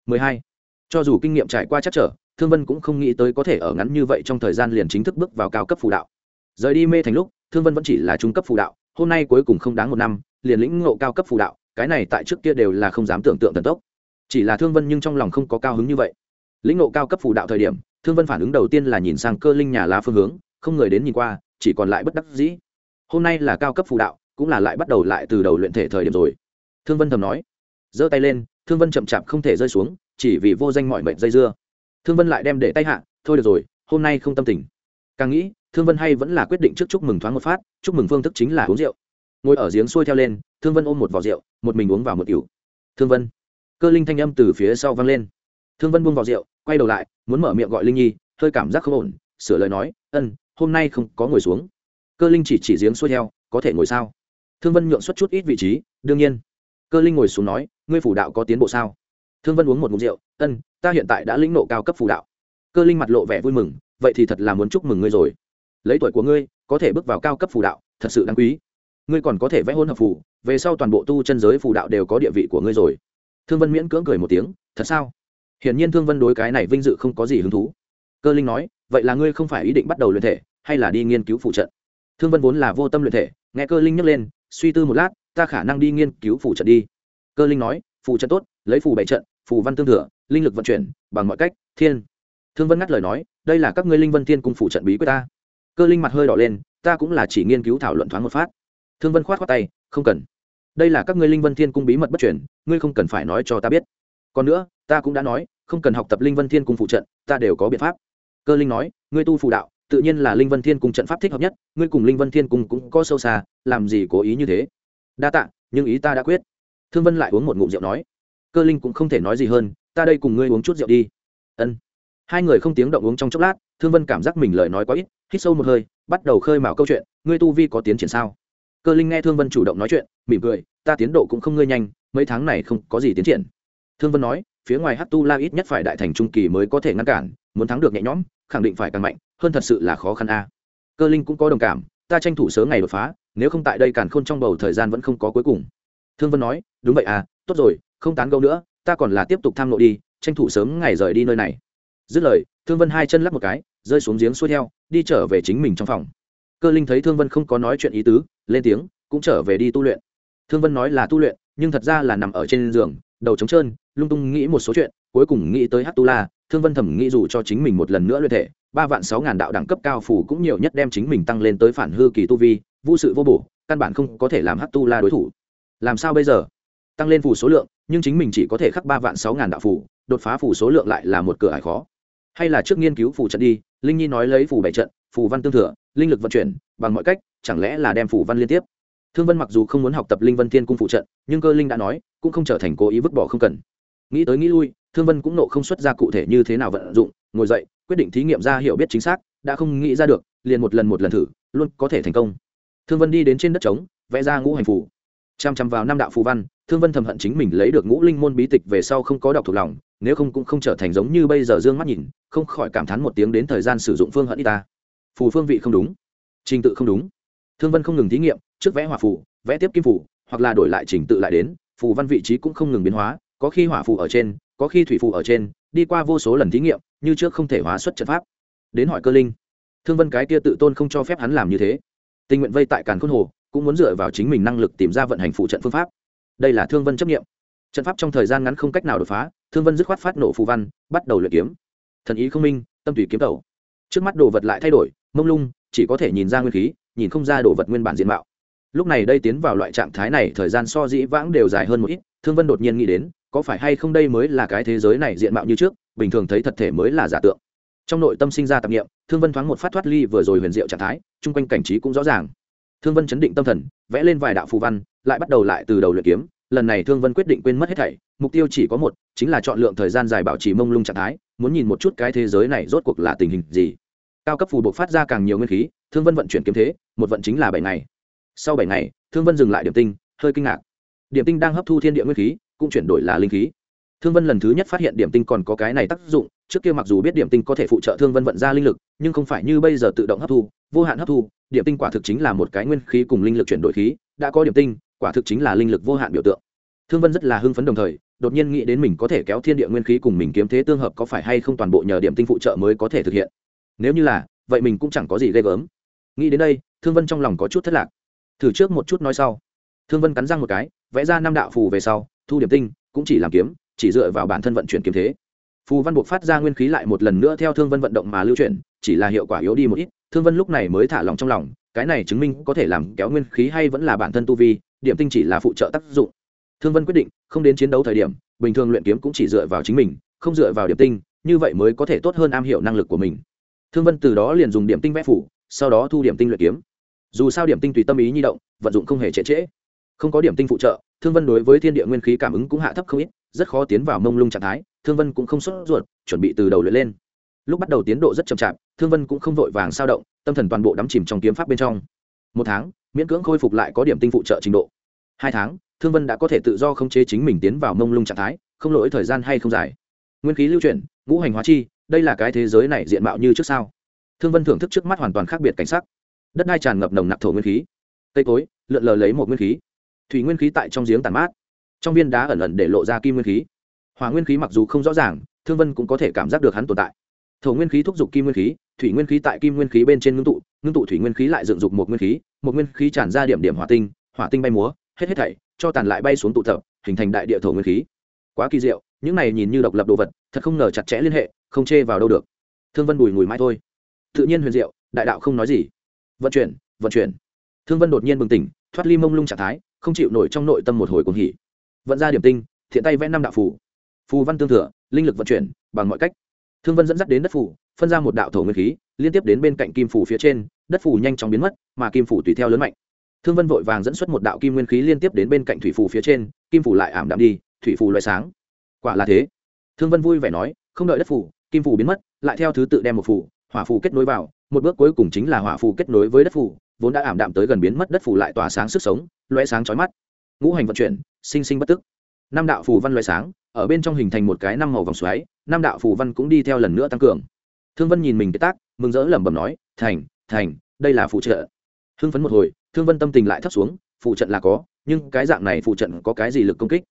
Mười hai. Cho dù kinh nghiệm trải qua chắc trở, thương vân cũng không nghĩ tới có thể ở ngắn như vậy trong thời gian liền chính thức bước vào cao cấp phù đạo. Rời đi mê thành lúc, thương vân vẫn chỉ là trung cấp phù đạo, hôm nay cuối cùng không đáng một năm, liền lĩnh ngộ cao cấp phù đạo cái này tại trước kia đều là không dám tưởng tượng thần tốc. Chỉ là thương vân nhưng trong lòng không có cao hứng như vậy. Lĩnh ngộ cao cấp phù đạo thời điểm, thương vân phản ứng đầu tiên là nhìn sang cơ linh nhà lá phương hướng, không người đến nhìn qua, chỉ còn lại bất đắc dĩ. Hôm nay là cao cấp phù đạo, cũng là lại bắt đầu lại từ đầu luyện thể thời điểm rồi. Thương vân thầm nói. Giơ tay lên, thương vân chậm chạp không thể rơi xuống, chỉ vì vô danh mọi mệnh dây dưa. Thương vân lại đem để tay hạ, thôi được rồi, hôm nay không tâm tình. Càng nghĩ, thương vân hay vẫn là quyết định trước chúc mừng thoáng một phát, chúc mừng phương thức chính là uống rượu ngồi ở giếng xuôi theo lên, thương vân ôm một vỏ rượu, một mình uống vào một ỉu thương vân. Cơ linh thanh âm từ phía sau vang lên. Thương vân buông vào rượu, quay đầu lại, muốn mở miệng gọi linh nhi, hơi cảm giác không ổn, sửa lời nói, ân, hôm nay không có ngồi xuống. Cơ linh chỉ chỉ giếng xuôi theo, có thể ngồi sao? Thương vân nhượng xuất chút ít vị trí, đương nhiên. Cơ linh ngồi xuống nói, ngươi phủ đạo có tiến bộ sao? Thương vân uống một mục rượu, ân, ta hiện tại đã lĩnh nộ cao cấp phủ đạo. Cơ linh mặt lộ vẻ vui mừng, vậy thì thật là muốn chúc mừng ngươi rồi. Lấy tuổi của ngươi, có thể bước vào cao cấp phủ đạo, thật sự đáng quý ngươi còn có thể vẽ hôn hợp phủ về sau toàn bộ tu chân giới phù đạo đều có địa vị của ngươi rồi. Thương vân miễn cưỡng cười một tiếng, thật sao? Hiển nhiên thương vân đối cái này vinh dự không có gì hứng thú. Cơ linh nói, vậy là ngươi không phải ý định bắt đầu luyện thể, hay là đi nghiên cứu phụ trận? Thương vân vốn là vô tâm luyện thể, nghe cơ linh nhắc lên, suy tư một lát, ta khả năng đi nghiên cứu phụ trận đi. Cơ linh nói phụ trận tốt, lấy phù bảy trận, phù văn tương thừa, linh lực vận chuyển, bằng mọi cách, thiên. Thương vân ngắt lời nói, đây là các ngươi linh vân thiên cùng phụ trận bí quyết ta. Cơ linh mặt hơi đỏ lên, ta cũng là chỉ nghiên cứu thảo luận thoáng một phát thương vân khoát khoát tay, không cần. Đây là các ngươi linh vân thiên cung bí mật bất chuyển ngươi không cần phải nói cho ta biết. Còn nữa, ta cũng đã nói, không cần học tập linh vân thiên cung phụ trận, ta đều có biện pháp. Cơ linh nói, ngươi tu phụ đạo, tự nhiên là linh vân thiên cung trận pháp thích hợp nhất, ngươi cùng linh vân thiên cung cũng có sâu xa, làm gì cố ý như thế? Đa tạ, nhưng ý ta đã quyết. Thương vân lại uống một ngụm rượu nói, cơ linh cũng không thể nói gì hơn, ta đây cùng ngươi uống chút rượu đi. Ân. Hai người không tiếng động uống trong chốc lát, thương vân cảm giác mình lời nói quá ít, hít sâu một hơi, bắt đầu khơi mào câu chuyện, ngươi tu vi có tiến triển sao? Cơ linh nghe thương vân chủ động nói chuyện, mỉm cười, ta tiến độ cũng không ngươi nhanh, mấy tháng này không có gì tiến triển. Thương vân nói, phía ngoài hát tu la ít nhất phải đại thành trung kỳ mới có thể ngăn cản, muốn thắng được nhẹ nhõm, khẳng định phải càng mạnh, hơn thật sự là khó khăn a. Cơ linh cũng có đồng cảm, ta tranh thủ sớm ngày đột phá, nếu không tại đây càn khôn trong bầu thời gian vẫn không có cuối cùng. Thương vân nói, đúng vậy à tốt rồi, không tán gẫu nữa, ta còn là tiếp tục tham lộ đi, tranh thủ sớm ngày rời đi nơi này. Dứt lời, thương vân hai chân lắp một cái, rơi xuống giếng xuôi theo, đi trở về chính mình trong phòng. Cơ linh thấy thương vân không có nói chuyện ý tứ lên tiếng, cũng trở về đi tu luyện. Thương vân nói là tu luyện, nhưng thật ra là nằm ở trên giường, đầu trống trơn, lung tung nghĩ một số chuyện, cuối cùng nghĩ tới hát tu la, thương vân thầm nghĩ dù cho chính mình một lần nữa luyện thể, ba vạn sáu ngàn đạo đẳng cấp cao phủ cũng nhiều nhất đem chính mình tăng lên tới phản hư kỳ tu vi vô sự vô bổ, căn bản không có thể làm hát tu la đối thủ. Làm sao bây giờ? Tăng lên phủ số lượng, nhưng chính mình chỉ có thể khắc ba vạn sáu ngàn đạo phủ đột phá phủ số lượng lại là một cửa ải khó. Hay là trước nghiên cứu phủ trận đi, linh nhi nói lấy phủ bảy trận phù văn tương thừa, linh lực vận chuyển, bằng mọi cách, chẳng lẽ là đem phù văn liên tiếp? Thương vân mặc dù không muốn học tập linh vân thiên cung phụ trận, nhưng cơ linh đã nói, cũng không trở thành cố ý vứt bỏ không cần. Nghĩ tới nghĩ lui, thương vân cũng nộ không xuất ra cụ thể như thế nào vận dụng, ngồi dậy, quyết định thí nghiệm ra hiểu biết chính xác, đã không nghĩ ra được, liền một lần một lần thử, luôn có thể thành công. Thương vân đi đến trên đất trống, vẽ ra ngũ hành phù. Chăm chăm vào năm đạo phù văn, thương vân thầm hận chính mình lấy được ngũ linh môn bí tịch về sau không có đọc thuộc lòng, nếu không cũng không trở thành giống như bây giờ dương mắt nhìn, không khỏi cảm thán một tiếng đến thời gian sử dụng phương hận y ta phù phương vị không đúng, trình tự không đúng. Thương vân không ngừng thí nghiệm, trước vẽ hỏa phù, vẽ tiếp kim phù, hoặc là đổi lại trình tự lại đến, phù văn vị trí cũng không ngừng biến hóa, có khi hỏa phù ở trên, có khi thủy phù ở trên, đi qua vô số lần thí nghiệm, như trước không thể hóa xuất trận pháp. Đến hỏi cơ linh, thương vân cái kia tự tôn không cho phép hắn làm như thế. Tình nguyện vây tại càn khôn hồ, cũng muốn dựa vào chính mình năng lực tìm ra vận hành phụ trận phương pháp. Đây là thương vân chấp nghiệm. Trận pháp trong thời gian ngắn không cách nào đột phá, thương vân dứt khoát phát nổ phù văn, bắt đầu luyện kiếm. Thần ý không minh, tâm tùy kiếm tẩu. Trước mắt đồ vật lại thay đổi mông lung, chỉ có thể nhìn ra nguyên khí, nhìn không ra đồ vật nguyên bản diện mạo. Lúc này đây tiến vào loại trạng thái này, thời gian so dĩ vãng đều dài hơn một ít, thương vân đột nhiên nghĩ đến, có phải hay không đây mới là cái thế giới này diện mạo như trước, bình thường thấy thật thể mới là giả tượng. Trong nội tâm sinh ra tạp nghiệm thương vân thoáng một phát thoát ly vừa rồi huyền diệu trạng thái, chung quanh cảnh trí cũng rõ ràng. Thương vân chấn định tâm thần, vẽ lên vài đạo phù văn, lại bắt đầu lại từ đầu luyện kiếm. Lần này thương vân quyết định quên mất hết thảy, mục tiêu chỉ có một, chính là chọn lượng thời gian dài bảo trì mông lung trạng thái, muốn nhìn một chút cái thế giới này rốt cuộc là tình hình gì cao cấp phù bộ phát ra càng nhiều nguyên khí, thương vân vận chuyển kiếm thế, một vận chính là bảy ngày. Sau bảy ngày, thương vân dừng lại điểm tinh, hơi kinh ngạc. Điểm tinh đang hấp thu thiên địa nguyên khí, cũng chuyển đổi là linh khí. Thương vân lần thứ nhất phát hiện điểm tinh còn có cái này tác dụng, trước kia mặc dù biết điểm tinh có thể phụ trợ thương vân vận ra linh lực, nhưng không phải như bây giờ tự động hấp thu, vô hạn hấp thu, điểm tinh quả thực chính là một cái nguyên khí cùng linh lực chuyển đổi khí, đã có điểm tinh, quả thực chính là linh lực vô hạn biểu tượng. Thương vân rất là hưng phấn đồng thời, đột nhiên nghĩ đến mình có thể kéo thiên địa nguyên khí cùng mình kiếm thế tương hợp có phải hay không toàn bộ nhờ điểm tinh phụ trợ mới có thể thực hiện nếu như là, vậy mình cũng chẳng có gì ghê gớm. Nghĩ đến đây, thương vân trong lòng có chút thất lạc. Thử trước một chút nói sau. Thương vân cắn răng một cái, vẽ ra năm đạo phù về sau, thu điểm tinh, cũng chỉ làm kiếm, chỉ dựa vào bản thân vận chuyển kiếm thế. Phù văn buộc phát ra nguyên khí lại một lần nữa theo thương vân vận động mà lưu chuyển, chỉ là hiệu quả yếu đi một ít, thương vân lúc này mới thả lòng trong lòng, cái này chứng minh có thể làm kéo nguyên khí hay vẫn là bản thân tu vi, điểm tinh chỉ là phụ trợ tác dụng. Thương vân quyết định, không đến chiến đấu thời điểm, bình thường luyện kiếm cũng chỉ dựa vào chính mình, không dựa vào điểm tinh, như vậy mới có thể tốt hơn am hiểu năng lực của mình thương vân từ đó liền dùng điểm tinh vẽ phủ, sau đó thu điểm tinh luyện kiếm. Dù sao điểm tinh tùy tâm ý nhi động, vận dụng không hề trễ trễ. Không có điểm tinh phụ trợ, thương vân đối với thiên địa nguyên khí cảm ứng cũng hạ thấp không ít, rất khó tiến vào mông lung trạng thái, thương vân cũng không sốt ruột, chuẩn bị từ đầu luyện lên. Lúc bắt đầu tiến độ rất chậm chạp, thương vân cũng không vội vàng sao động, tâm thần toàn bộ đắm chìm trong kiếm pháp bên trong. Một tháng, miễn cưỡng khôi phục lại có điểm tinh phụ trợ trình độ. Hai tháng, thương vân đã có thể tự do khống chế chính mình tiến vào mông lung trạng thái, không lỗi thời gian hay không dài. Nguyên khí lưu chuyển, ngũ hành hóa chi đây là cái thế giới này diện mạo như trước sao? Thương vân thưởng thức trước mắt hoàn toàn khác biệt cảnh sắc. Đất đai tràn ngập nồng nặc thổ nguyên khí. Cây cối, lượn lờ lấy một nguyên khí. Thủy nguyên khí tại trong giếng tàn mát. Trong viên đá ẩn ẩn để lộ ra kim nguyên khí. Hỏa nguyên khí mặc dù không rõ ràng, thương vân cũng có thể cảm giác được hắn tồn tại. Thổ nguyên khí thúc giục kim nguyên khí, thủy nguyên khí tại kim nguyên khí bên trên ngưng tụ ngưng tụ thủy nguyên khí lại dựng dục một nguyên khí, một nguyên khí tràn ra điểm điểm hỏa tinh hỏa tinh bay múa, hết hết thảy, cho tàn lại bay xuống tụ tập, hình thành đại địa thổ nguyên khí. Quá kỳ diệu những này nhìn như độc lập đồ vật, thật không ngờ chặt chẽ liên hệ, không chê vào đâu được. Thương vân bùi ngùi mãi thôi. Tự nhiên huyền diệu, đại đạo không nói gì. Vận chuyển vận chuyển. Thương vân đột nhiên bừng tỉnh, thoát ly mông lung trạng thái, không chịu nổi trong nội tâm một hồi cuồng hỉ. Vận ra điểm tinh, thiện tay vẽ năm đạo phù. Phù văn tương thừa, linh lực vận chuyển, bằng mọi cách. Thương vân dẫn dắt đến đất phủ phân ra một đạo thổ nguyên khí, liên tiếp đến bên cạnh kim phủ phía trên, đất phủ nhanh chóng biến mất, mà kim phủ tùy theo lớn mạnh. Thương vân vội vàng dẫn xuất một đạo kim nguyên khí liên tiếp đến bên cạnh thủy phủ phía trên, kim phủ lại ảm đạm đi, thủy phủ loại sáng quả là thế. Thương vân vui vẻ nói, không đợi đất phủ, kim phủ biến mất, lại theo thứ tự đem một phủ, hỏa phủ kết nối vào, một bước cuối cùng chính là hỏa phủ kết nối với đất phủ, vốn đã ảm đạm tới gần biến mất đất phủ lại tỏa sáng sức sống loe sáng chói mắt. Ngũ hành vận chuyển, sinh sinh bất tức. Năm đạo phù văn loe sáng, ở bên trong hình thành một cái năm màu vòng xoáy, năm đạo phù văn cũng đi theo lần nữa tăng cường. Thương vân nhìn mình cái tác, mừng rỡ lẩm bẩm nói, thành thành, đây là phụ trợ. Hưng phấn một hồi, thương vân tâm tình lại thấp xuống, phụ trận là có, nhưng cái dạng này phụ trận có cái gì lực công kích?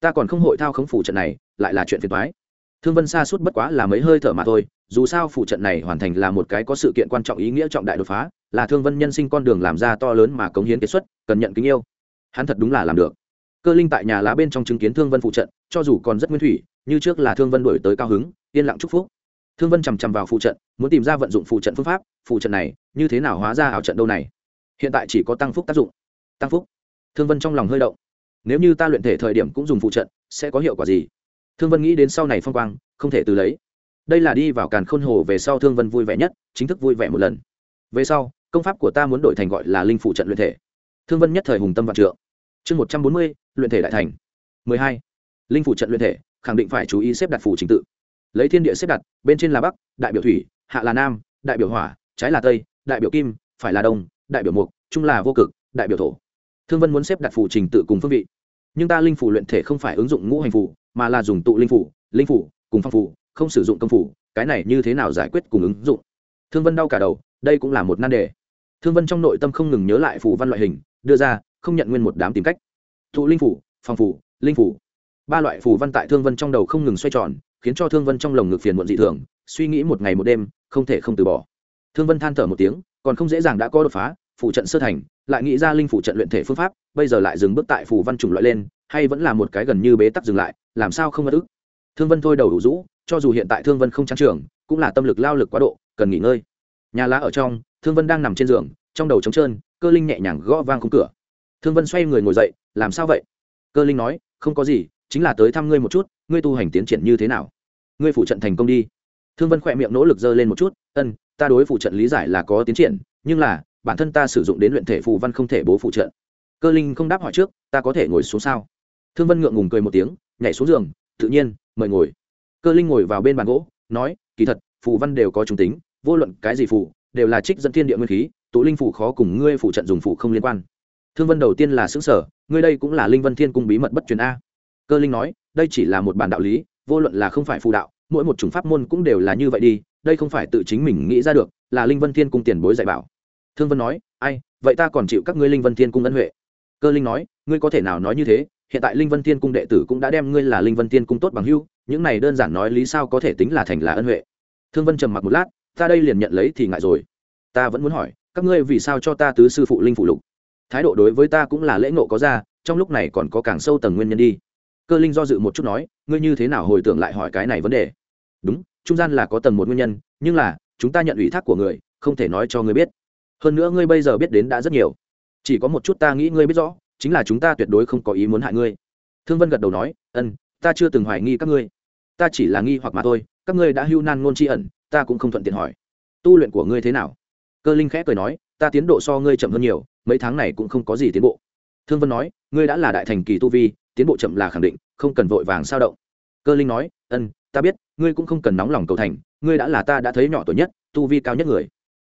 Ta còn không hội thao khống phụ trận này lại là chuyện phiền toái. Thương vân xa suốt bất quá là mấy hơi thở mà thôi, dù sao phụ trận này hoàn thành là một cái có sự kiện quan trọng ý nghĩa trọng đại đột phá, là thương vân nhân sinh con đường làm ra to lớn mà cống hiến kết xuất, cần nhận kính yêu. Hắn thật đúng là làm được. Cơ linh tại nhà lá bên trong chứng kiến thương vân phụ trận, cho dù còn rất nguyên thủy, như trước là thương vân đổi tới cao hứng, yên lặng chúc phúc. Thương vân chằm chằm vào phụ trận, muốn tìm ra vận dụng phụ trận phương pháp, phụ trận này, như thế nào hóa ra ảo trận đâu này? Hiện tại chỉ có tăng phúc tác dụng. Tăng phúc. Thương vân trong lòng hơi động. Nếu như ta luyện thể thời điểm cũng dùng phụ trận, sẽ có hiệu quả gì? Thương vân nghĩ đến sau này phong quang, không thể từ lấy. Đây là đi vào càn khôn hồ về sau thương vân vui vẻ nhất, chính thức vui vẻ một lần. Về sau, công pháp của ta muốn đổi thành gọi là linh phụ trận luyện thể. Thương vân nhất thời hùng tâm vạn trượng. Chương một trăm bốn mươi, luyện thể đại thành. Mười hai, linh phụ trận luyện thể, khẳng định phải chú ý xếp đặt phủ trình tự. Lấy thiên địa xếp đặt, bên trên là bắc, đại biểu thủy, hạ là nam, đại biểu hỏa, trái là tây, đại biểu kim, phải là đông, đại biểu mục, trung là vô cực, đại biểu thổ. Thương vân muốn xếp đặt phủ trình tự cùng phương vị. Nhưng ta linh phủ luyện thể không phải ứng dụng ngũ hành phủ mà là dùng tụ linh phủ linh phủ, cùng phong phủ, không sử dụng công phủ, cái này như thế nào giải quyết cùng ứng dụng? Thương vân đau cả đầu, đây cũng là một nan đề. Thương vân trong nội tâm không ngừng nhớ lại phủ văn loại hình, đưa ra, không nhận nguyên một đám tìm cách. Tụ linh phủ, phong phủ, linh phủ. Ba loại phủ văn tại thương vân trong đầu không ngừng xoay tròn, khiến cho thương vân trong lồng ngực phiền muộn dị thường, suy nghĩ một ngày một đêm, không thể không từ bỏ. Thương vân than thở một tiếng, còn không dễ dàng đã có đột phá phụ trận sơ thành, lại nghĩ ra linh phụ trận luyện thể phương pháp, bây giờ lại dừng bước tại phủ văn chủng loại lên hay vẫn là một cái gần như bế tắc dừng lại, làm sao không mất ức? Thương vân thôi đầu đủ rũ, cho dù hiện tại thương vân không trang trường, cũng là tâm lực lao lực quá độ, cần nghỉ ngơi. Nhà lá ở trong, thương vân đang nằm trên giường, trong đầu trống trơn, cơ linh nhẹ nhàng gõ vang khung cửa. Thương vân xoay người ngồi dậy, làm sao vậy? Cơ linh nói, không có gì, chính là tới thăm ngươi một chút, ngươi tu hành tiến triển như thế nào? Ngươi phụ trận thành công đi. Thương vân khỏe miệng nỗ lực dơ lên một chút, ân, ta đối phụ trận lý giải là có tiến triển, nhưng là, bản thân ta sử dụng đến luyện thể phù văn không thể bố phụ trận. Cơ linh không đáp hỏi trước, ta có thể ngồi xuống sao? Thương vân ngượng ngùng cười một tiếng, nhảy xuống giường, tự nhiên, mời ngồi. Cơ linh ngồi vào bên bàn gỗ, nói, kỳ thật, phù văn đều có trung tính, vô luận cái gì phù, đều là trích dẫn thiên địa nguyên khí, tụ linh phù khó cùng ngươi phụ trận dùng phù không liên quan. Thương vân đầu tiên là xứng sở ngươi đây cũng là linh vân thiên cung bí mật bất truyền a. Cơ linh nói, đây chỉ là một bản đạo lý, vô luận là không phải phù đạo, mỗi một chủng pháp môn cũng đều là như vậy đi, đây không phải tự chính mình nghĩ ra được, là linh vân thiên cung tiền bối dạy bảo. Thương vân nói, ai, vậy ta còn chịu các ngươi linh vân thiên cung ân huệ? Cơ linh nói, ngươi có thể nào nói như thế? Hiện tại linh vân thiên cung đệ tử cũng đã đem ngươi là linh vân thiên cung tốt bằng hưu những này đơn giản nói lý sao có thể tính là thành là ân huệ. Thương vân trầm mặc một lát, ta đây liền nhận lấy thì ngại rồi. Ta vẫn muốn hỏi, các ngươi vì sao cho ta tứ sư phụ linh phụ lục? Thái độ đối với ta cũng là lễ ngộ có ra, trong lúc này còn có càng sâu tầng nguyên nhân đi. Cơ linh do dự một chút nói, ngươi như thế nào hồi tưởng lại hỏi cái này vấn đề? Đúng, trung gian là có tầng một nguyên nhân, nhưng là, chúng ta nhận ủy thác của người, không thể nói cho ngươi biết. Hơn nữa ngươi bây giờ biết đến đã rất nhiều. Chỉ có một chút ta nghĩ ngươi biết rõ chính là chúng ta tuyệt đối không có ý muốn hại ngươi. Thương vân gật đầu nói, ân, ta chưa từng hoài nghi các ngươi. Ta chỉ là nghi hoặc mà thôi, các ngươi đã hưu nan ngôn tri ẩn, ta cũng không thuận tiện hỏi. Tu luyện của ngươi thế nào? Cơ linh khẽ cười nói, ta tiến độ so ngươi chậm hơn nhiều, mấy tháng này cũng không có gì tiến bộ. Thương vân nói, ngươi đã là đại thành kỳ tu vi, tiến bộ chậm là khẳng định, không cần vội vàng sao động. Cơ linh nói, ân, ta biết, ngươi cũng không cần nóng lòng cầu thành, ngươi đã là ta đã thấy nhỏ tuổi nhất, tu vi cao nhất người.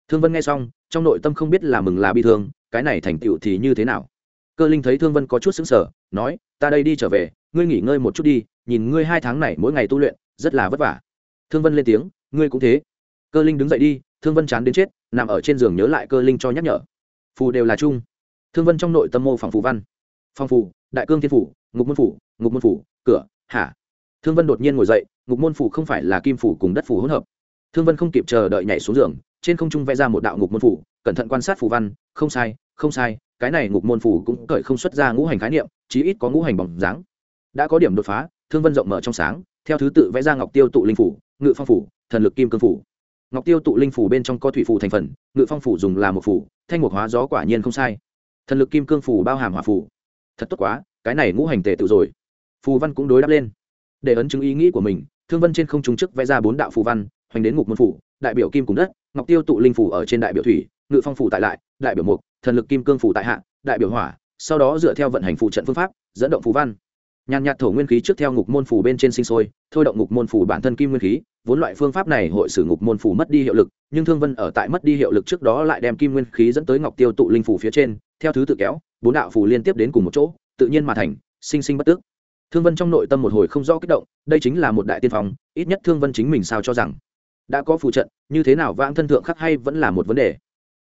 Thương vân nghe xong, trong nội tâm không biết là mừng là bi thương, cái này thành tựu thì như thế nào? Cơ linh thấy thương vân có chút xứng sở nói, ta đây đi trở về, ngươi nghỉ ngơi một chút đi, nhìn ngươi hai tháng này mỗi ngày tu luyện, rất là vất vả. Thương vân lên tiếng, ngươi cũng thế. Cơ linh đứng dậy đi, thương vân chán đến chết, nằm ở trên giường nhớ lại cơ linh cho nhắc nhở. Phù đều là chung. Thương vân trong nội tâm mô phỏng phù văn. Phong phù, đại cương thiên phủ ngục môn phủ ngục môn phủ cửa hả thương vân đột nhiên ngồi dậy, ngục môn phủ không phải là kim phủ cùng đất phủ hỗn hợp. Thương vân không kịp chờ đợi nhảy xuống giường, trên không trung vẽ ra một đạo ngục môn phủ cẩn thận quan sát phù văn, không sai không sai cái này ngục môn phủ cũng cởi không xuất ra ngũ hành khái niệm, chí ít có ngũ hành bóng dáng. Đã có điểm đột phá, thương vân rộng mở trong sáng, theo thứ tự vẽ ra ngọc tiêu tụ linh phủ, ngự phong phủ, thần lực kim cương phủ. Ngọc tiêu tụ linh phủ bên trong có thủy phủ thành phần, ngự phong phủ dùng là một phủ, thanh mục hóa gió quả nhiên không sai. Thần lực kim cương phủ bao hàm hỏa phủ thật tốt quá, cái này ngũ hành tề tự rồi. Phù văn cũng đối đáp lên. Để ấn chứng ý nghĩ của mình, thương vân trên không trung chức vẽ ra bốn đạo phù văn, hoành đến ngục môn phủ, đại biểu kim cùng đất, ngọc tiêu tụ linh phủ ở trên đại biểu thủy, ngự phong phủ tại lại, đại biểu mục thần lực kim cương phủ tại hạ, đại biểu hỏa, sau đó dựa theo vận hành phụ trận phương pháp, dẫn động phù văn. Nhàn nhạt thổ nguyên khí trước theo ngục môn phủ bên trên sinh sôi, thôi động ngục môn phủ bản thân kim nguyên khí, vốn loại phương pháp này hội sử ngục môn phủ mất đi hiệu lực, nhưng thương vân ở tại mất đi hiệu lực trước đó lại đem kim nguyên khí dẫn tới ngọc tiêu tụ linh phủ phía trên, theo thứ tự kéo, bốn đạo phủ liên tiếp đến cùng một chỗ, tự nhiên mà thành, sinh sinh bất tức thương vân trong nội tâm một hồi không rõ kích động, đây chính là một đại tiên phong, ít nhất thương vân chính mình sao cho rằng, đã có phù trận, như thế nào vãng thân thượng khắc hay vẫn là một vấn đề.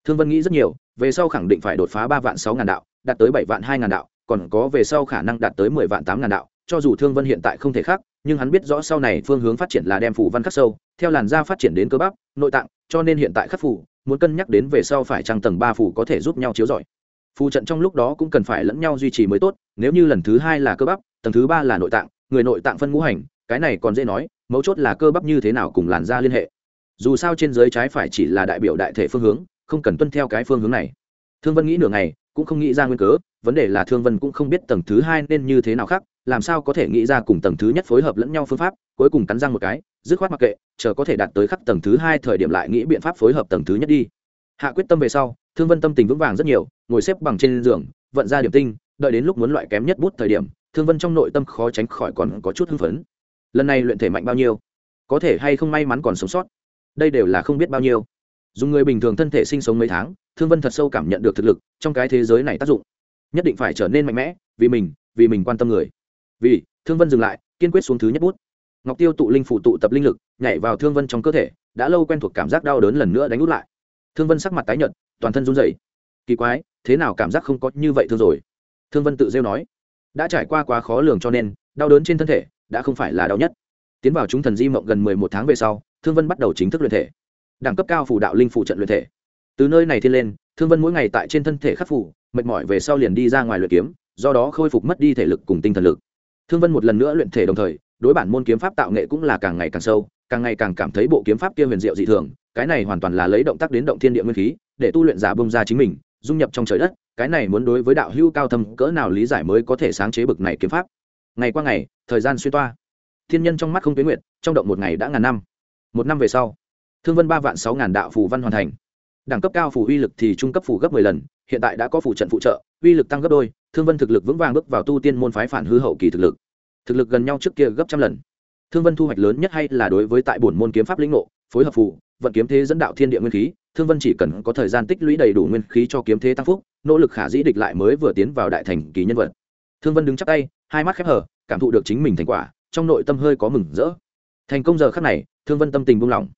Thương vân nghĩ rất nhiều về sau khẳng định phải đột phá ba vạn sáu ngàn đạo, đạt tới bảy vạn hai ngàn đạo, còn có về sau khả năng đạt tới mười vạn tám ngàn đạo, cho dù thương vân hiện tại không thể khác, nhưng hắn biết rõ sau này phương hướng phát triển là đem phủ văn khắc sâu, theo làn da phát triển đến cơ bắp, nội tạng, cho nên hiện tại khắc phủ, muốn cân nhắc đến về sau phải trăng tầng ba phủ có thể giúp nhau chiếu giỏi phù trận trong lúc đó cũng cần phải lẫn nhau duy trì mới tốt, nếu như lần thứ hai là cơ bắp, tầng thứ ba là nội tạng, người nội tạng phân ngũ hành, cái này còn dễ nói, mấu chốt là cơ bắp như thế nào cùng làn da liên hệ. Dù sao trên giới trái phải chỉ là đại biểu đại thể phương hướng không cần tuân theo cái phương hướng này. Thương vân nghĩ nửa ngày, cũng không nghĩ ra nguyên cớ, vấn đề là thương vân cũng không biết tầng thứ hai nên như thế nào khác, làm sao có thể nghĩ ra cùng tầng thứ nhất phối hợp lẫn nhau phương pháp, cuối cùng cắn răng một cái, dứt khoát mặc kệ, chờ có thể đạt tới khắc tầng thứ hai thời điểm lại nghĩ biện pháp phối hợp tầng thứ nhất đi. Hạ quyết tâm về sau, thương vân tâm tình vững vàng rất nhiều, ngồi xếp bằng trên giường, vận ra điểm tinh, đợi đến lúc muốn loại kém nhất bút thời điểm, thương vân trong nội tâm khó tránh khỏi còn có chút hưng phấn. Lần này luyện thể mạnh bao nhiêu? Có thể hay không may mắn còn sống sót? Đây đều là không biết bao nhiêu dùng người bình thường thân thể sinh sống mấy tháng, thương vân thật sâu cảm nhận được thực lực trong cái thế giới này tác dụng. Nhất định phải trở nên mạnh mẽ, vì mình vì mình quan tâm người. Vì, thương vân dừng lại, kiên quyết xuống thứ nhất bút. Ngọc tiêu tụ linh phụ tụ tập linh lực, nhảy vào thương vân trong cơ thể, đã lâu quen thuộc cảm giác đau đớn lần nữa đánh út lại. Thương vân sắc mặt tái nhợt, toàn thân run rẩy. Kỳ quái, thế nào cảm giác không có như vậy thương rồi? Thương vân tự rêu nói. Đã trải qua quá khó lường cho nên, đau đớn trên thân thể đã không phải là đau nhất. Tiến vào chúng thần di mộng gần mười một tháng về sau, thương vân bắt đầu chính thức luyện thể đẳng cấp cao phủ đạo linh phụ trận luyện thể. Từ nơi này thiên lên, thương vân mỗi ngày tại trên thân thể khắc phủ, mệt mỏi về sau liền đi ra ngoài luyện kiếm, do đó khôi phục mất đi thể lực cùng tinh thần lực. Thương vân một lần nữa luyện thể đồng thời, đối bản môn kiếm pháp tạo nghệ cũng là càng ngày càng sâu, càng ngày càng cảm thấy bộ kiếm pháp kia huyền diệu dị thường, cái này hoàn toàn là lấy động tác đến động thiên địa nguyên khí, để tu luyện giả bông ra chính mình, dung nhập trong trời đất, cái này muốn đối với đạo hữu cao thâm cỡ nào lý giải mới có thể sáng chế bực này kiếm pháp. Ngày qua ngày, thời gian xuyên toa. Thiên nhân trong mắt không tuyến nguyện trong động một ngày đã ngàn năm. Một năm về sau thương vân ba vạn sáu ngàn đạo phù văn hoàn thành. Đẳng cấp cao phù uy lực thì trung cấp phù gấp mười lần, hiện tại đã có phù trận phụ trợ, uy lực tăng gấp đôi, thương vân thực lực vững vàng bước vào tu tiên môn phái phản hư hậu kỳ thực lực. Thực lực gần nhau trước kia gấp trăm lần. Thương vân thu hoạch lớn nhất hay là đối với tại bổn môn kiếm pháp lĩnh ngộ, phối hợp phù, vận kiếm thế dẫn đạo thiên địa nguyên khí, thương vân chỉ cần có thời gian tích lũy đầy đủ nguyên khí cho kiếm thế tăng phúc, nỗ lực khả dĩ địch lại mới vừa tiến vào đại thành kỳ nhân vật. Thương vân đứng chắc tay, hai mắt khép hở cảm thụ được chính mình thành quả, trong nội tâm hơi có mừng rỡ. Thành công giờ khắc này, thương vân tâm tình buông lỏng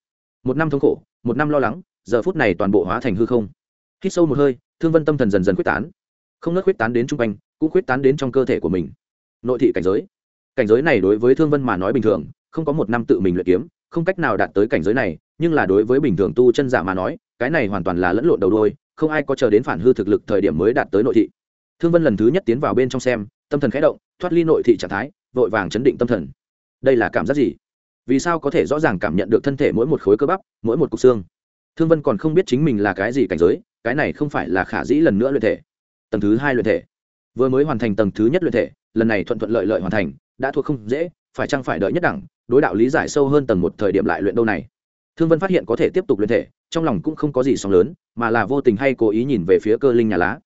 một năm thống khổ, một năm lo lắng, giờ phút này toàn bộ hóa thành hư không. Hít sâu một hơi, thương vân tâm thần dần dần quyết tán. Không nớt quyết tán đến chung quanh, cũng quyết tán đến trong cơ thể của mình. Nội thị cảnh giới. Cảnh giới này đối với thương vân mà nói bình thường, không có một năm tự mình luyện kiếm, không cách nào đạt tới cảnh giới này, nhưng là đối với bình thường tu chân giả mà nói, cái này hoàn toàn là lẫn lộn đầu đôi, không ai có chờ đến phản hư thực lực thời điểm mới đạt tới nội thị. Thương vân lần thứ nhất tiến vào bên trong xem, tâm thần khẽ động, thoát ly nội thị trạng thái, vội vàng chấn định tâm thần. Đây là cảm giác gì? Vì sao có thể rõ ràng cảm nhận được thân thể mỗi một khối cơ bắp, mỗi một cục xương? Thương vân còn không biết chính mình là cái gì cảnh giới, cái này không phải là khả dĩ lần nữa luyện thể. Tầng thứ hai luyện thể. Vừa mới hoàn thành tầng thứ nhất luyện thể, lần này thuận thuận lợi lợi hoàn thành, đã thuộc không dễ, phải chăng phải đợi nhất đẳng, đối đạo lý giải sâu hơn tầng một thời điểm lại luyện đâu này? Thương vân phát hiện có thể tiếp tục luyện thể, trong lòng cũng không có gì sóng lớn, mà là vô tình hay cố ý nhìn về phía cơ linh nhà lá.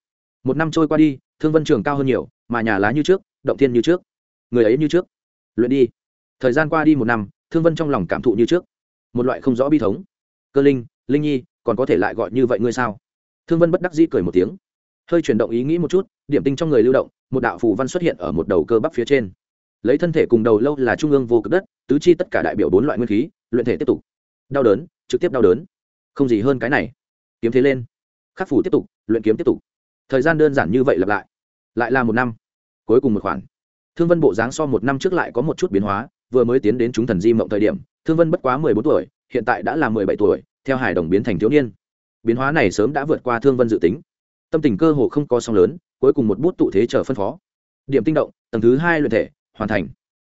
Một năm trôi qua đi, thương vân trường cao hơn nhiều, mà nhà lá như trước, động thiên như trước, người ấy như trước. Luyện đi. Thời gian qua đi một năm thương vân trong lòng cảm thụ như trước. Một loại không rõ bi thống. Cơ linh linh nhi, còn có thể lại gọi như vậy ngươi sao? Thương vân bất đắc dĩ cười một tiếng. Hơi chuyển động ý nghĩ một chút, điểm tinh trong người lưu động, một đạo phù văn xuất hiện ở một đầu cơ bắp phía trên. Lấy thân thể cùng đầu lâu là trung ương vô cực đất, tứ chi tất cả đại biểu bốn loại nguyên khí, luyện thể tiếp tục. Đau đớn, trực tiếp đau đớn. Không gì hơn cái này. Kiếm thế lên. Khắc phủ tiếp tục, luyện kiếm tiếp tục. Thời gian đơn giản như vậy lặp lại. Lại là một năm. Cuối cùng một khoản. Thương vân bộ dáng so một năm trước lại có một chút biến hóa vừa mới tiến đến chúng thần di mộng thời điểm, thương vân bất quá mười bốn tuổi, hiện tại đã là mười bảy tuổi, theo hải đồng biến thành thiếu niên. Biến hóa này sớm đã vượt qua thương vân dự tính. Tâm tình cơ hồ không có song lớn, cuối cùng một bút tụ thế chờ phân phó. Điểm tinh động, tầng thứ hai luyện thể, hoàn thành.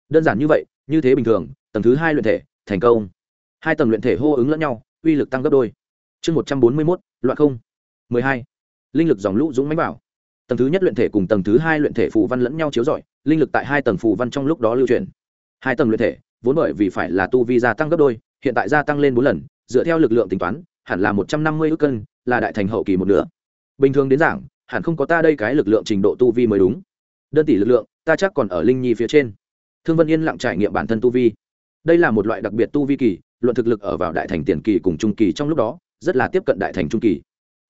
Đơn giản như vậy, như thế bình thường, tầng thứ hai luyện thể, thành công. Hai tầng luyện thể hô ứng lẫn nhau, uy lực tăng gấp đôi. Chương một trăm bốn mươi mốt loại không. mười hai. Linh lực dòng lũ dũng mánh bảo tầng thứ nhất luyện thể cùng tầng thứ hai luyện thể phù văn lẫn nhau chiếu rọi, linh lực tại hai tầng phù văn trong lúc đó lưu truyền hai tầng luyện thể, vốn bởi vì phải là tu vi gia tăng gấp đôi, hiện tại gia tăng lên bốn lần, dựa theo lực lượng tính toán, hẳn là một trăm năm mươi ước cân, là đại thành hậu kỳ một nửa. Bình thường đến giảng, hẳn không có ta đây cái lực lượng trình độ tu vi mới đúng. Đơn tỷ lực lượng, ta chắc còn ở linh nhi phía trên. Thương vân yên lặng trải nghiệm bản thân tu vi. Đây là một loại đặc biệt tu vi kỳ, luận thực lực ở vào đại thành tiền kỳ cùng trung kỳ trong lúc đó, rất là tiếp cận đại thành trung kỳ.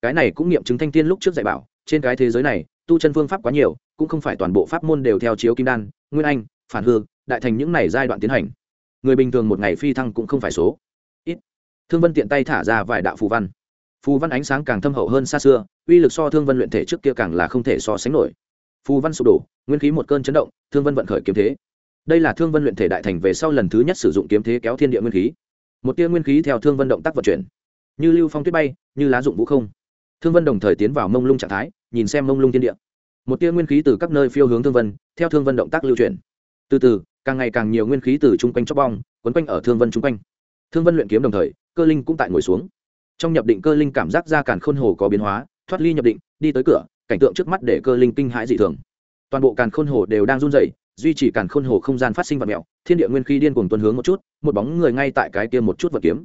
Cái này cũng nghiệm chứng thanh thiên lúc trước dạy bảo, trên cái thế giới này, tu chân phương pháp quá nhiều, cũng không phải toàn bộ pháp môn đều theo chiếu kim đan, nguyên anh, phản hương đại thành những này giai đoạn tiến hành. Người bình thường một ngày phi thăng cũng không phải số. Ít. Thương vân tiện tay thả ra vài đạo phù văn. Phù văn ánh sáng càng thâm hậu hơn xa xưa, uy lực so thương vân luyện thể trước kia càng là không thể so sánh nổi. Phù văn sụp đổ, nguyên khí một cơn chấn động, thương vân vận khởi kiếm thế. Đây là thương vân luyện thể đại thành về sau lần thứ nhất sử dụng kiếm thế kéo thiên địa nguyên khí. Một tia nguyên khí theo thương vân động tác vận chuyển. Như lưu phong tuyết bay, như lá dụng vũ không. Thương vân đồng thời tiến vào mông lung trạng thái, nhìn xem mông lung thiên địa. Một tia nguyên khí từ các nơi phiêu hướng thương vân, theo thương vân động tác lưu chuyển. Từ từ càng ngày càng nhiều nguyên khí từ chung quanh chóc bong, quấn quanh ở thương vân chung quanh. Thương vân luyện kiếm đồng thời, cơ linh cũng tại ngồi xuống. Trong nhập định cơ linh cảm giác ra càn khôn hồ có biến hóa, thoát ly nhập định, đi tới cửa, cảnh tượng trước mắt để cơ linh kinh hãi dị thường. Toàn bộ càn khôn hồ đều đang run rẩy, duy trì càn khôn hồ không gian phát sinh vật mẹo, thiên địa nguyên khí điên cuồng tuần hướng một chút, một bóng người ngay tại cái kia một chút vật kiếm.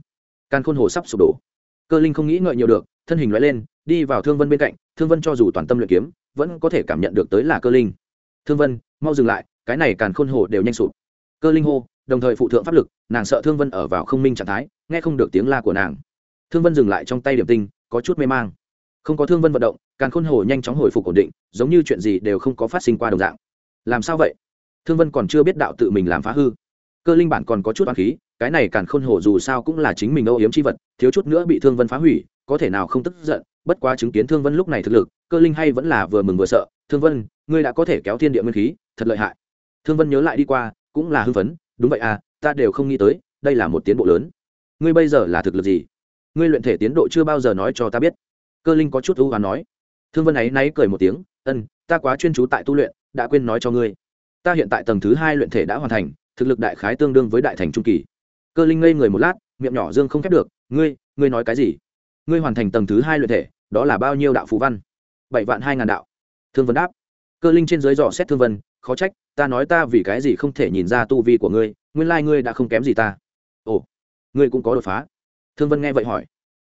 Càn khôn hồ sắp sụp đổ. Cơ linh không nghĩ ngợi nhiều được, thân hình loại lên, đi vào thương vân bên cạnh, thương vân cho dù toàn tâm luyện kiếm, vẫn có thể cảm nhận được tới là cơ linh. Thương vân mau dừng lại, cái này càn khôn hồ đều nhanh sụp. Cơ linh hô, đồng thời phụ thượng pháp lực, nàng sợ thương vân ở vào không minh trạng thái, nghe không được tiếng la của nàng. Thương vân dừng lại trong tay điểm tinh, có chút mê mang. Không có thương vân vận động, càn khôn hồ nhanh chóng hồi phục ổn định, giống như chuyện gì đều không có phát sinh qua đồng dạng. Làm sao vậy? Thương vân còn chưa biết đạo tự mình làm phá hư. Cơ linh bản còn có chút oán khí, cái này càn khôn hồ dù sao cũng là chính mình âu yếm c h i vật, thiếu chút nữa bị thương vân phá hủy, có thể nào không tức giận, bất quá chứng kiến thương vân lúc này thực lực, cơ linh hay vẫn là vừa mừng vừa sợ. Thương vân ngươi đã có thể kéo thiên địa nguyên khí, thật lợi hại. Thương vân nhớ lại đi qua, cũng là hưng phấn, đúng vậy à ta đều không nghĩ tới, đây là một tiến bộ lớn. Ngươi bây giờ là thực lực gì? Ngươi luyện thể tiến độ chưa bao giờ nói cho ta biết. Cơ linh có chút ưu hoán nói. Thương vân ấy náy cười một tiếng, ân, ta quá chuyên chú tại tu luyện, đã quên nói cho ngươi. Ta hiện tại tầng thứ hai luyện thể đã hoàn thành, thực lực đại khái tương đương với đại thành trung kỳ. Cơ linh ngây người một lát, miệng nhỏ dương không khép được, ngươi ngươi nói cái gì? Ngươi hoàn thành tầng thứ hai luyện thể, đó là bao nhiêu đạo phú văn? Bảy vạn hai ngàn đạo. Thương vân đáp cơ linh trên dưới dò xét thương vân, khó trách, ta nói ta vì cái gì không thể nhìn ra tu vi của ngươi, nguyên lai ngươi đã không kém gì ta. Ồ, ngươi cũng có đột phá. Thương vân nghe vậy hỏi.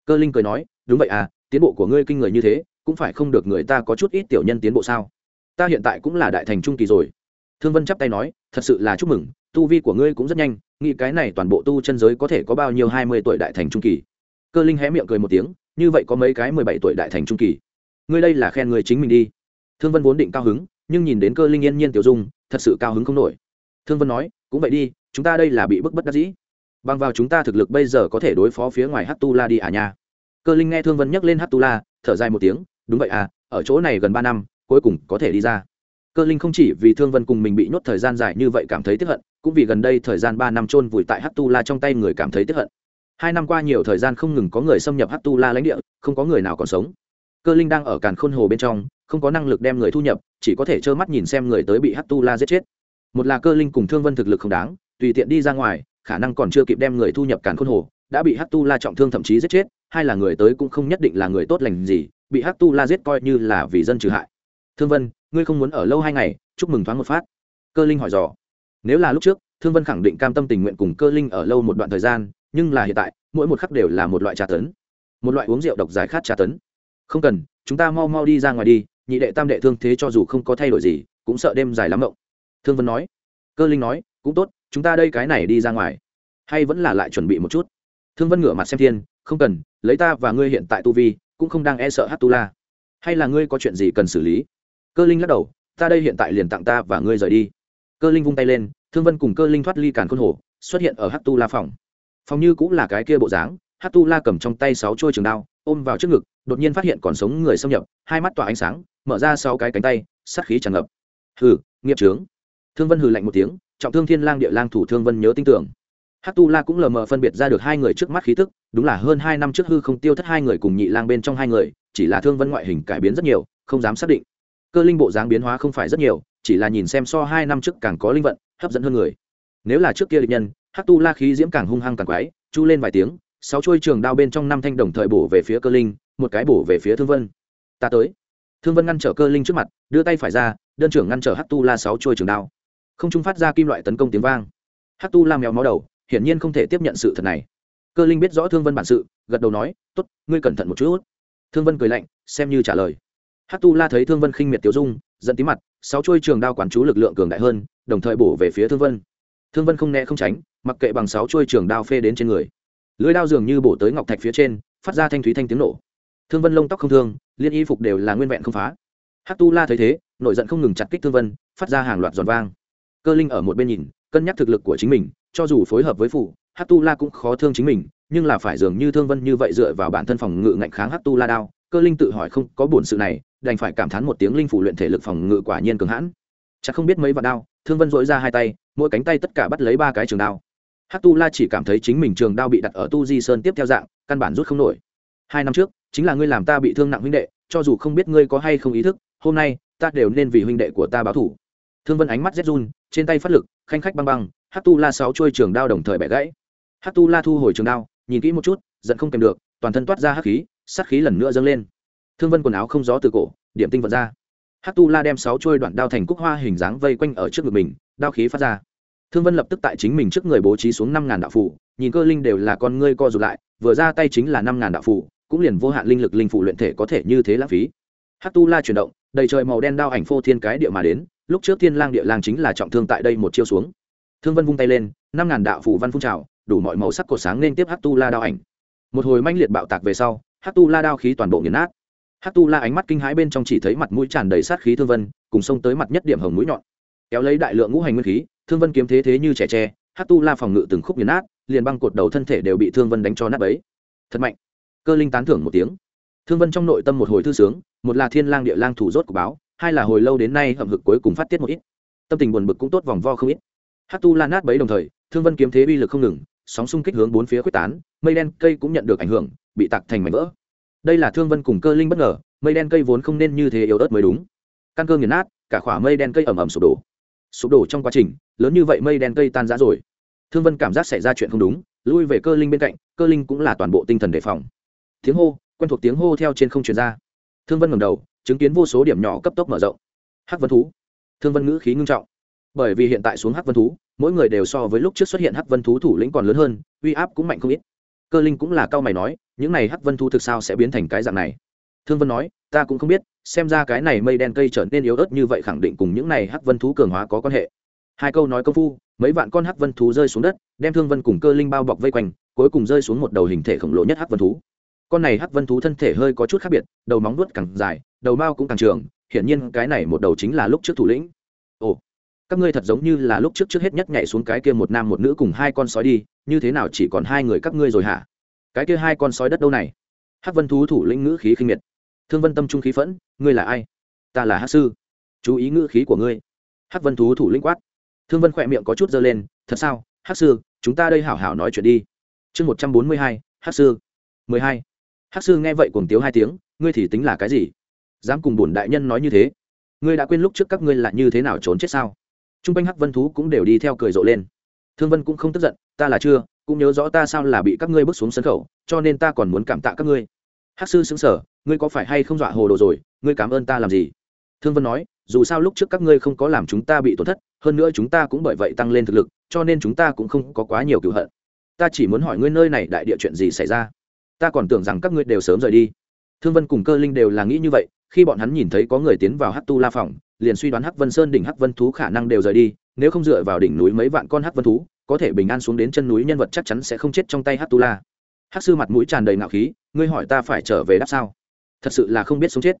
Cơ linh cười nói, đúng vậy à tiến bộ của ngươi kinh người như thế, cũng phải không được người ta có chút ít tiểu nhân tiến bộ sao? Ta hiện tại cũng là đại thành trung kỳ rồi. Thương vân chắp tay nói, thật sự là chúc mừng, tu vi của ngươi cũng rất nhanh, nghĩ cái này toàn bộ tu chân giới có thể có bao nhiêu hai mươi tuổi đại thành trung kỳ. Cơ linh hé miệng cười một tiếng, như vậy có mấy cái mười bảy tuổi đại thành trung kỳ. Ngươi đây là khen người chính mình đi thương vân vốn định cao hứng, nhưng nhìn đến cơ linh yên nhiên tiểu dung, thật sự cao hứng không nổi. Thương vân nói, cũng vậy đi, chúng ta đây là bị bức bất đắc dĩ. Bằng vào chúng ta thực lực bây giờ có thể đối phó phía ngoài hát tu la đi à nha. Cơ linh nghe thương vân nhắc lên hát tu la thở dài một tiếng, đúng vậy à ở chỗ này gần ba năm, cuối cùng có thể đi ra. Cơ linh không chỉ vì thương vân cùng mình bị nhốt thời gian dài như vậy cảm thấy tiếc hận, cũng vì gần đây thời gian ba năm chôn vùi tại hát tu la trong tay người cảm thấy tiếc hận. Hai năm qua nhiều thời gian không ngừng có người xâm nhập hát tu la lãnh địa, không có người nào còn sống. Cơ linh đang ở càn khôn hồ bên trong không có năng lực đem người thu nhập, chỉ có thể trơ mắt nhìn xem người tới bị hát tu la giết chết. Một là cơ linh cùng thương vân thực lực không đáng, tùy tiện đi ra ngoài, khả năng còn chưa kịp đem người thu nhập càn khôn hồ, đã bị hát tu la trọng thương thậm chí giết chết, hai là người tới cũng không nhất định là người tốt lành gì, bị hát tu la giết coi như là vì dân trừ hại. Thương vân, ngươi không muốn ở lâu hai ngày, chúc mừng thoáng một phát. Cơ linh hỏi dò. Nếu là lúc trước, thương vân khẳng định cam tâm tình nguyện cùng cơ linh ở lâu một đoạn thời gian, nhưng là hiện tại, mỗi một khắc đều là một loại trà tấn. Một loại uống rượu độc giải khát trà tấn. Không cần, chúng ta mau mau đi ra ngoài đi nhị đệ tam đệ thương thế cho dù không có thay đổi gì, cũng sợ đêm dài lắm mộng. Thương vân nói, cơ linh nói, cũng tốt, chúng ta đây cái này đi ra ngoài. Hay vẫn là lại chuẩn bị một chút. Thương vân ngửa mặt xem thiên, không cần, lấy ta và ngươi hiện tại tu vi, cũng không đang e sợ hát tu la hay là ngươi có chuyện gì cần xử lý? Cơ linh lắc đầu, ta đây hiện tại liền tặng ta và ngươi rời đi. Cơ linh vung tay lên, thương vân cùng cơ linh thoát ly càn khôn hồ, xuất hiện ở hát tu la phòng. Phòng như cũng là cái kia bộ dáng hát tu la cầm trong tay sáu trôi trường đao ôm vào trước ngực, đột nhiên phát hiện còn sống người xâm nhập, hai mắt tỏa ánh sáng, mở ra sau cái cánh tay, sát khí tràn ngập. Hừ, nghiệp trướng thương vân hừ lạnh một tiếng, trọng thương thiên lang địa lang thủ thương vân nhớ tin tưởng. Hát tu la cũng lờ mờ phân biệt ra được hai người trước mắt khí tức, đúng là hơn hai năm trước hư không tiêu thất hai người cùng nhị lang bên trong hai người, chỉ là thương vân ngoại hình cải biến rất nhiều, không dám xác định. Cơ linh bộ dáng biến hóa không phải rất nhiều, chỉ là nhìn xem so hai năm trước càng có linh vận, hấp dẫn hơn người. Nếu là trước kia địch nhân hát tu la khí diễm càng hung hăng càng quái, chu lên vài tiếng sáu chuôi trường đao bên trong năm thanh đồng thời bổ về phía cơ linh, một cái bổ về phía thương vân. Ta tới. Thương vân ngăn trở cơ linh trước mặt, đưa tay phải ra, đơn trưởng ngăn trở hát tu la sáu chuôi trường đao. Không trung phát ra kim loại tấn công tiếng vang. Hát tu la mèo máu đầu, hiển nhiên không thể tiếp nhận sự thật này. Cơ linh biết rõ thương vân bản sự, gật đầu nói t ố t ngươi cẩn thận một chút. Thương vân cười lạnh, xem như trả lời. Hát tu la thấy thương vân khinh miệt tiêu dung dẫn tí mặt, sáu chuôi trường đao quản chú lực lượng cường đại hơn, đồng thời bổ về phía thương vân. Thương vân không né không tránh, mặc kệ bằng sáu chuôi trường đao phê đến trên người lưới đao dường như bổ tới ngọc thạch phía trên, phát ra thanh thúy thanh tiếng nổ. Thương vân lông tóc không thương, liên y phục đều là nguyên vẹn không phá. Hát tu la thấy thế nội giận không ngừng chặt kích thương vân, phát ra hàng loạt giòn vang. Cơ linh ở một bên nhìn, cân nhắc thực lực của chính mình, cho dù phối hợp với phụ hát tu la cũng khó thương chính mình, nhưng là phải dường như thương vân như vậy dựa vào bản thân phòng ngự ngạnh kháng hát tu la đao, cơ linh tự hỏi không có bổn sự này, đành phải cảm thán một tiếng linh phủ luyện thể lực phòng ngự quả nhiên cường hãn. Chắc không biết mấy vạn đao, thương vân dội ra hai tay, mỗi cánh tay tất cả bắt lấy ba cái trường đao hát tu la chỉ cảm thấy chính mình trường đao bị đặt ở tu di sơn tiếp theo dạng, căn bản rút không nổi. Hai năm trước, chính là ngươi làm ta bị thương nặng huynh đệ, cho dù không biết ngươi có hay không ý thức, hôm nay, ta đều nên vì huynh đệ của ta báo thủ thương vân ánh mắt rét run, trên tay phát lực, khanh khách băng băng hát tu la sáu chuôi trường đao đồng thời bẻ gãy. Hát tu la thu hồi trường đao, nhìn kỹ một chút, giận không kèm được, toàn thân toát ra hắc khí, sát khí lần nữa dâng lên. Thương vân quần áo không gió từ cổ, điểm tinh vật ra. Hát tu la đem sáu chuôi đoạn đao thành cúc hoa hình dáng vây quanh ở trước ngực mình, đao khí phát ra thương vân lập tức tại chính mình trước người bố trí xuống năm ngàn đạo phủ, nhìn cơ linh đều là con ngươi co rụt lại, vừa ra tay chính là năm ngàn đạo phủ, cũng liền vô hạn linh lực linh phủ luyện thể có thể như thế lãng phí. Hát tu la chuyển động, đầy trời màu đen đao ảnh phô thiên cái địa mà đến, lúc trước thiên lang địa lang chính là trọng thương tại đây một chiêu xuống. Thương vân vung tay lên, năm ngàn đạo phủ văn phun trào, đủ mọi màu sắc cột sáng nên tiếp hát tu la đao ảnh. Một hồi manh liệt bạo tạc về sau, hát tu la đao khí toàn bộ nghiền nát. Hát tu la ánh mắt kinh hãi bên trong chỉ thấy mặt mũi tràn đầy sát khí thương vân, cùng xông tới mặt nhất điểm hồng mũi nhọn. Kéo lấy đại lượng ngũ hành nguyên khí thương vân kiếm thế thế như trẻ tre hát tu la phòng ngự từng khúc nghiền nát, liền băng cột đầu thân thể đều bị thương vân đánh cho nát ấy thật mạnh. Cơ linh tán thưởng một tiếng. Thương vân trong nội tâm một hồi thư sướng, một là thiên lang địa lang thủ rốt của báo, hai là hồi lâu đến nay hậm hực cuối cùng phát tiết một ít. Tâm tình buồn bực cũng tốt vòng vo không ít. Hát tu la nát bấy đồng thời, thương vân kiếm thế uy lực không ngừng, sóng xung kích hướng bốn phía quyết tán, mây đen cây cũng nhận được ảnh hưởng, bị tạc thành mảnh vỡ. Đây là thương vân cùng cơ linh bất ngờ, mây đen cây vốn không nên như thế yếu ớt mới đúng. Căn cơ nghiền nát, cả khỏa mây đen cây ẩm ẩm sụp đổ. Sụp đổ trong quá trình lớn như vậy mây đen cây tan rã rồi. Thương vân cảm giác xảy ra chuyện không đúng, lui về cơ linh bên cạnh, cơ linh cũng là toàn bộ tinh thần đề phòng. Tiếng hô, quen thuộc tiếng hô theo trên không truyền ra. Thương vân ngầm đầu, chứng kiến vô số điểm nhỏ cấp tốc mở rộng. Hắc vân thú. Thương vân ngữ khí ngưng trọng. Bởi vì hiện tại xuống hắc vân thú, mỗi người đều so với lúc trước xuất hiện hắc vân thú thủ lĩnh còn lớn hơn, uy áp cũng mạnh không ít. Cơ linh cũng là cao mày nói, những này hắc vân thú thực sao sẽ biến thành cái dạng này? Thương vân nói, ta cũng không biết, xem ra cái này mây đen cây trở nên yếu ớt như vậy khẳng định cùng những này hắc vân thú cường hóa có quan hệ hai câu nói công phu, mấy vạn con hắc vân thú rơi xuống đất, đem thương vân cùng cơ linh bao bọc vây quanh, cuối cùng rơi xuống một đầu hình thể khổng lồ nhất hắc vân thú. Con này hắc vân thú thân thể hơi có chút khác biệt, đầu móng vuốt càng dài, đầu mao cũng càng trường, hiển nhiên cái này một đầu chính là lúc trước thủ lĩnh. Ồ, các ngươi thật giống như là lúc trước trước hết nhất nhảy xuống cái kia một nam một nữ cùng hai con sói đi, như thế nào chỉ còn hai người các ngươi rồi hả? Cái kia hai con sói đất đâu này? Hắc vân thú thủ lĩnh ngữ khí khinh miệt. Thương vân tâm trung khí phẫn, ngươi là ai? Ta là hắc sư. Chú ý ngữ khí của ngươi. Hắc vân thú thủ lĩnh quát thương vân khỏe miệng có chút dơ lên, thật sao? Hắc sư, chúng ta đây hảo hảo nói chuyện đi. Chương một trăm bốn mươi hai, hắc sư. mười hai. Hắc sư nghe vậy cuồng tiếu hai tiếng, ngươi thì tính là cái gì? Dám cùng bổn đại nhân nói như thế? Ngươi đã quên lúc trước các ngươi là như thế nào trốn chết sao? T r u n g quanh hắc vân thú cũng đều đi theo cười rộ lên. Thương vân cũng không tức giận, ta là chưa, cũng nhớ rõ ta sao là bị các ngươi bước xuống sân khẩu, cho nên ta còn muốn cảm tạ các ngươi. Hắc sư xứng sở ngươi có phải hay không dọa hồ đồ rồi? Ngươi cảm ơn ta làm gì? Thương vân nói dù sao lúc trước các ngươi không có làm chúng ta bị tổn thất, hơn nữa chúng ta cũng bởi vậy tăng lên thực lực, cho nên chúng ta cũng không có quá nhiều cựu hận. Ta chỉ muốn hỏi ngươi nơi này đại địa chuyện gì xảy ra? Ta còn tưởng rằng các ngươi đều sớm rời đi. Thương vân cùng cơ linh đều là nghĩ như vậy, khi bọn hắn nhìn thấy có người tiến vào Hát tu la phòng, liền suy đoán hắc vân sơn đỉnh hắc vân thú khả năng đều rời đi, nếu không dựa vào đỉnh núi mấy vạn con hắc vân thú, có thể bình an xuống đến chân núi nhân vật chắc chắn sẽ không chết trong tay hắc tu la. Hắc sư mặt mũi tràn đầy ngạo khí, ngươi hỏi ta phải trở về đáp sao? Thật sự là không biết sống chết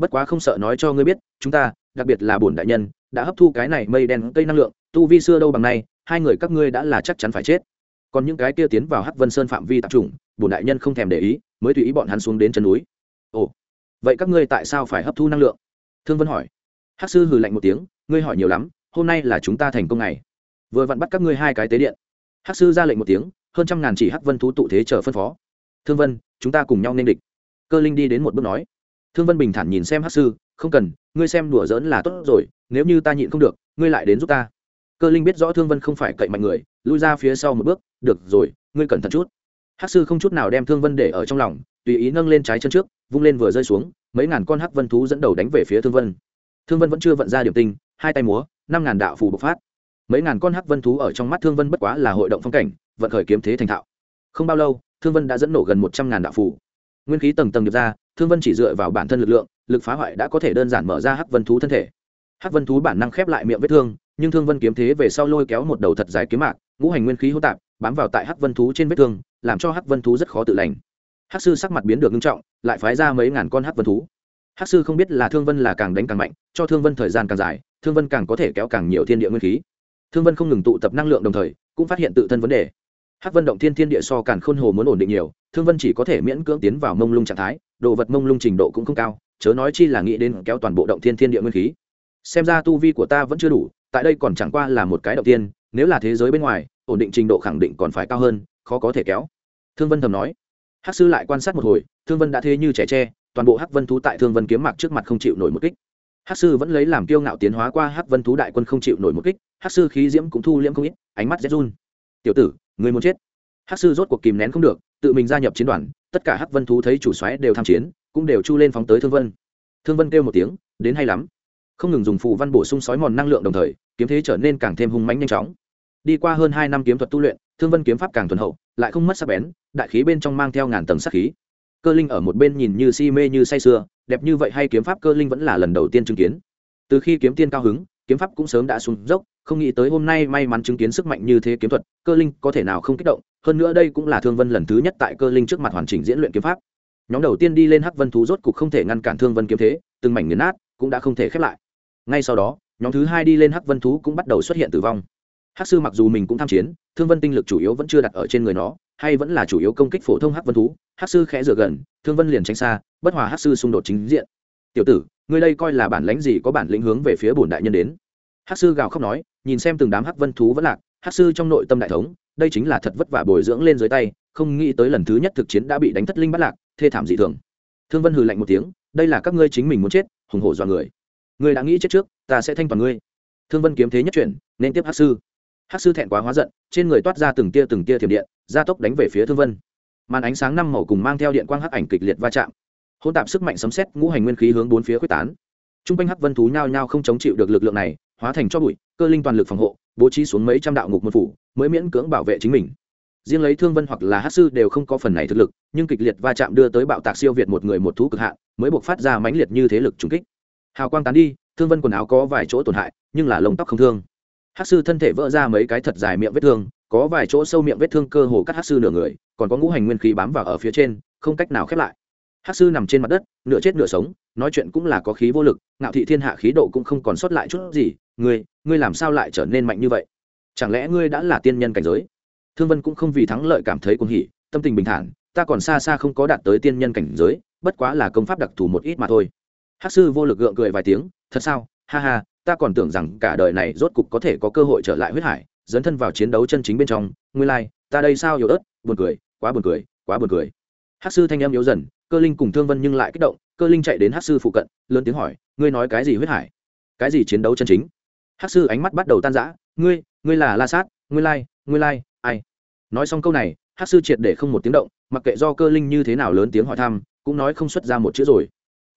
bất quá không sợ nói cho ngươi biết, chúng ta, đặc biệt là bổn đại nhân, đã hấp thu cái này mây đen cây năng lượng, tu vi xưa đâu bằng nay, hai người các ngươi đã là chắc chắn phải chết. Còn những cái kia tiến vào hắc vân sơn phạm vi tập trung bổn đại nhân không thèm để ý, mới tùy ý bọn hắn xuống đến chân núi. Ồ, vậy các ngươi tại sao phải hấp thu năng lượng? Thương vân hỏi. Hắc sư hừ lạnh một tiếng, ngươi hỏi nhiều lắm, hôm nay là chúng ta thành công ngày. Vừa vặn bắt các ngươi hai cái tế điện. Hắc sư ra lệnh một tiếng, hơn trăm ngàn chỉ hắc vân thú tụ thế chờ phân phó. Thương vân, chúng ta cùng nhau nên địch. Cơ linh đi đến một bước nói thương vân bình thản nhìn xem hắc sư, không cần, ngươi xem đùa giỡn là tốt rồi, nếu như ta nhịn không được, ngươi lại đến giúp ta. Cơ linh biết rõ thương vân không phải cậy mạnh người, lui ra phía sau một bước, được rồi, ngươi cẩn thận chút. Hắc sư không chút nào đem thương vân để ở trong lòng, tùy ý nâng lên trái chân trước, vung lên vừa rơi xuống, mấy ngàn con hắc vân thú dẫn đầu đánh về phía thương vân. Thương vân vẫn chưa vận ra điểm tinh, hai tay múa, năm ngàn đạo phù bộc phát. Mấy ngàn con hắc vân thú ở trong mắt thương vân bất quá là hội động phong cảnh, vận khởi kiếm thế thành thạo. Không bao lâu, thương vân đã dẫn nổ gần một trăm ngàn đạo phù nguyên khí tầng tầng được ra, thương vân chỉ dựa vào bản thân lực lượng, lực phá hoại đã có thể đơn giản mở ra hắc vân thú thân thể. Hắc vân thú bản năng khép lại miệng vết thương, nhưng thương vân kiếm thế về sau lôi kéo một đầu thật dài kiếm mạc, ngũ hành nguyên khí hỗn tạp, bám vào tại hắc vân thú trên vết thương, làm cho hắc vân thú rất khó tự lành. Hắc sư sắc mặt biến được nghiêm trọng, lại phái ra mấy ngàn con hắc vân thú. Hắc sư không biết là thương vân là càng đánh càng mạnh, cho thương vân thời gian càng dài, thương vân càng có thể kéo càng nhiều thiên địa nguyên khí. Thương vân không ngừng tụ tập năng lượng đồng thời, cũng phát hiện tự thân vấn đề hắc vân động thiên thiên địa so càn khôn hồ muốn ổn định nhiều, thương vân chỉ có thể miễn cưỡng tiến vào mông lung trạng thái, đồ vật mông lung trình độ cũng không cao, chớ nói chi là nghĩ đến kéo toàn bộ động thiên thiên địa nguyên khí. Xem ra tu vi của ta vẫn chưa đủ, tại đây còn chẳng qua là một cái động tiên nếu là thế giới bên ngoài, ổn định trình độ khẳng định còn phải cao hơn, khó có thể kéo. Thương vân thầm nói. Hắc sư lại quan sát một hồi, thương vân đã thế như trẻ tre, toàn bộ hắc vân thú tại thương vân kiếm mạc trước mặt không chịu nổi một kích. Hắc sư vẫn lấy làm kiêu ngạo tiến hóa qua hắc vân thú đại quân không chịu nổi một kích, hắc sư khí diễm cũng thu liễm không ít, ánh mắt rét run. Tiểu tử người muốn chết. Hắc sư rốt cuộc kìm nén không được, tự mình gia nhập chiến đoàn, tất cả hắc vân thú thấy chủ xoáy đều tham chiến, cũng đều chu lên phóng tới thương vân. Thương vân kêu một tiếng, đến hay lắm. Không ngừng dùng phù văn bổ sung sói mòn năng lượng đồng thời, kiếm thế trở nên càng thêm hung mãnh nhanh chóng. Đi qua hơn hai năm kiếm thuật tu luyện, thương vân kiếm pháp càng thuần hậu, lại không mất sắc bén, đại khí bên trong mang theo ngàn tầng sắc khí. Cơ linh ở một bên nhìn như si mê như say sưa, đẹp như vậy hay kiếm pháp cơ linh vẫn là lần đầu tiên chứng kiến. Từ khi kiếm tiên cao hứng, kiếm pháp cũng sớm đã xuống dốc không nghĩ tới hôm nay may mắn chứng kiến sức mạnh như thế kiếm thuật, cơ linh có thể nào không kích động, hơn nữa đây cũng là thương vân lần thứ nhất tại cơ linh trước mặt hoàn chỉnh diễn luyện kiếm pháp. Nhóm đầu tiên đi lên hắc vân thú rốt cục không thể ngăn cản thương vân kiếm thế, từng mảnh nghiền nát cũng đã không thể khép lại. Ngay sau đó, nhóm thứ hai đi lên hắc vân thú cũng bắt đầu xuất hiện tử vong. Hắc sư mặc dù mình cũng tham chiến, thương vân tinh lực chủ yếu vẫn chưa đặt ở trên người nó, hay vẫn là chủ yếu công kích phổ thông hắc vân thú, hắc sư khẽ rửa gần, thương vân liền tránh xa, bất hòa hắc sư xung đột chính diện. Tiểu tử, ngươi đây coi là bản lãnh gì có bản lĩnh hướng về phía bổn đại nhân đến? Hắc sư gào khóc nói, nhìn xem từng đám hắc vân thú vẫn lạc, hắc sư trong nội tâm đại thống, đây chính là thật vất vả bồi dưỡng lên dưới tay, không nghĩ tới lần thứ nhất thực chiến đã bị đánh thất linh bắt lạc, thê thảm dị thường. Thương vân hừ lạnh một tiếng, đây là các ngươi chính mình muốn chết, hùng hổ dọa người. Ngươi đã nghĩ chết trước, ta sẽ thanh toàn ngươi. Thương vân kiếm thế nhất chuyển, nên tiếp hắc sư. Hắc sư thẹn quá hóa giận, trên người toát ra từng tia từng tia thiểm điện, gia tốc đánh về phía thương vân. Màn ánh sáng năm màu cùng mang theo điện quang hắc ảnh kịch liệt va chạm. Hôn tạp sức mạnh sấm xét ngũ hành nguyên khí hướng bốn phía quyết tán. T r u n g quanh hắc vân thú nhao nhao không chống chịu được lực lượng này hóa thành cho bụi, cơ linh toàn lực phòng hộ, bố trí xuống mấy trăm đạo ngục môn phủ, mới miễn cưỡng bảo vệ chính mình. Riêng lấy thương vân hoặc là hát sư đều không có phần này thực lực, nhưng kịch liệt va chạm đưa tới bạo tạc siêu việt một người một thú cực hạn, mới buộc phát ra mãnh liệt như thế lực trùng kích. Hào quang tán đi, thương vân quần áo có vài chỗ tổn hại, nhưng là lông tóc không thương. Hát sư thân thể vỡ ra mấy cái thật dài miệng vết thương, có vài chỗ sâu miệng vết thương cơ hồ cắt hát sư nửa người, còn có ngũ hành nguyên khí bám vào ở phía trên, không cách nào khép lại. Hát sư nằm trên mặt đất, nửa chết nửa sống, nói chuyện cũng là có khí vô lực, ngạo thị thiên hạ khí độ cũng không còn sót lại chút gì ngươi ngươi làm sao lại trở nên mạnh như vậy? Chẳng lẽ ngươi đã là tiên nhân cảnh giới? Thương vân cũng không vì thắng lợi cảm thấy cuồng hỉ tâm tình bình thản ta còn xa xa không có đạt tới tiên nhân cảnh giới bất quá là công pháp đặc thù một ít mà thôi. Hát sư vô lực gượng cười vài tiếng thật sao? Ha ha ta còn tưởng rằng cả đời này rốt cục có thể có cơ hội trở lại huyết hải dấn thân vào chiến đấu chân chính bên trong. Ngươi lai、like, ta đây sao yếu ớt? Buồn cười quá buồn cười quá buồn cười. Hát sư thanh em yếu dần cơ linh cùng thương vân nhưng lại kích động cơ linh chạy đến hát sư phụ cận lớn tiếng hỏi ngươi nói cái gì huyết hải? Cái gì chiến đấu chân chính? Hắc sư ánh mắt bắt đầu tan rã ngươi ngươi là la sát ngươi lai、like, ngươi lai、like, ai? Nói xong câu này Hắc sư triệt để không một tiếng động mặc kệ do cơ linh như thế nào lớn tiếng hỏi thăm cũng nói không xuất ra một chữ rồi.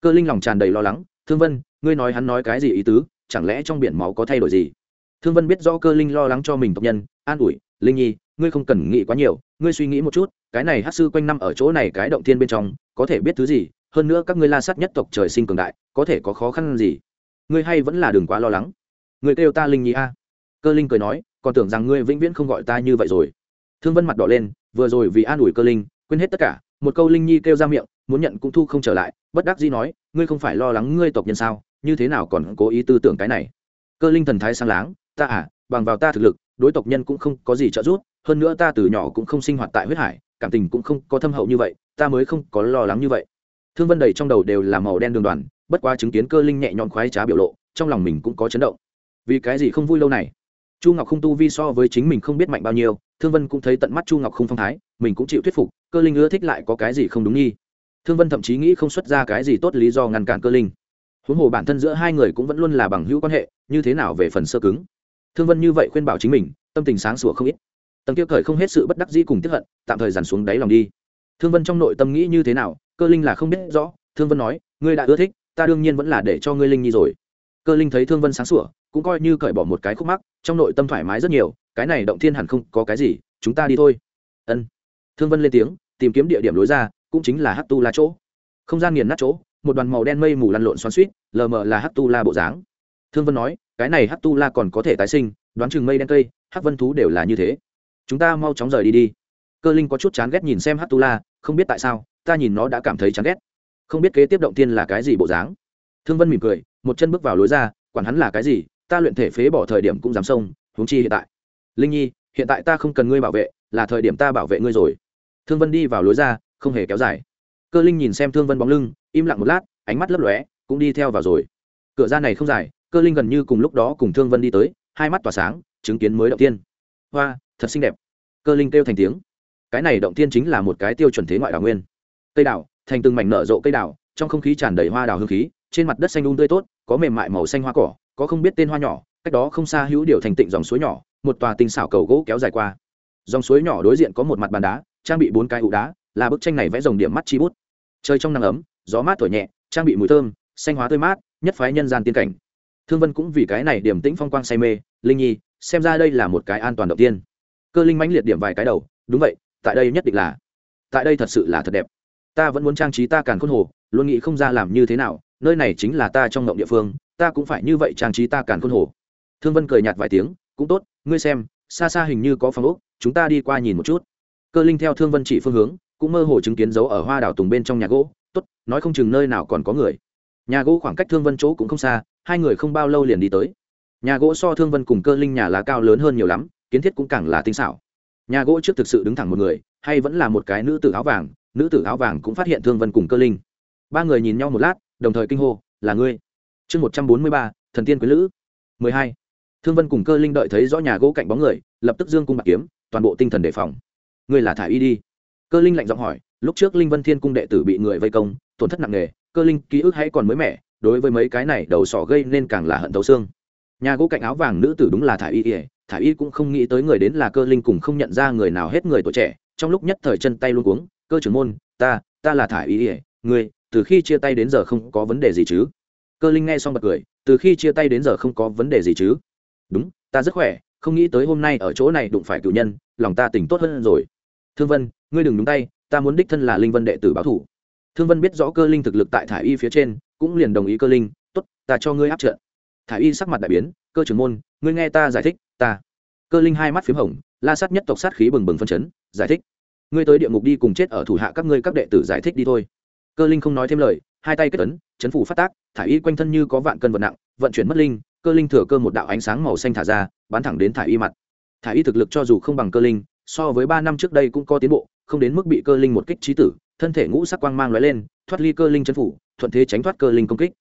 Cơ linh lòng tràn đầy lo lắng thương vân ngươi nói hắn nói cái gì ý tứ chẳng lẽ trong biển máu có thay đổi gì? Thương vân biết rõ cơ linh lo lắng cho mình tộc nhân an ủi linh nhi ngươi không cần nghĩ quá nhiều ngươi suy nghĩ một chút cái này hát sư quanh năm ở chỗ này cái động thiên bên trong có thể biết thứ gì hơn nữa các ngươi la sát nhất tộc trời sinh cường đại có thể có khó khăn gì? Ngươi hay vẫn là đừng quá lo lắng ngươi kêu ta linh nhi a. Cơ linh cười nói, còn tưởng rằng ngươi vĩnh viễn không gọi ta như vậy rồi. Thương vân mặt đỏ lên, vừa rồi vì an ủi cơ linh, quên hết tất cả, một câu linh nhi kêu ra miệng, muốn nhận cũng thu không trở lại, bất đắc dĩ nói, ngươi không phải lo lắng ngươi tộc nhân sao, như thế nào còn cố ý tư tưởng cái này. Cơ linh thần thái sang láng, ta à bằng vào ta thực lực, đối tộc nhân cũng không có gì trợ giúp, hơn nữa ta từ nhỏ cũng không sinh hoạt tại huyết hải, cảm tình cũng không có thâm hậu như vậy, ta mới không có lo lắng như vậy. Thương vân đầy trong đầu đều là màu đen đường đoàn, bất quá chứng kiến cơ linh nhẹ nhõm khoái trá biểu lộ, trong lòng mình cũng có chấn động vì cái gì không vui lâu này? Chu ngọc không tu vi so với chính mình không biết mạnh bao nhiêu, thương vân cũng thấy tận mắt chu ngọc không phong thái, mình cũng chịu thuyết phục, cơ linh ưa thích lại có cái gì không đúng nghi. Thương vân thậm chí nghĩ không xuất ra cái gì tốt lý do ngăn cản cơ linh. Huống hồ bản thân giữa hai người cũng vẫn luôn là bằng hữu quan hệ, như thế nào về phần sơ cứng? Thương vân như vậy khuyên bảo chính mình, tâm tình sáng sủa không ít. Tầng kia khởi không hết sự bất đắc dĩ cùng tiếp hận, tạm thời dằn xuống đáy lòng đi. Thương vân trong nội tâm nghĩ như thế nào, cơ linh là không biết rõ, thương vân nói, ngươi đã ưa thích, ta đương nhiên vẫn là để cho ngươi linh nhi rồi cơ linh thấy thương vân sáng sủa, cũng coi như cởi bỏ một cái khúc mắc, trong nội tâm thoải mái rất nhiều, cái này động thiên hẳn không có cái gì, chúng ta đi thôi. Ân. Thương vân lên tiếng, tìm kiếm địa điểm lối ra, cũng chính là hát tu la chỗ. Không gian nghiền nát chỗ, một đoàn màu đen mây mù lăn lộn xoắn suýt lờ mờ là hát tu la bộ dáng. Thương vân nói, cái này hát tu la còn có thể tái sinh, đoán chừng mây đen cây hát vân thú đều là như thế. Chúng ta mau chóng rời đi đi. Cơ linh có chút chán ghét nhìn xem hát tu la, không biết tại sao, ta nhìn nó đã cảm thấy chán ghét. Không biết kế tiếp động tiên là cái gì bộ dáng thương vân mỉm cười một chân bước vào lối ra quản hắn là cái gì ta luyện thể phế bỏ thời điểm cũng dám xông huống chi hiện tại. Linh nhi hiện tại ta không cần ngươi bảo vệ là thời điểm ta bảo vệ ngươi rồi. Thương vân đi vào lối ra không hề kéo dài. Cơ linh nhìn xem thương vân bóng lưng im lặng một lát ánh mắt lấp lóe cũng đi theo vào rồi. Cửa ra này không dài cơ linh gần như cùng lúc đó cùng thương vân đi tới hai mắt tỏa sáng chứng kiến mới động tiên. Hoa thật xinh đẹp. Cơ linh kêu thành tiếng. Cái này động tiên chính là một cái tiêu chuẩn thế ngoại đào nguyên. Cây đào, thành từng mảnh nở rộ cây đào, trong không khí tràn đầy hoa đào hương khí trên mặt đất xanh um tươi tốt, có mềm mại màu xanh hoa cỏ, có không biết tên hoa nhỏ, cách đó không xa hữu điều thành tịnh dòng suối nhỏ, một tòa tinh xảo cầu gỗ kéo dài qua. Dòng suối nhỏ đối diện có một mặt bàn đá, trang bị bốn cái ụ đá, là bức tranh này vẽ dòng điểm mắt chi bút. Chơi trong nắng ấm, gió mát thổi nhẹ, trang bị mùi thơm, xanh hóa tươi mát, nhất phái nhân gian tiên cảnh. Thương vân cũng vì cái này điểm tĩnh phong quang say mê, linh nhi, xem ra đây là một cái an toàn đầu tiên. Cơ linh mãnh liệt điểm vài cái đầu, đúng vậy, tại đây nhất định là, tại đây thật sự là thật đẹp. Ta vẫn muốn trang trí ta càn khôn hồ, luôn nghĩ không ra làm như thế nào nơi này chính là ta trong ngộng địa phương, ta cũng phải như vậy trang trí ta càn khôn hồ. Thương vân cười nhạt vài tiếng, cũng tốt, ngươi xem, xa xa hình như có phòng úc chúng ta đi qua nhìn một chút. Cơ linh theo thương vân chỉ phương hướng, cũng mơ hồ chứng kiến dấu ở hoa đảo tùng bên trong nhà gỗ. Tốt, nói không chừng nơi nào còn có người. Nhà gỗ khoảng cách thương vân chỗ cũng không xa, hai người không bao lâu liền đi tới. Nhà gỗ so thương vân cùng cơ linh nhà lá cao lớn hơn nhiều lắm, kiến thiết cũng càng là tinh xảo. Nhà gỗ trước thực sự đứng thẳng một người, hay vẫn là một cái nữ tử áo vàng, nữ tử áo vàng cũng phát hiện thương vân cùng cơ linh. Ba người nhìn nhau một lát đồng thời kinh hô, là ngươi. Chương một trăm bốn mươi ba, thần tiên quý lữ. mười hai. Thương vân cùng cơ linh đợi thấy rõ nhà gỗ cạnh bóng người, lập tức dương cung bạc kiếm, toàn bộ tinh thần đề phòng. Ngươi là thả y đi. Cơ linh lạnh giọng hỏi, lúc trước linh vân thiên cung đệ tử bị người vây công, tổn thất nặng nề, cơ linh ký ức hay còn mới mẻ, đối với mấy cái này đầu sỏ gây nên càng là hận thấu xương. Nhà gỗ cạnh áo vàng nữ tử đúng là thả y ỉa thả y cũng không nghĩ tới người đến là cơ linh cùng không nhận ra người nào hết người tuổi trẻ, trong lúc nhất thời chân tay luôn cuống, cơ trưởng môn, ta ta là thả y ỉa người từ khi chia tay đến giờ không có vấn đề gì chứ? Cơ linh nghe xong bật cười, từ khi chia tay đến giờ không có vấn đề gì chứ? Đúng, ta rất khỏe, không nghĩ tới hôm nay ở chỗ này đụng phải cựu nhân, lòng ta tỉnh tốt hơn rồi. Thương vân, ngươi đừng đúng tay, ta muốn đích thân là linh vân đệ tử báo thủ. Thương vân biết rõ cơ linh thực lực tại thả y phía trên, cũng liền đồng ý cơ linh t ố t ta cho ngươi áp trận. Thả y sắc mặt đại biến, cơ trưởng môn, ngươi nghe ta giải thích, ta. Cơ linh hai mắt p h í m hồng, la sát nhất tộc sát khí bừng bừng phân chấn, giải thích, ngươi tới địa ngục đi cùng chết ở thủ hạ các ngươi các đệ tử giải thích đi thôi cơ linh không nói thêm lời, hai tay kết ấn, chấn phủ phát tác thả y quanh thân như có vạn cân vật nặng, vận chuyển mất linh, cơ linh thừa cơ một đạo ánh sáng màu xanh thả ra, bắn thẳng đến thả y mặt. Thả y thực lực cho dù không bằng cơ linh, so với ba năm trước đây cũng có tiến bộ, không đến mức bị cơ linh một kích trí tử, thân thể ngũ sắc quang mang lóe lên, thoát ly cơ linh chấn phủ, thuận thế tránh thoát cơ linh công kích.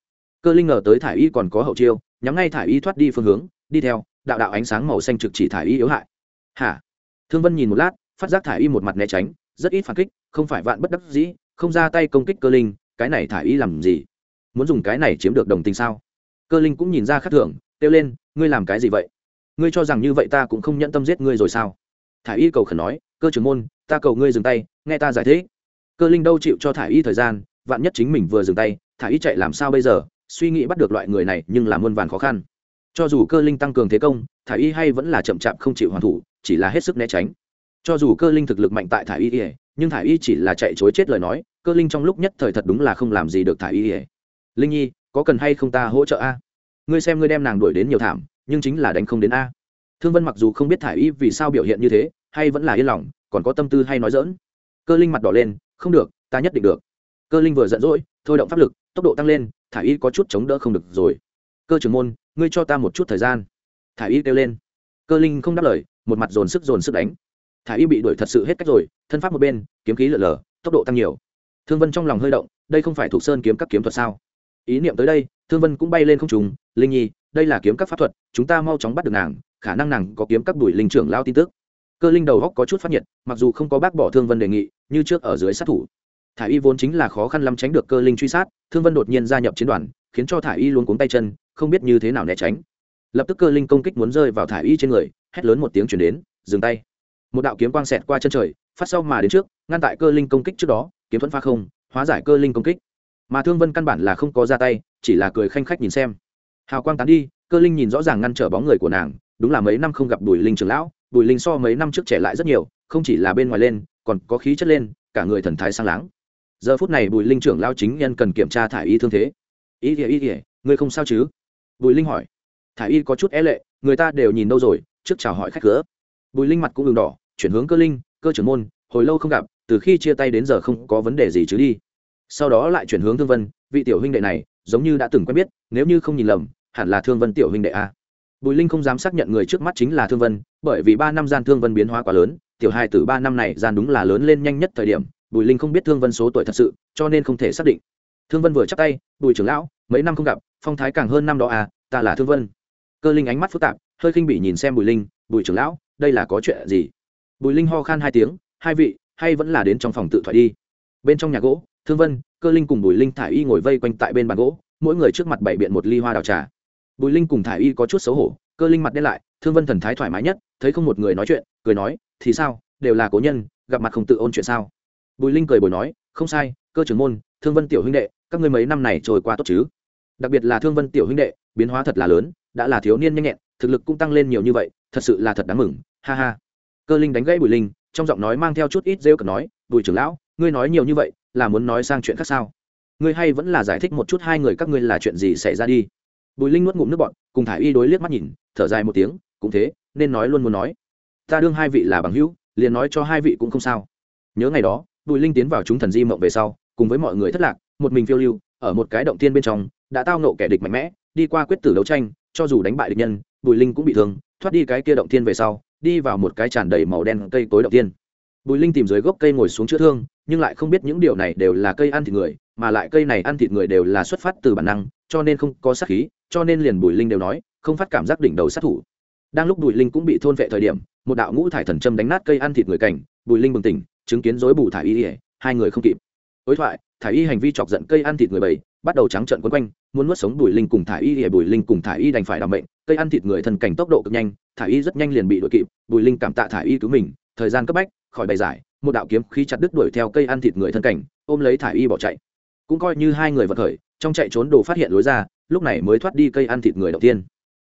Cơ linh ngờ tới thải y còn có hậu chiêu, nhắm ngay thải y thoát đi phương hướng, đi theo, đạo đạo ánh sáng màu xanh trực chỉ thải y yếu hại. Hả? Thương vân nhìn một lát, phát giác thải y một mặt né tránh, rất ít phản kích, không phải vạn bất đắc dĩ không ra tay công kích cơ linh, cái này thải y làm gì? Muốn dùng cái này chiếm được đồng tình sao? Cơ linh cũng nhìn ra khắc thưởng kêu lên, ngươi làm cái gì vậy? Ngươi cho rằng như vậy ta cũng không nhẫn tâm giết ngươi rồi sao? Thả y cầu khẩn nói, cơ trưởng môn, ta cầu ngươi dừng tay, nghe ta giải thích. Cơ linh đâu chịu cho thả y thời gian, vạn nhất chính mình vừa dừng tay, thả y chạy làm sao bây giờ? Suy nghĩ bắt được loại người này nhưng là muôn vàn khó khăn. Cho dù cơ linh tăng cường thế công, thả y hay vẫn là chậm chạp không chịu hoàn thủ, chỉ là hết sức né tránh. Cho dù cơ linh thực lực mạnh tại thả y nhưng thả y chỉ là chạy chối chết lời nói, cơ linh trong lúc nhất thời thật đúng là không làm gì được thả y ỉa linh nhi, có cần hay không ta hỗ trợ a? Ngươi xem ngươi đem nàng đuổi đến nhiều thảm, nhưng chính là đánh không đến a. Thương vân mặc dù không biết thả y vì sao biểu hiện như thế, hay vẫn là yên lòng, còn có tâm tư hay nói dỡn cơ linh mặt đỏ lên, không được, ta nhất định được. Cơ linh vừa giận dỗi, thôi động pháp lực, tốc độ tăng lên, thả y có chút chống đỡ không được rồi. Cơ trưởng môn, ngươi cho ta một chút thời gian. Thả y kêu lên. Cơ linh không đáp lời, một mặt dồn sức dồn sức đánh thả y bị đuổi thật sự hết cách rồi, thân pháp một bên, kiếm khí lở lở, tốc độ tăng nhiều. Thương vân trong lòng hơi động, đây không phải thuộc sơn kiếm các kiếm thuật sao? Ý niệm tới đây, thương vân cũng bay lên không trùng linh nhi, đây là kiếm các pháp thuật, chúng ta mau chóng bắt được nàng, khả năng nàng có kiếm các đuổi linh trưởng lao tin tức. Cơ linh đầu góc có chút phát nhiệt, mặc dù không có bác bỏ thương vân đề nghị, như trước ở dưới sát thủ. Thả y vốn chính là khó khăn lắm tránh được cơ linh truy sát, thương vân đột nhiên gia nhập chiến đoàn, khiến cho thả y luôn cuống tay chân, không biết như thế nào né tránh. Lập tức cơ linh công kích muốn rơi vào thả y trên người, hét lớn một tiếng chuyển đến, dừng tay một đạo kiếm quang xẹt qua chân trời, phát sau mà đến trước, ngăn tại cơ linh công kích trước đó, kiếm thuẫn pha không, hóa giải cơ linh công kích. Mà thương vân căn bản là không có ra tay, chỉ là cười khanh khách nhìn xem. Hào quang tán đi, cơ linh nhìn rõ ràng ngăn trở bóng người của nàng, đúng là mấy năm không gặp bùi linh trưởng lão, bùi linh so mấy năm trước trẻ lại rất nhiều, không chỉ là bên ngoài lên, còn có khí chất lên, cả người thần thái sang láng. Giờ phút này bùi linh trưởng lao chính nhân cần kiểm tra thả y thương thế. Ý kìa ý kìa, ngươi không sao chứ? Bùi linh hỏi. Thả y có chút é e lệ, người ta đều nhìn đâu rồi, trước chào hỏi khách cửa. Bùi linh mặt cũng đường đỏ chuyển hướng cơ linh, cơ trưởng môn, hồi lâu không gặp, từ khi chia tay đến giờ không có vấn đề gì chứ đi. Sau đó lại chuyển hướng thương vân, vị tiểu huynh đệ này, giống như đã từng quen biết, nếu như không nhìn lầm, hẳn là thương vân tiểu huynh đệ a. Bùi linh không dám xác nhận người trước mắt chính là thương vân, bởi vì ba năm gian thương vân biến hóa quá lớn, tiểu hai từ ba năm này gian đúng là lớn lên nhanh nhất thời điểm, bùi linh không biết thương vân số tuổi thật sự, cho nên không thể xác định. Thương vân vừa chắc tay, bùi trưởng lão, mấy năm không gặp, phong thái càng hơn năm đó à ta là thương vân. Cơ linh ánh mắt phức tạp, hơi khinh bị nhìn xem bùi linh, bùi trưởng lão, đây là có chuyện gì? Bùi linh ho khan hai tiếng, hai vị, hay vẫn là đến trong phòng tự thoại đi. Bên trong nhà gỗ, thương vân, cơ linh cùng bùi linh thả y ngồi vây quanh tại bên bàn gỗ, mỗi người trước mặt bày biện một ly hoa đào trà. Bùi linh cùng thả y có chút xấu hổ, cơ linh mặt đen lại, thương vân thần thái thoải mái nhất, thấy không một người nói chuyện, cười nói, thì sao, đều là cố nhân, gặp mặt không tự ôn chuyện sao? Bùi linh cười bồi nói, không sai, cơ trưởng môn, thương vân tiểu huynh đệ, các ngươi mấy năm này trôi qua tốt chứ? Đặc biệt là thương vân tiểu huynh đệ, biến hóa thật là lớn, đã là thiếu niên nhanh nhẹn, thực lực cũng tăng lên nhiều như vậy, thật sự là thật đáng mừng, ha ha cơ linh đánh gãy bùi linh, trong giọng nói mang theo chút ít rêu cực nói, bùi trưởng lão, ngươi nói nhiều như vậy, là muốn nói sang chuyện khác sao? Ngươi hay vẫn là giải thích một chút hai người các ngươi là chuyện gì xảy ra đi. Bùi linh nuốt ngụm nước bọn cùng thả y đối liếc mắt nhìn, thở dài một tiếng, cũng thế, nên nói luôn muốn nói. Ta đương hai vị là bằng hữu, liền nói cho hai vị cũng không sao. Nhớ ngày đó, bùi linh tiến vào chúng thần di mộng về sau, cùng với mọi người thất lạc, một mình phiêu lưu, ở một cái động tiên bên trong, đã tao nộ kẻ địch mạnh mẽ, đi qua quyết tử đấu tranh, cho dù đánh bại địch nhân, bùi linh cũng bị thương, thoát đi cái kia động tiên về sau đi vào một cái tràn đầy màu đen cây tối đầu tiên. Bùi linh tìm dưới gốc cây ngồi xuống chữa thương, nhưng lại không biết những điều này đều là cây ăn thịt người, mà lại cây này ăn thịt người đều là xuất phát từ bản năng, cho nên không có sát khí, cho nên liền bùi linh đều nói, không phát cảm giác đỉnh đầu sát thủ. Đang lúc bùi linh cũng bị thôn vệ thời điểm, một đạo ngũ thải thần châm đánh nát cây ăn thịt người cảnh, bùi linh bừng tỉnh, chứng kiến dối bù thải y hai người không kịp. Đối thoại, thải y hành vi chọc giận cây ăn thịt người bầy bắt đầu trắng trận quấn quanh, muốn nuốt sống bùi linh cùng thải y thì bùi linh cùng thải y đành phải đảm bệnh cây ăn thịt người thần cảnh tốc độ cực nhanh thả y rất nhanh liền bị đội kịp, bùi linh cảm tạ thả y cứu mình, thời gian cấp bách, khỏi bày giải, một đạo kiếm khí chặt đứt đuổi theo cây ăn thịt người thân cảnh, ôm lấy thả y bỏ chạy. Cũng coi như hai người vật khởi, trong chạy trốn đồ phát hiện lối ra, lúc này mới thoát đi cây ăn thịt người đầu tiên.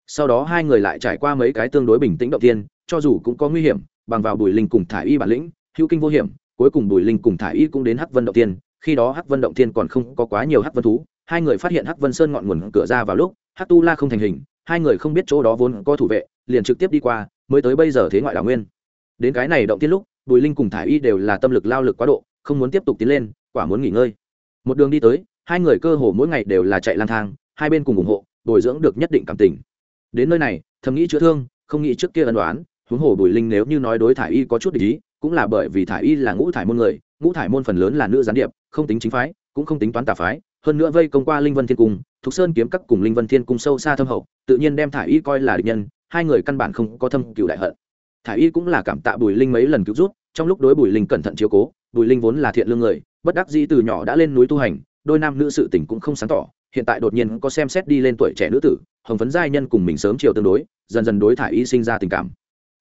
Sau đó hai người lại trải qua mấy cái tương đối bình tĩnh đầu tiên, cho dù cũng có nguy hiểm, bằng vào bùi linh cùng thả y bản lĩnh, hữu kinh vô hiểm, cuối cùng bùi linh cùng thả y cũng đến hắc vân đầu tiên khi đó hắc vân động Thiên còn không có quá nhiều hắc vân thú, hai người phát hiện hắc vân sơn ngọn nguồn cửa ra vào lúc, hắc tu la không thành hình, hai người không biết chỗ đó vốn có thủ vệ, liền trực tiếp đi qua, mới tới bây giờ thế ngoại đảo nguyên. Đến cái này động tiên lúc, bùi linh cùng thả y đều là tâm lực lao lực quá độ, không muốn tiếp tục tiến lên, quả muốn nghỉ ngơi. Một đường đi tới, hai người cơ hồ mỗi ngày đều là chạy lang thang, hai bên cùng ủng hộ, bồi dưỡng được nhất định cảm tình. Đến nơi này, thầm nghĩ chữa thương, không nghĩ trước kia ân đoán huống hồ bùi linh nếu như nói đối thả y có chút ý, cũng là bởi vì thả y là ngũ thải môn người, ngũ thải môn phần lớn là nữ gián điệp không tính chính phái, cũng không tính toán tà phái, hơn nữa vây công qua linh vân thiên cung, thục sơn kiếm các cùng linh vân thiên cung sâu xa thâm hậu, tự nhiên đem thả y coi là địch nhân, hai người căn bản không có thâm cựu đại hận. Thả y cũng là cảm tạ bùi linh mấy lần cứu rút trong lúc đối bùi linh cẩn thận chiếu cố, bùi linh vốn là thiện lương người, bất đắc dĩ từ nhỏ đã lên núi tu hành, đôi nam nữ sự tình cũng không sáng tỏ, hiện tại đột nhiên có xem xét đi lên tuổi trẻ nữ tử, hồng phấn giai nhân cùng mình sớm chiều tương đối, dần dần đối thả y sinh ra tình cảm.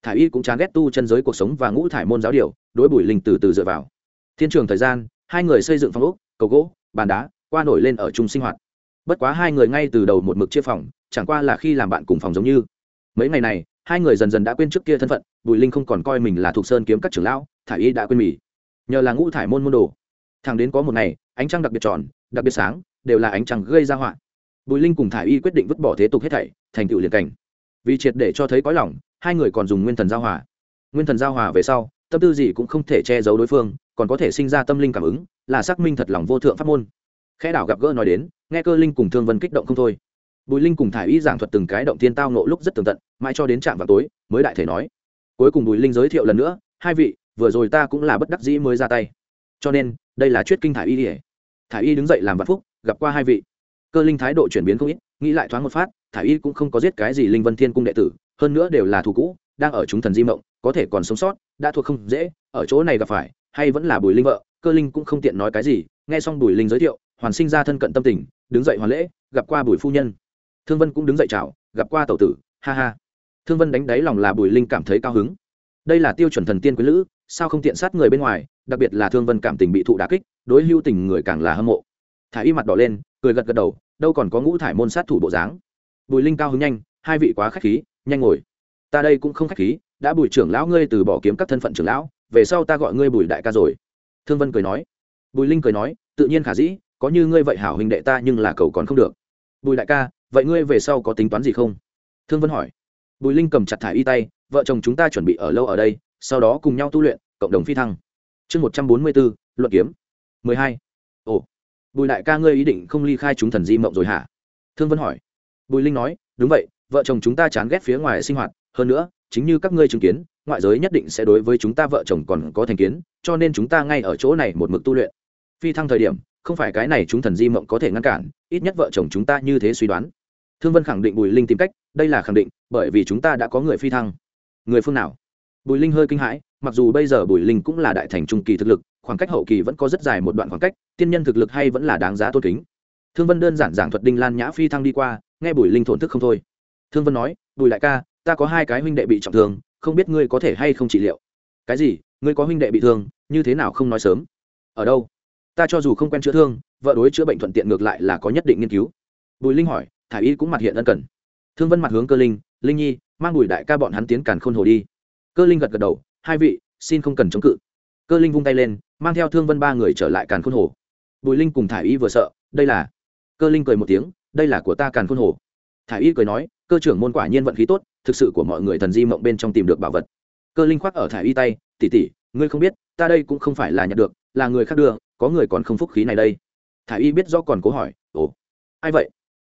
Thả y cũng chán ghét tu chân giới cuộc sống và ngũ thải môn giáo điều, đối bùi linh từ từ dựa vào. Thiên trường thời gian hai người xây dựng phòng ốc, cầu gỗ, bàn đá, qua nổi lên ở chung sinh hoạt. Bất quá hai người ngay từ đầu một mực chia phòng, chẳng qua là khi làm bạn cùng phòng giống như. Mấy ngày này, hai người dần dần đã quên trước kia thân phận, bùi linh không còn coi mình là thuộc sơn kiếm các trưởng lão thả y đã quên mỉ nhờ là ngũ thải môn môn đồ. Thằng đến có một ngày, ánh trăng đặc biệt tròn, đặc biệt sáng, đều là ánh trăng gây ra họa. Bùi linh cùng thả y quyết định vứt bỏ thế tục hết thảy, thành tựu liền cảnh. Vì triệt để cho thấy có lòng, hai người còn dùng nguyên thần giao hòa. Nguyên thần giao hòa về sau, tâm tư gì cũng không thể che giấu đối phương còn có thể sinh ra tâm linh cảm ứng, là xác minh thật lòng vô thượng pháp môn. Khẽ đảo gặp gỡ nói đến, nghe cơ linh cùng thương vân kích động không thôi. Bùi linh cùng thả y giảng thuật từng cái động tiên tao nộ lúc rất tường tận, mãi cho đến trạm vào tối, mới đại thể nói. Cuối cùng bùi linh giới thiệu lần nữa, hai vị, vừa rồi ta cũng là bất đắc dĩ mới ra tay. Cho nên, đây là chuyết kinh thả y ỉa thả y đứng dậy làm vạn phúc, gặp qua hai vị. Cơ linh thái độ chuyển biến không ít, nghĩ lại thoáng một phát thả y cũng không có giết cái gì linh vân thiên cung đệ tử, hơn nữa đều là thù cũ, đang ở chúng thần di mộng, có thể còn sống sót, đã thuộc không dễ, ở chỗ này gặp phải hay vẫn là bùi linh vợ, cơ linh cũng không tiện nói cái gì, nghe xong bùi linh giới thiệu, hoàn sinh ra thân cận tâm tình, đứng dậy hoàn lễ, gặp qua bùi phu nhân. Thương vân cũng đứng dậy chào, gặp qua tẩu tử, ha ha. Thương vân đánh đáy lòng là bùi linh cảm thấy cao hứng. Đây là tiêu chuẩn thần tiên quý lữ, sao không tiện sát người bên ngoài, đặc biệt là thương vân cảm tình bị thụ đà kích, đối hưu tình người càng là hâm mộ. Thả y mặt đỏ lên, cười gật gật đầu, đâu còn có ngũ thải môn sát thủ bộ dáng. Bùi linh cao hứng nhanh, hai vị quá k h á c h khí, nhanh ngồi. Ta đây cũng không k h á c h khí, đã bùi trưởng lão ngươi từ bỏ kiếm các thân phận trưởng lão về sau ta gọi ngươi bùi đại ca rồi. Thương vân cười nói. Bùi linh cười nói, tự nhiên khả dĩ, có như ngươi vậy hảo huynh đệ ta nhưng là cầu còn không được. Bùi đại ca, vậy ngươi về sau có tính toán gì không? Thương vân hỏi. Bùi linh cầm chặt thả y tay, vợ chồng chúng ta chuẩn bị ở lâu ở đây, sau đó cùng nhau tu luyện, cộng đồng phi thăng. Chương một trăm bốn mươi bốn luận kiếm. mười hai. Ồ, bùi đại ca ngươi ý định không ly khai chúng thần di mộng rồi hả? Thương vân hỏi. Bùi linh nói, đúng vậy, vợ chồng chúng ta chán ghét phía ngoài sinh hoạt, hơn nữa, chính như các ngươi chứng kiến ngoại giới nhất định sẽ đối với chúng ta vợ chồng còn có thành kiến, cho nên chúng ta ngay ở chỗ này một mực tu luyện. Phi thăng thời điểm, không phải cái này chúng thần di mộng có thể ngăn cản, ít nhất vợ chồng chúng ta như thế suy đoán. Thương vân khẳng định bùi linh tìm cách, đây là khẳng định, bởi vì chúng ta đã có người phi thăng. Người phương nào? Bùi linh hơi kinh hãi, mặc dù bây giờ bùi linh cũng là đại thành trung kỳ thực lực, khoảng cách hậu kỳ vẫn có rất dài một đoạn khoảng cách, tiên nhân thực lực hay vẫn là đáng giá tôn kính. Thương vân đơn giản giảng thuật đinh lan nhã phi thăng đi qua, nghe bùi linh thổn thức không thôi. Thương vân nói, bùi đại ca, ta có hai cái huynh đệ bị trọng thương không biết ngươi có thể hay không trị liệu. Cái gì? Ngươi có huynh đệ bị thương, như thế nào không nói sớm? Ở đâu? Ta cho dù không quen chữa thương, vợ đối chữa bệnh thuận tiện ngược lại là có nhất định nghiên cứu. Bùi linh hỏi thả y cũng mặt hiện ân cần. Thương vân mặt hướng cơ linh linh nhi, mang bùi đại ca bọn hắn tiến càn khôn hồ đi. Cơ linh gật gật đầu, hai vị, xin không cần chống cự. Cơ linh vung tay lên, mang theo thương vân ba người trở lại càn khôn hồ. Bùi linh cùng thả y vừa sợ, đây là? Cơ linh cười một tiếng, đây là của ta càn khôn hồ. Thả y cười nói, cơ trưởng môn quả nhiên vận khí tốt thực sự của mọi người thần di mộng bên trong tìm được bảo vật. Cơ linh khoác ở thả y tay tỉ tỉ ngươi không biết, ta đây cũng không phải là nhận được, là người khác đưa, có người còn không phúc khí này đây. Thả y biết do còn cố hỏi, ồ, ai vậy?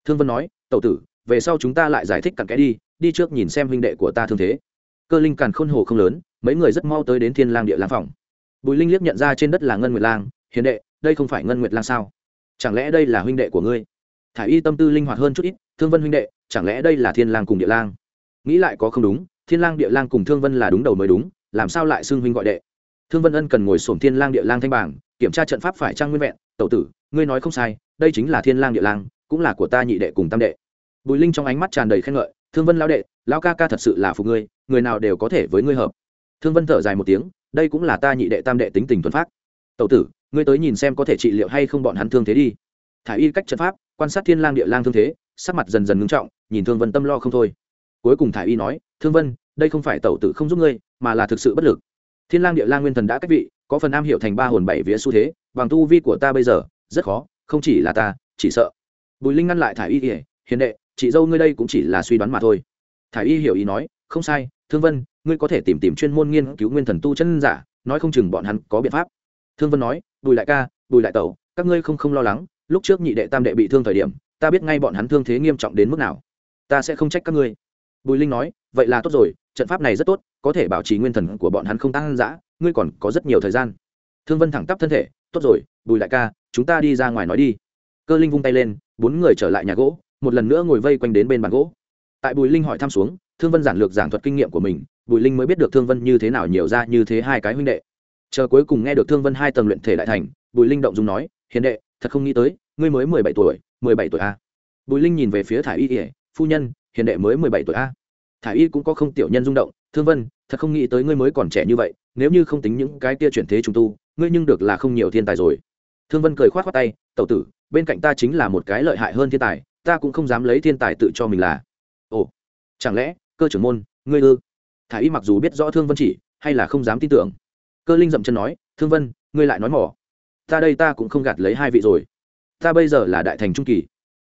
Thương vân nói tậu tử, về sau chúng ta lại giải thích cặn kẽ đi đi trước nhìn xem huynh đệ của ta thương thế. Cơ linh càn khôn hồ không lớn, mấy người rất mau tới đến thiên lang địa lang phòng. Bùi linh liếc nhận ra trên đất là ngân nguyệt lang, hiền đệ, đây không phải ngân nguyệt lang sao? Chẳng lẽ đây là huynh đệ của ngươi? Thả y tâm tư linh hoạt hơn chút ít, thương vân huynh đệ, chẳng lẽ đây là thiên lang cùng địa lang? Nghĩ lại có không đúng, thiên lang địa lang cùng thương vân là đúng đầu mới đúng, làm sao lại xưng huynh gọi đệ? Thương vân ân cần ngồi sổm thiên lang địa lang thanh bảng, kiểm tra trận pháp phải trang nguyên vẹn, tẩu tử, ngươi nói không sai, đây chính là thiên lang địa lang, cũng là của ta nhị đệ cùng tam đệ. Bùi linh trong ánh mắt tràn đầy khen ngợi, thương vân lao đệ lao ca ca thật sự là phục ngươi, người nào đều có thể với ngươi hợp. Thương vân thở dài một tiếng, đây cũng là ta nhị đệ tam đệ tính tình thuần phát tẩu tử, ngươi tới nhìn xem có thể trị liệu hay không bọn hắn thương thế đi. Thả y cách trận pháp, quan sát thiên lang địa lang thương thế, sắc mặt dần dần ngưng trọng, nhìn thương vân tâm lo không thôi cuối cùng thải y nói, thương vân, đây không phải tẩu tử không giúp ngươi, mà là thực sự bất lực. Thiên lang địa lang nguyên thần đã cách vị, có phần am hiểu thành ba hồn bảy vía xu thế, bằng tu vi của ta bây giờ, rất khó, không chỉ là ta, chỉ sợ. Bùi linh ngăn lại thải y ỉa hiền đệ, chị dâu ngươi đây cũng chỉ là suy đoán mà thôi. Thải y hiểu ý nói, không sai, thương vân, ngươi có thể tìm tìm chuyên môn nghiên cứu nguyên thần tu chân giả, nói không chừng bọn hắn có biện pháp. Thương vân nói, bùi lại ca, bùi lại tẩu, các ngươi không không lo lắng, lúc trước nhị đệ tam đệ bị thương thời điểm, ta biết ngay bọn hắn thương thế nghiêm trọng đến mức nào. Ta sẽ không trách các ngươi bùi linh nói, vậy là tốt rồi, trận pháp này rất tốt, có thể bảo trì nguyên thần của bọn hắn không tăng giã ngươi còn có rất nhiều thời gian. Thương vân thẳng tắp thân thể, tốt rồi, bùi đại ca, chúng ta đi ra ngoài nói đi. Cơ linh vung tay lên, bốn người trở lại nhà gỗ, một lần nữa ngồi vây quanh đến bên bàn gỗ. Tại bùi linh hỏi thăm xuống, thương vân giản lược giảng thuật kinh nghiệm của mình, bùi linh mới biết được thương vân như thế nào nhiều ra như thế hai cái huynh đệ. Chờ cuối cùng nghe được thương vân hai tầng luyện thể lại thành, bùi linh động dùng nói, hiền đệ, thật không nghĩ tới, ngươi mới mười bảy tuổi, mười bảy tuổi a bùi linh nhìn về phía thả y ỉa phu nhân hiền đệ mới mười bảy tuổi a. Thả y cũng có không tiểu nhân rung động, thương vân, thật không nghĩ tới ngươi mới còn trẻ như vậy, nếu như không tính những cái tia chuyển thế trùng tu, ngươi nhưng được là không nhiều thiên tài rồi. Thương vân cười k h o á t khoác tay, tẩu tử, bên cạnh ta chính là một cái lợi hại hơn thiên tài, ta cũng không dám lấy thiên tài tự cho mình là. Ồ, chẳng lẽ cơ trưởng môn, ngươi ư? Thả y mặc dù biết rõ thương vân chỉ, hay là không dám tin tưởng. Cơ linh dậm chân nói, thương vân, ngươi lại nói mỏ. Ta đây ta cũng không gạt lấy hai vị rồi. Ta bây giờ là đại thành trung kỳ.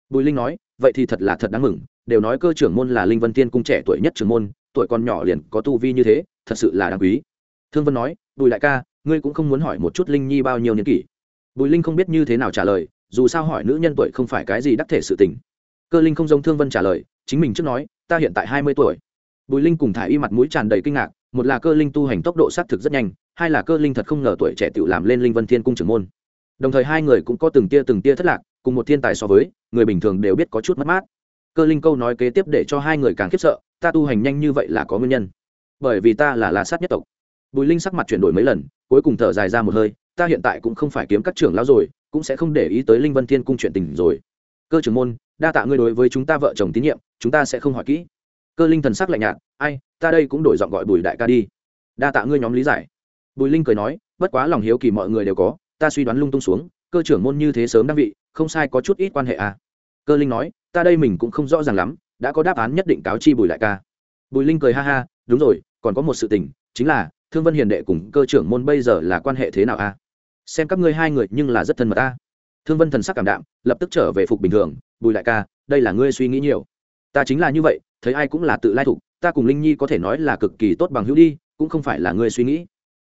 Bùi linh nói, vậy thì thật là thật đáng mừng đều nói cơ trưởng môn là linh vân tiên cung trẻ tuổi nhất trưởng môn, tuổi còn nhỏ liền có tu vi như thế, thật sự là đáng quý. Thương vân nói, bùi đại ca, ngươi cũng không muốn hỏi một chút linh nhi bao nhiêu niên kỷ? Bùi linh không biết như thế nào trả lời, dù sao hỏi nữ nhân tuổi không phải cái gì đắc thể sự tình. Cơ linh không giống thương vân trả lời, chính mình trước nói, ta hiện tại hai mươi tuổi. Bùi linh cùng thả y mặt mũi tràn đầy kinh ngạc, một là cơ linh tu hành tốc độ xác thực rất nhanh, hai là cơ linh thật không ngờ tuổi trẻ tự làm lên linh vân thiên cung trưởng môn. Đồng thời hai người cũng có từng tia từng tia thất lạc, cùng một thiên tài so với, người bình thường đều biết có chút mất mát cơ linh câu nói kế tiếp để cho hai người càng khiếp sợ, ta tu hành nhanh như vậy là có nguyên nhân. Bởi vì ta là la sát nhất tộc. Bùi linh sắc mặt chuyển đổi mấy lần, cuối cùng thở dài ra một hơi, ta hiện tại cũng không phải kiếm các trưởng lão rồi, cũng sẽ không để ý tới linh vân thiên cung chuyện tình rồi. Cơ trưởng môn, đa tạ ngươi đối với chúng ta vợ chồng tín nhiệm, chúng ta sẽ không hỏi kỹ. Cơ linh thần sắc lạnh nhạt, ai, ta đây cũng đổi giọng gọi bùi đại ca đi. Đa tạ ngươi nhóm lý giải. Bùi linh cười nói, bất quá lòng hiếu kỳ mọi người đều có, ta suy đoán lung tung xuống, cơ trưởng môn như thế sớm đăng vị, không sai có chút ít quan hệ à. Cơ linh nói ta đây mình cũng không rõ ràng lắm, đã có đáp án nhất định cáo chi bùi lại ca. Bùi linh cười ha ha, đúng rồi, còn có một sự tình, chính là, thương vân hiền đệ cùng cơ trưởng môn bây giờ là quan hệ thế nào a? Xem các ngươi hai người nhưng là rất thân mật a. Thương vân thần sắc cảm đạm, lập tức trở về phục bình thường, bùi lại ca, đây là ngươi suy nghĩ nhiều. Ta chính là như vậy, thấy ai cũng là tự lai thục, ta cùng linh nhi có thể nói là cực kỳ tốt bằng hữu đi, cũng không phải là ngươi suy nghĩ.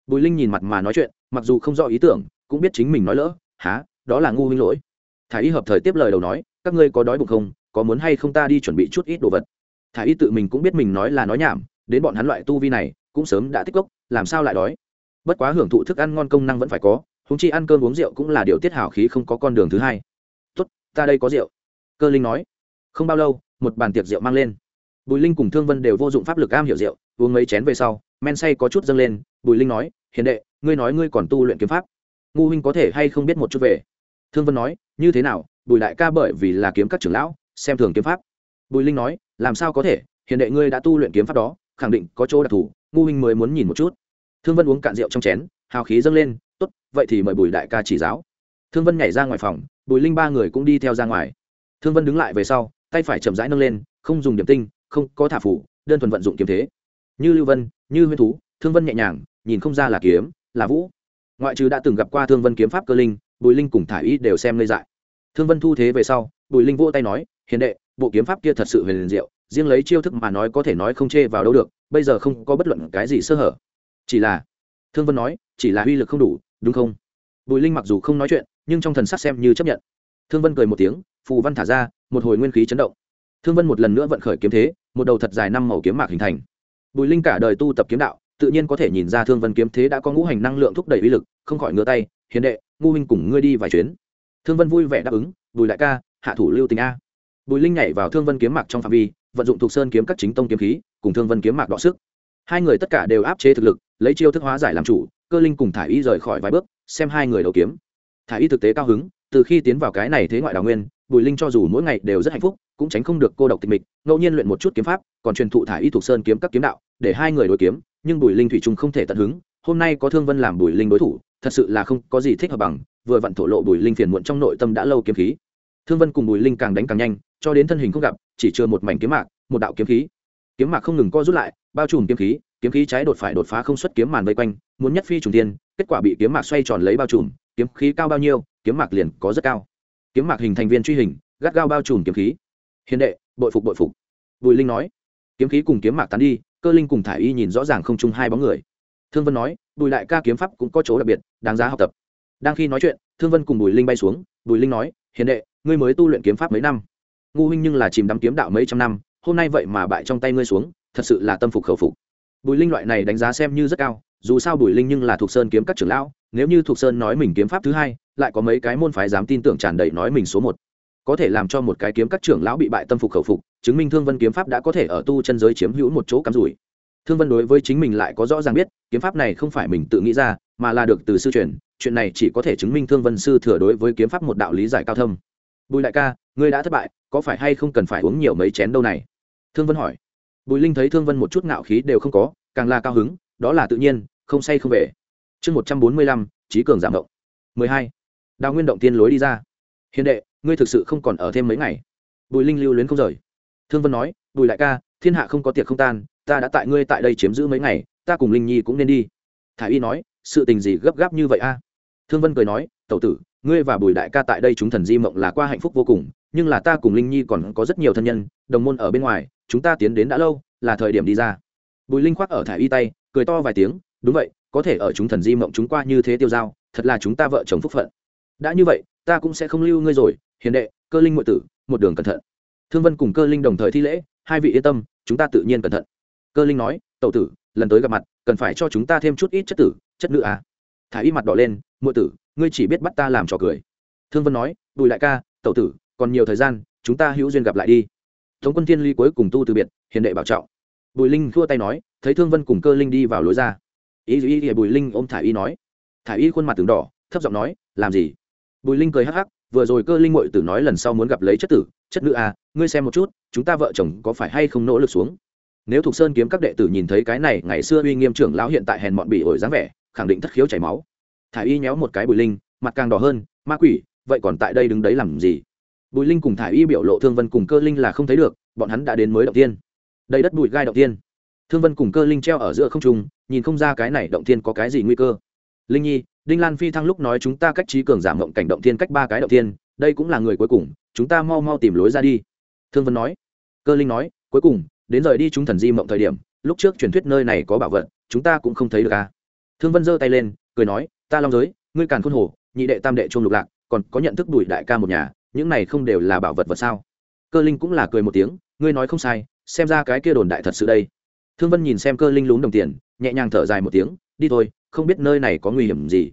Bùi linh nhìn mặt mà nói chuyện, mặc dù không rõ ý tưởng, cũng biết chính mình nói lỡ há đó là ngu huynh lỗi. Thả y hợp thời tiếp lời đầu nói các ngươi có đói bụng không, có muốn hay không ta đi chuẩn bị chút ít đồ vật. Thả y tự mình cũng biết mình nói là nói nhảm, đến bọn hắn loại tu vi này, cũng sớm đã tích cốc, làm sao lại đói? Bất quá hưởng thụ thức ăn ngon công năng vẫn phải có húng chi ăn cơm uống rượu cũng là điều tiết hảo khí không có con đường thứ hai. Tốt, ta đây có rượu. Cơ linh nói. Không bao lâu, một bàn tiệc rượu mang lên. Bùi linh cùng thương vân đều vô dụng pháp lực am hiểu rượu, uống mấy chén về sau, men say có chút dâng lên. Bùi linh nói, hiền đệ, ngươi nói ngươi còn tu luyện kiếm pháp. Ngu huynh có thể hay không biết một chút về? Thương vân nói, như thế nào? Bùi đại ca bởi vì là kiếm các trưởng lão, xem thường kiếm pháp. Bùi linh nói, làm sao có thể? Hiện đệ ngươi đã tu luyện kiếm pháp đó, khẳng định có chỗ đặc thù, ngu huynh mới muốn nhìn một chút. Thương vân uống cạn rượu trong chén, hào khí dâng lên, tốt, vậy thì mời bùi đại ca chỉ giáo. Thương vân nhảy ra ngoài phòng, bùi linh ba người cũng đi theo ra ngoài. Thương vân đứng lại về sau, tay phải chậm rãi nâng lên, không dùng điểm tinh, không có thả phủ, đơn thuần vận dụng kiếm thế. Như lưu vân, như huyên thú. Thương vân nhẹ nhàng, nhìn không ra là kiếm, là vũ. Ngoại trừ đã từng gặp qua thương vân kiếm pháp cơ linh bùi linh cùng thả ý đều xem lây dại. Thương vân thu thế về sau, bùi linh vỗ tay nói, hiền đệ, bộ kiếm pháp kia thật sự huyền diệu, riêng lấy chiêu thức mà nói có thể nói không chê vào đâu được, bây giờ không có bất luận cái gì sơ hở. Chỉ là, thương vân nói, chỉ là uy lực không đủ, đúng không? Bùi linh mặc dù không nói chuyện, nhưng trong thần sắc xem như chấp nhận. Thương vân cười một tiếng, phù văn thả ra, một hồi nguyên khí chấn động. Thương vân một lần nữa vận khởi kiếm thế, một đầu thật dài năm màu kiếm mạc hình thành. Bùi linh cả đời tu tập kiếm đạo, tự nhiên có thể nhìn ra thương vân kiếm thế đã có ngũ hành năng lượng thúc đẩy uy lực, không khỏi ngửa tay, hiền đệ ngu huynh cùng ngươi đi vài chuyến. Thương vân vui vẻ đáp ứng, bùi đại ca, hạ thủ lưu tình a. Bùi linh nhảy vào thương vân kiếm mạc trong phạm vi, vận dụng thuộc sơn kiếm các chính tông kiếm khí, cùng thương vân kiếm mạc đọ sức. Hai người tất cả đều áp chế thực lực, lấy chiêu thức hóa giải làm chủ, cơ linh cùng thả y rời khỏi vài bước, xem hai người đầu kiếm. Thả y thực tế cao hứng, từ khi tiến vào cái này thế ngoại đào nguyên, bùi linh cho dù mỗi ngày đều rất hạnh phúc, cũng tránh không được cô độc tịch mịch, ngẫu nhiên luyện một chút kiếm pháp, còn truyền thụ thả y thuộc sơn kiếm các kiếm đạo, để hai người đối kiếm, nhưng bùi linh thủy trung không thể tận hứng. Hôm nay có thương vân làm bùi linh đối thủ thật sự là không có gì thích hợp bằng, vừa vặn thổ lộ bùi linh phiền muộn trong nội tâm đã lâu kiếm khí. Thương vân cùng bùi linh càng đánh càng nhanh, cho đến thân hình không gặp, chỉ chưa một mảnh kiếm mạc, một đạo kiếm khí. Kiếm mạc không ngừng co rút lại, bao trùm kiếm khí kiếm khí trái đột phải đột phá không xuất kiếm màn vây quanh, muốn nhất phi trùng tiên kết quả bị kiếm mạc xoay tròn lấy bao trùm, kiếm khí cao bao nhiêu, kiếm mạc liền có rất cao. Kiếm mạc hình thành viên truy hình, gắt gao bao trùm kiếm khí. Hiền đệ, bội phục bội phục. Bùi linh nói. Kiếm khí cùng kiếm mạc tán đi, cơ linh cùng thả y nhìn rõ ràng không chung hai bóng người thương vân nói, bùi đại ca kiếm pháp cũng có chỗ đặc biệt, đáng giá học tập. Đang khi nói chuyện, thương vân cùng bùi linh bay xuống. Bùi linh nói, hiền đệ, ngươi mới tu luyện kiếm pháp mấy năm. Ngu huynh nhưng là chìm đắm kiếm đạo mấy trăm năm, hôm nay vậy mà bại trong tay ngươi xuống, thật sự là tâm phục khẩu phục. Bùi linh loại này đánh giá xem như rất cao, dù sao bùi linh nhưng là thuộc sơn kiếm các trưởng lão, nếu như thuộc sơn nói mình kiếm pháp thứ hai, lại có mấy cái môn phái dám tin tưởng tràn đầy nói mình số một. Có thể làm cho một cái kiếm các trưởng lão bị bại tâm phục khẩu phục, chứng minh thương vân kiếm pháp đã có thể ở tu chân giới chiếm hữu một chỗ cắm rủi thương vân đối với chính mình lại có rõ ràng biết, kiếm pháp này không phải mình tự nghĩ ra, mà là được từ sư truyền, chuyện này chỉ có thể chứng minh thương vân sư thừa đối với kiếm pháp một đạo lý giải cao thâm. Bùi đại ca, ngươi đã thất bại, có phải hay không cần phải uống nhiều mấy chén đâu này? Thương vân hỏi. Bùi linh thấy thương vân một chút ngạo khí đều không có, càng là cao hứng, đó là tự nhiên, không say không về. Chương một trăm bốn mươi lăm, trí cường giảm động. Mười hai. Đào nguyên động tiên lối đi ra. Hiền đệ, ngươi thực sự không còn ở thêm mấy ngày. Bùi linh lưu luyến không rời. Thương vân nói, bùi đại ca, thiên hạ không có tiệc không tan ta đã tại ngươi tại đây chiếm giữ mấy ngày, ta cùng linh nhi cũng nên đi. Thả y nói, sự tình gì gấp gáp như vậy a? Thương vân cười nói, tẩu tử, ngươi và bùi đại ca tại đây chúng thần di mộng là qua hạnh phúc vô cùng, nhưng là ta cùng linh nhi còn có rất nhiều thân nhân, đồng môn ở bên ngoài, chúng ta tiến đến đã lâu, là thời điểm đi ra. Bùi linh khoác ở thả y tay, cười to vài tiếng, đúng vậy, có thể ở chúng thần di mộng chúng qua như thế tiêu dao, thật là chúng ta vợ chồng phúc phận. Đã như vậy, ta cũng sẽ không lưu ngươi rồi, hiền đệ, cơ linh ngụy tử, một đường cẩn thận. Thương vân cùng cơ linh đồng thời thi lễ, hai vị yên tâm, chúng ta tự nhiên cẩn thận cơ linh nói tậu tử, lần tới gặp mặt, cần phải cho chúng ta thêm chút ít chất tử, chất nữ à? Thả y mặt đỏ lên ngụy tử, ngươi chỉ biết bắt ta làm trò cười. Thương vân nói, bùi lại ca tậu tử, còn nhiều thời gian, chúng ta hữu duyên gặp lại đi. Tống quân thiên ly cuối cùng tu từ biệt, hiền đệ bảo trọng. Bùi linh khua tay nói, thấy thương vân cùng cơ linh đi vào lối ra. Ý ý ý, bùi linh ôm thả y nói. Thả y khuôn mặt từng đỏ, thấp giọng nói, làm gì? Bùi linh cười hắc hắc, vừa rồi cơ linh mội tử nói lần sau muốn gặp lấy chất tử, chất nữ à ngươi xem một chút, chúng ta vợ chồng có phải hay không nỗ lực xuống? Nếu thục sơn kiếm các đệ tử nhìn thấy cái này, ngày xưa uy nghiêm trưởng lão hiện tại hèn mọn bị ổi dáng vẻ, khẳng định thất khiếu chảy máu. Thả y nhéo một cái bùi linh, mặt càng đỏ hơn, ma quỷ, vậy còn tại đây đứng đấy làm gì? Bùi linh cùng thả y biểu lộ thương vân cùng cơ linh là không thấy được, bọn hắn đã đến mới động tiên. Đây đất bụi gai động tiên. Thương vân cùng cơ linh treo ở giữa không trung, nhìn không ra cái này động tiên có cái gì nguy cơ. Linh nhi, đinh lan phi thăng lúc nói chúng ta cách trí cường giảm mộng cảnh động tiên cách ba cái động tiên, đây cũng là người cuối cùng, chúng ta mau mau tìm lối ra đi. Thương vân nói. Cơ linh nói, cuối cùng đến rời đi chúng thần di mộng thời điểm, lúc trước truyền thuyết nơi này có bảo vật, chúng ta cũng không thấy được à? Thương vân giơ tay lên, cười nói, ta long giới, ngươi càn khôn hồ, nhị đệ tam đệ chuông lục lạc, còn có nhận thức đuổi đại ca một nhà, những này không đều là bảo vật vật sao? Cơ linh cũng là cười một tiếng, ngươi nói không sai, xem ra cái kia đồn đại thật sự đây. Thương vân nhìn xem cơ linh lún đồng tiền, nhẹ nhàng thở dài một tiếng, đi thôi, không biết nơi này có nguy hiểm gì.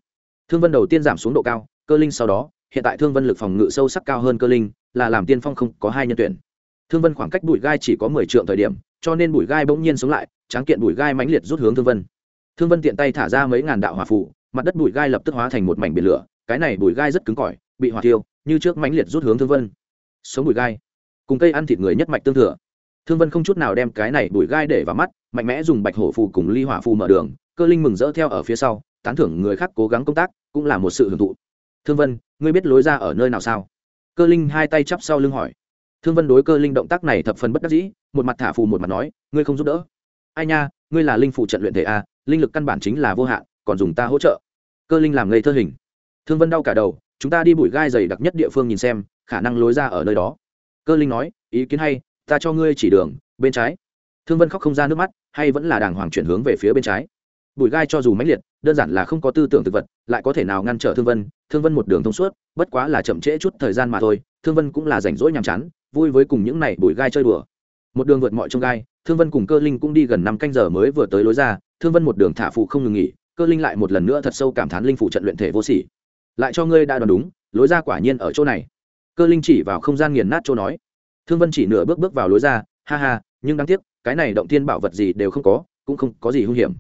Thương vân đầu tiên giảm xuống độ cao, cơ linh sau đó, hiện tại thương vân lực phòng ngự sâu sắc cao hơn cơ linh, là làm tiên phong không có hai nhân tuyển thương vân khoảng cách bụi gai chỉ có mười trượng thời điểm, cho nên bụi gai bỗng nhiên sống lại, tráng kiện bụi gai mãnh liệt rút hướng thương vân. Thương vân tiện tay thả ra mấy ngàn đạo hỏa phủ mặt đất bụi gai lập tức hóa thành một mảnh biển lửa, cái này bụi gai rất cứng cỏi, bị hỏa tiêu. như trước mãnh liệt rút hướng thương vân. Sống bụi gai. Cùng cây ăn thịt người nhất mạch tương thừa. Thương vân không chút nào đem cái này bụi gai để vào mắt, mạnh mẽ dùng bạch hổ phù cùng ly hỏa phù mở đường, cơ linh mừng rỡ theo ở phía sau, tán thưởng người khác cố gắng công tác, cũng là một sự hưởng thụ. Thương vân, ngươi biết lối ra ở nơi nào sao? Cơ linh hai tay chắp sau lưng hỏi thương vân đối cơ linh động tác này thập phần bất đắc dĩ, một mặt thả phù một mặt nói, ngươi không giúp đỡ. Ai nha, ngươi là linh phụ trận luyện thể a, linh lực căn bản chính là vô hạn, còn dùng ta hỗ trợ. Cơ linh làm ngây thơ hình. Thương vân đau cả đầu, chúng ta đi bụi gai dày đặc nhất địa phương nhìn xem, khả năng lối ra ở nơi đó. Cơ linh nói, ý kiến hay, ta cho ngươi chỉ đường, bên trái. Thương vân khóc không ra nước mắt, hay vẫn là đàng hoàng chuyển hướng về phía bên trái. Bụi gai cho dù mãnh liệt, đơn giản là không có tư tưởng thực vật, lại có thể nào ngăn trở thương vân? Thương vân một đường thông suốt, bất quá là chậm trễ chút thời gian mà thôi, thương vân cũng là rảnh rỗi nhàm chán vui với cùng những này bụi gai chơi đùa. Một đường vượt mọi chông gai, thương vân cùng cơ linh cũng đi gần năm canh giờ mới vừa tới lối ra, thương vân một đường thả phụ không ngừng nghỉ, cơ linh lại một lần nữa thật sâu cảm thán linh phụ trận luyện thể vô sỉ. Lại cho ngươi đã đoán đúng, lối ra quả nhiên ở chỗ này. Cơ linh chỉ vào không gian nghiền nát chỗ nói. Thương vân chỉ nửa bước bước vào lối ra, ha ha, nhưng đáng tiếc, cái này động thiên bảo vật gì đều không có, cũng không có gì hung hiểm.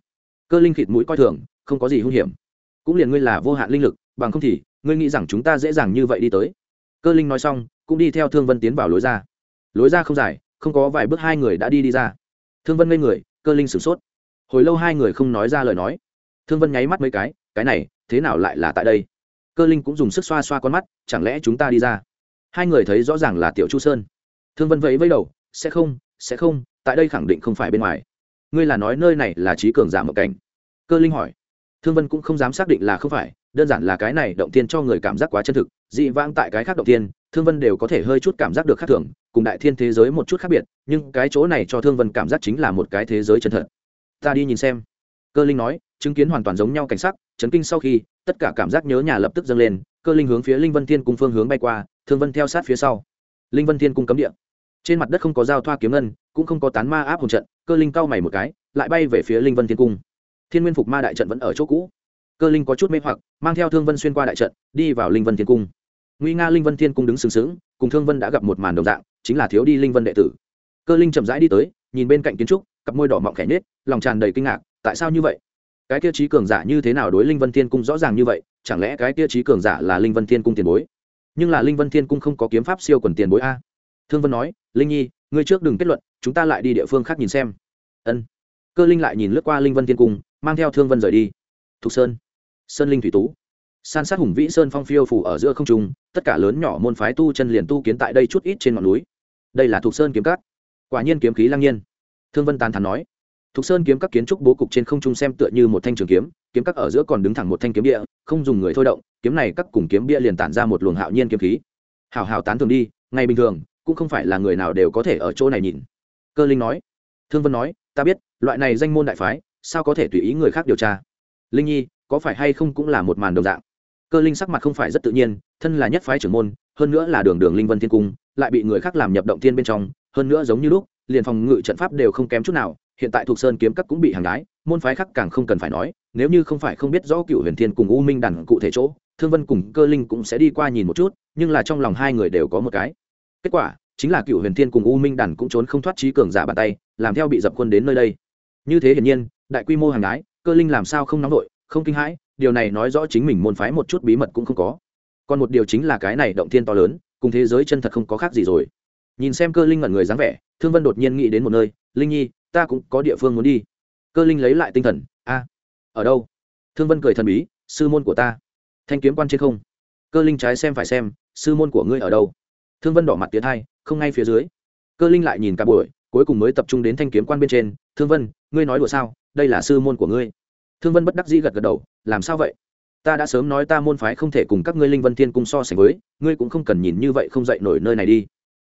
Cơ linh khịt mũi coi thường, không có gì hung hiểm. Cũng liền ngươi là vô hạn linh lực, bằng không thì, ngươi nghĩ rằng chúng ta dễ dàng như vậy đi tới. Cơ linh nói xong cũng đi theo thương vân tiến vào lối ra. Lối ra không dài, không có vài bước hai người đã đi đi ra. Thương vân ngây người, cơ linh sửng sốt. Hồi lâu hai người không nói ra lời nói. Thương vân nháy mắt mấy cái cái này, thế nào lại là tại đây? Cơ linh cũng dùng sức xoa xoa con mắt, chẳng lẽ chúng ta đi ra? Hai người thấy rõ ràng là tiểu chu sơn. Thương vân vẫy vẫy đầu, sẽ không sẽ không, tại đây khẳng định không phải bên ngoài. Ngươi là nói nơi này là trí cường giả mộng cảnh. Cơ linh hỏi. Thương vân cũng không dám xác định là không phải, đơn giản là cái này động tiên cho người cảm giác quá chân thực, dị vãng tại cái khác động tiên thương vân đều có thể hơi chút cảm giác được khác thường, cùng đại thiên thế giới một chút khác biệt, nhưng cái chỗ này cho thương vân cảm giác chính là một cái thế giới chân thật. Ta đi nhìn xem. Cơ linh nói, chứng kiến hoàn toàn giống nhau cảnh sắc, chấn kinh sau khi, tất cả cảm giác nhớ nhà lập tức dâng lên, cơ linh hướng phía linh vân thiên cung phương hướng bay qua, thương vân theo sát phía sau. Linh vân thiên cung cấm địa. Trên mặt đất không có giao thoa kiếm ngân, cũng không có tán ma áp hồn trận, cơ linh cau mày một cái, lại bay về phía linh vân thiên cung. Thiên nguyên phục ma đại trận vẫn ở chỗ cũ. Cơ linh có chút mê hoặc, mang theo thương vân xuyên qua đại trận, đi vào linh vân thiên cung nguy nga linh vân thiên cung đứng sừng sững, cùng thương vân đã gặp một màn đồng dạng, chính là thiếu đi linh vân đệ tử. Cơ linh chậm rãi đi tới, nhìn bên cạnh kiến trúc, cặp môi đỏ mọng khẽ nết lòng tràn đầy kinh ngạc, tại sao như vậy? Cái tiêu chí cường giả như thế nào đối linh vân thiên cung rõ ràng như vậy, chẳng lẽ cái tiêu chí cường giả là linh vân thiên cung tiền bối? Nhưng là linh vân thiên cung không có kiếm pháp siêu quần tiền bối a. Thương vân nói, linh nhi, ngươi trước đừng kết luận, chúng ta lại đi địa phương khác nhìn xem. Ân. Cơ linh lại nhìn lướt qua linh vân thiên cung, mang theo thương vân rời đi. Thục sơn. Sơn linh thủy tú san sát hùng vĩ sơn phong phiêu phủ ở giữa không trung, tất cả lớn nhỏ môn phái tu chân liền tu kiến tại đây chút ít trên ngọn núi. Đây là thục sơn kiếm cát quả nhiên kiếm khí lăng nhiên. Thương vân tàn thắn nói, thục sơn kiếm các kiến trúc bố cục trên không trung xem tựa như một thanh trường kiếm kiếm các ở giữa còn đứng thẳng một thanh kiếm địa, không dùng người thôi động, kiếm này các cùng kiếm bia liền tản ra một luồng hạo nhiên kiếm khí. Hào hào tán thường đi, ngày bình thường, cũng không phải là người nào đều có thể ở chỗ này nhìn cơ linh nói, thương vân nói, ta biết, loại này danh môn đại phái, sao có thể tùy ý người khác điều tra? Linh nhi, có phải hay không cũng là một màn đồng dạng? Cơ linh sắc mặt không phải rất tự nhiên, thân là nhất phái trưởng môn, hơn nữa là đường đường linh vân thiên cung, lại bị người khác làm nhập động thiên bên trong, hơn nữa giống như lúc, liền phòng ngự trận pháp đều không kém chút nào, hiện tại thuộc sơn kiếm các cũng bị hàng đái, môn phái khác càng không cần phải nói, nếu như không phải không biết rõ cựu huyền thiên cùng u minh đàn cụ thể chỗ, thương vân cùng cơ linh cũng sẽ đi qua nhìn một chút, nhưng là trong lòng hai người đều có một cái. Kết quả, chính là cựu huyền thiên cùng u minh đàn cũng trốn không thoát trí cường giả bàn tay, làm theo bị dập quân đến nơi đây. Như thế hiển nhiên, đại quy mô hàng đái, cơ linh làm sao không nóng vội, không kinh hãi điều này nói rõ chính mình môn phái một chút bí mật cũng không có. Còn một điều chính là cái này động thiên to lớn, cùng thế giới chân thật không có khác gì rồi. Nhìn xem cơ linh ngẩn người dáng vẻ, thương vân đột nhiên nghĩ đến một nơi, linh nhi, ta cũng có địa phương muốn đi. Cơ linh lấy lại tinh thần, a, ở đâu? Thương vân cười thần bí, sư môn của ta. Thanh kiếm quan trên không. Cơ linh trái xem phải xem, sư môn của ngươi ở đâu? Thương vân đỏ mặt tiến hai, không ngay phía dưới. Cơ linh lại nhìn cả buổi, cuối cùng mới tập trung đến thanh kiếm quan bên trên, thương vân, ngươi nói đùa sao? Đây là sư môn của ngươi thương vân bất đắc dĩ gật gật đầu, làm sao vậy? Ta đã sớm nói ta môn phái không thể cùng các ngươi linh vân thiên cung so sánh với, ngươi cũng không cần nhìn như vậy không dậy nổi nơi này đi.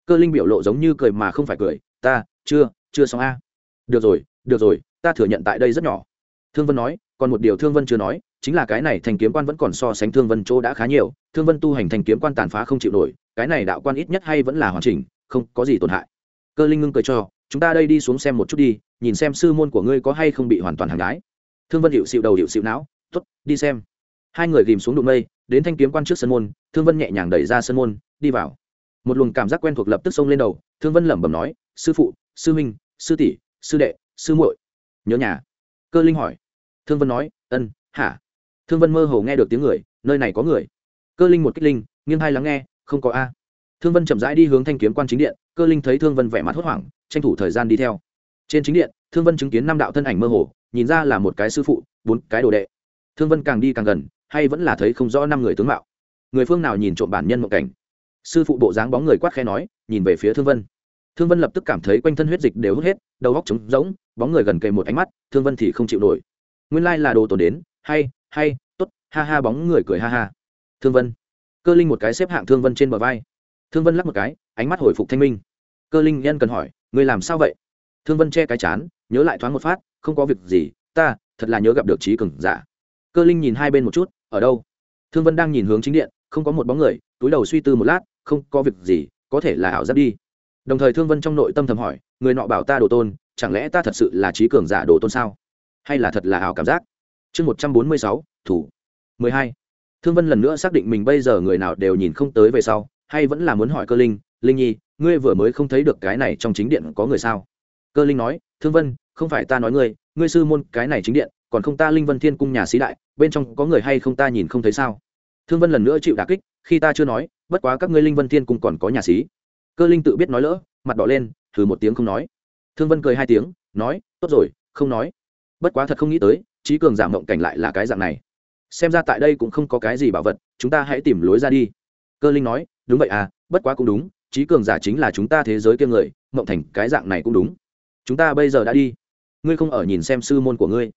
Cơ linh biểu lộ giống như cười mà không phải cười, ta, chưa chưa xong a. Được rồi được rồi, ta thừa nhận tại đây rất nhỏ. Thương vân nói, còn một điều thương vân chưa nói, chính là cái này thành kiếm quan vẫn còn so sánh thương vân chỗ đã khá nhiều, thương vân tu hành thành kiếm quan tàn phá không chịu nổi, cái này đạo quan ít nhất hay vẫn là hoàn chỉnh, không có gì tổn hại. Cơ linh ngưng cười cho, chúng ta đây đi xuống xem một chút đi, nhìn xem sư môn của ngươi có hay không bị hoàn toàn hàng gái thương vân hiệu xịu đầu hiệu xịu não t ố t đi xem. Hai người ghìm xuống đụng mây đến thanh kiếm quan trước sân môn thương vân nhẹ nhàng đẩy ra sân môn đi vào. Một luồng cảm giác quen thuộc lập tức xông lên đầu thương vân lẩm bẩm nói sư phụ sư huynh, sư tỷ sư đệ sư muội. Nhớ nhà? Cơ linh hỏi. Thương vân nói ân hả? Thương vân mơ hồ nghe được tiếng người nơi này có người. Cơ linh một kích linh nghiêng hai lắng nghe không có a. Thương vân chậm rãi đi hướng thanh kiếm quan chính điện cơ linh thấy thương vân vẻ mặt hốt hoảng tranh thủ thời gian đi theo trên chính điện, thương vân chứng kiến năm đạo thân ảnh mơ hồ, nhìn ra là một cái sư phụ, bốn cái đồ đệ. Thương vân càng đi càng gần, hay vẫn là thấy không rõ năm người tướng mạo. Người phương nào nhìn trộm bản nhân mộng cảnh. Sư phụ bộ dáng bóng người quát khe nói, nhìn về phía thương vân. Thương vân lập tức cảm thấy quanh thân huyết dịch đều hút hết, đầu góc trống rỗng, bóng người gần kề một ánh mắt, thương vân thì không chịu nổi. Nguyên lai là đồ tồn đến, hay hay t ố t ha ha bóng người cười ha ha. Thương vân. Cơ linh một cái xếp hạng thương vân trên bờ vai. Thương vân lắc một cái, ánh mắt hồi phục thanh minh. Cơ linh nhân cần hỏi người làm sao vậy? Thương vân che cái chán, nhớ lại thoáng một phát, không có việc gì, ta thật là nhớ gặp được trí cường giả cơ linh nhìn hai bên một chút, ở đâu? Thương vân đang nhìn hướng chính điện, không có một bóng người, túi đầu suy tư một lát, không có việc gì, có thể là ảo giác đi. Đồng thời thương vân trong nội tâm thầm hỏi, người nọ bảo ta đồ tôn, chẳng lẽ ta thật sự là trí cường giả đồ tôn sao? Hay là thật là ảo cảm giác? Chương một trăm bốn mươi sáu, thủ. mười hai. Thương vân lần nữa xác định mình bây giờ người nào đều nhìn không tới về sau, hay vẫn là muốn hỏi cơ linh linh nhi, ngươi vừa mới không thấy được cái này trong chính điện có người sao? Cơ linh nói, thương vân, không phải ta nói ngươi ngươi sư môn cái này chính điện, còn không ta linh vân thiên cung nhà sĩ đại, bên trong có người hay không ta nhìn không thấy sao? Thương vân lần nữa chịu đà kích, khi ta chưa nói, bất quá các ngươi linh vân thiên cung còn có nhà sĩ cơ linh tự biết nói lỡ, mặt đỏ lên, thử một tiếng không nói. Thương vân cười hai tiếng, nói, tốt rồi, không nói. Bất quá thật không nghĩ tới, trí cường giảm mộng cảnh lại là cái dạng này. Xem ra tại đây cũng không có cái gì bảo vật, chúng ta hãy tìm lối ra đi. Cơ linh nói, đúng vậy à bất quá cũng đúng, trí cường giả chính là chúng ta thế giới kiêng người, mộng thành cái dạng này cũng đúng chúng ta bây giờ đã đi. Ngươi không ở nhìn xem sư môn của ngươi.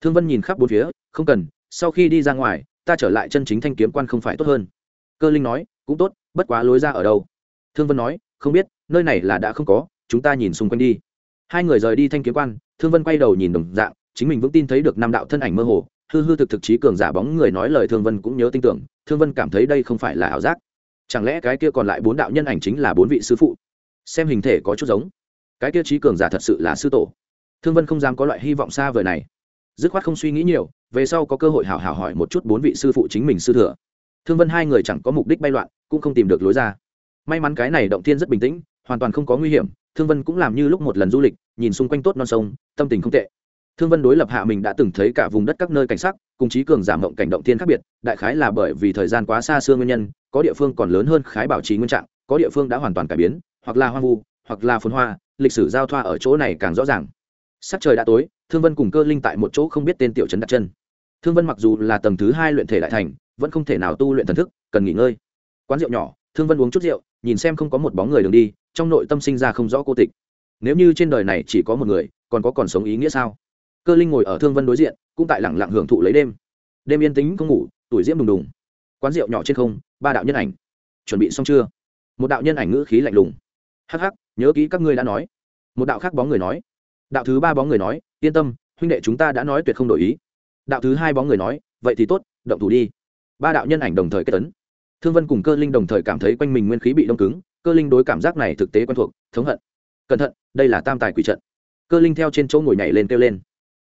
Thương vân nhìn khắp bốn phía, không cần, sau khi đi ra ngoài, ta trở lại chân chính thanh kiếm quan không phải tốt hơn. Cơ linh nói, cũng tốt, bất quá lối ra ở đâu? Thương vân nói, không biết, nơi này là đã không có, chúng ta nhìn xung quanh đi. Hai người rời đi thanh kiếm quan, thương vân quay đầu nhìn đồng dạng, chính mình vững tin thấy được năm đạo thân ảnh mơ hồ, hư hư thực thực trí cường giả bóng người nói lời thương vân cũng nhớ tin tưởng, thương vân cảm thấy đây không phải là ảo giác. Chẳng lẽ cái kia còn lại bốn đạo nhân ảnh chính là bốn vị sư phụ? Xem hình thể có chút giống cái kia trí cường giả thật sự là sư tổ. Thương vân không dám có loại hy vọng xa vời này. Dứt khoát không suy nghĩ nhiều, về sau có cơ hội hào hào hỏi một chút bốn vị sư phụ chính mình sư thừa. Thương vân hai người chẳng có mục đích bay loạn, cũng không tìm được lối ra. May mắn cái này động thiên rất bình tĩnh, hoàn toàn không có nguy hiểm, thương vân cũng làm như lúc một lần du lịch, nhìn xung quanh tốt non sông, tâm tình không tệ. Thương vân đối lập hạ mình đã từng thấy cả vùng đất các nơi cảnh sắc, cùng trí cường giảm mộng cảnh động thiên khác biệt, đại khái là bởi vì thời gian quá xa xưa nguyên nhân, có địa phương còn lớn hơn khái bảo trì nguyên trạng, có địa phương đã hoàn toàn cải biến, hoặc là hoang vu, hoặc là phồn hoa lịch sử giao thoa ở chỗ này càng rõ ràng. Sắc trời đã tối, thương vân cùng cơ linh tại một chỗ không biết tên tiểu trấn đặt chân. Thương vân mặc dù là tầng thứ hai luyện thể đại thành, vẫn không thể nào tu luyện thần thức, cần nghỉ ngơi. Quán rượu nhỏ, thương vân uống chút rượu, nhìn xem không có một bóng người đường đi, trong nội tâm sinh ra không rõ cô tịch. Nếu như trên đời này chỉ có một người, còn có còn sống ý nghĩa sao? Cơ linh ngồi ở thương vân đối diện, cũng tại lẳng lặng hưởng thụ lấy đêm. Đêm yên tĩnh không ngủ, tuổi diễm đùng đùng. Quán rượu nhỏ trên không, ba đạo nhân ảnh. Chuẩn bị xong chưa? Một đạo nhân ảnh ngữ khí lạnh lùng hắc hắc, nhớ kỹ các ngươi đã nói. Một đạo khác bóng người nói. Đạo thứ ba bóng người nói, yên tâm, huynh đệ chúng ta đã nói tuyệt không đổi ý. Đạo thứ hai bóng người nói, vậy thì tốt, động thủ đi. Ba đạo nhân ảnh đồng thời kết tấn. Thương vân cùng cơ linh đồng thời cảm thấy quanh mình nguyên khí bị đông cứng, cơ linh đối cảm giác này thực tế quen thuộc, thống hận. Cẩn thận, đây là tam tài quỷ trận. Cơ linh theo trên chỗ ngồi nhảy lên kêu lên.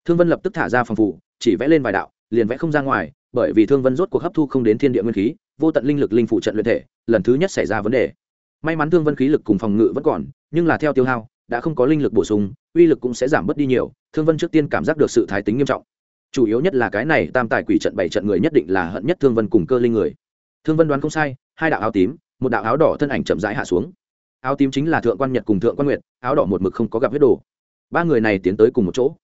Thương vân lập tức thả ra phòng phủ chỉ vẽ lên vài đạo, liền vẽ không ra ngoài, bởi vì thương vân rốt cuộc hấp thu không đến thiên địa nguyên khí, vô tận linh lực linh phụ trận luyện thể, lần thứ nhất xảy ra vấn đề may mắn thương vân khí lực cùng phòng ngự vẫn còn, nhưng là theo tiêu hao, đã không có linh lực bổ sung, uy lực cũng sẽ giảm bớt đi nhiều, thương vân trước tiên cảm giác được sự thái tính nghiêm trọng. Chủ yếu nhất là cái này tam tài quỷ trận bảy trận người nhất định là hận nhất thương vân cùng cơ linh người. Thương vân đoán không sai, hai đạo áo tím, một đạo áo đỏ thân ảnh chậm rãi hạ xuống. Áo tím chính là thượng quan nhật cùng thượng quan nguyệt, áo đỏ một mực không có gặp huyết đồ. Ba người này tiến tới cùng một chỗ.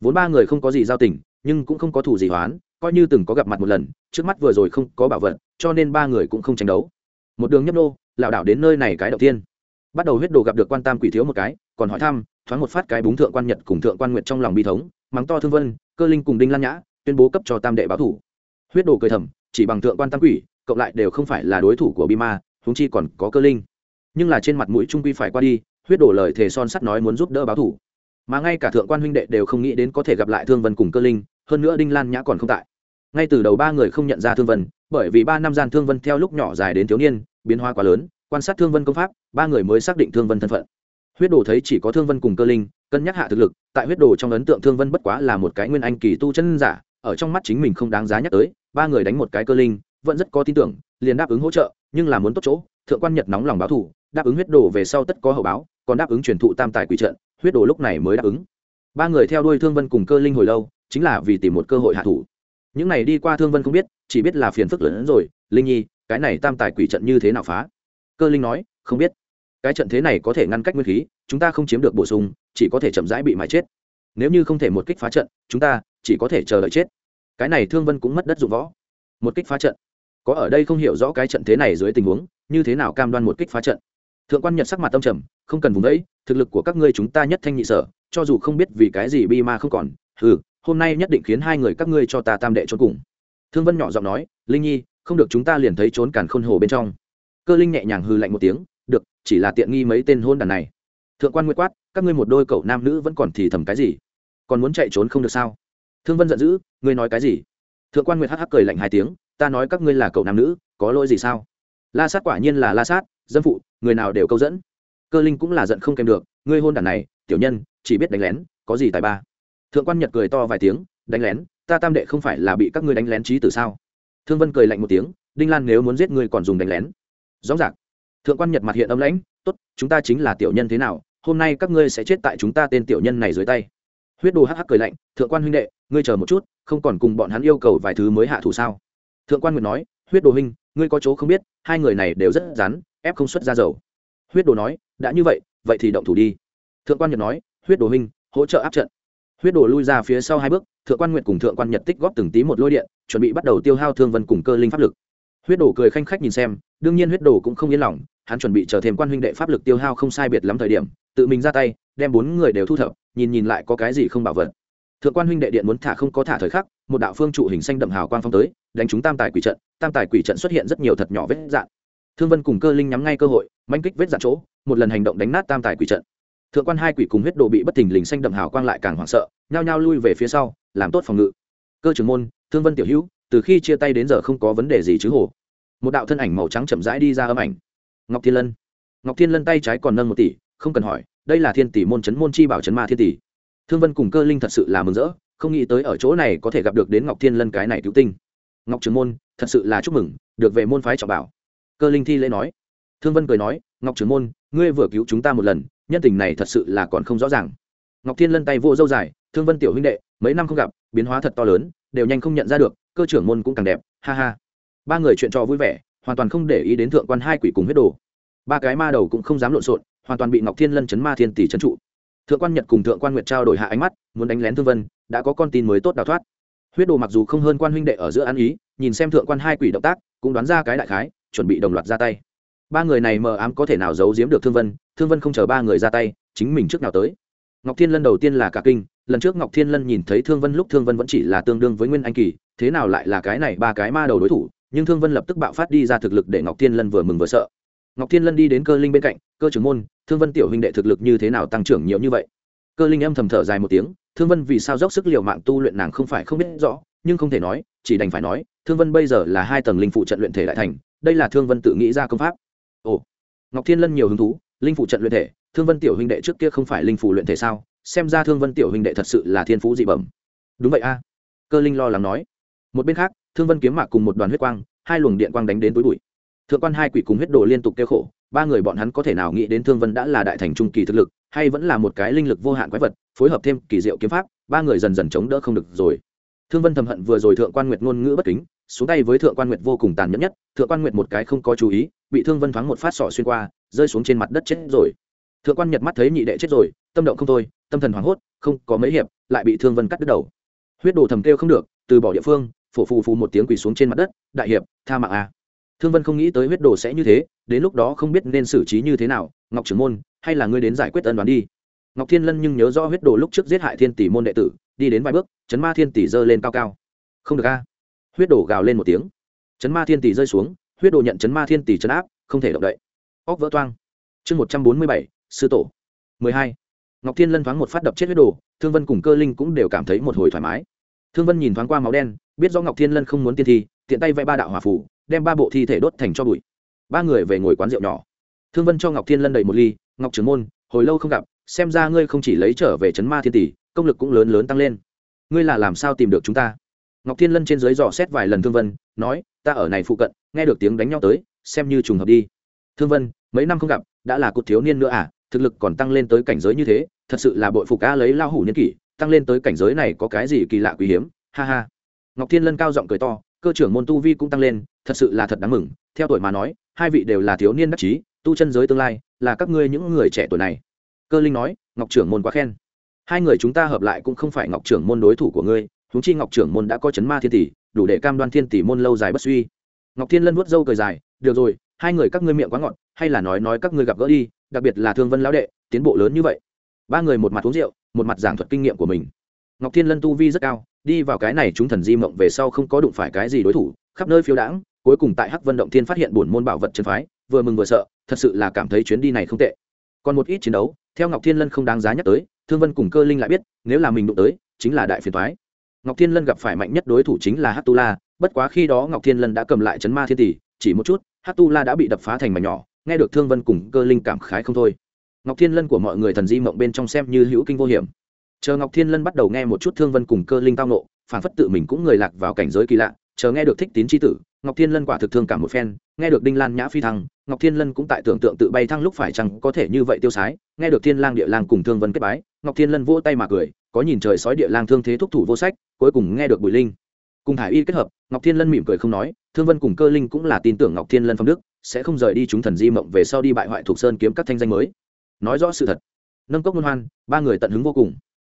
Vốn ba người không có gì giao tình, nhưng cũng không có thủ gì hoán, coi như từng có gặp mặt một lần, trước mắt vừa rồi không có bảo vật, cho nên ba người cũng không tranh đấu. Một đường nhấp nô lảo đảo đến nơi này cái đầu tiên. Bắt đầu huyết đồ gặp được quan tam quỷ thiếu một cái, còn hỏi thăm, thoáng một phát cái búng thượng quan nhật cùng thượng quan nguyệt trong lòng bi thống, mắng to thương vân, cơ linh cùng đinh lan nhã, tuyên bố cấp cho tam đệ báo thủ. Huyết đồ cười thầm, chỉ bằng thượng quan tam quỷ, cộng lại đều không phải là đối thủ của bi ma, huống chi còn có cơ linh. Nhưng là trên mặt mũi trung quy phải qua đi, huyết đổ lời thề son sắt nói muốn giúp đỡ báo thủ. Mà ngay cả thượng quan huynh đệ đều không nghĩ đến có thể gặp lại thương vân cùng cơ linh, hơn nữa đinh lan nhã còn không tại ngay từ đầu ba người không nhận ra thương vân, bởi vì ba năm gian thương vân theo lúc nhỏ dài đến thiếu niên, biến hóa quá lớn, quan sát thương vân công pháp, ba người mới xác định thương vân thân phận. Huyết đồ thấy chỉ có thương vân cùng cơ linh, cân nhắc hạ thực lực, tại huyết đồ trong ấn tượng thương vân bất quá là một cái nguyên anh kỳ tu chân giả, ở trong mắt chính mình không đáng giá nhắc tới, ba người đánh một cái cơ linh, vẫn rất có tin tưởng, liền đáp ứng hỗ trợ, nhưng là muốn tốt chỗ, thượng quan nhật nóng lòng báo thủ đáp ứng huyết đồ về sau tất có hậu báo, còn đáp ứng truyền thụ tam tài quỷ trận, huyết đồ lúc này mới đáp ứng. Ba người theo đuôi thương vân cùng cơ linh hồi lâu, chính là vì tìm một cơ hội hạ thủ những này đi qua thương vân không biết, chỉ biết là phiền phức lớn hơn rồi. Linh nhi, cái này tam tài quỷ trận như thế nào phá? Cơ linh nói, không biết. Cái trận thế này có thể ngăn cách nguyên khí, chúng ta không chiếm được bổ sung, chỉ có thể chậm rãi bị mãi chết. Nếu như không thể một kích phá trận, chúng ta chỉ có thể chờ đợi chết. Cái này thương vân cũng mất đất dụng võ. Một kích phá trận. Có ở đây không hiểu rõ cái trận thế này dưới tình huống, như thế nào cam đoan một kích phá trận? Thượng quan nhật sắc mặt tâm trầm, không cần vùng đấy thực lực của các ngươi chúng ta nhất thanh nhị sở, cho dù không biết vì cái gì bi ma không còn ừ hôm nay nhất định khiến hai người các ngươi cho ta tam đệ trốn cùng. Thương vân nhỏ giọng nói, linh nhi, không được chúng ta liền thấy trốn càn khôn hồ bên trong. Cơ linh nhẹ nhàng hư lạnh một tiếng, được, chỉ là tiện nghi mấy tên hôn đàn này. Thượng quan nguyệt quát, các ngươi một đôi cậu nam nữ vẫn còn thì thầm cái gì? Còn muốn chạy trốn không được sao? Thương vân giận dữ, ngươi nói cái gì? Thượng quan nguyệt hắc hắc cười lạnh hai tiếng, ta nói các ngươi là cậu nam nữ, có lỗi gì sao? La sát quả nhiên là la sát dân phụ, người nào đều câu dẫn. Cơ linh cũng là giận không kèm được, ngươi hôn đàn này, tiểu nhân, chỉ biết đánh lén, có gì tài ba? Thượng quan nhật cười to vài tiếng, đánh lén, ta tam đệ không phải là bị các ngươi đánh lén trí từ sao? Thương vân cười lạnh một tiếng, đinh lan nếu muốn giết ngươi còn dùng đánh lén. Rõ ràng. Thượng quan nhật mặt hiện âm lãnh, tốt, chúng ta chính là tiểu nhân thế nào, hôm nay các ngươi sẽ chết tại chúng ta tên tiểu nhân này dưới tay. Huyết đồ hắc hắc cười lạnh, thượng quan huynh đệ, ngươi chờ một chút, không còn cùng bọn hắn yêu cầu vài thứ mới hạ thủ sao? Thượng quan nguyệt nói, huyết đồ huynh, ngươi có chỗ không biết, hai người này đều rất rắn, ép không xuất ra dầu. Huyết đồ nói, đã như vậy vậy thì động thủ đi. Thượng quan nhật nói, huyết đồ huynh, hỗ trợ áp trận huyết đồ lui ra phía sau hai bước, thượng quan nguyệt cùng thượng quan nhật tích góp từng tí một lôi điện, chuẩn bị bắt đầu tiêu hao thương vân cùng cơ linh pháp lực. Huyết đồ cười khanh khách nhìn xem, đương nhiên huyết đồ cũng không yên lòng, hắn chuẩn bị chờ thêm quan huynh đệ pháp lực tiêu hao không sai biệt lắm thời điểm, tự mình ra tay, đem bốn người đều thu thập, nhìn nhìn lại có cái gì không bảo vật. Thượng quan huynh đệ điện muốn thả không có thả thời khắc, một đạo phương trụ hình xanh đậm hào quang phong tới, đánh chúng tam tài quỷ trận, tam tài quỷ trận xuất hiện rất nhiều thật nhỏ vết dạn. Thương vân cùng cơ linh nhắm ngay cơ hội manh kích vết dạn chỗ, một lần hành động đánh nát tam tài quỷ trận thượng quan hai quỷ cùng huyết đồ bị bất thình lình xanh đậm hào quang lại càng hoảng sợ, nhao nhao lui về phía sau, làm tốt phòng ngự. Cơ trưởng môn, thương vân tiểu hữu, từ khi chia tay đến giờ không có vấn đề gì chứ hồ. Một đạo thân ảnh màu trắng chậm rãi đi ra âm ảnh. Ngọc thiên lân. Ngọc thiên lân tay trái còn nâng một tỷ, không cần hỏi, đây là thiên tỷ môn chấn môn chi bảo chấn ma thiên tỷ. Thương vân cùng cơ linh thật sự là mừng rỡ, không nghĩ tới ở chỗ này có thể gặp được đến ngọc thiên lân cái này cứu tinh. Ngọc trưởng môn, thật sự là chúc mừng, được về môn phái trọng bảo. Cơ linh thi lễ nói. Thương vân cười nói, ngọc trưởng môn, ngươi vừa cứu chúng ta một lần nhân tình này thật sự là còn không rõ ràng. Ngọc thiên lân tay vô dâu dài, thương vân tiểu huynh đệ, mấy năm không gặp, biến hóa thật to lớn, đều nhanh không nhận ra được, cơ trưởng môn cũng càng đẹp, ha ha. Ba người chuyện trò vui vẻ, hoàn toàn không để ý đến thượng quan hai quỷ cùng huyết đồ. Ba cái ma đầu cũng không dám lộn xộn, hoàn toàn bị ngọc thiên lân chấn ma thiên tỷ trấn trụ. Thượng quan nhật cùng thượng quan nguyệt trao đổi hạ ánh mắt, muốn đánh lén thương vân, đã có con tin mới tốt đào thoát. Huyết đồ mặc dù không hơn quan huynh đệ ở giữa ăn ý, nhìn xem thượng quan hai quỷ động tác, cũng đoán ra cái đại khái, chuẩn bị đồng loạt ra tay. Ba người này mờ ám có thể nào giấu giếm được thương vân thương vân không chờ ba người ra tay, chính mình trước nào tới. Ngọc thiên lân đầu tiên là cả kinh, lần trước ngọc thiên lân nhìn thấy thương vân lúc thương vân vẫn chỉ là tương đương với nguyên anh kỳ, thế nào lại là cái này ba cái ma đầu đối thủ, nhưng thương vân lập tức bạo phát đi ra thực lực để ngọc thiên lân vừa mừng vừa sợ. Ngọc thiên lân đi đến cơ linh bên cạnh, cơ trưởng môn, thương vân tiểu huynh đệ thực lực như thế nào tăng trưởng nhiều như vậy? Cơ linh âm thầm thở dài một tiếng, thương vân vì sao dốc sức liều mạng tu luyện nàng không phải không biết rõ, nhưng không thể nói, chỉ đành phải nói, thương vân bây giờ là hai tầng linh phụ trận luyện thể đại thành, đây là thương vân tự nghĩ ra công pháp. Ồ. Ngọc thiên lân nhiều hứng thú linh phụ trận luyện thể, thương vân tiểu huynh đệ trước kia không phải linh phụ luyện thể sao? Xem ra thương vân tiểu huynh đệ thật sự là thiên phú dị bẩm. Đúng vậy a, cơ linh lo lắng nói. Một bên khác, thương vân kiếm mạc cùng một đoàn huyết quang, hai luồng điện quang đánh đến túi bụi. Thượng quan hai quỷ cùng huyết đồ liên tục kêu khổ, ba người bọn hắn có thể nào nghĩ đến thương vân đã là đại thành trung kỳ thực lực, hay vẫn là một cái linh lực vô hạn quái vật, phối hợp thêm kỳ diệu kiếm pháp, ba người dần dần chống đỡ không được rồi thương vân thầm hận vừa rồi thượng quan nguyệt ngôn ngữ bất kính, xuống tay với thượng quan nguyệt vô cùng tàn nhẫn nhất, thượng quan nguyệt một cái không có chú ý, bị thương vân thoáng một phát sỏ xuyên qua, rơi xuống trên mặt đất chết rồi. Thượng quan nhật mắt thấy nhị đệ chết rồi, tâm động không thôi, tâm thần hoảng hốt, không có mấy hiệp, lại bị thương vân cắt đứt đầu. Huyết đồ thầm kêu không được, từ bỏ địa phương, phổ phù phù một tiếng quỳ xuống trên mặt đất, đại hiệp, tha mạng a thương vân không nghĩ tới huyết đồ sẽ như thế, đến lúc đó không biết nên xử trí như thế nào, ngọc trưởng môn, hay là ngươi đến giải quyết ân đoán đi. Ngọc thiên lân nhưng nhớ rõ huyết đồ lúc trước giết hại thiên tỷ môn đệ tử đi đến vài bước chấn ma thiên tỷ giơ lên cao cao. Không được a. Huyết đồ gào lên một tiếng. Chấn ma thiên tỷ rơi xuống, huyết đồ nhận chấn ma thiên tỷ chấn áp, không thể động đậy. Óc vỡ toang. Chương một trăm bốn mươi bảy, sư tổ. mười hai. Ngọc thiên lân thoáng một phát đập chết huyết đồ thương vân cùng cơ linh cũng đều cảm thấy một hồi thoải mái. Thương vân nhìn thoáng qua máu đen, biết do ngọc thiên lân không muốn tiên thi, tiện tay vẽ ba đạo hòa phủ đem ba bộ thi thể đốt thành cho bụi. Ba người về ngồi quán rượu nhỏ. Thương vân cho ngọc thiên lân đầy một ly, ngọc trưởng môn, hồi lâu không gặp, xem ra ngươi không chỉ lấy trở về chấn ma thiên tỷ công lực cũng lớn lớn tăng lên. Ngươi là làm sao tìm được chúng ta? Ngọc thiên lân trên dưới dò xét vài lần thương vân, nói, ta ở này phụ cận, nghe được tiếng đánh nhau tới, xem như trùng hợp đi. Thương vân, mấy năm không gặp, đã là cột thiếu niên nữa à? Thực lực còn tăng lên tới cảnh giới như thế, thật sự là bội phục cá lấy lao hủ nhân kỷ, tăng lên tới cảnh giới này có cái gì kỳ lạ quý hiếm? Ha ha. Ngọc thiên lân cao giọng cười to, cơ trưởng môn tu vi cũng tăng lên, thật sự là thật đáng mừng. Theo tuổi mà nói, hai vị đều là thiếu niên đắc chí, tu chân giới tương lai, là các ngươi những người trẻ tuổi này. Cơ linh nói, ngọc trưởng môn quá khen hai người chúng ta hợp lại cũng không phải ngọc trưởng môn đối thủ của ngươi húng chi ngọc trưởng môn đã có chấn ma thiên tỷ, đủ để cam đoan thiên tỷ môn lâu dài bất suy. Ngọc thiên lân vuốt râu cười dài, được rồi, hai người các ngươi miệng quá ngọt, hay là nói nói các ngươi gặp gỡ đi, đặc biệt là thương vân lão đệ, tiến bộ lớn như vậy. Ba người một mặt uống rượu, một mặt giảng thuật kinh nghiệm của mình. Ngọc thiên lân tu vi rất cao, đi vào cái này chúng thần di mộng về sau không có đụng phải cái gì đối thủ, khắp nơi phiêu đãng, cuối cùng tại hắc vân động thiên phát hiện bổn môn bảo vật chân phái, vừa mừng vừa sợ, thật sự là cảm thấy chuyến đi này không tệ. Còn một ít chiến đấu theo ngọc thiên lân không đáng giá nhắc tới, thương vân cùng cơ linh lại biết, nếu là mình đụng tới, chính là đại phiền thoái ngọc thiên lân gặp phải mạnh nhất đối thủ chính là hát tu la bất quá khi đó ngọc thiên lân đã cầm lại chấn ma thiên tỷ, chỉ một chút hát tu la đã bị đập phá thành mảnh nhỏ, nghe được thương vân cùng cơ linh cảm khái không thôi. Ngọc thiên lân của mọi người thần di mộng bên trong xem như hữu kinh vô hiểm. Chờ ngọc thiên lân bắt đầu nghe một chút thương vân cùng cơ linh tao nộ phản phất tự mình cũng người lạc vào cảnh giới kỳ lạ, chờ nghe được thích tín tri tử ngọc thiên lân quả thực thương cả một phen, nghe được đinh lan nhã phi thăng, ngọc thiên lân cũng tại tưởng tượng tự bay thăng lúc phải chăng có thể như vậy tiêu sái, nghe được thiên lang địa lang cùng thương vân kết bái, ngọc thiên lân vỗ tay mà cười, có nhìn trời sói địa lang thương thế thúc thủ vô sách, cuối cùng nghe được bùi linh. Cùng Thải y kết hợp, ngọc thiên lân mỉm cười không nói, thương vân cùng cơ linh cũng là tin tưởng ngọc thiên lân phong đức, sẽ không rời đi chúng thần di mộng về sau đi bại hoại thuộc sơn kiếm các thanh danh mới. Nói rõ sự thật, nâng cốc môn hoan, ba người tận hứng vô cùng.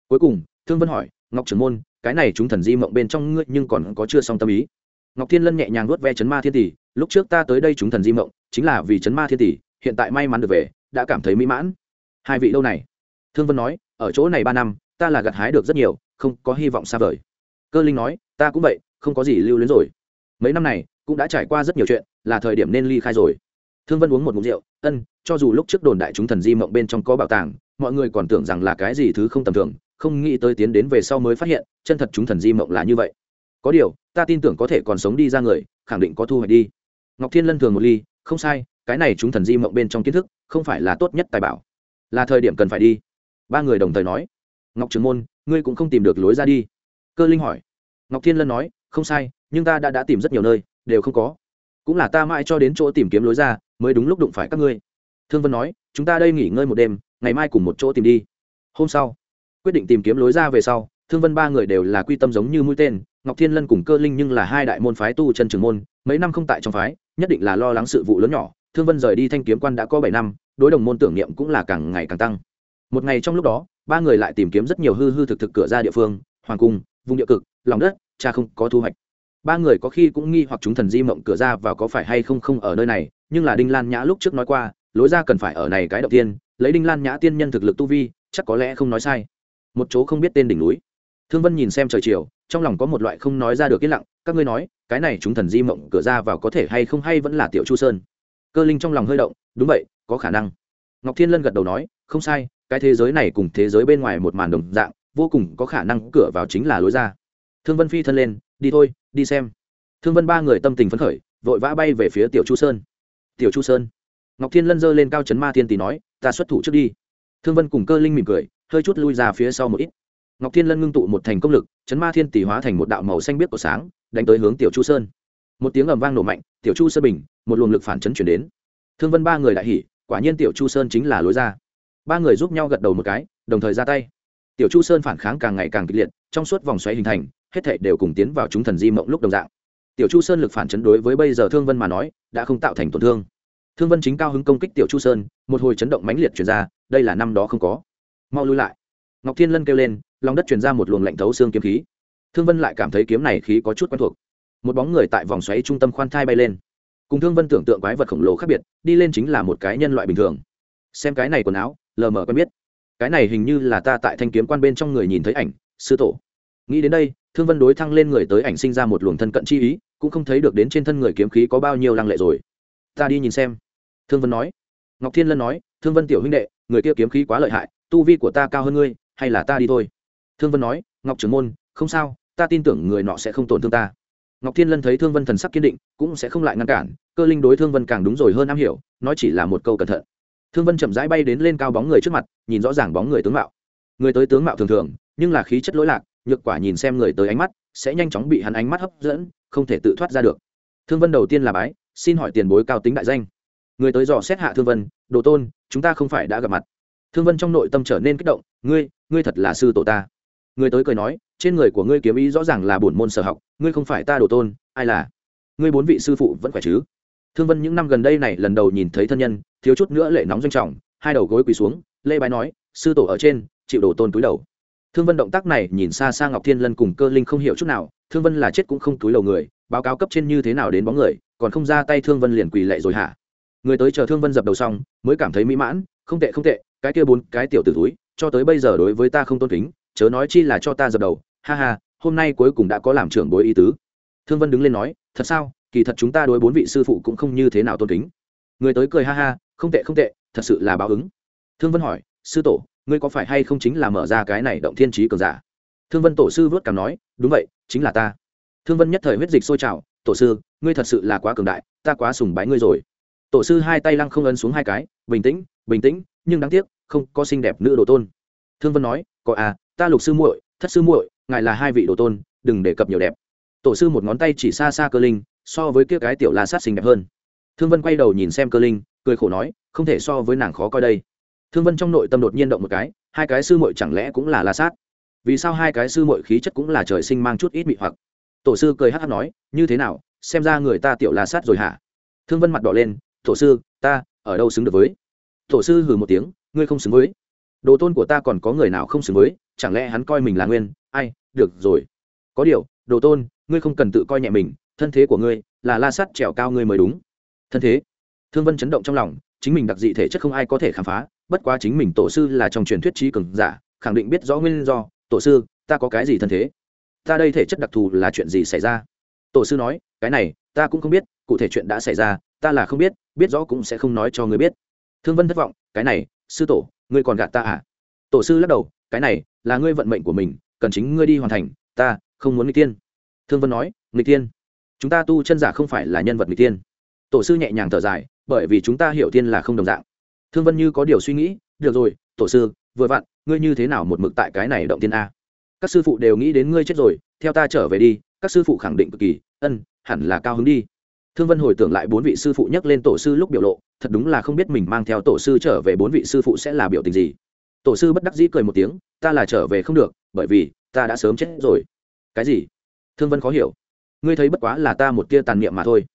Cuối cùng, thương vân hỏi, ngọc trưởng môn, cái này chúng thần di mộng bên trong ngươi nhưng còn có chưa xong tâm ý? Ngọc thiên lân nhẹ nhàng nuốt ve chấn ma thiên tỷ, lúc trước ta tới đây chúng thần di mộng, chính là vì chấn ma thiên tỷ, hiện tại may mắn được về, đã cảm thấy mỹ mãn. Hai vị lâu này? Thương vân nói, ở chỗ này ba năm, ta là gặt hái được rất nhiều, không có hy vọng xa vời. Cơ linh nói, ta cũng vậy, không có gì lưu luyến rồi. Mấy năm này, cũng đã trải qua rất nhiều chuyện, là thời điểm nên ly khai rồi. Thương vân uống một ngụm rượu, ân, cho dù lúc trước đồn đại chúng thần di mộng bên trong có bảo tàng, mọi người còn tưởng rằng là cái gì thứ không tầm thường, không nghĩ tới tiến đến về sau mới phát hiện, chân thật chúng thần di mộng là như vậy có điều, ta tin tưởng có thể còn sống đi ra người, khẳng định có thu hoạch đi. Ngọc thiên lân thường một ly, không sai, cái này chúng thần di mộng bên trong kiến thức, không phải là tốt nhất tài bảo. Là thời điểm cần phải đi. Ba người đồng thời nói. Ngọc trường môn, ngươi cũng không tìm được lối ra đi. Cơ linh hỏi. Ngọc thiên lân nói, không sai, nhưng ta đã đã tìm rất nhiều nơi, đều không có. Cũng là ta mãi cho đến chỗ tìm kiếm lối ra, mới đúng lúc đụng phải các ngươi. Thương vân nói, chúng ta đây nghỉ ngơi một đêm, ngày mai cùng một chỗ tìm đi. Hôm sau, quyết định tìm kiếm lối ra về sau, thương vân ba người đều là quy tâm giống như mũi tên ngọc thiên lân cùng cơ linh nhưng là hai đại môn phái tu chân trường môn, mấy năm không tại trong phái, nhất định là lo lắng sự vụ lớn nhỏ. Thương vân rời đi thanh kiếm quan đã có bảy năm, đối đồng môn tưởng niệm cũng là càng ngày càng tăng. Một ngày trong lúc đó, ba người lại tìm kiếm rất nhiều hư hư thực thực cửa ra địa phương, hoàng cung, vùng địa cực, lòng đất, cha không có thu hoạch. Ba người có khi cũng nghi hoặc chúng thần di mộng cửa ra và có phải hay không không ở nơi này, nhưng là đinh lan nhã lúc trước nói qua, lối ra cần phải ở này cái đầu tiên, lấy đinh lan nhã tiên nhân thực lực tu vi, chắc có lẽ không nói sai. Một chỗ không biết tên đỉnh núi. Thương vân nhìn xem trời chiều trong lòng có một loại không nói ra được yên lặng, các ngươi nói, cái này chúng thần di mộng cửa ra vào có thể hay không hay vẫn là tiểu chu sơn? Cơ linh trong lòng hơi động, đúng vậy, có khả năng. Ngọc thiên lân gật đầu nói, không sai, cái thế giới này cùng thế giới bên ngoài một màn đồng dạng, vô cùng có khả năng cửa vào chính là lối ra. Thương vân phi thân lên, đi thôi, đi xem. Thương vân ba người tâm tình phấn khởi, vội vã bay về phía tiểu chu sơn. Tiểu chu sơn. Ngọc thiên lân giơ lên cao chấn ma thiên tỷ nói, ta xuất thủ trước đi. Thương vân cùng cơ linh mỉm cười, hơi chút lui ra phía sau một ít. Ngọc thiên lân ngưng tụ một thành công lực chấn ma thiên tỷ hóa thành một đạo màu xanh biếc của sáng, đánh tới hướng tiểu chu sơn. Một tiếng ầm vang nổ mạnh, tiểu chu sơn bình, một luồng lực phản chấn chuyển đến. Thương vân ba người đại hỉ, quả nhiên tiểu chu sơn chính là lối ra. Ba người giúp nhau gật đầu một cái, đồng thời ra tay. Tiểu chu sơn phản kháng càng ngày càng kịch liệt, trong suốt vòng xoáy hình thành, hết thảy đều cùng tiến vào chúng thần di mộng lúc đồng dạng. Tiểu chu sơn lực phản chấn đối với bây giờ thương vân mà nói, đã không tạo thành tổn thương. Thương vân chính cao hứng công kích tiểu chu sơn, một hồi chấn động mãnh liệt chuyển ra, đây là năm đó không có. Mau lui lại. Ngọc thiên lân kêu lên lòng đất truyền ra một luồng lạnh thấu xương kiếm khí. Thương vân lại cảm thấy kiếm này khí có chút quen thuộc. Một bóng người tại vòng xoáy trung tâm khoan thai bay lên. Cùng thương vân tưởng tượng quái vật khổng lồ khác biệt, đi lên chính là một cái nhân loại bình thường. Xem cái này quần áo, lờ mờ quen biết. Cái này hình như là ta tại thanh kiếm quan bên trong người nhìn thấy ảnh, sư tổ. Nghĩ đến đây, thương vân đối thăng lên người tới ảnh sinh ra một luồng thân cận chi ý, cũng không thấy được đến trên thân người kiếm khí có bao nhiêu lăng lệ rồi. Ta đi nhìn xem. Thương vân nói. Ngọc thiên lân nói, thương vân tiểu huynh đệ, người kia kiếm khí quá lợi hại, tu vi của ta cao hơn ngươi, hay là ta đi thôi? Thương vân nói, ngọc trưởng môn, không sao, ta tin tưởng người nọ sẽ không tổn thương ta. Ngọc thiên lân thấy thương vân thần sắc kiên định, cũng sẽ không lại ngăn cản, cơ linh đối thương vân càng đúng rồi hơn am hiểu, nói chỉ là một câu cẩn thận. Thương vân chậm rãi bay đến lên cao bóng người trước mặt, nhìn rõ ràng bóng người tướng mạo. Người tới tướng mạo thường thường, nhưng là khí chất lỗi lạc, nhược quả nhìn xem người tới ánh mắt, sẽ nhanh chóng bị hắn ánh mắt hấp dẫn, không thể tự thoát ra được. Thương vân đầu tiên là bái, xin hỏi tiền bối cao tính đại danh. Người tới dò xét hạ thương vân, đồ tôn, chúng ta không phải đã gặp mặt. Thương vân trong nội tâm trở nên kích động, ngươi ngươi thật là sư tổ ta người tới cười nói, trên người của ngươi kiếm ý rõ ràng là bổn môn sở học, ngươi không phải ta đồ tôn, ai là? Ngươi bốn vị sư phụ vẫn khỏe chứ? Thương vân những năm gần đây này lần đầu nhìn thấy thân nhân, thiếu chút nữa lệ nóng doanh trọng, hai đầu gối quỳ xuống lê bái nói, sư tổ ở trên, chịu đồ tôn túi đầu. Thương vân động tác này nhìn xa xa ngọc thiên lân cùng cơ linh không hiểu chút nào, thương vân là chết cũng không túi đầu người, báo cáo cấp trên như thế nào đến bóng người, còn không ra tay thương vân liền quỳ lệ rồi hả? Người tới chờ thương vân dập đầu xong, mới cảm thấy mỹ mãn, không tệ không tệ, cái kia bốn cái tiểu tử túi, cho tới bây giờ đối với ta không tôn kính chớ nói chi là cho ta dập đầu, ha ha, hôm nay cuối cùng đã có làm trưởng bối ý tứ. Thương vân đứng lên nói, thật sao, kỳ thật chúng ta đối bốn vị sư phụ cũng không như thế nào tôn kính. Người tới cười ha ha, không tệ không tệ, thật sự là báo ứng. Thương vân hỏi, sư tổ, ngươi có phải hay không chính là mở ra cái này động thiên trí cường giả? Thương vân tổ sư vớt cảm nói, đúng vậy, chính là ta. Thương vân nhất thời huyết dịch sôi trào, tổ sư, ngươi thật sự là quá cường đại, ta quá sùng bái ngươi rồi. Tổ sư hai tay lăng không ấn xuống hai cái, bình tĩnh bình tĩnh, nhưng đáng tiếc, không có xinh đẹp nữ đồ tôn. Thương vân nói, có à ta lục sư muội, thất sư muội, ngài là hai vị đồ tôn, đừng đề cập nhiều đẹp. Tổ sư một ngón tay chỉ xa xa cơ linh, so với kia cái tiểu la sát xinh đẹp hơn. Thương vân quay đầu nhìn xem cơ linh, cười khổ nói, không thể so với nàng khó coi đây. Thương vân trong nội tâm đột nhiên động một cái, hai cái sư muội chẳng lẽ cũng là la sát? Vì sao hai cái sư muội khí chất cũng là trời sinh mang chút ít bị hoặc? Tổ sư cười hát hát nói, như thế nào, xem ra người ta tiểu la sát rồi hả? Thương vân mặt đỏ lên, tổ sư, ta ở đâu xứng được với? Tổ sư hừ một tiếng, ngươi không xứng với. Đồ tôn của ta còn có người nào không xứng với? Chẳng lẽ hắn coi mình là nguyên? Ai? Được rồi. Có điều, đồ tôn, ngươi không cần tự coi nhẹ mình, thân thế của ngươi là la sắt trèo cao ngươi mới đúng. Thân thế? Thương vân chấn động trong lòng, chính mình đặc dị thể chất không ai có thể khám phá, bất quá chính mình tổ sư là trong truyền thuyết trí cường giả, khẳng định biết rõ nguyên do. Tổ sư, ta có cái gì thân thế? Ta đây thể chất đặc thù là chuyện gì xảy ra? Tổ sư nói, cái này, ta cũng không biết, cụ thể chuyện đã xảy ra, ta là không biết biết rõ cũng sẽ không nói cho ngươi biết. Thương vân thất vọng, cái này, sư tổ, ngươi còn gạt ta à? Tổ sư lắc đầu cái này là ngươi vận mệnh của mình, cần chính ngươi đi hoàn thành, ta không muốn nghịch tiên thương vân nói, nghịch tiên chúng ta tu chân giả không phải là nhân vật nghịch tiên tổ sư nhẹ nhàng thở dài, bởi vì chúng ta hiểu tiên là không đồng dạng. Thương vân như có điều suy nghĩ, được rồi, tổ sư, vừa vặn, ngươi như thế nào một mực tại cái này động tiên a? Các sư phụ đều nghĩ đến ngươi chết rồi, theo ta trở về đi, các sư phụ khẳng định cực kỳ, ân, hẳn là cao hứng đi. Thương vân hồi tưởng lại bốn vị sư phụ nhắc lên tổ sư lúc biểu lộ, thật đúng là không biết mình mang theo tổ sư trở về bốn vị sư phụ sẽ là biểu tình gì tổ sư bất đắc dĩ cười một tiếng, ta là trở về không được, bởi vì ta đã sớm chết rồi. Cái gì? Thương vân khó hiểu. Ngươi thấy bất quá là ta một tia tàn niệm mà thôi.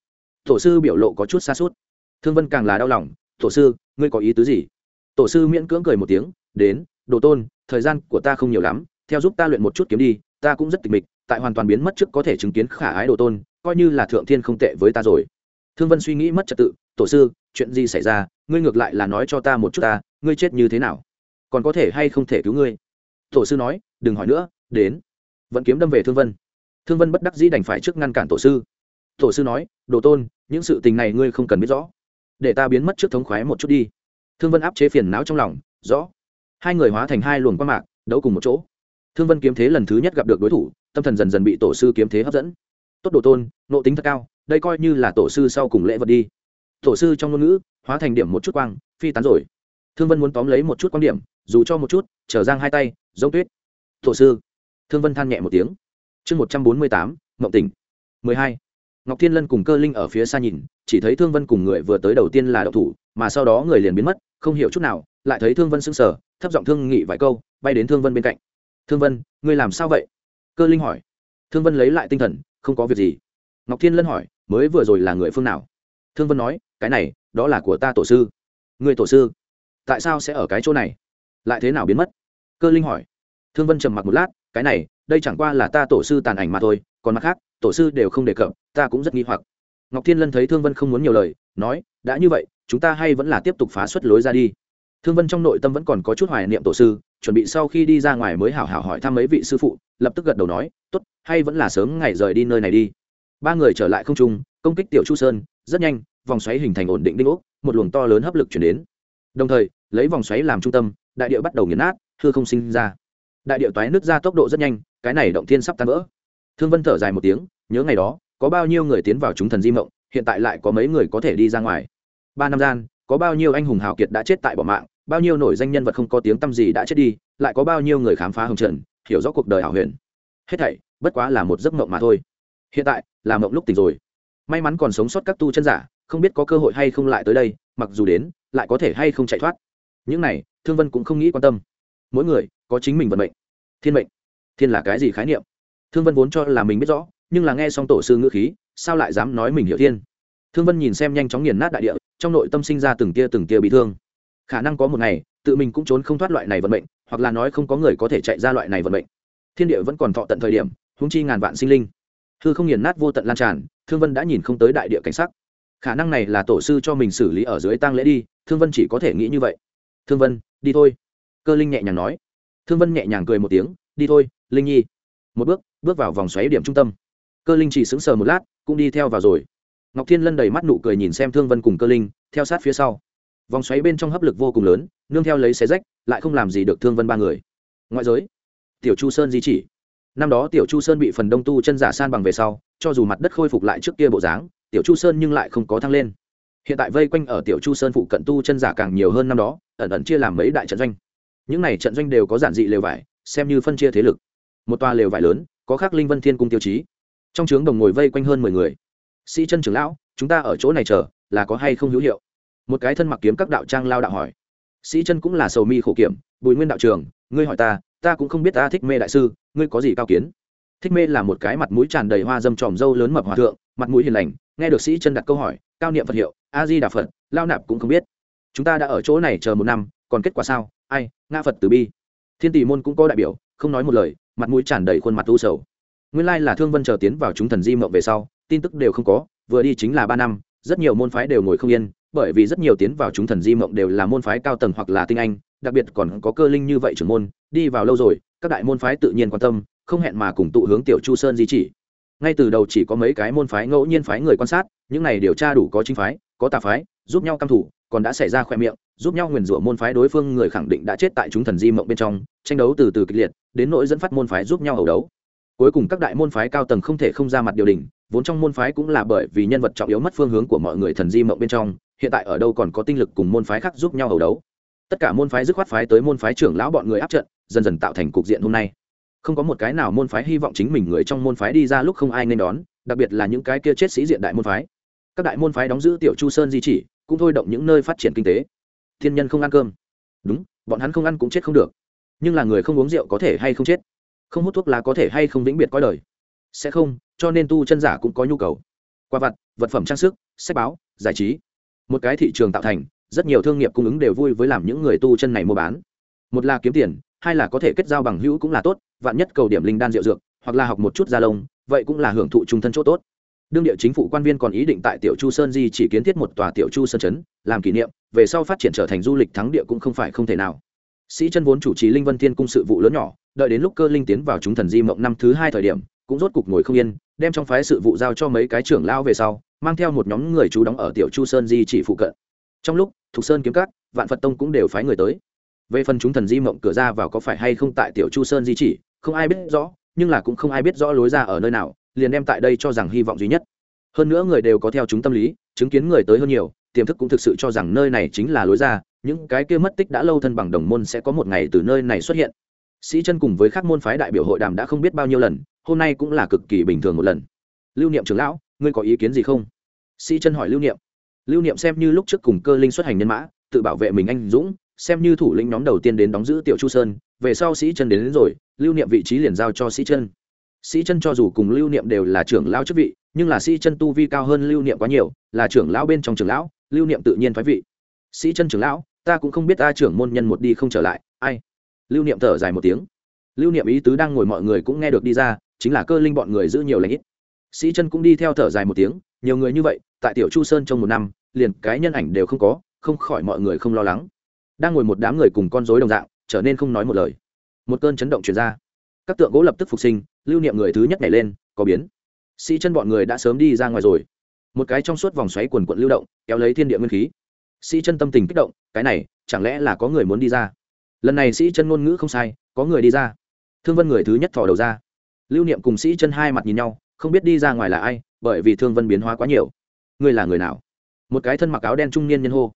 Tổ sư biểu lộ có chút xa suốt. Thương vân càng là đau lòng. Tổ sư, ngươi có ý tứ gì? Tổ sư miễn cưỡng cười một tiếng, đến, đồ tôn, thời gian của ta không nhiều lắm, theo giúp ta luyện một chút kiếm đi, ta cũng rất tịch mịch, tại hoàn toàn biến mất trước có thể chứng kiến khả ái đồ tôn, coi như là thượng thiên không tệ với ta rồi. Thương vân suy nghĩ mất trật tự. Tổ sư, chuyện gì xảy ra? Ngươi ngược lại là nói cho ta một chút ta, ngươi chết như thế nào? Còn có thể hay không thể cứu ngươi? Tổ sư nói, đừng hỏi nữa, đến. Vẫn kiếm đâm về thương vân. Thương vân bất đắc dĩ đành phải trước ngăn cản tổ sư. Tổ sư nói, đồ tôn, những sự tình này ngươi không cần biết rõ. Để ta biến mất trước thống khoái một chút đi. Thương vân áp chế phiền não trong lòng, rõ. Hai người hóa thành hai luồng qua mạc, đấu cùng một chỗ. Thương vân kiếm thế lần thứ nhất gặp được đối thủ, tâm thần dần dần bị tổ sư kiếm thế hấp dẫn. Tốt đồ tôn nộ tính thật cao, đây coi như là tổ sư sau cùng lễ vật đi. Tổ sư trong ngôn ngữ, hóa thành điểm một chút quang, phi tán rồi thương vân muốn tóm lấy một chút quan điểm, dù cho một chút trở giang hai tay, giống tuyết. Thổ sư. Thương vân than nhẹ một tiếng. Chương một trăm bốn mươi tám, mộng tỉnh. mười hai. Ngọc thiên lân cùng cơ linh ở phía xa nhìn, chỉ thấy thương vân cùng người vừa tới đầu tiên là đậu thủ, mà sau đó người liền biến mất, không hiểu chút nào, lại thấy thương vân sững sờ, thấp giọng thương nghị vài câu, bay đến thương vân bên cạnh. Thương vân, ngươi làm sao vậy? Cơ linh hỏi. Thương vân lấy lại tinh thần, không có việc gì. Ngọc thiên lân hỏi, mới vừa rồi là người phương nào? Thương vân nói, cái này, đó là của ta tổ sư. Người tổ sư? Tại sao sẽ ở cái chỗ này? Lại thế nào biến mất? Cơ linh hỏi. Thương vân trầm mặc một lát, cái này, đây chẳng qua là ta tổ sư tàn ảnh mà thôi, còn mặt khác, tổ sư đều không đề cập, ta cũng rất nghi hoặc. Ngọc thiên lân thấy thương vân không muốn nhiều lời, nói, đã như vậy, chúng ta hay vẫn là tiếp tục phá xuất lối ra đi. Thương vân trong nội tâm vẫn còn có chút hoài niệm tổ sư, chuẩn bị sau khi đi ra ngoài mới hảo hảo hỏi thăm mấy vị sư phụ, lập tức gật đầu nói t ố t hay vẫn là sớm ngày rời đi nơi này đi. Ba người trở lại không trung, công kích tiểu chu sơn, rất nhanh, vòng xoáy hình thành ổn định đinh ốc, một luồng to lớn hấp lực chuyển đến đồng thời, lấy vòng xoáy làm trung tâm, đại địa bắt đầu nghiền nát, hư không sinh ra. Đại địa toái nước ra tốc độ rất nhanh, cái này động thiên sắp tan vỡ. Thương vân thở dài một tiếng, nhớ ngày đó, có bao nhiêu người tiến vào chúng thần di mộng, hiện tại lại có mấy người có thể đi ra ngoài. Ba năm gian, có bao nhiêu anh hùng hào kiệt đã chết tại bỏ mạng, bao nhiêu nổi danh nhân vật không có tiếng tăm gì đã chết đi, lại có bao nhiêu người khám phá hồng trần, hiểu rõ cuộc đời hảo huyền. Hết thảy, bất quá là một giấc mộng mà thôi. Hiện tại, là mộng lúc tỉnh rồi. May mắn còn sống sót các tu chân giả không biết có cơ hội hay không lại tới đây, mặc dù đến, lại có thể hay không chạy thoát. Những này, thương vân cũng không nghĩ quan tâm. Mỗi người, có chính mình vận mệnh. Thiên mệnh. Thiên là cái gì khái niệm? Thương vân vốn cho là mình biết rõ, nhưng là nghe xong tổ sư ngữ khí, sao lại dám nói mình hiểu thiên? Thương vân nhìn xem nhanh chóng nghiền nát đại địa, trong nội tâm sinh ra từng tia từng tia bị thương. Khả năng có một ngày, tự mình cũng trốn không thoát loại này vận mệnh, hoặc là nói không có người có thể chạy ra loại này vận mệnh. Thiên địa vẫn còn thọ tận thời điểm húng chi ngàn vạn sinh linh. Hư không nghiền nát vô tận lan tràn, thương vân đã nhìn không tới đại địa cảnh sắc khả năng này là tổ sư cho mình xử lý ở dưới tang lễ đi, thương vân chỉ có thể nghĩ như vậy. Thương vân, đi thôi. Cơ linh nhẹ nhàng nói. Thương vân nhẹ nhàng cười một tiếng, đi thôi, linh nhi. Một bước bước vào vòng xoáy điểm trung tâm. Cơ linh chỉ sững sờ một lát, cũng đi theo vào rồi. Ngọc thiên lân đầy mắt nụ cười nhìn xem thương vân cùng cơ linh, theo sát phía sau. Vòng xoáy bên trong hấp lực vô cùng lớn, nương theo lấy xé rách, lại không làm gì được thương vân ba người. Ngoại giới, tiểu chu sơn di chỉ. Năm đó tiểu chu sơn bị phần đông tu chân giả san bằng về sau, cho dù mặt đất khôi phục lại trước kia bộ dáng tiểu chu sơn nhưng lại không có thăng lên. Hiện tại vây quanh ở tiểu chu sơn phụ cận tu chân giả càng nhiều hơn năm đó, ẩn ẩn chia làm mấy đại trận doanh. Những này trận doanh đều có giản dị lều vải, xem như phân chia thế lực. Một tòa lều vải lớn, có khắc linh vân thiên cung tiêu chí. Trong trướng đồng ngồi vây quanh hơn mười người. Sĩ chân trưởng lão, chúng ta ở chỗ này chờ, là có hay không hữu hiệu? Một cái thân mặc kiếm các đạo trang lao đạo hỏi. Sĩ chân cũng là sầu mi khổ kiểm, bùi nguyên đạo trường ngươi hỏi ta ta cũng không biết ta thích mê đại sư, ngươi có gì cao kiến? Thích mê là một cái mặt mũi tràn đầy hoa dâm tròm dâu lớn mập hòa thượng, mặt mũi hiền lành, nghe được sĩ chân đặt câu hỏi, cao niệm phật hiệu, a di đà phật, lao nạp cũng không biết. Chúng ta đã ở chỗ này chờ một năm, còn kết quả sao? Ai nga phật từ bi. Thiên tỷ môn cũng có đại biểu, không nói một lời, mặt mũi tràn đầy khuôn mặt u sầu. Nguyên lai là thương vân chờ tiến vào chúng thần di mộng về sau, tin tức đều không có, vừa đi chính là ba năm, rất nhiều môn phái đều ngồi không yên, bởi vì rất nhiều tiến vào chúng thần di mộng đều là môn phái cao tầng hoặc là tinh anh, đặc biệt còn có cơ linh như vậy trưởng môn, đi vào lâu rồi, các đại môn phái tự nhiên quan tâm không hẹn mà cùng tụ hướng tiểu chu sơn di chỉ. Ngay từ đầu chỉ có mấy cái môn phái ngẫu nhiên phái người quan sát, những này điều tra đủ có chính phái, có tà phái, giúp nhau căm thủ, còn đã xảy ra khoe miệng, giúp nhau nguyền rủa môn phái đối phương người khẳng định đã chết tại chúng thần di mộng bên trong, tranh đấu từ từ kịch liệt, đến nỗi dẫn phát môn phái giúp nhau ẩu đấu. Cuối cùng các đại môn phái cao tầng không thể không ra mặt điều đình, vốn trong môn phái cũng là bởi vì nhân vật trọng yếu mất phương hướng của mọi người thần di mộng bên trong, hiện tại ở đâu còn có tinh lực cùng môn phái khác giúp nhau ẩu đấu. Tất cả môn phái dứt khoát phái tới môn phái trưởng lão bọn người áp trận, dần dần tạo thành cục diện hôm nay không có một cái nào môn phái hy vọng chính mình người trong môn phái đi ra lúc không ai nên đón, đặc biệt là những cái kia chết sĩ diện đại môn phái. Các đại môn phái đóng giữ tiểu chu sơn di chỉ, cũng thôi động những nơi phát triển kinh tế. Thiên nhân không ăn cơm. Đúng, bọn hắn không ăn cũng chết không được. Nhưng là người không uống rượu có thể hay không chết? Không hút thuốc lá có thể hay không vĩnh biệt coi đời? Sẽ không, cho nên tu chân giả cũng có nhu cầu. Qua vặt, vật phẩm trang sức, sách báo, giải trí. Một cái thị trường tạo thành, rất nhiều thương nghiệp cung ứng đều vui với làm những người tu chân này mua bán. Một là kiếm tiền hai là có thể kết giao bằng hữu cũng là tốt, vạn nhất cầu điểm linh đan rượu dược, hoặc là học một chút gia lông, vậy cũng là hưởng thụ trung thân chỗ tốt. Đương địa chính phủ quan viên còn ý định tại tiểu chu sơn di chỉ kiến thiết một tòa tiểu chu sơn chấn làm kỷ niệm, về sau phát triển trở thành du lịch thắng địa cũng không phải không thể nào. Sĩ chân vốn chủ trì linh vân thiên cung sự vụ lớn nhỏ, đợi đến lúc cơ linh tiến vào chúng thần di mộng năm thứ hai thời điểm, cũng rốt cục ngồi không yên, đem trong phái sự vụ giao cho mấy cái trưởng lao về sau, mang theo một nhóm người chú đóng ở tiểu chu sơn di chỉ phụ cận. Trong lúc, thục sơn kiếm cát vạn phật tông cũng đều phái người tới về phần chúng thần di mộng cửa ra vào có phải hay không tại tiểu chu sơn di chỉ, không ai biết rõ, nhưng là cũng không ai biết rõ lối ra ở nơi nào, liền đem tại đây cho rằng hy vọng duy nhất. Hơn nữa người đều có theo chúng tâm lý, chứng kiến người tới hơn nhiều, tiềm thức cũng thực sự cho rằng nơi này chính là lối ra, những cái kia mất tích đã lâu thân bằng đồng môn sẽ có một ngày từ nơi này xuất hiện. Sĩ chân cùng với các môn phái đại biểu hội đàm đã không biết bao nhiêu lần, hôm nay cũng là cực kỳ bình thường một lần. Lưu niệm trưởng lão, ngươi có ý kiến gì không? Sĩ chân hỏi lưu niệm. Lưu niệm xem như lúc trước cùng cơ linh xuất hành nhân mã, tự bảo vệ mình anh dũng xem như thủ lĩnh nhóm đầu tiên đến đóng giữ tiểu chu sơn về sau sĩ chân đến, đến rồi lưu niệm vị trí liền giao cho sĩ chân sĩ chân cho dù cùng lưu niệm đều là trưởng lão chức vị nhưng là sĩ chân tu vi cao hơn lưu niệm quá nhiều là trưởng lão bên trong trưởng lão lưu niệm tự nhiên phái vị. Sĩ chân trưởng lão ta cũng không biết ta trưởng môn nhân một đi không trở lại ai? Lưu niệm thở dài một tiếng. Lưu niệm ý tứ đang ngồi mọi người cũng nghe được đi ra chính là cơ linh bọn người giữ nhiều lãnh ít. Sĩ chân cũng đi theo thở dài một tiếng nhiều người như vậy tại tiểu chu sơn trong một năm liền cái nhân ảnh đều không có không khỏi mọi người không lo lắng đang ngồi một đám người cùng con rối đồng dạng, trở nên không nói một lời. Một cơn chấn động chuyển ra. Các tượng gỗ lập tức phục sinh, lưu niệm người thứ nhất nhảy lên, có biến. Sĩ chân bọn người đã sớm đi ra ngoài rồi. Một cái trong suốt vòng xoáy quần quận lưu động, kéo lấy thiên địa nguyên khí. Sĩ chân tâm tình kích động, cái này, chẳng lẽ là có người muốn đi ra? Lần này sĩ chân ngôn ngữ không sai, có người đi ra. Thương vân người thứ nhất thò đầu ra. Lưu niệm cùng sĩ chân hai mặt nhìn nhau, không biết đi ra ngoài là ai, bởi vì thương vân biến hóa quá nhiều. Ngươi là người nào? Một cái thân mặc áo đen trung niên nhân hô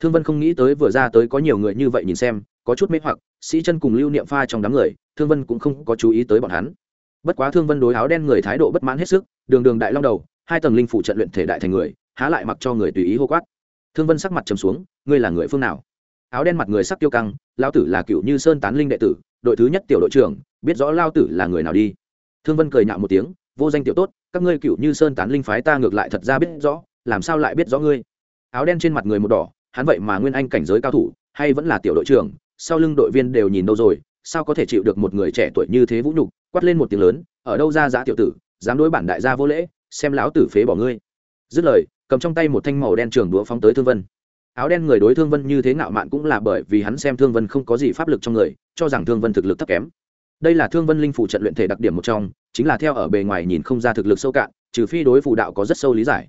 thương vân không nghĩ tới vừa ra tới có nhiều người như vậy nhìn xem, có chút mê hoặc, sĩ chân cùng lưu niệm pha trong đám người, thương vân cũng không có chú ý tới bọn hắn. Bất quá thương vân đối áo đen người thái độ bất mãn hết sức, đường đường đại long đầu, hai tầng linh phủ trận luyện thể đại thành người, há lại mặc cho người tùy ý hô quát. Thương vân sắc mặt trầm xuống, ngươi là người phương nào? Áo đen mặt người sắc tiêu căng lao tử là cựu như sơn tán linh đệ tử, đội thứ nhất tiểu đội trưởng, biết rõ lao tử là người nào đi. Thương vân cười nhạo một tiếng, vô danh tiểu tốt, các ngươi cựu như sơn tán linh phái ta ngược lại thật ra biết rõ, làm sao lại biết rõ ngươi? Áo đen trên mặt người một đỏ hắn vậy mà nguyên anh cảnh giới cao thủ, hay vẫn là tiểu đội trưởng, sau lưng đội viên đều nhìn đâu rồi, sao có thể chịu được một người trẻ tuổi như thế vũ nhục, quát lên một tiếng lớn, ở đâu ra giã tiểu tử, dám đối bản đại gia vô lễ, xem lão tử phế bỏ ngươi. Dứt lời, cầm trong tay một thanh màu đen trường đũa phóng tới thương vân. Áo đen người đối thương vân như thế ngạo mạn cũng là bởi vì hắn xem thương vân không có gì pháp lực trong người, cho rằng thương vân thực lực thấp kém. Đây là thương vân linh phủ trận luyện thể đặc điểm một trong, chính là theo ở bề ngoài nhìn không ra thực lực sâu cạn, trừ phi đối phù đạo có rất sâu lý giải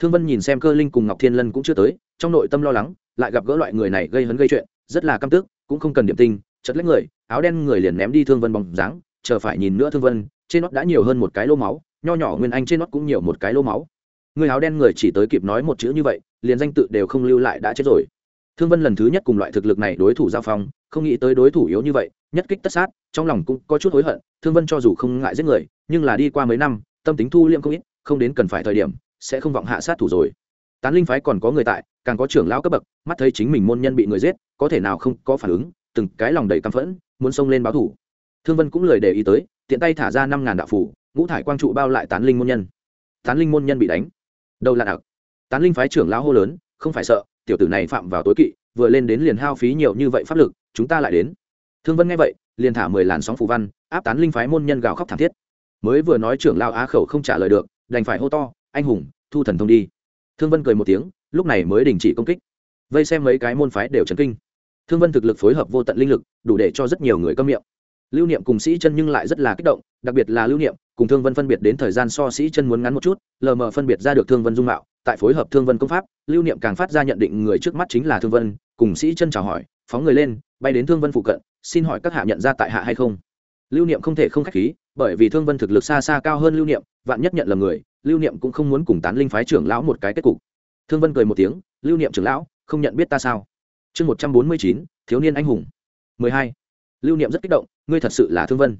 thương vân nhìn xem cơ linh cùng ngọc thiên lân cũng chưa tới, trong nội tâm lo lắng, lại gặp gỡ loại người này gây hấn gây chuyện, rất là căm tức, cũng không cần điểm tinh, chật lấy người, áo đen người liền ném đi thương vân bóng dáng, chờ phải nhìn nữa thương vân, trên nót đã nhiều hơn một cái lô máu, nho nhỏ nguyên anh trên nót cũng nhiều một cái lô máu. Người áo đen người chỉ tới kịp nói một chữ như vậy, liền danh tự đều không lưu lại đã chết rồi. Thương vân lần thứ nhất cùng loại thực lực này đối thủ giao phong, không nghĩ tới đối thủ yếu như vậy, nhất kích tất sát, trong lòng cũng có chút hối hận, thương vân cho dù không ngại giết người, nhưng là đi qua mấy năm, tâm tính thu liêm không ít, không đến cần phải thời điểm sẽ không vọng hạ sát thủ rồi. Tán linh phái còn có người tại, càng có trưởng lão cấp bậc, mắt thấy chính mình môn nhân bị người giết, có thể nào không có phản ứng, từng cái lòng đầy căm phẫn, muốn xông lên báo thủ. Thương vân cũng lời để ý tới, tiện tay thả ra năm ngàn đạo phủ, ngũ thải quang trụ bao lại tán linh môn nhân. Tán linh môn nhân bị đánh. Đầu là đặc. Tán linh phái trưởng lão hô lớn, không phải sợ, tiểu tử này phạm vào tối kỵ, vừa lên đến liền hao phí nhiều như vậy pháp lực, chúng ta lại đến. Thương vân nghe vậy, liền thả mười làn sóng phù văn, áp tán linh phái môn nhân gào khóc thảm thiết. Mới vừa nói trưởng lao á khẩu không trả lời được, đành phải hô to anh hùng, thu thần thông đi. Thương vân cười một tiếng, lúc này mới đình chỉ công kích. Vây xem mấy cái môn phái đều chấn kinh. Thương vân thực lực phối hợp vô tận linh lực, đủ để cho rất nhiều người câm miệng. Lưu niệm cùng sĩ chân nhưng lại rất là kích động, đặc biệt là lưu niệm, cùng thương vân phân biệt đến thời gian so sĩ chân muốn ngắn một chút, lờ mờ phân biệt ra được thương vân dung mạo. Tại phối hợp thương vân công pháp, lưu niệm càng phát ra nhận định người trước mắt chính là thương vân, cùng sĩ chân chào hỏi, phóng người lên, bay đến thương vân phụ cận, xin hỏi các hạ nhận ra tại hạ hay không? Lưu niệm không thể không khách khí, bởi vì thương vân thực lực xa xa cao hơn lưu niệm, vạn nhất nhận là người lưu niệm cũng không muốn cùng tán linh phái trưởng lão một cái kết cục. Thương vân cười một tiếng, lưu niệm trưởng lão, không nhận biết ta sao? Chương một trăm bốn mươi chín, thiếu niên anh hùng. Mười hai. Lưu niệm rất kích động, ngươi thật sự là thương vân.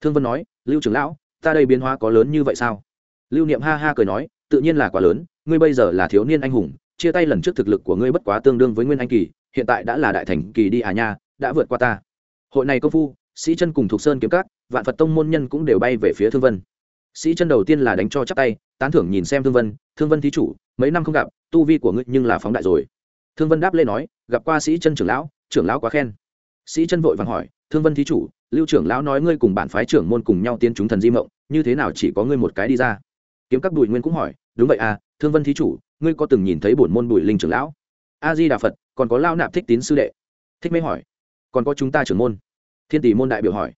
Thương vân nói, lưu trưởng lão, ta đây biến hóa có lớn như vậy sao? Lưu niệm ha ha cười nói, tự nhiên là quá lớn, ngươi bây giờ là thiếu niên anh hùng, chia tay lần trước thực lực của ngươi bất quá tương đương với nguyên anh kỳ, hiện tại đã là đại thành kỳ đi à nha, đã vượt qua ta. Hội này công phu, sĩ chân cùng thuộc sơn kiếm các, vạn phật tông môn nhân cũng đều bay về phía thương vân sĩ chân đầu tiên là đánh cho chắc tay, tán thưởng nhìn xem thương vân thương vân thí chủ, mấy năm không gặp, tu vi của ngươi nhưng là phóng đại rồi. Thương vân đáp lên nói, gặp qua sĩ chân trưởng lão trưởng lão quá khen. Sĩ chân vội vàng hỏi, thương vân thí chủ, lưu trưởng lão nói ngươi cùng bản phái trưởng môn cùng nhau tiến chúng thần di mộng, như thế nào chỉ có ngươi một cái đi ra? Kiếm các bùi nguyên cũng hỏi, đúng vậy à thương vân thí chủ, ngươi có từng nhìn thấy bổn môn bùi linh trưởng lão? A di đà phật, còn có lao nạp thích tín sư đệ. Thích mê hỏi, còn có chúng ta trưởng môn? Thiên tỷ môn đại biểu hỏi.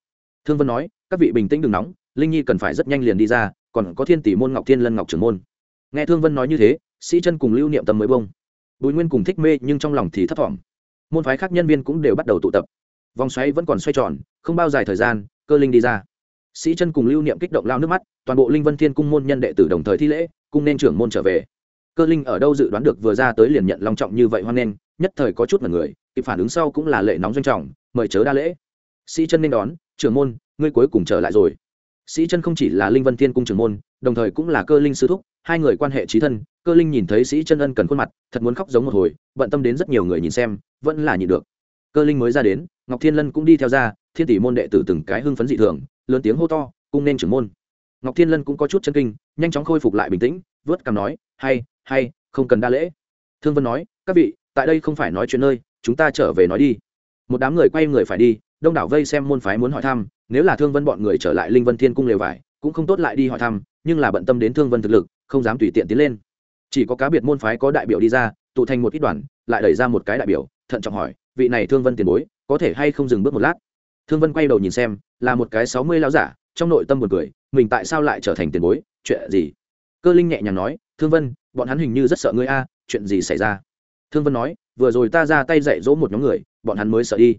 Thương vân nói, các vị bình tĩnh đừng nóng linh nhi cần phải rất nhanh liền đi ra, còn có thiên tỷ môn ngọc thiên lân ngọc trưởng môn. Nghe thương vân nói như thế, sĩ chân cùng lưu niệm tâm mới bông. Bùi nguyên cùng thích mê nhưng trong lòng thì thấp thỏm. Môn phái khác nhân viên cũng đều bắt đầu tụ tập. Vòng xoáy vẫn còn xoay tròn, không bao dài thời gian, cơ linh đi ra. Sĩ chân cùng lưu niệm kích động lao nước mắt, toàn bộ linh vân thiên cung môn nhân đệ tử đồng thời thi lễ, cung nên trưởng môn trở về. Cơ linh ở đâu dự đoán được vừa ra tới liền nhận long trọng như vậy hoan nghênh, nhất thời có chút mật người, kịp phản ứng sau cũng là lệ nóng doanh trọng, mời chớ đa lễ. Sĩ chân nên đón, trưởng môn, ngươi cuối cùng trở lại rồi sĩ chân không chỉ là linh vân thiên cung trưởng môn, đồng thời cũng là cơ linh sư thúc, hai người quan hệ trí thân, cơ linh nhìn thấy sĩ chân ân cần khuôn mặt, thật muốn khóc giống một hồi, bận tâm đến rất nhiều người nhìn xem, vẫn là nhịn được. Cơ linh mới ra đến, ngọc thiên lân cũng đi theo ra, thiên tỷ môn đệ tử từng cái hưng phấn dị thường, lớn tiếng hô to, cung nên trưởng môn. Ngọc thiên lân cũng có chút chân kinh, nhanh chóng khôi phục lại bình tĩnh, vớt cằm nói, hay hay, không cần đa lễ. Thương vân nói, các vị, tại đây không phải nói chuyện nơi, chúng ta trở về nói đi. Một đám người quay người phải đi, đông đảo vây xem môn phái muốn hỏi thăm nếu là thương vân bọn người trở lại linh vân thiên cung lều vải, cũng không tốt lại đi hỏi thăm, nhưng là bận tâm đến thương vân thực lực, không dám tùy tiện tiến lên. Chỉ có cá biệt môn phái có đại biểu đi ra, tụ thành một ít đoàn, lại đẩy ra một cái đại biểu, thận trọng hỏi, vị này thương vân tiền bối, có thể hay không dừng bước một lát? Thương vân quay đầu nhìn xem, là một cái sáu mươi lao giả, trong nội tâm một người mình tại sao lại trở thành tiền bối, chuyện gì? Cơ linh nhẹ nhàng nói, thương vân, bọn hắn hình như rất sợ ngươi a, chuyện gì xảy ra? Thương vân nói, vừa rồi ta ra tay dạy dỗ một nhóm người, bọn hắn mới sợ đi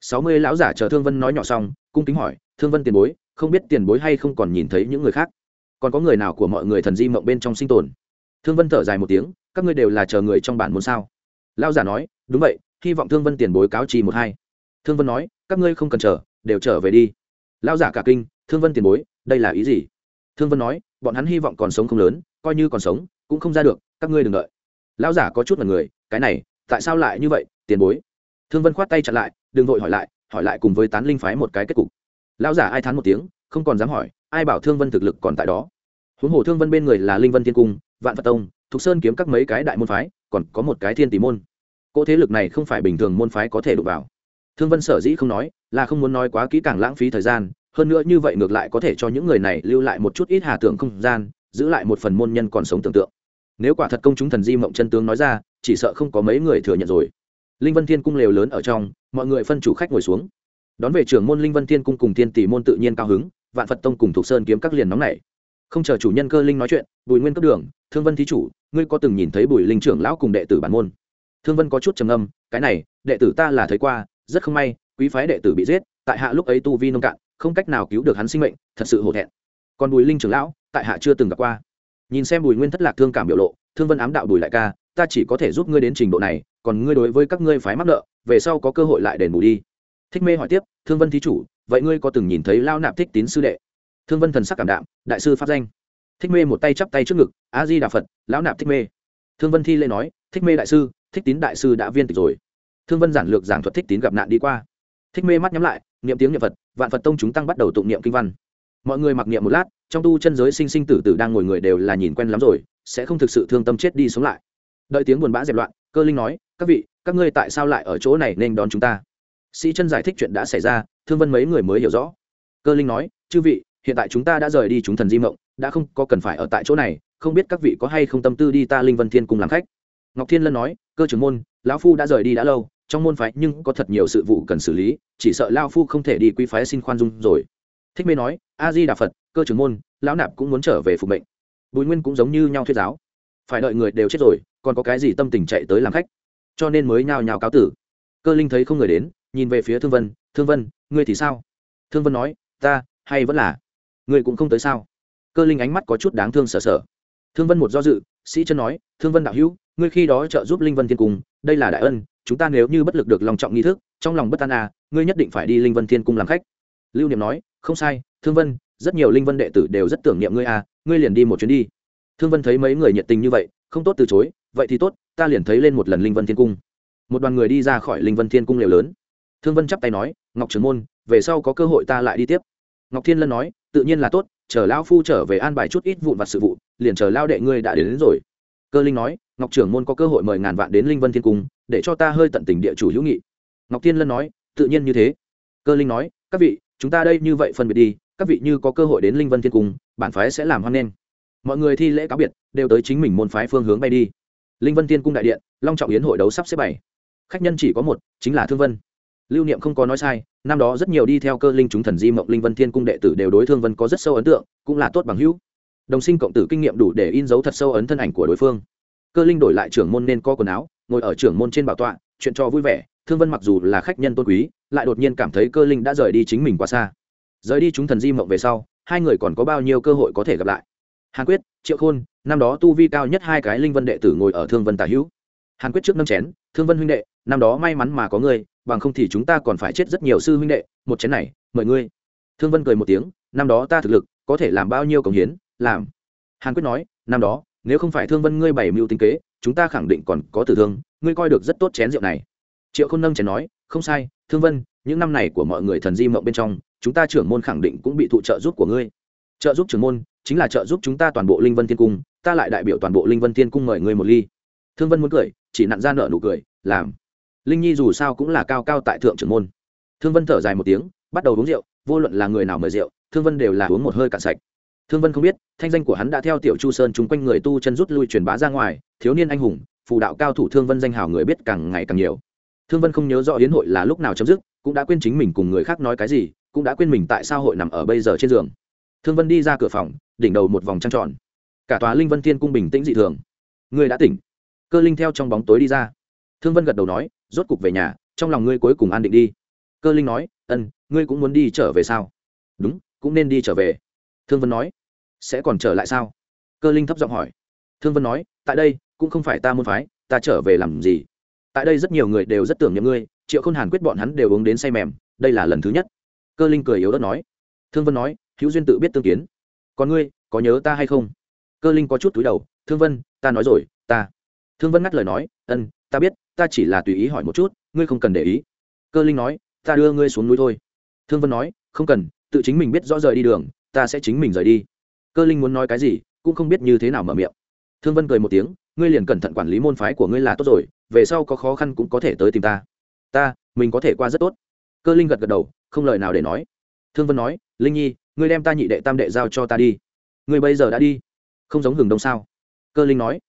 sáu mươi lão giả chờ thương vân nói nhỏ xong, cung kính hỏi, thương vân tiền bối, không biết tiền bối hay không còn nhìn thấy những người khác? Còn có người nào của mọi người thần di mộng bên trong sinh tồn? Thương vân thở dài một tiếng, các ngươi đều là chờ người trong bản muốn sao? Lão giả nói, đúng vậy, hy vọng thương vân tiền bối cáo trì một hai. Thương vân nói, các ngươi không cần chờ, đều trở về đi. Lão giả cả kinh, thương vân tiền bối, đây là ý gì? Thương vân nói, bọn hắn hy vọng còn sống không lớn, coi như còn sống, cũng không ra được, các ngươi đừng đợi. Lão giả có chút là người, cái này, tại sao lại như vậy, tiền bối? Thương vân khoát tay chặn lại đừng vội hỏi lại hỏi lại cùng với tán linh phái một cái kết cục. Lão giả ai thán một tiếng, không còn dám hỏi, ai bảo thương vân thực lực còn tại đó. Huống hồ thương vân bên người là linh vân thiên cung, vạn phật tông, thục sơn kiếm các mấy cái đại môn phái, còn có một cái thiên tỷ môn. Cỗ thế lực này không phải bình thường môn phái có thể đụng vào. Thương vân sở dĩ không nói, là không muốn nói quá kỹ càng lãng phí thời gian, hơn nữa như vậy ngược lại có thể cho những người này lưu lại một chút ít hà tưởng không gian, giữ lại một phần môn nhân còn sống tưởng tượng. Nếu quả thật công chúng thần di mộng chân tướng nói ra, chỉ sợ không có mấy người thừa nhận rồi. Linh vân thiên cung lều lớn ở trong mọi người phân chủ khách ngồi xuống. Đón về trưởng môn linh vân thiên cung cùng thiên tỷ môn tự nhiên cao hứng, vạn phật tông cùng thuộc sơn kiếm các liền nóng này không chờ chủ nhân cơ linh nói chuyện, bùi nguyên cấp đường, thương vân thí chủ, ngươi có từng nhìn thấy bùi linh trưởng lão cùng đệ tử bản môn? Thương vân có chút trầm âm cái này, đệ tử ta là thấy qua, rất không may, quý phái đệ tử bị giết, tại hạ lúc ấy tu vi nông cạn, không cách nào cứu được hắn sinh mệnh, thật sự hổ thẹn. Còn bùi linh trưởng lão, tại hạ chưa từng gặp qua. Nhìn xem bùi nguyên thất lạc thương cảm biểu lộ, thương vân ám đạo bùi lại ca, ta chỉ có thể giúp ngươi đến trình độ này, còn ngươi đối với các ngươi phái mắc nợ về sau có cơ hội lại đền bù đi. Thích mê hỏi tiếp, thương vân thí chủ, vậy ngươi có từng nhìn thấy lao nạp thích tín sư đệ? Thương vân thần sắc cảm đạm, đại sư pháp danh. Thích mê một tay chắp tay trước ngực, a di đà phật, lão nạp thích mê. Thương vân thi lê nói, thích mê đại sư, thích tín đại sư đã viên tịch rồi. Thương vân giản lược giảng thuật thích tín gặp nạn đi qua. Thích mê mắt nhắm lại, niệm tiếng niệm phật, vạn phật tông chúng tăng bắt đầu tụng niệm kinh văn. Mọi người mặc niệm một lát, trong tu chân giới sinh sinh tử tử đang ngồi người đều là nhìn quen lắm rồi, sẽ không thực sự thương tâm chết đi sống lại. Đợi tiếng buồn bã dẹp loạn, cơ linh nói, các vị các ngươi tại sao lại ở chỗ này nên đón chúng ta? Sĩ chân giải thích chuyện đã xảy ra, thương vân mấy người mới hiểu rõ. Cơ linh nói, chư vị, hiện tại chúng ta đã rời đi chúng thần di mộng, đã không có cần phải ở tại chỗ này, không biết các vị có hay không tâm tư đi ta linh vân thiên cùng làm khách. Ngọc thiên lân nói, cơ trưởng môn, lão phu đã rời đi đã lâu, trong môn phái nhưng có thật nhiều sự vụ cần xử lý, chỉ sợ lao phu không thể đi quy phái xin khoan dung rồi. Thích mê nói, a di đà phật, cơ trưởng môn, lão nạp cũng muốn trở về phục mệnh. Bùi nguyên cũng giống như nhau thuyết giáo. Phải đợi người đều chết rồi, còn có cái gì tâm tình chạy tới làm khách? Cho nên mới nhào nhào cáo tử. Cơ linh thấy không người đến, nhìn về phía thương vân thương vân, ngươi thì sao? Thương vân nói, ta, hay vẫn là, ngươi cũng không tới sao? Cơ linh ánh mắt có chút đáng thương sợ sợ. Thương vân một do dự, sĩ chân nói, thương vân đạo hữu, ngươi khi đó trợ giúp linh vân thiên cung, đây là đại ân, chúng ta nếu như bất lực được lòng trọng nghi thức, trong lòng bất an à ngươi nhất định phải đi linh vân thiên cung làm khách. Lưu niệm nói, không sai, thương vân, rất nhiều linh vân đệ tử đều rất tưởng niệm ngươi à ngươi liền đi một chuyến đi. Thương vân thấy mấy người nhiệt tình như vậy, không tốt từ chối, vậy thì tốt ta liền thấy lên một lần linh vân thiên cung. Một đoàn người đi ra khỏi linh vân thiên cung liều lớn. Thương vân chắp tay nói ngọc trưởng môn về sau có cơ hội ta lại đi tiếp. Ngọc thiên lân nói tự nhiên là tốt chờ lão phu trở về an bài chút ít vụn vặt sự vụ liền chờ lao đệ ngươi đã đến, đến rồi. Cơ linh nói ngọc trưởng môn có cơ hội mời ngàn vạn đến linh vân thiên cung để cho ta hơi tận tình địa chủ hữu nghị. Ngọc thiên lân nói tự nhiên như thế. Cơ linh nói các vị chúng ta đây như vậy phân biệt đi các vị như có cơ hội đến linh vân thiên cung bản phái sẽ làm hoan nghênh. Mọi người thi lễ cáo biệt đều tới chính mình môn phái phương hướng bay đi linh vân thiên cung đại điện, long trọng yến hội đấu sắp xếp bảy khách nhân chỉ có một, chính là thương vân. Lưu niệm không có nói sai, năm đó rất nhiều đi theo cơ linh chúng thần di mộng linh vân thiên cung đệ tử đều đối thương vân có rất sâu ấn tượng, cũng là tốt bằng hữu. Đồng sinh cộng tử kinh nghiệm đủ để in dấu thật sâu ấn thân ảnh của đối phương. Cơ linh đổi lại trưởng môn nên có quần áo, ngồi ở trưởng môn trên bảo tọa, chuyện cho vui vẻ, thương vân mặc dù là khách nhân tôn quý, lại đột nhiên cảm thấy cơ linh đã rời đi chính mình quá xa. Rời đi chúng thần di mộng về sau, hai người còn có bao nhiêu cơ hội có thể gặp lại? Hàn quyết, triệu khôn năm đó tu vi cao nhất hai cái linh vân đệ tử ngồi ở thương vân tả hữu. Hàn quyết trước năm chén, thương vân huynh đệ, năm đó may mắn mà có ngươi, bằng không thì chúng ta còn phải chết rất nhiều sư huynh đệ, một chén này, mời ngươi. Thương vân cười một tiếng, năm đó ta thực lực, có thể làm bao nhiêu cống hiến, làm. Hàn quyết nói, năm đó, nếu không phải thương vân ngươi bày mưu tính kế, chúng ta khẳng định còn có tử thương, ngươi coi được rất tốt chén rượu này. Triệu không nâng chén nói, không sai, thương vân, những năm này của mọi người thần di mộng bên trong, chúng ta trưởng môn khẳng định cũng bị thụ trợ giúp của ngươi. Trợ giúp trưởng môn, chính là trợ giúp chúng ta toàn bộ linh vân thiên cung ta lại đại biểu toàn bộ linh vân thiên cung mời ngươi một ly. Thương vân muốn cười, chỉ nặn ra nợ nụ cười, làm. Linh nhi dù sao cũng là cao cao tại thượng trưởng môn. Thương vân thở dài một tiếng, bắt đầu uống rượu, vô luận là người nào mời rượu, thương vân đều là uống một hơi cạn sạch. Thương vân không biết, thanh danh của hắn đã theo tiểu chu sơn chung quanh người tu chân rút lui truyền bá ra ngoài, thiếu niên anh hùng, phù đạo cao thủ thương vân danh hào người biết càng ngày càng nhiều. Thương vân không nhớ rõ hiến hội là lúc nào chấm dứt, cũng đã quên chính mình cùng người khác nói cái gì, cũng đã quên mình tại sao hội nằm ở bây giờ trên giường. Thương vân đi ra cửa phòng, đỉnh đầu một vòng trăng tròn cả tòa linh vân thiên cung bình tĩnh dị thường. Ngươi đã tỉnh. Cơ linh theo trong bóng tối đi ra. Thương vân gật đầu nói, rốt cục về nhà, trong lòng ngươi cuối cùng an định đi. Cơ linh nói, ân, ngươi cũng muốn đi trở về sao? Đúng, cũng nên đi trở về. Thương vân nói, sẽ còn trở lại sao? Cơ linh thấp giọng hỏi. Thương vân nói, tại đây, cũng không phải ta muốn phái, ta trở về làm gì? Tại đây rất nhiều người đều rất tưởng nhớ ngươi, triệu khôn hàn quyết bọn hắn đều uống đến say mềm, đây là lần thứ nhất. Cơ linh cười yếu đất nói. Thương vân nói, hữu duyên tự biết tương kiến. Còn ngươi, có nhớ ta hay không? Cơ linh có chút túi đầu, thương vân, ta nói rồi, ta. Thương vân ngắt lời nói, ân, ta biết, ta chỉ là tùy ý hỏi một chút, ngươi không cần để ý. Cơ linh nói, ta đưa ngươi xuống núi thôi. Thương vân nói, không cần, tự chính mình biết rõ rời đi đường, ta sẽ chính mình rời đi. Cơ linh muốn nói cái gì, cũng không biết như thế nào mở miệng. Thương vân cười một tiếng, ngươi liền cẩn thận quản lý môn phái của ngươi là tốt rồi, về sau có khó khăn cũng có thể tới tìm ta. Ta, mình có thể qua rất tốt. Cơ linh gật gật đầu, không lời nào để nói. Thương vân nói, linh nhi, ngươi đem ta nhị đệ tam đệ giao cho ta đi. Ngươi bây giờ đã đi không giống hừng đông sao? Cơ linh nói.